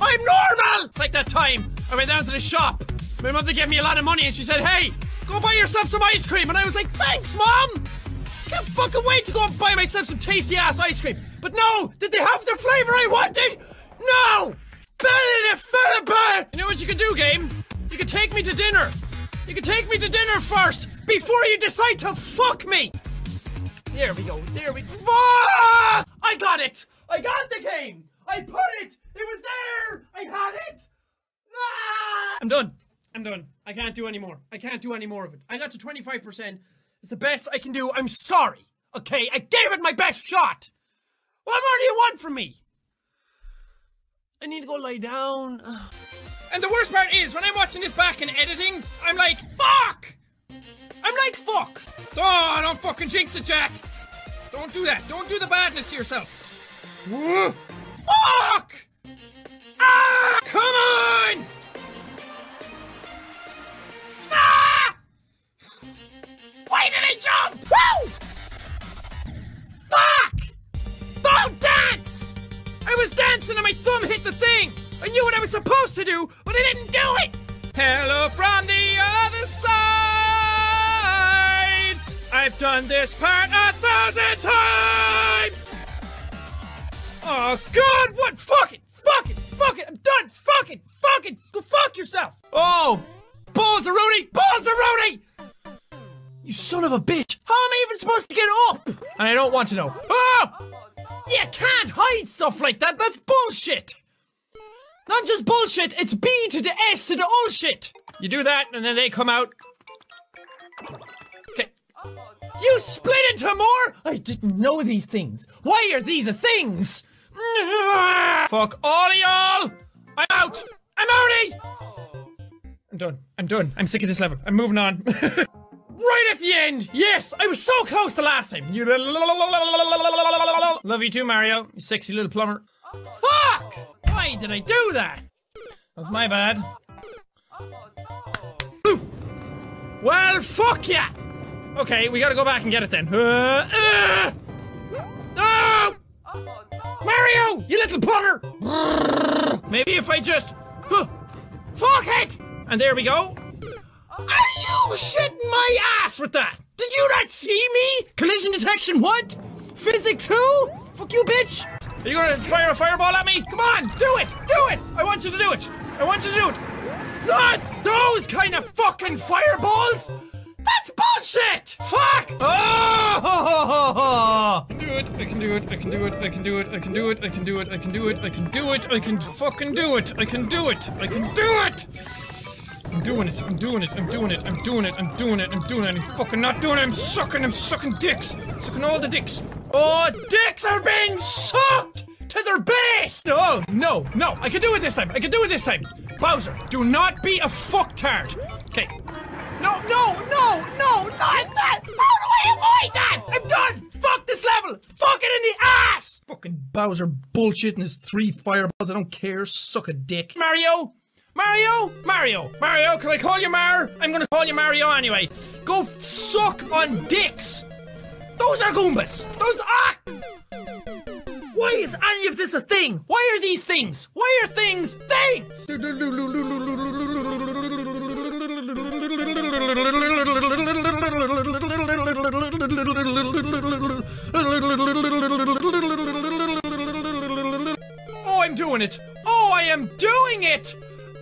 I'm normal! It's like that time I went down to the shop. My mother gave me a lot of money and she said, Hey, go buy yourself some ice cream. And I was like, Thanks, mom! I can't fucking wait to go and buy myself some tasty ass ice cream. But no, did they have the flavor I wanted? No! Better than a You know what you could do, game? You could take me to dinner. You could take me to dinner first before you decide to fuck me. There we go. There we go. I got it. I got the game. I put it. It was there. I had it. Ah! I'm done. I'm done. I can't do any more. I can't do any more of it. I got to 25%. It's the best I can do. I'm sorry. Okay, I gave it my best shot. What more do you want from me? I need to go lie down. And the worst part is, when I'm watching this back and editing, I'm like, fuck! I'm like, fuck! Oh, don't fucking jinx it, Jack! Don't do that. Don't do the badness to yourself. Whoa. Fuck! Ah! Come on! Ah! Why did I jump? Woo! Fuck! Don't dance! I was dancing and my thumb hit the thing! I knew what I was supposed to do, but I didn't do it! Hello from the other side! I've done this part a thousand times! Oh god, what? Fuck it! Fuck it! Fuck it! I'm done! Fuck it! Fuck it! Go fuck yourself! Oh! Balls-a-rooney! Balls-a-rooney! You son of a bitch! How am I even supposed to get up? And I don't want to know. Oh! You can't hide stuff like that. That's bullshit. Not just bullshit. It's B to the S to the all shit. You do that, and then they come out. Okay. You split into more. I didn't know these things. Why are these a things? Fuck all of y'all. I'm out. I'm outie. I'm done. I'm done. I'm sick of this level. I'm moving on. Right at the end! Yes! I was so close the last time! You Love you too, Mario, you sexy little plumber. Fuck! Why did I do that? That's my bad. Well, fuck ya! Okay, we gotta go back and get it then. Uh, uh. Oh! Mario! You little plumber! Maybe if I just. Huh, fuck it! And there we go. Are you shitting my ass with that? Did you not see me? Collision detection, what? Physics who? Fuck you, bitch! Are you gonna fire a fireball at me? Come on, do it! Do it! I want you to do it! I want you to do it! Not those kind of fucking fireballs! That's bullshit! Fuck! Oh! Do it. I can do it. I can do it. I can do it. I can do it. I can do it. I can do it. I can do it. I can fucking do it. I can do it. I can do it. I'm doing it. I'm doing it. I'm doing it. I'm doing it. I'm doing it. I'm doing it. I'm fucking not doing it. I'm sucking. I'm sucking dicks. sucking all the dicks. Oh, dicks are being sucked to their base. No, oh, no, no. I can do it this time. I can do it this time. Bowser, do not be a fucktard. Okay. No, no, no, no, not that. How do I avoid that? I'm done. Fuck this level. Fuck it in the ass. Fucking Bowser bullshit and his three fireballs. I don't care. Suck a dick. Mario. Mario! Mario! Mario, can I call you Mar? I'm gonna call you Mario anyway. Go suck on dicks! Those are Goombas! Those ah! Why is any of this a thing? Why are these things? Why are things things? Oh, I'm doing it! Oh, I am doing it!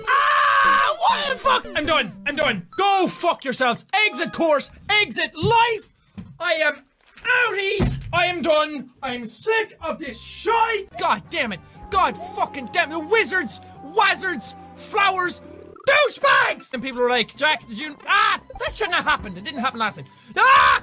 Ah! What the fuck? I'm done. I'm done. Go fuck yourselves. Exit course. Exit life. I am outie. I am done. I am sick of this shite. God damn it. God fucking damn. The wizards, wizards, flowers, douchebags. And people were like, Jack, did you? Ah, that shouldn't have happened. It didn't happen last time. Ah!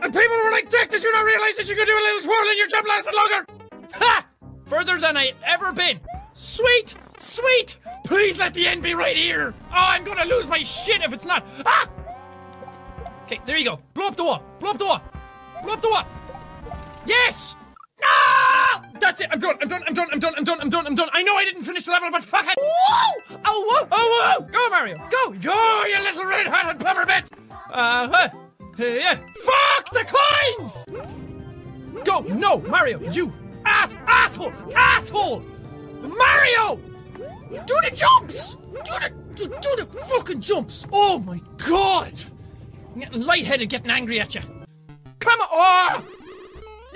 And people were like, Jack, did you not realize that you could do a little twirl and your jump lasted longer? Ha! Further than I ever been. Sweet, sweet. Please let the end be right here. Oh, I'm gonna lose my shit if it's not. Ah! Okay, there you go. Blow up the wall. Blow up the wall. Blow up the wall. Yes! No! That's it. I'm done. I'm done. I'm done. I'm done. I'm done. I'm done. I'm done. I know I didn't finish the level, but fuck it. Whoa! Oh, whoa! Oh, whoa! Go, Mario. Go! Go, you little red-headed plumber bit! Uh, huh. Yeah. Fuck the coins! Go! No, Mario, you ass asshole! Asshole! Mario! Do the jumps! Do the do, do the fucking jumps! Oh my god! I'm getting lightheaded getting angry at you. Come on!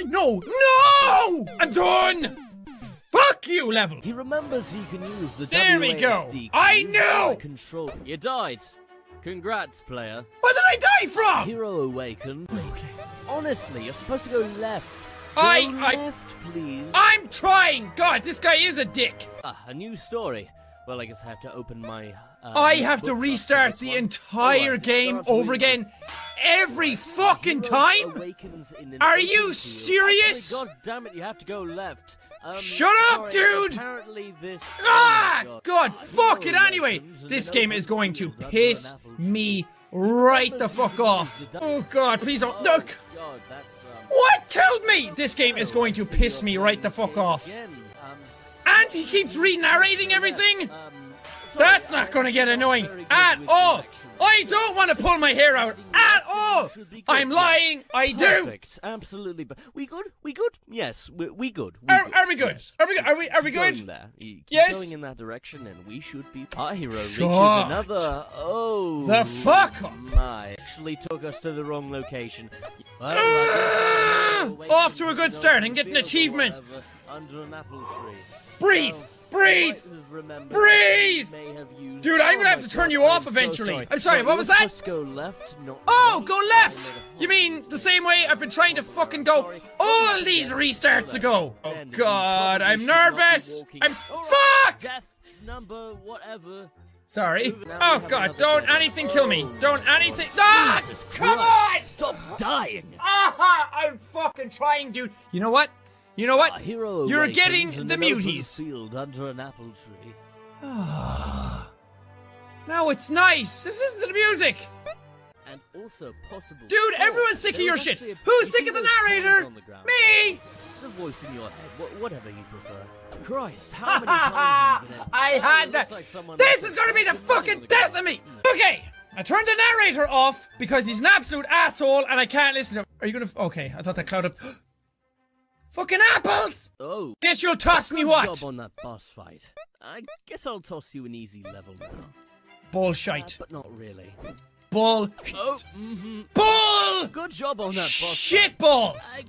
No! No! I'm done! Fuck you, level! He remembers he can use the There we go. I knew! Control. You died. Congrats, player. Where did I die from? Hero awakened. Okay. Honestly, you're supposed to go left. I- I- left, please. I'm trying! God, this guy is a dick! Ah, a new story. Well, I guess I have to open my. Uh, I have to restart the one. entire Alright, game over again every fucking time? awakens in an Are you serious? Actually, God damn it, you have to go left. Um, Shut up, sorry, dude! Apparently this. Ah! Oh my God, Ah, fuck it anyway! This game is going to field under an piss me right the fuck off. Oh god, please don't. Look! What killed me? This game is going to piss me right the fuck off. And he keeps re-narrating everything? That's not to get annoying at all. I don't want to pull my hair out at all. I'm lying. I do. Perfect, absolutely. But we good? We good? Yes, we, we good. We Are, are we good? Yes. Are we? Are we? Are we good? Going there. Keep Yes. going in that direction, and we should be. Our hero reaches Shut another. Oh, the fuck up. My actually took us to the wrong location. Well, Ah! Off to a good start and or achievements. whatever, Under an apple tree. Breathe. Breathe. I might remember Breathe. that I may have used- Dude, I'm Oh gonna have to turn you off eventually. I'm sorry, what was that? to go left, Oh, go left. You mean the same way I've been trying to fucking go all these restarts ago? Oh God, I'm should not be nervous. I'm s- fuck. Number whatever. Sorry. Oh God, don't anything kill me. Oh, Don't anything. Ah! Come on! Stop dying! Aha! I'm fucking trying, dude. You know what? You know what? hero You're getting the muties. field under an apple tree. Ah. Now it's nice. This is the music. And also possible. Dude, everyone's sick of your shit. Who's sick of the narrator? Me! The voice in your head, wha- whatever you prefer. Christ, how many times have you been I had that. like This is gonna be the put money on fucking death of me. Okay, I turned the narrator off because he's an absolute asshole and I can't listen to him. Are you gonna? Okay, I thought that cloud up. fucking apples! Oh, Guess you'll toss me good what? job on that boss fight. I guess I'll toss you an easy level now. Bullshite. But not really. Bull. Oh, mm-hmm. Bull. Good job on that boss Shit balls.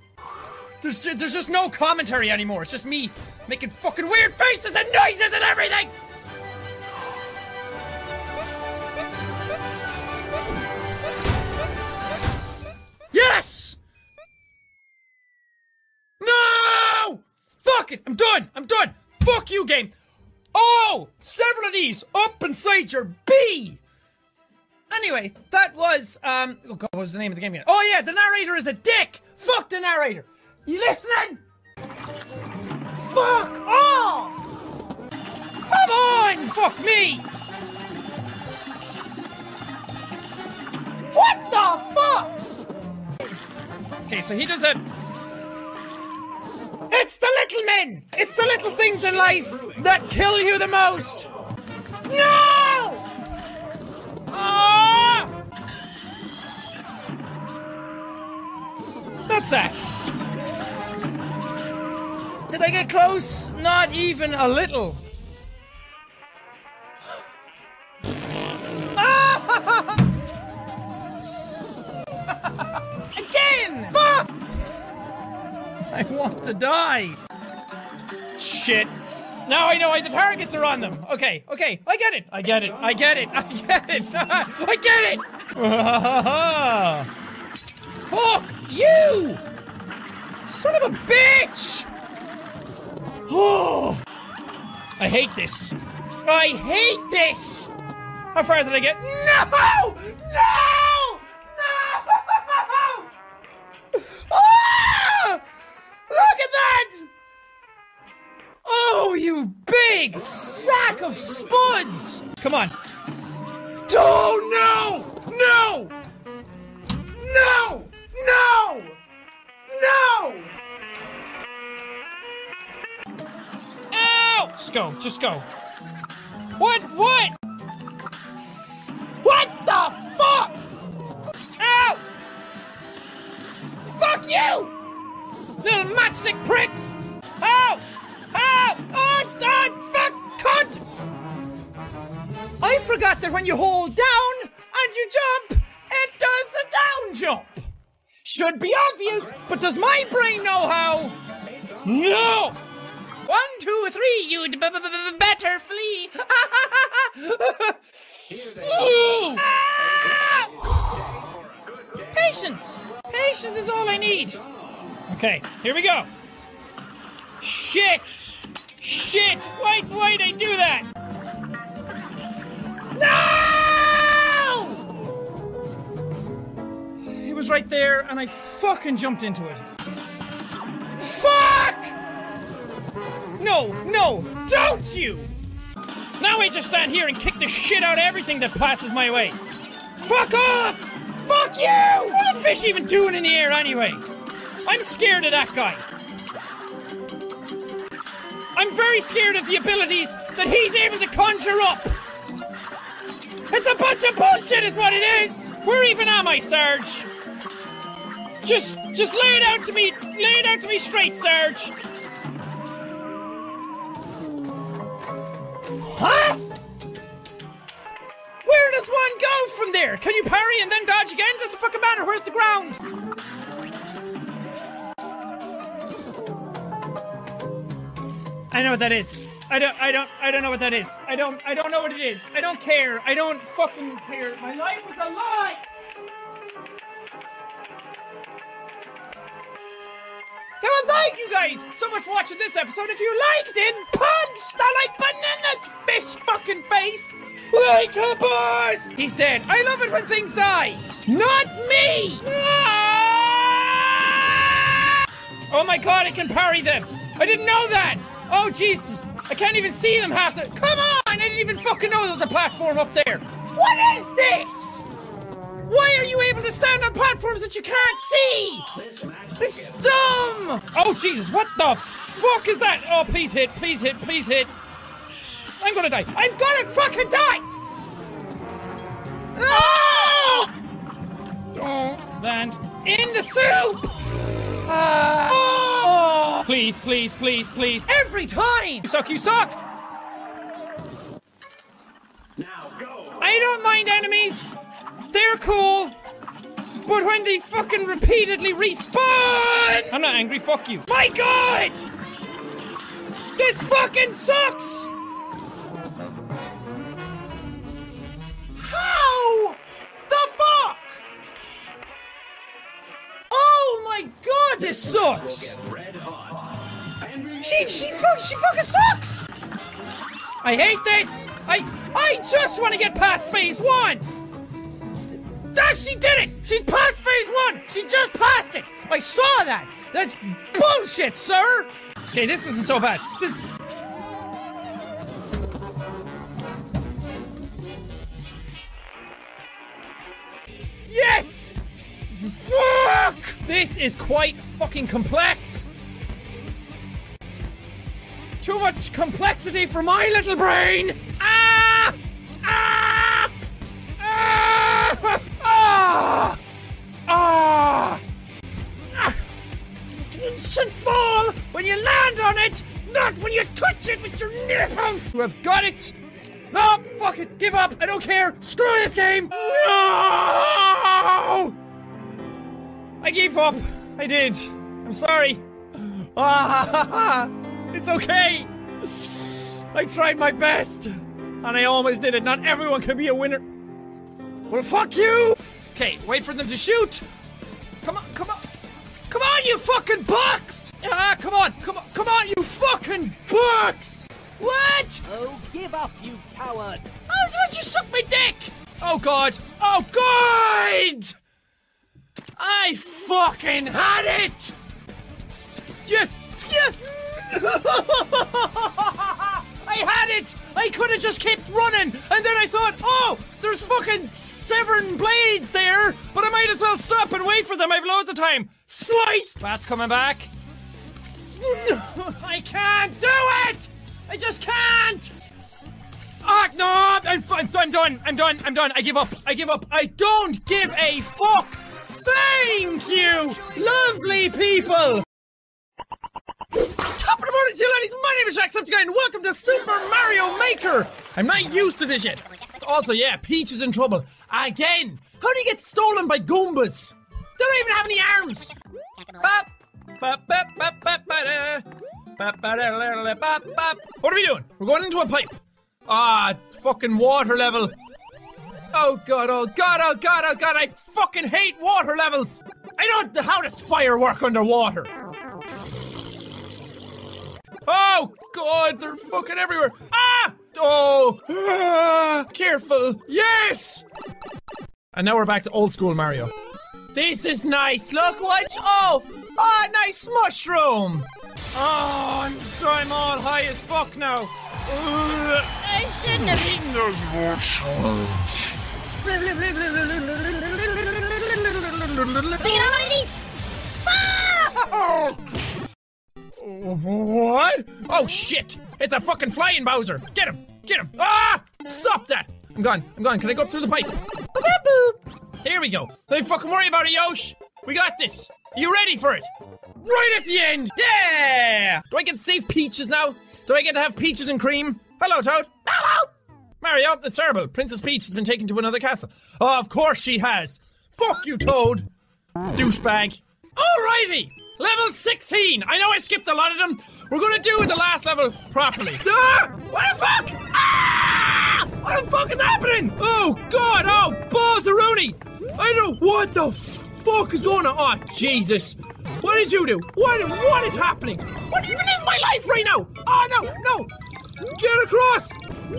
There's ju- there's just no commentary anymore. It's just me making fucking weird faces and noises and everything. Yes! No! Fuck it! I'm done! I'm done! Fuck you, game! Oh! Several of these up inside your B! Anyway, that was, um, oh God, what was the name of the game again? Oh yeah, the narrator is a dick! Fuck the narrator! You listening? Fuck off! Come on! Fuck me! What the fuck? Okay, so he does a. It's the little men! It's the little things in life that kill you the most! No! Ah! That's that. Did I get close? Not even a little. Again! Fuck! I want to die. Shit. Now I know why the targets are on them. Okay, okay, I get it. I get it. I get it. I get it. I get it. Fuck you! Son of a bitch! Oh, I hate this. I hate this. How far did I get? No! No! No! Ah! Look at that! Oh, you big sack of spuds! Come on. Oh, no! No! No! No! No! Ow! Just go, just go. What? What? What the fuck? Ow! Fuck you! Little matchstick pricks! Ow! Ow! Oh, oh, fuck! Cunt! I forgot that when you hold down and you jump, it does a down jump. Should be obvious, but does my brain know how? No! One, two, three, you'd better flee. Ah! Patience! Patience is all I need. Okay, here we go. Shit! Shit! Why, why'd I do that? No! It was right there, and I fucking jumped into it. Fuck! No, no, don't you! Now I just stand here and kick the shit out of everything that passes my way. Fuck off! Fuck you! What are fish even doing in the air anyway? I'm scared of that guy. I'm very scared of the abilities that he's able to conjure up. It's a bunch of bullshit, is what it is. Where even am I, Serge? Just, just lay it out to me. Lay it out to me straight, Serge. Huh? Where does one go from there? Can you parry and then dodge again? Does it fucking matter. Where's the ground? I know what that is. I don't. I don't. I don't know what that is. I don't. I don't know what it is. I don't care. I don't fucking care. My life is a lie. Thank you guys so much for watching this episode. If you liked it, punch the like button in this fish fucking face. Like a boss. He's dead. I love it when things die. Not me. Ah! Oh my god, I can parry them. I didn't know that. Oh Jesus, I can't even see them half the. Come on, I didn't even fucking know there was a platform up there. What is this? Why are you able to stand on platforms that you can't see? This is dumb! Oh Jesus, what the fuck is that? Oh, please hit, please hit, please hit. I'm gonna die. I'm gonna fucking die! Oh! Don't land in the soup! Ah. oh! Please, please, please, please. Every time! You suck, you suck! Now go! I don't mind enemies. They're cool. But when they fucking repeatedly respawn! I'm not angry, fuck you. My god! This fucking sucks! How the fuck Oh god, this sucks! She she fuck she fucking sucks! I hate this! I I just want to get past phase one! That she did it! She's past phase one! She just passed it! I saw that! That's bullshit, sir! Okay, this isn't so bad. This Yes! Fuck! This is quite fucking complex. Too much complexity for my little brain. Ah! Ah! Ah! Ah! Ah! It should fall when you land on it, not when you touch it with your nipples. You have got it. No, fuck it. Give up. I don't care. Screw this game. No! I gave up. I did. I'm sorry. Ah, it's okay. I tried my best, and I almost did it. Not everyone can be a winner. Well, fuck you. Okay, wait for them to shoot. Come on, come on, come on, you fucking bucks! Ah, come on, come on, come on, you fucking bucks! What? Oh, give up, you coward! Oh, don't you suck my dick! Oh god! Oh god! I fucking had it! Yes! Yes! I had it! I could have just kept running, and then I thought, oh, there's fucking seven blades there, but I might as well stop and wait for them. I've loads of time. Slice! That's coming back. I can't do it! I just can't! Ah, no! I'm, I'm, I'm done. I'm done. I'm done. I give up. I give up. I don't give a fuck! Thank you! Lovely people! Top of the morning to you ladies, my name is Jacksepticeye and welcome to Super Mario Maker! I'm not used to this yet. Also, yeah, Peach is in trouble. Again! How do you get stolen by Goombas? They don't even have any arms! Bop. What are we doing? We're going into a pipe. Ah, fucking water level. Oh god, oh god, oh god, oh god, I fucking hate water levels! I don't know how does fire work underwater. Oh god, they're fucking everywhere. Ah! Oh! Ah, careful. Yes! And now we're back to old school Mario. This is nice. Look watch! Oh! Oh, nice mushroom! Oh, I'm, I'm all high as fuck now. Ugh. I shouldn't have eaten those mushrooms. Bring it on one of these! What? Oh shit! It's a fucking flying Bowser! Get him! Get him! Ah! Stop that! I'm gone. I'm gone. Can I go up through the pipe? Here we go. Don't fucking worry about it, Yosh. We got this. Are you ready for it? Right at the end. Yeah. Do I get to save peaches now? Do I get to have peaches and cream? Hello, Toad. Hello. Mario, that's terrible. Princess Peach has been taken to another castle. Oh, of course she has. Fuck you, Toad. Douchebag. Alrighty. Level 16. I know I skipped a lot of them. We're gonna do the last level properly. Ah! What the fuck? Ah! What the fuck is happening? Oh god! Oh, balls of Rooney! I don't. What the fuck is going on? Oh Jesus! What did you do? What? What is happening? What even is my life right now? Oh no! No! Get across!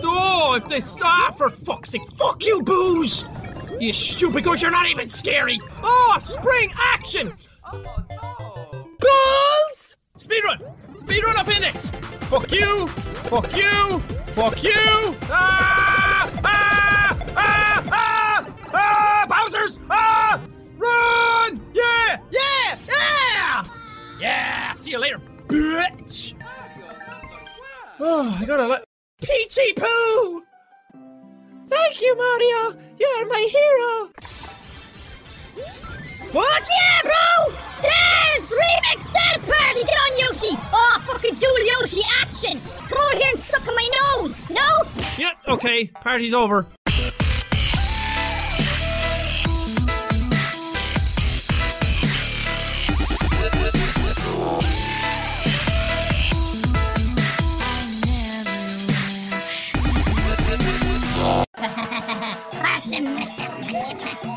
Oh, if they stop for fuck's sake! Fuck you, Boos! You stupid goose! You're not even scary. Oh, spring action! Balls! Speedrun! Speedrun up in this! Fuck you! Fuck you! Fuck you! Ah! Ah! Ah! Ah! Ah! Bowser's! Ah! Run! Yeah! Yeah! Yeah! Yeah! See you later, bitch! Oh, I gotta let. Peachy Poo! Thank you, Mario! You're my hero! Fuck yeah, bro! Dance! Remix dance party! Get on, Yoshi! Oh, fucking Jewel Yoshi action! Come over here and suck on my nose! No? Yeah, okay, party's over. Awesome, awesome, awesome.